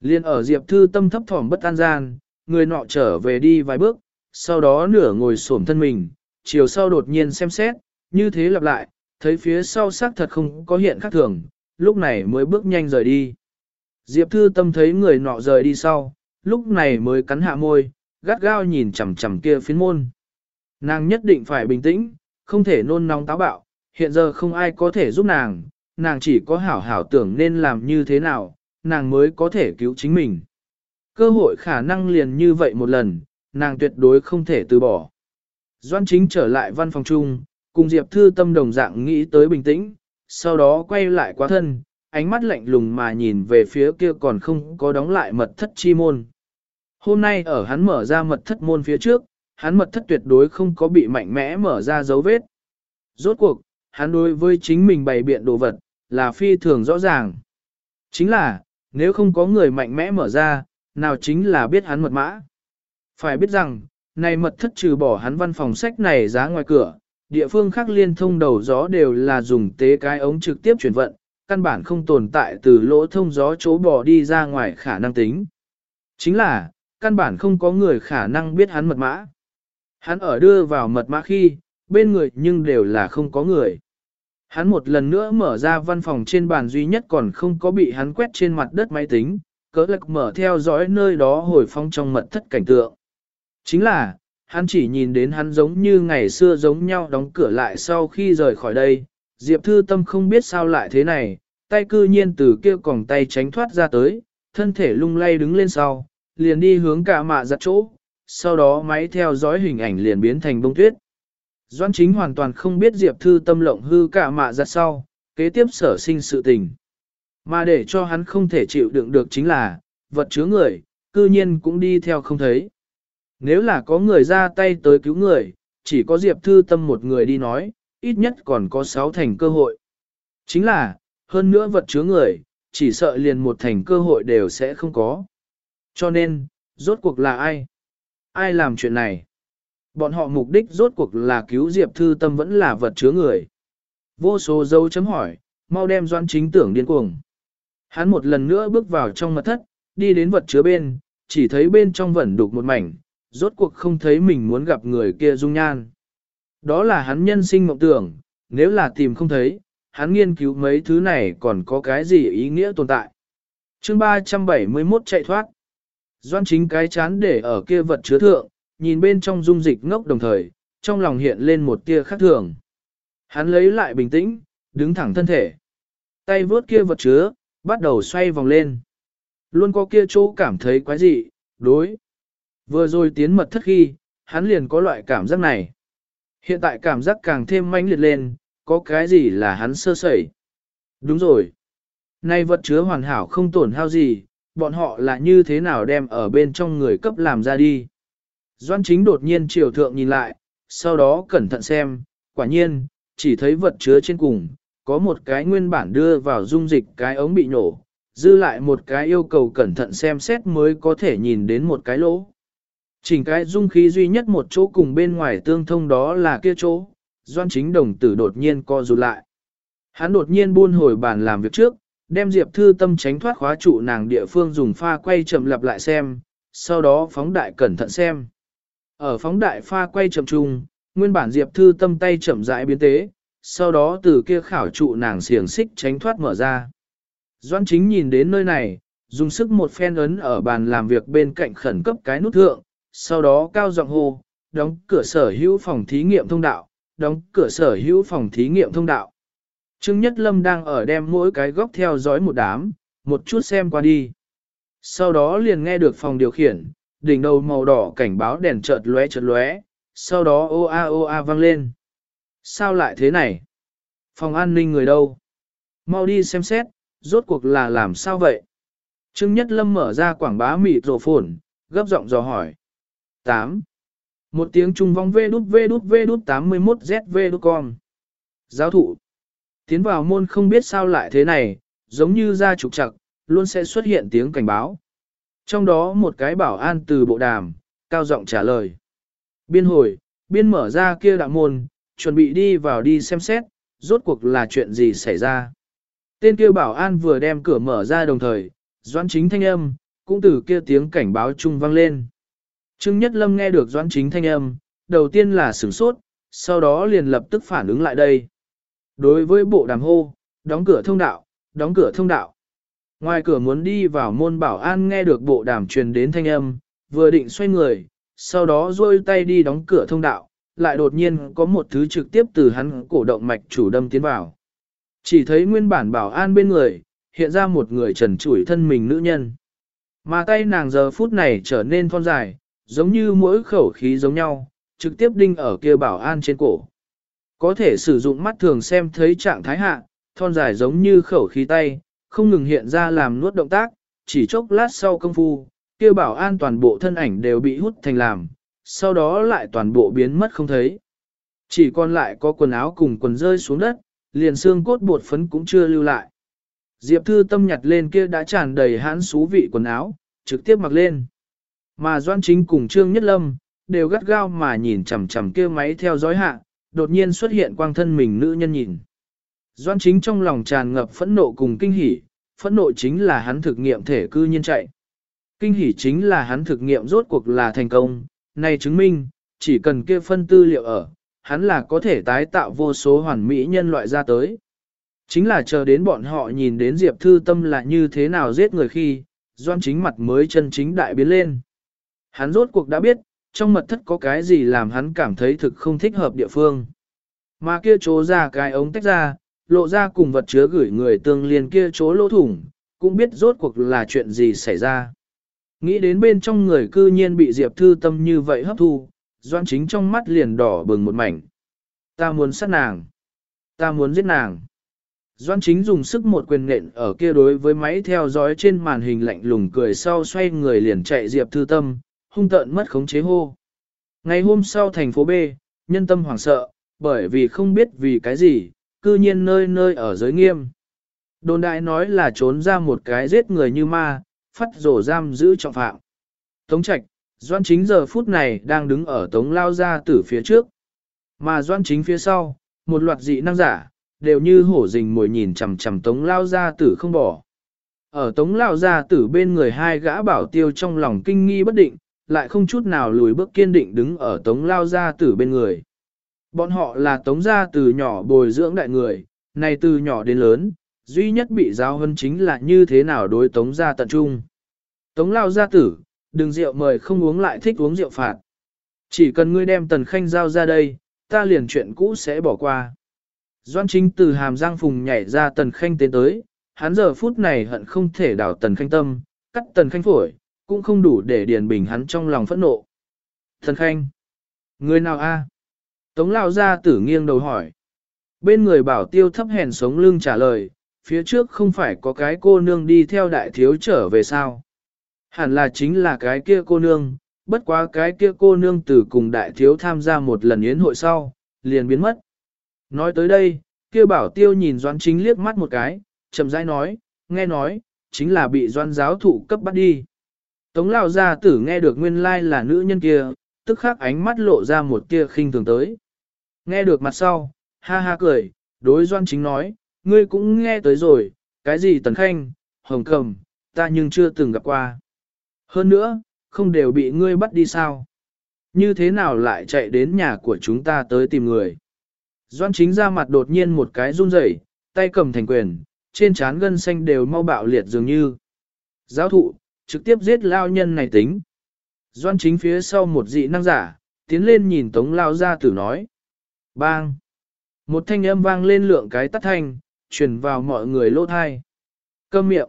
Liên ở Diệp Thư tâm thấp thỏm bất an gian, người nọ trở về đi vài bước, sau đó nửa ngồi xổm thân mình, chiều sau đột nhiên xem xét, như thế lặp lại, thấy phía sau xác thật không có hiện khác thường, lúc này mới bước nhanh rời đi. Diệp Thư Tâm thấy người nọ rời đi sau, lúc này mới cắn hạ môi, gắt gao nhìn chằm chằm kia phiến môn. Nàng nhất định phải bình tĩnh, không thể nôn nóng táo bạo, hiện giờ không ai có thể giúp nàng, nàng chỉ có hảo hảo tưởng nên làm như thế nào, nàng mới có thể cứu chính mình. Cơ hội khả năng liền như vậy một lần, nàng tuyệt đối không thể từ bỏ. Doan chính trở lại văn phòng chung, cùng Diệp Thư Tâm đồng dạng nghĩ tới bình tĩnh, sau đó quay lại quá thân, ánh mắt lạnh lùng mà nhìn về phía kia còn không có đóng lại mật thất chi môn. Hôm nay ở hắn mở ra mật thất môn phía trước, hắn mật thất tuyệt đối không có bị mạnh mẽ mở ra dấu vết. Rốt cuộc, hắn đối với chính mình bày biện đồ vật, là phi thường rõ ràng. Chính là, nếu không có người mạnh mẽ mở ra, nào chính là biết hắn mật mã. Phải biết rằng, này mật thất trừ bỏ hắn văn phòng sách này giá ngoài cửa, địa phương khác liên thông đầu gió đều là dùng tế cái ống trực tiếp chuyển vận, căn bản không tồn tại từ lỗ thông gió chỗ bỏ đi ra ngoài khả năng tính. Chính là, căn bản không có người khả năng biết hắn mật mã. Hắn ở đưa vào mật mã khi, bên người nhưng đều là không có người. Hắn một lần nữa mở ra văn phòng trên bàn duy nhất còn không có bị hắn quét trên mặt đất máy tính, cỡ lạc mở theo dõi nơi đó hồi phong trong mật thất cảnh tượng. Chính là, hắn chỉ nhìn đến hắn giống như ngày xưa giống nhau đóng cửa lại sau khi rời khỏi đây, Diệp Thư Tâm không biết sao lại thế này, tay cư nhiên từ kia còng tay tránh thoát ra tới, thân thể lung lay đứng lên sau, liền đi hướng cả mạ giặt chỗ, sau đó máy theo dõi hình ảnh liền biến thành bông tuyết. Doan chính hoàn toàn không biết Diệp Thư Tâm lộng hư cả mạ giặt sau, kế tiếp sở sinh sự tình. Mà để cho hắn không thể chịu đựng được chính là, vật chứa người, cư nhiên cũng đi theo không thấy. Nếu là có người ra tay tới cứu người, chỉ có Diệp Thư Tâm một người đi nói, ít nhất còn có sáu thành cơ hội. Chính là, hơn nữa vật chứa người, chỉ sợ liền một thành cơ hội đều sẽ không có. Cho nên, rốt cuộc là ai? Ai làm chuyện này? Bọn họ mục đích rốt cuộc là cứu Diệp Thư Tâm vẫn là vật chứa người. Vô số dấu chấm hỏi, mau đem doan chính tưởng điên cuồng. Hắn một lần nữa bước vào trong mật thất, đi đến vật chứa bên, chỉ thấy bên trong vẫn đục một mảnh, rốt cuộc không thấy mình muốn gặp người kia dung nhan. Đó là hắn nhân sinh mộng tưởng, nếu là tìm không thấy, hắn nghiên cứu mấy thứ này còn có cái gì ý nghĩa tồn tại. chương 371 chạy thoát. Doan chính cái chán để ở kia vật chứa thượng, nhìn bên trong dung dịch ngốc đồng thời, trong lòng hiện lên một tia khác thường. Hắn lấy lại bình tĩnh, đứng thẳng thân thể. Tay vướt kia vật chứa, bắt đầu xoay vòng lên. Luôn có kia chỗ cảm thấy quái dị, đối. Vừa rồi tiến mật thất khi, hắn liền có loại cảm giác này. Hiện tại cảm giác càng thêm manh liệt lên, có cái gì là hắn sơ sẩy. Đúng rồi. Nay vật chứa hoàn hảo không tổn hao gì, bọn họ là như thế nào đem ở bên trong người cấp làm ra đi. Doan chính đột nhiên triều thượng nhìn lại, sau đó cẩn thận xem, quả nhiên, chỉ thấy vật chứa trên cùng, có một cái nguyên bản đưa vào dung dịch cái ống bị nổ, dư lại một cái yêu cầu cẩn thận xem xét mới có thể nhìn đến một cái lỗ. Chỉnh cái dung khí duy nhất một chỗ cùng bên ngoài tương thông đó là kia chỗ, doan chính đồng tử đột nhiên co rụt lại. Hắn đột nhiên buôn hồi bàn làm việc trước, đem Diệp Thư Tâm tránh thoát khóa trụ nàng địa phương dùng pha quay chậm lặp lại xem, sau đó phóng đại cẩn thận xem. Ở phóng đại pha quay chậm chung, nguyên bản Diệp Thư Tâm tay chậm rãi biến tế, sau đó từ kia khảo trụ nàng xiềng xích tránh thoát mở ra. Doan chính nhìn đến nơi này, dùng sức một phen ấn ở bàn làm việc bên cạnh khẩn cấp cái nút thượng, sau đó cao giọng hô, đóng cửa sở hữu phòng thí nghiệm thông đạo, đóng cửa sở hữu phòng thí nghiệm thông đạo. Trương Nhất Lâm đang ở đem mỗi cái góc theo dõi một đám, một chút xem qua đi. Sau đó liền nghe được phòng điều khiển, đỉnh đầu màu đỏ cảnh báo đèn chợt lóe chợt lóe, sau đó ô a ô a vang lên. Sao lại thế này? Phòng an ninh người đâu? Mau đi xem xét, rốt cuộc là làm sao vậy? Trương Nhất Lâm mở ra quảng bá mịt rổ phồn, gấp giọng dò hỏi. 8. Một tiếng trung vong vê đút vê đút vê đút 81 ZV đút con. Giáo thụ. Tiến vào môn không biết sao lại thế này, giống như ra trục trặc, luôn sẽ xuất hiện tiếng cảnh báo. Trong đó một cái bảo an từ bộ đàm, cao giọng trả lời. Biên hồi, biên mở ra kia đạo môn, chuẩn bị đi vào đi xem xét, rốt cuộc là chuyện gì xảy ra. Tên kia bảo an vừa đem cửa mở ra đồng thời, doan chính thanh âm, cũng từ kia tiếng cảnh báo chung vang lên. Trương Nhất Lâm nghe được Doãn chính thanh âm, đầu tiên là sửng sốt, sau đó liền lập tức phản ứng lại đây. Đối với bộ đàm hô, đóng cửa thông đạo, đóng cửa thông đạo. Ngoài cửa muốn đi vào môn bảo an nghe được bộ đàm truyền đến thanh âm, vừa định xoay người, sau đó rôi tay đi đóng cửa thông đạo, lại đột nhiên có một thứ trực tiếp từ hắn cổ động mạch chủ đâm tiến vào. Chỉ thấy nguyên bản bảo an bên người, hiện ra một người trần trụi thân mình nữ nhân. Mà tay nàng giờ phút này trở nên thon dài, giống như mỗi khẩu khí giống nhau, trực tiếp đinh ở kia bảo an trên cổ. Có thể sử dụng mắt thường xem thấy trạng thái hạ, thon dài giống như khẩu khí tay, không ngừng hiện ra làm nuốt động tác, chỉ chốc lát sau công phu, kia bảo an toàn bộ thân ảnh đều bị hút thành làm, sau đó lại toàn bộ biến mất không thấy. Chỉ còn lại có quần áo cùng quần rơi xuống đất, liền xương cốt bột phấn cũng chưa lưu lại. Diệp Thư Tâm nhặt lên kia đã tràn đầy hãn xú vị quần áo, trực tiếp mặc lên. Mà Doan Chính cùng Trương Nhất Lâm, đều gắt gao mà nhìn chằm chằm kia máy theo dõi hạ, đột nhiên xuất hiện quang thân mình nữ nhân nhìn. Doan Chính trong lòng tràn ngập phẫn nộ cùng kinh hỉ, phẫn nộ chính là hắn thực nghiệm thể cư nhiên chạy. Kinh hỉ chính là hắn thực nghiệm rốt cuộc là thành công, này chứng minh, chỉ cần kia phân tư liệu ở, hắn là có thể tái tạo vô số hoàn mỹ nhân loại ra tới. Chính là chờ đến bọn họ nhìn đến Diệp Thư Tâm là như thế nào giết người khi, doan chính mặt mới chân chính đại biến lên. Hắn rốt cuộc đã biết, trong mật thất có cái gì làm hắn cảm thấy thực không thích hợp địa phương. Mà kia chỗ ra cái ống tách ra, lộ ra cùng vật chứa gửi người tương liên kia chỗ lỗ thủng, cũng biết rốt cuộc là chuyện gì xảy ra. Nghĩ đến bên trong người cư nhiên bị Diệp Thư Tâm như vậy hấp thu, doan chính trong mắt liền đỏ bừng một mảnh. Ta muốn sát nàng. Ta muốn giết nàng. Doan chính dùng sức một quyền nện ở kia đối với máy theo dõi trên màn hình lạnh lùng cười sau xoay người liền chạy Diệp Thư Tâm, hung tợn mất khống chế hô. Ngày hôm sau thành phố B, nhân tâm hoảng sợ, bởi vì không biết vì cái gì, cư nhiên nơi nơi ở giới nghiêm. Đồn đại nói là trốn ra một cái giết người như ma, phát rổ giam giữ trọng phạm. Tống Trạch, Doan Chính giờ phút này đang đứng ở Tống Lao Gia Tử phía trước. Mà Doan Chính phía sau, một loạt dị năng giả, đều như hổ rình mồi nhìn chằm chằm Tống Lao Gia Tử không bỏ. Ở Tống Lao Gia Tử bên người hai gã bảo tiêu trong lòng kinh nghi bất định, lại không chút nào lùi bước kiên định đứng ở Tống Lao Gia Tử bên người. Bọn họ là Tống Gia từ nhỏ bồi dưỡng đại người, này từ nhỏ đến lớn, duy nhất bị giáo hơn chính là như thế nào đối Tống Gia tận trung. Tống Lao Gia Tử, đừng rượu mời không uống lại thích uống rượu phạt. Chỉ cần ngươi đem Tần Khanh giao ra đây, ta liền chuyện cũ sẽ bỏ qua. Doan chính từ hàm giang phùng nhảy ra Tần Khanh tiến tới, hắn giờ phút này hận không thể đảo Tần Khanh tâm, cắt Tần Khanh phổi, cũng không đủ để điền bình hắn trong lòng phẫn nộ. Thần Khanh, người nào a? Tống Lao Gia tử nghiêng đầu hỏi. Bên người bảo tiêu thấp hèn sống lưng trả lời, phía trước không phải có cái cô nương đi theo đại thiếu trở về sao? Hẳn là chính là cái kia cô nương, bất quá cái kia cô nương từ cùng đại thiếu tham gia một lần yến hội sau, liền biến mất. Nói tới đây, kia bảo tiêu nhìn doan chính liếc mắt một cái, chậm rãi nói, nghe nói, chính là bị doan giáo thụ cấp bắt đi. Tống lao gia tử nghe được nguyên lai là nữ nhân kia, tức khắc ánh mắt lộ ra một tia khinh thường tới. Nghe được mặt sau, ha ha cười, đối doan chính nói, ngươi cũng nghe tới rồi, cái gì tần khanh, hồng cầm, ta nhưng chưa từng gặp qua. Hơn nữa, không đều bị ngươi bắt đi sao? Như thế nào lại chạy đến nhà của chúng ta tới tìm người? Doan chính ra mặt đột nhiên một cái run rẩy, tay cầm thành quyền, trên trán gân xanh đều mau bạo liệt dường như. Giáo thụ, trực tiếp giết lao nhân này tính. Doan chính phía sau một dị năng giả, tiến lên nhìn tống lao ra tử nói. Bang! Một thanh âm vang lên lượng cái tắt thanh, truyền vào mọi người lỗ thai. Cơm miệng!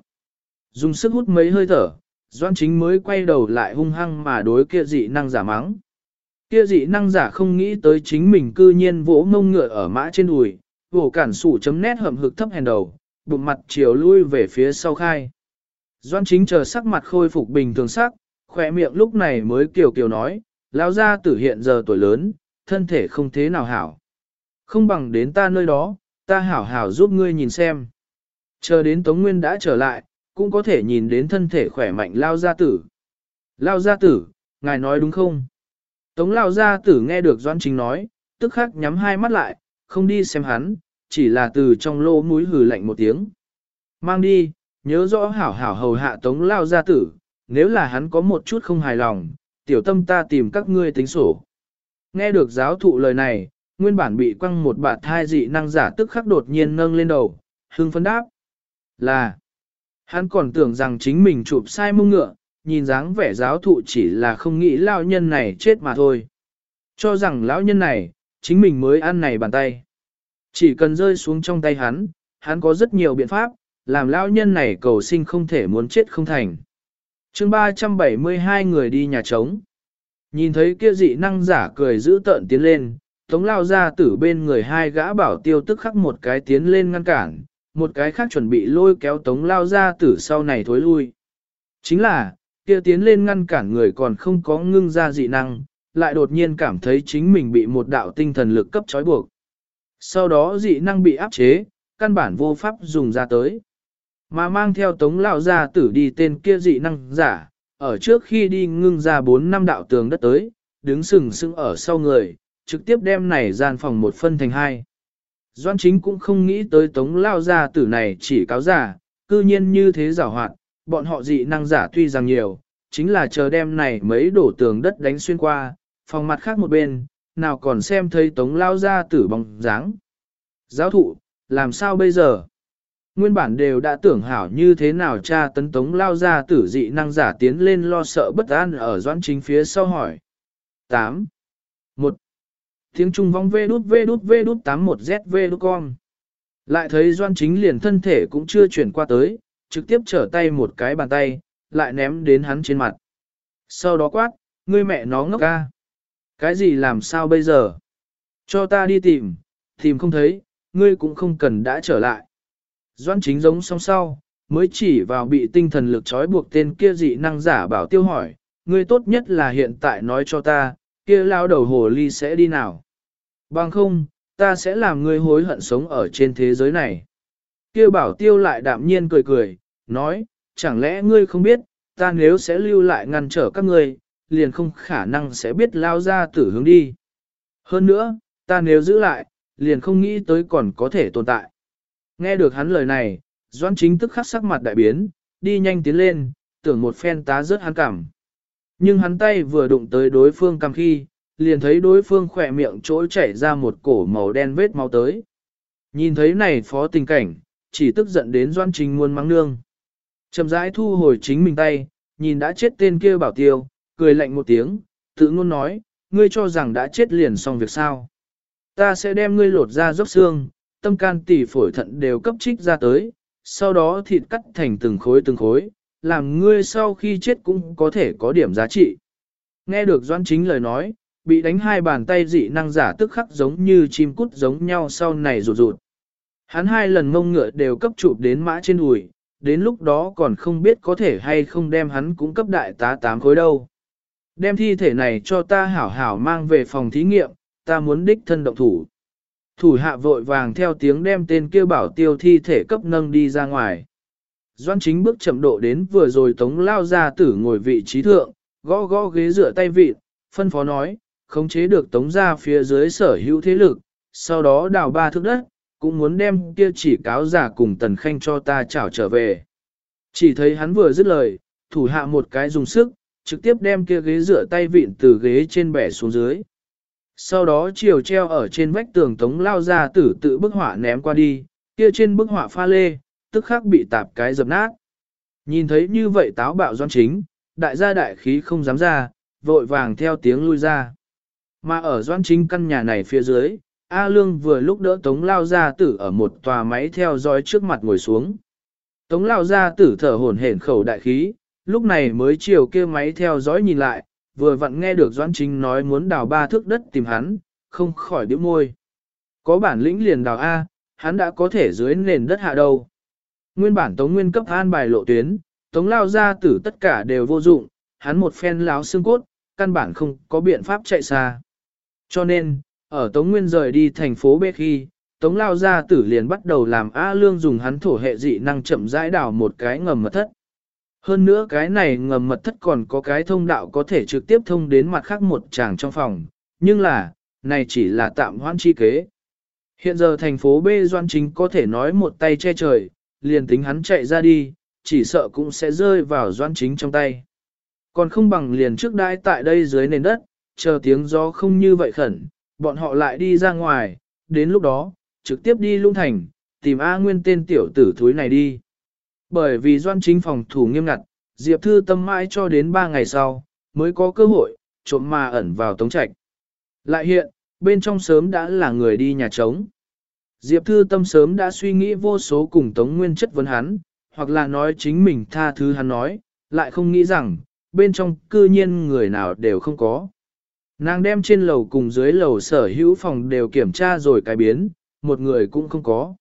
Dùng sức hút mấy hơi thở, Doan chính mới quay đầu lại hung hăng mà đối kia dị năng giả mắng. Kia dị năng giả không nghĩ tới chính mình cư nhiên vỗ mông ngựa ở mã trên đùi, vỗ cản sủ chấm nét hầm hực thấp hèn đầu, bụng mặt chiều lui về phía sau khai. Doan chính chờ sắc mặt khôi phục bình thường sắc, khỏe miệng lúc này mới kiều kiều nói, lão gia tử hiện giờ tuổi lớn, thân thể không thế nào hảo. Không bằng đến ta nơi đó, ta hảo hảo giúp ngươi nhìn xem. Chờ đến Tống Nguyên đã trở lại, cũng có thể nhìn đến thân thể khỏe mạnh lao gia tử. Lao gia tử, ngài nói đúng không? Tống lao gia tử nghe được Doan Chính nói, tức khắc nhắm hai mắt lại, không đi xem hắn, chỉ là từ trong lô mũi hừ lạnh một tiếng. Mang đi, nhớ rõ hảo hảo hầu hạ tống lao gia tử, nếu là hắn có một chút không hài lòng, tiểu tâm ta tìm các ngươi tính sổ. Nghe được giáo thụ lời này, nguyên bản bị quăng một bạt thai dị năng giả tức khắc đột nhiên nâng lên đầu, hưng phấn đáp. Là, Hắn còn tưởng rằng chính mình chụp sai mông ngựa, nhìn dáng vẻ giáo thụ chỉ là không nghĩ lão nhân này chết mà thôi. Cho rằng lão nhân này, chính mình mới ăn này bàn tay. Chỉ cần rơi xuống trong tay hắn, hắn có rất nhiều biện pháp, làm lão nhân này cầu sinh không thể muốn chết không thành. chương 372 người đi nhà trống. Nhìn thấy kia dị năng giả cười giữ tợn tiến lên, tống lao ra tử bên người hai gã bảo tiêu tức khắc một cái tiến lên ngăn cản, một cái khác chuẩn bị lôi kéo tống lao ra tử sau này thối lui. Chính là, kia tiến lên ngăn cản người còn không có ngưng ra dị năng, lại đột nhiên cảm thấy chính mình bị một đạo tinh thần lực cấp trói buộc. Sau đó dị năng bị áp chế, căn bản vô pháp dùng ra tới. Mà mang theo tống Lão gia tử đi tên kia dị năng giả, ở trước khi đi ngưng ra bốn năm đạo tường đất tới, đứng sừng sững ở sau người, trực tiếp đem này gian phòng một phân thành hai. Doan chính cũng không nghĩ tới tống lao gia tử này chỉ cáo giả, cư nhiên như thế giả hoạt, bọn họ dị năng giả tuy rằng nhiều, chính là chờ đem này mấy đổ tường đất đánh xuyên qua, phòng mặt khác một bên, nào còn xem thấy tống lao gia tử bóng dáng. Giáo thụ, làm sao bây giờ? Nguyên bản đều đã tưởng hảo như thế nào cha tấn tống lao ra tử dị năng giả tiến lên lo sợ bất an ở doãn chính phía sau hỏi. 8. 1. Tiếng trung vong vê đút vê đút vê đút 81 zv đút con. Lại thấy doan chính liền thân thể cũng chưa chuyển qua tới, trực tiếp trở tay một cái bàn tay, lại ném đến hắn trên mặt. Sau đó quát, ngươi mẹ nó ngốc ca. Cái gì làm sao bây giờ? Cho ta đi tìm, tìm không thấy, ngươi cũng không cần đã trở lại. Doan chính giống song sau, mới chỉ vào bị tinh thần lực trói buộc tên kia dị năng giả bảo tiêu hỏi, ngươi tốt nhất là hiện tại nói cho ta, kia lao đầu hồ ly sẽ đi nào. Bằng không, ta sẽ làm ngươi hối hận sống ở trên thế giới này. Kia bảo tiêu lại đạm nhiên cười cười, nói, chẳng lẽ ngươi không biết, ta nếu sẽ lưu lại ngăn trở các ngươi, liền không khả năng sẽ biết lao ra tử hướng đi. Hơn nữa, ta nếu giữ lại, liền không nghĩ tới còn có thể tồn tại. Nghe được hắn lời này, Doãn chính tức khắc sắc mặt đại biến, đi nhanh tiến lên, tưởng một phen tá rớt hắn cảm. Nhưng hắn tay vừa đụng tới đối phương cầm khi, liền thấy đối phương khỏe miệng chỗ chảy ra một cổ màu đen vết máu tới. Nhìn thấy này phó tình cảnh, chỉ tức giận đến Doan Trình muôn mắng nương. Chậm rãi thu hồi chính mình tay, nhìn đã chết tên kia bảo tiêu, cười lạnh một tiếng, tự ngôn nói, ngươi cho rằng đã chết liền xong việc sao. Ta sẽ đem ngươi lột ra dốc xương, tâm can tỷ phổi thận đều cấp trích ra tới, sau đó thịt cắt thành từng khối từng khối, làm ngươi sau khi chết cũng có thể có điểm giá trị. Nghe được Doan Chính lời nói, bị đánh hai bàn tay dị năng giả tức khắc giống như chim cút giống nhau sau này rụt rụt. Hắn hai lần mông ngựa đều cấp chụp đến mã trên đùi, đến lúc đó còn không biết có thể hay không đem hắn cũng cấp đại tá tám khối đâu. Đem thi thể này cho ta hảo hảo mang về phòng thí nghiệm, ta muốn đích thân động thủ. Thủ hạ vội vàng theo tiếng đem tên kia bảo tiêu thi thể cấp nâng đi ra ngoài. Doan chính bước chậm độ đến vừa rồi tống lao ra tử ngồi vị trí thượng, gõ gõ ghế rửa tay vịt, phân phó nói, khống chế được tống ra phía dưới sở hữu thế lực, sau đó đào ba thước đất, cũng muốn đem kia chỉ cáo giả cùng tần khanh cho ta trảo trở về. Chỉ thấy hắn vừa dứt lời, thủ hạ một cái dùng sức, trực tiếp đem kia ghế rửa tay vịn từ ghế trên bẻ xuống dưới. Sau đó chiều treo ở trên vách tường tống lao ra tử tự bức họa ném qua đi, kia trên bức họa pha lê, tức khắc bị tạp cái dập nát. Nhìn thấy như vậy táo bạo doan chính, đại gia đại khí không dám ra, vội vàng theo tiếng lui ra. Mà ở doan chính căn nhà này phía dưới, A Lương vừa lúc đỡ Tống Lao Gia Tử ở một tòa máy theo dõi trước mặt ngồi xuống. Tống Lao Gia Tử thở hổn hển khẩu đại khí, lúc này mới chiều kia máy theo dõi nhìn lại, vừa vặn nghe được Doãn Chính nói muốn đào ba thước đất tìm hắn, không khỏi điểm môi. Có bản lĩnh liền đào A, hắn đã có thể dưới nền đất hạ đâu. Nguyên bản Tống Nguyên cấp an bài lộ tuyến, Tống Lao Gia Tử tất cả đều vô dụng, hắn một phen láo xương cốt, căn bản không có biện pháp chạy xa. Cho nên, ở Tống Nguyên rời đi thành phố Bê khi, Tống Lao Gia Tử liền bắt đầu làm A Lương dùng hắn thổ hệ dị năng chậm rãi đào một cái ngầm mật thất. Hơn nữa cái này ngầm mật thất còn có cái thông đạo có thể trực tiếp thông đến mặt khác một tràng trong phòng, nhưng là, này chỉ là tạm hoãn chi kế. Hiện giờ thành phố B Doan Chính có thể nói một tay che trời, liền tính hắn chạy ra đi, chỉ sợ cũng sẽ rơi vào Doan Chính trong tay. Còn không bằng liền trước đãi tại đây dưới nền đất, chờ tiếng gió không như vậy khẩn, bọn họ lại đi ra ngoài, đến lúc đó, trực tiếp đi lung thành, tìm A Nguyên tên tiểu tử thúi này đi. Bởi vì doan chính phòng thủ nghiêm ngặt, Diệp Thư tâm mãi cho đến 3 ngày sau, mới có cơ hội, trộm mà ẩn vào tống trạch. Lại hiện, bên trong sớm đã là người đi nhà trống. Diệp Thư tâm sớm đã suy nghĩ vô số cùng tống nguyên chất vấn hắn, hoặc là nói chính mình tha thứ hắn nói, lại không nghĩ rằng, bên trong cư nhiên người nào đều không có. Nàng đem trên lầu cùng dưới lầu sở hữu phòng đều kiểm tra rồi cái biến, một người cũng không có.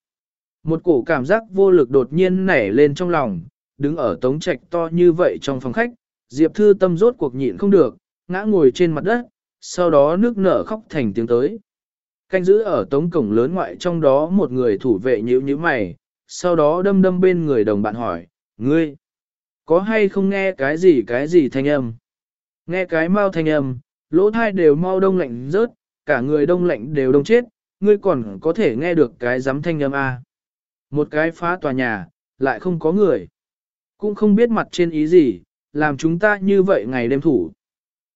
Một cổ cảm giác vô lực đột nhiên nảy lên trong lòng, đứng ở tống trạch to như vậy trong phòng khách, Diệp Thư tâm rốt cuộc nhịn không được, ngã ngồi trên mặt đất, sau đó nước nở khóc thành tiếng tới. Canh giữ ở tống cổng lớn ngoại trong đó một người thủ vệ nhíu nhíu mày, sau đó đâm đâm bên người đồng bạn hỏi, ngươi, Có hay không nghe cái gì cái gì thanh âm? Nghe cái mau thanh âm, lỗ thai đều mau đông lạnh rớt, cả người đông lạnh đều đông chết, ngươi còn có thể nghe được cái giám thanh âm à? Một cái phá tòa nhà, lại không có người. Cũng không biết mặt trên ý gì, làm chúng ta như vậy ngày đêm thủ.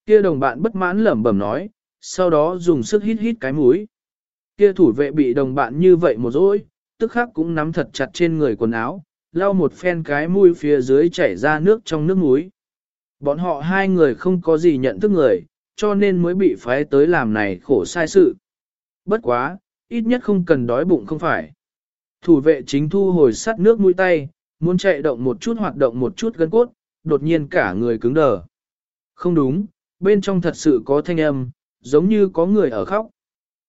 Kia đồng bạn bất mãn lẩm bẩm nói, sau đó dùng sức hít hít cái mũi. Kia thủ vệ bị đồng bạn như vậy một dỗi, tức khắc cũng nắm thật chặt trên người quần áo, lau một phen cái mũi phía dưới chảy ra nước trong nước mũi. Bọn họ hai người không có gì nhận thức người, cho nên mới bị phái tới làm này khổ sai sự. Bất quá, ít nhất không cần đói bụng không phải. Thủ vệ chính thu hồi sắt nước mũi tay, muốn chạy động một chút hoạt động một chút gân cốt, đột nhiên cả người cứng đờ. Không đúng, bên trong thật sự có thanh âm, giống như có người ở khóc.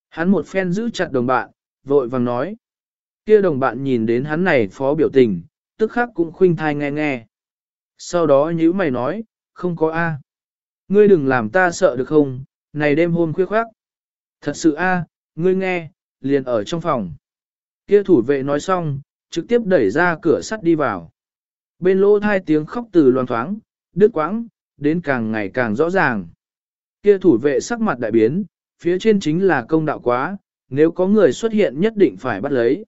Hắn một phen giữ chặt đồng bạn, vội vàng nói. Kia đồng bạn nhìn đến hắn này phó biểu tình, tức khắc cũng khuynh thai nghe nghe. Sau đó nhữ mày nói, không có A. Ngươi đừng làm ta sợ được không, này đêm hôm khuya khoác. Thật sự A, ngươi nghe, liền ở trong phòng. Kia thủ vệ nói xong, trực tiếp đẩy ra cửa sắt đi vào. Bên lỗ hai tiếng khóc từ loan thoáng, đứt quãng, đến càng ngày càng rõ ràng. Kia thủ vệ sắc mặt đại biến, phía trên chính là công đạo quá, nếu có người xuất hiện nhất định phải bắt lấy.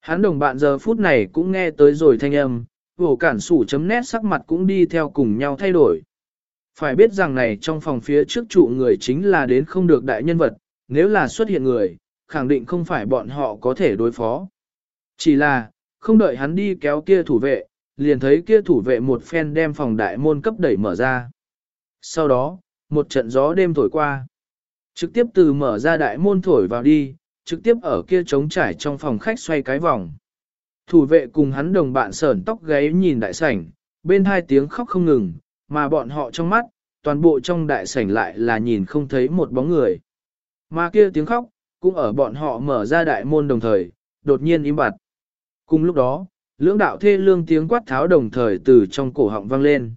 Hắn đồng bạn giờ phút này cũng nghe tới rồi thanh âm, vổ cản sủ chấm nét sắc mặt cũng đi theo cùng nhau thay đổi. Phải biết rằng này trong phòng phía trước trụ người chính là đến không được đại nhân vật, nếu là xuất hiện người, khẳng định không phải bọn họ có thể đối phó. Chỉ là, không đợi hắn đi kéo kia thủ vệ, liền thấy kia thủ vệ một phen đem phòng đại môn cấp đẩy mở ra. Sau đó, một trận gió đêm thổi qua. Trực tiếp từ mở ra đại môn thổi vào đi, trực tiếp ở kia trống trải trong phòng khách xoay cái vòng. Thủ vệ cùng hắn đồng bạn sởn tóc gáy nhìn đại sảnh, bên hai tiếng khóc không ngừng, mà bọn họ trong mắt, toàn bộ trong đại sảnh lại là nhìn không thấy một bóng người. Mà kia tiếng khóc, cũng ở bọn họ mở ra đại môn đồng thời, đột nhiên im bặt. Cùng lúc đó, lưỡng đạo thê lương tiếng quát tháo đồng thời từ trong cổ họng vang lên.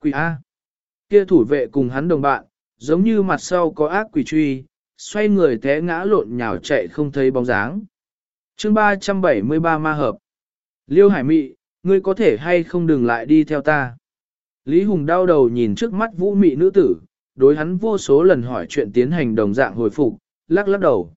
Quỷ A. Kia thủ vệ cùng hắn đồng bạn, giống như mặt sau có ác quỷ truy, xoay người té ngã lộn nhào chạy không thấy bóng dáng. chương 373 ma hợp. Liêu Hải Mị, ngươi có thể hay không đừng lại đi theo ta. Lý Hùng đau đầu nhìn trước mắt vũ mị nữ tử, đối hắn vô số lần hỏi chuyện tiến hành đồng dạng hồi phục, lắc lắc đầu.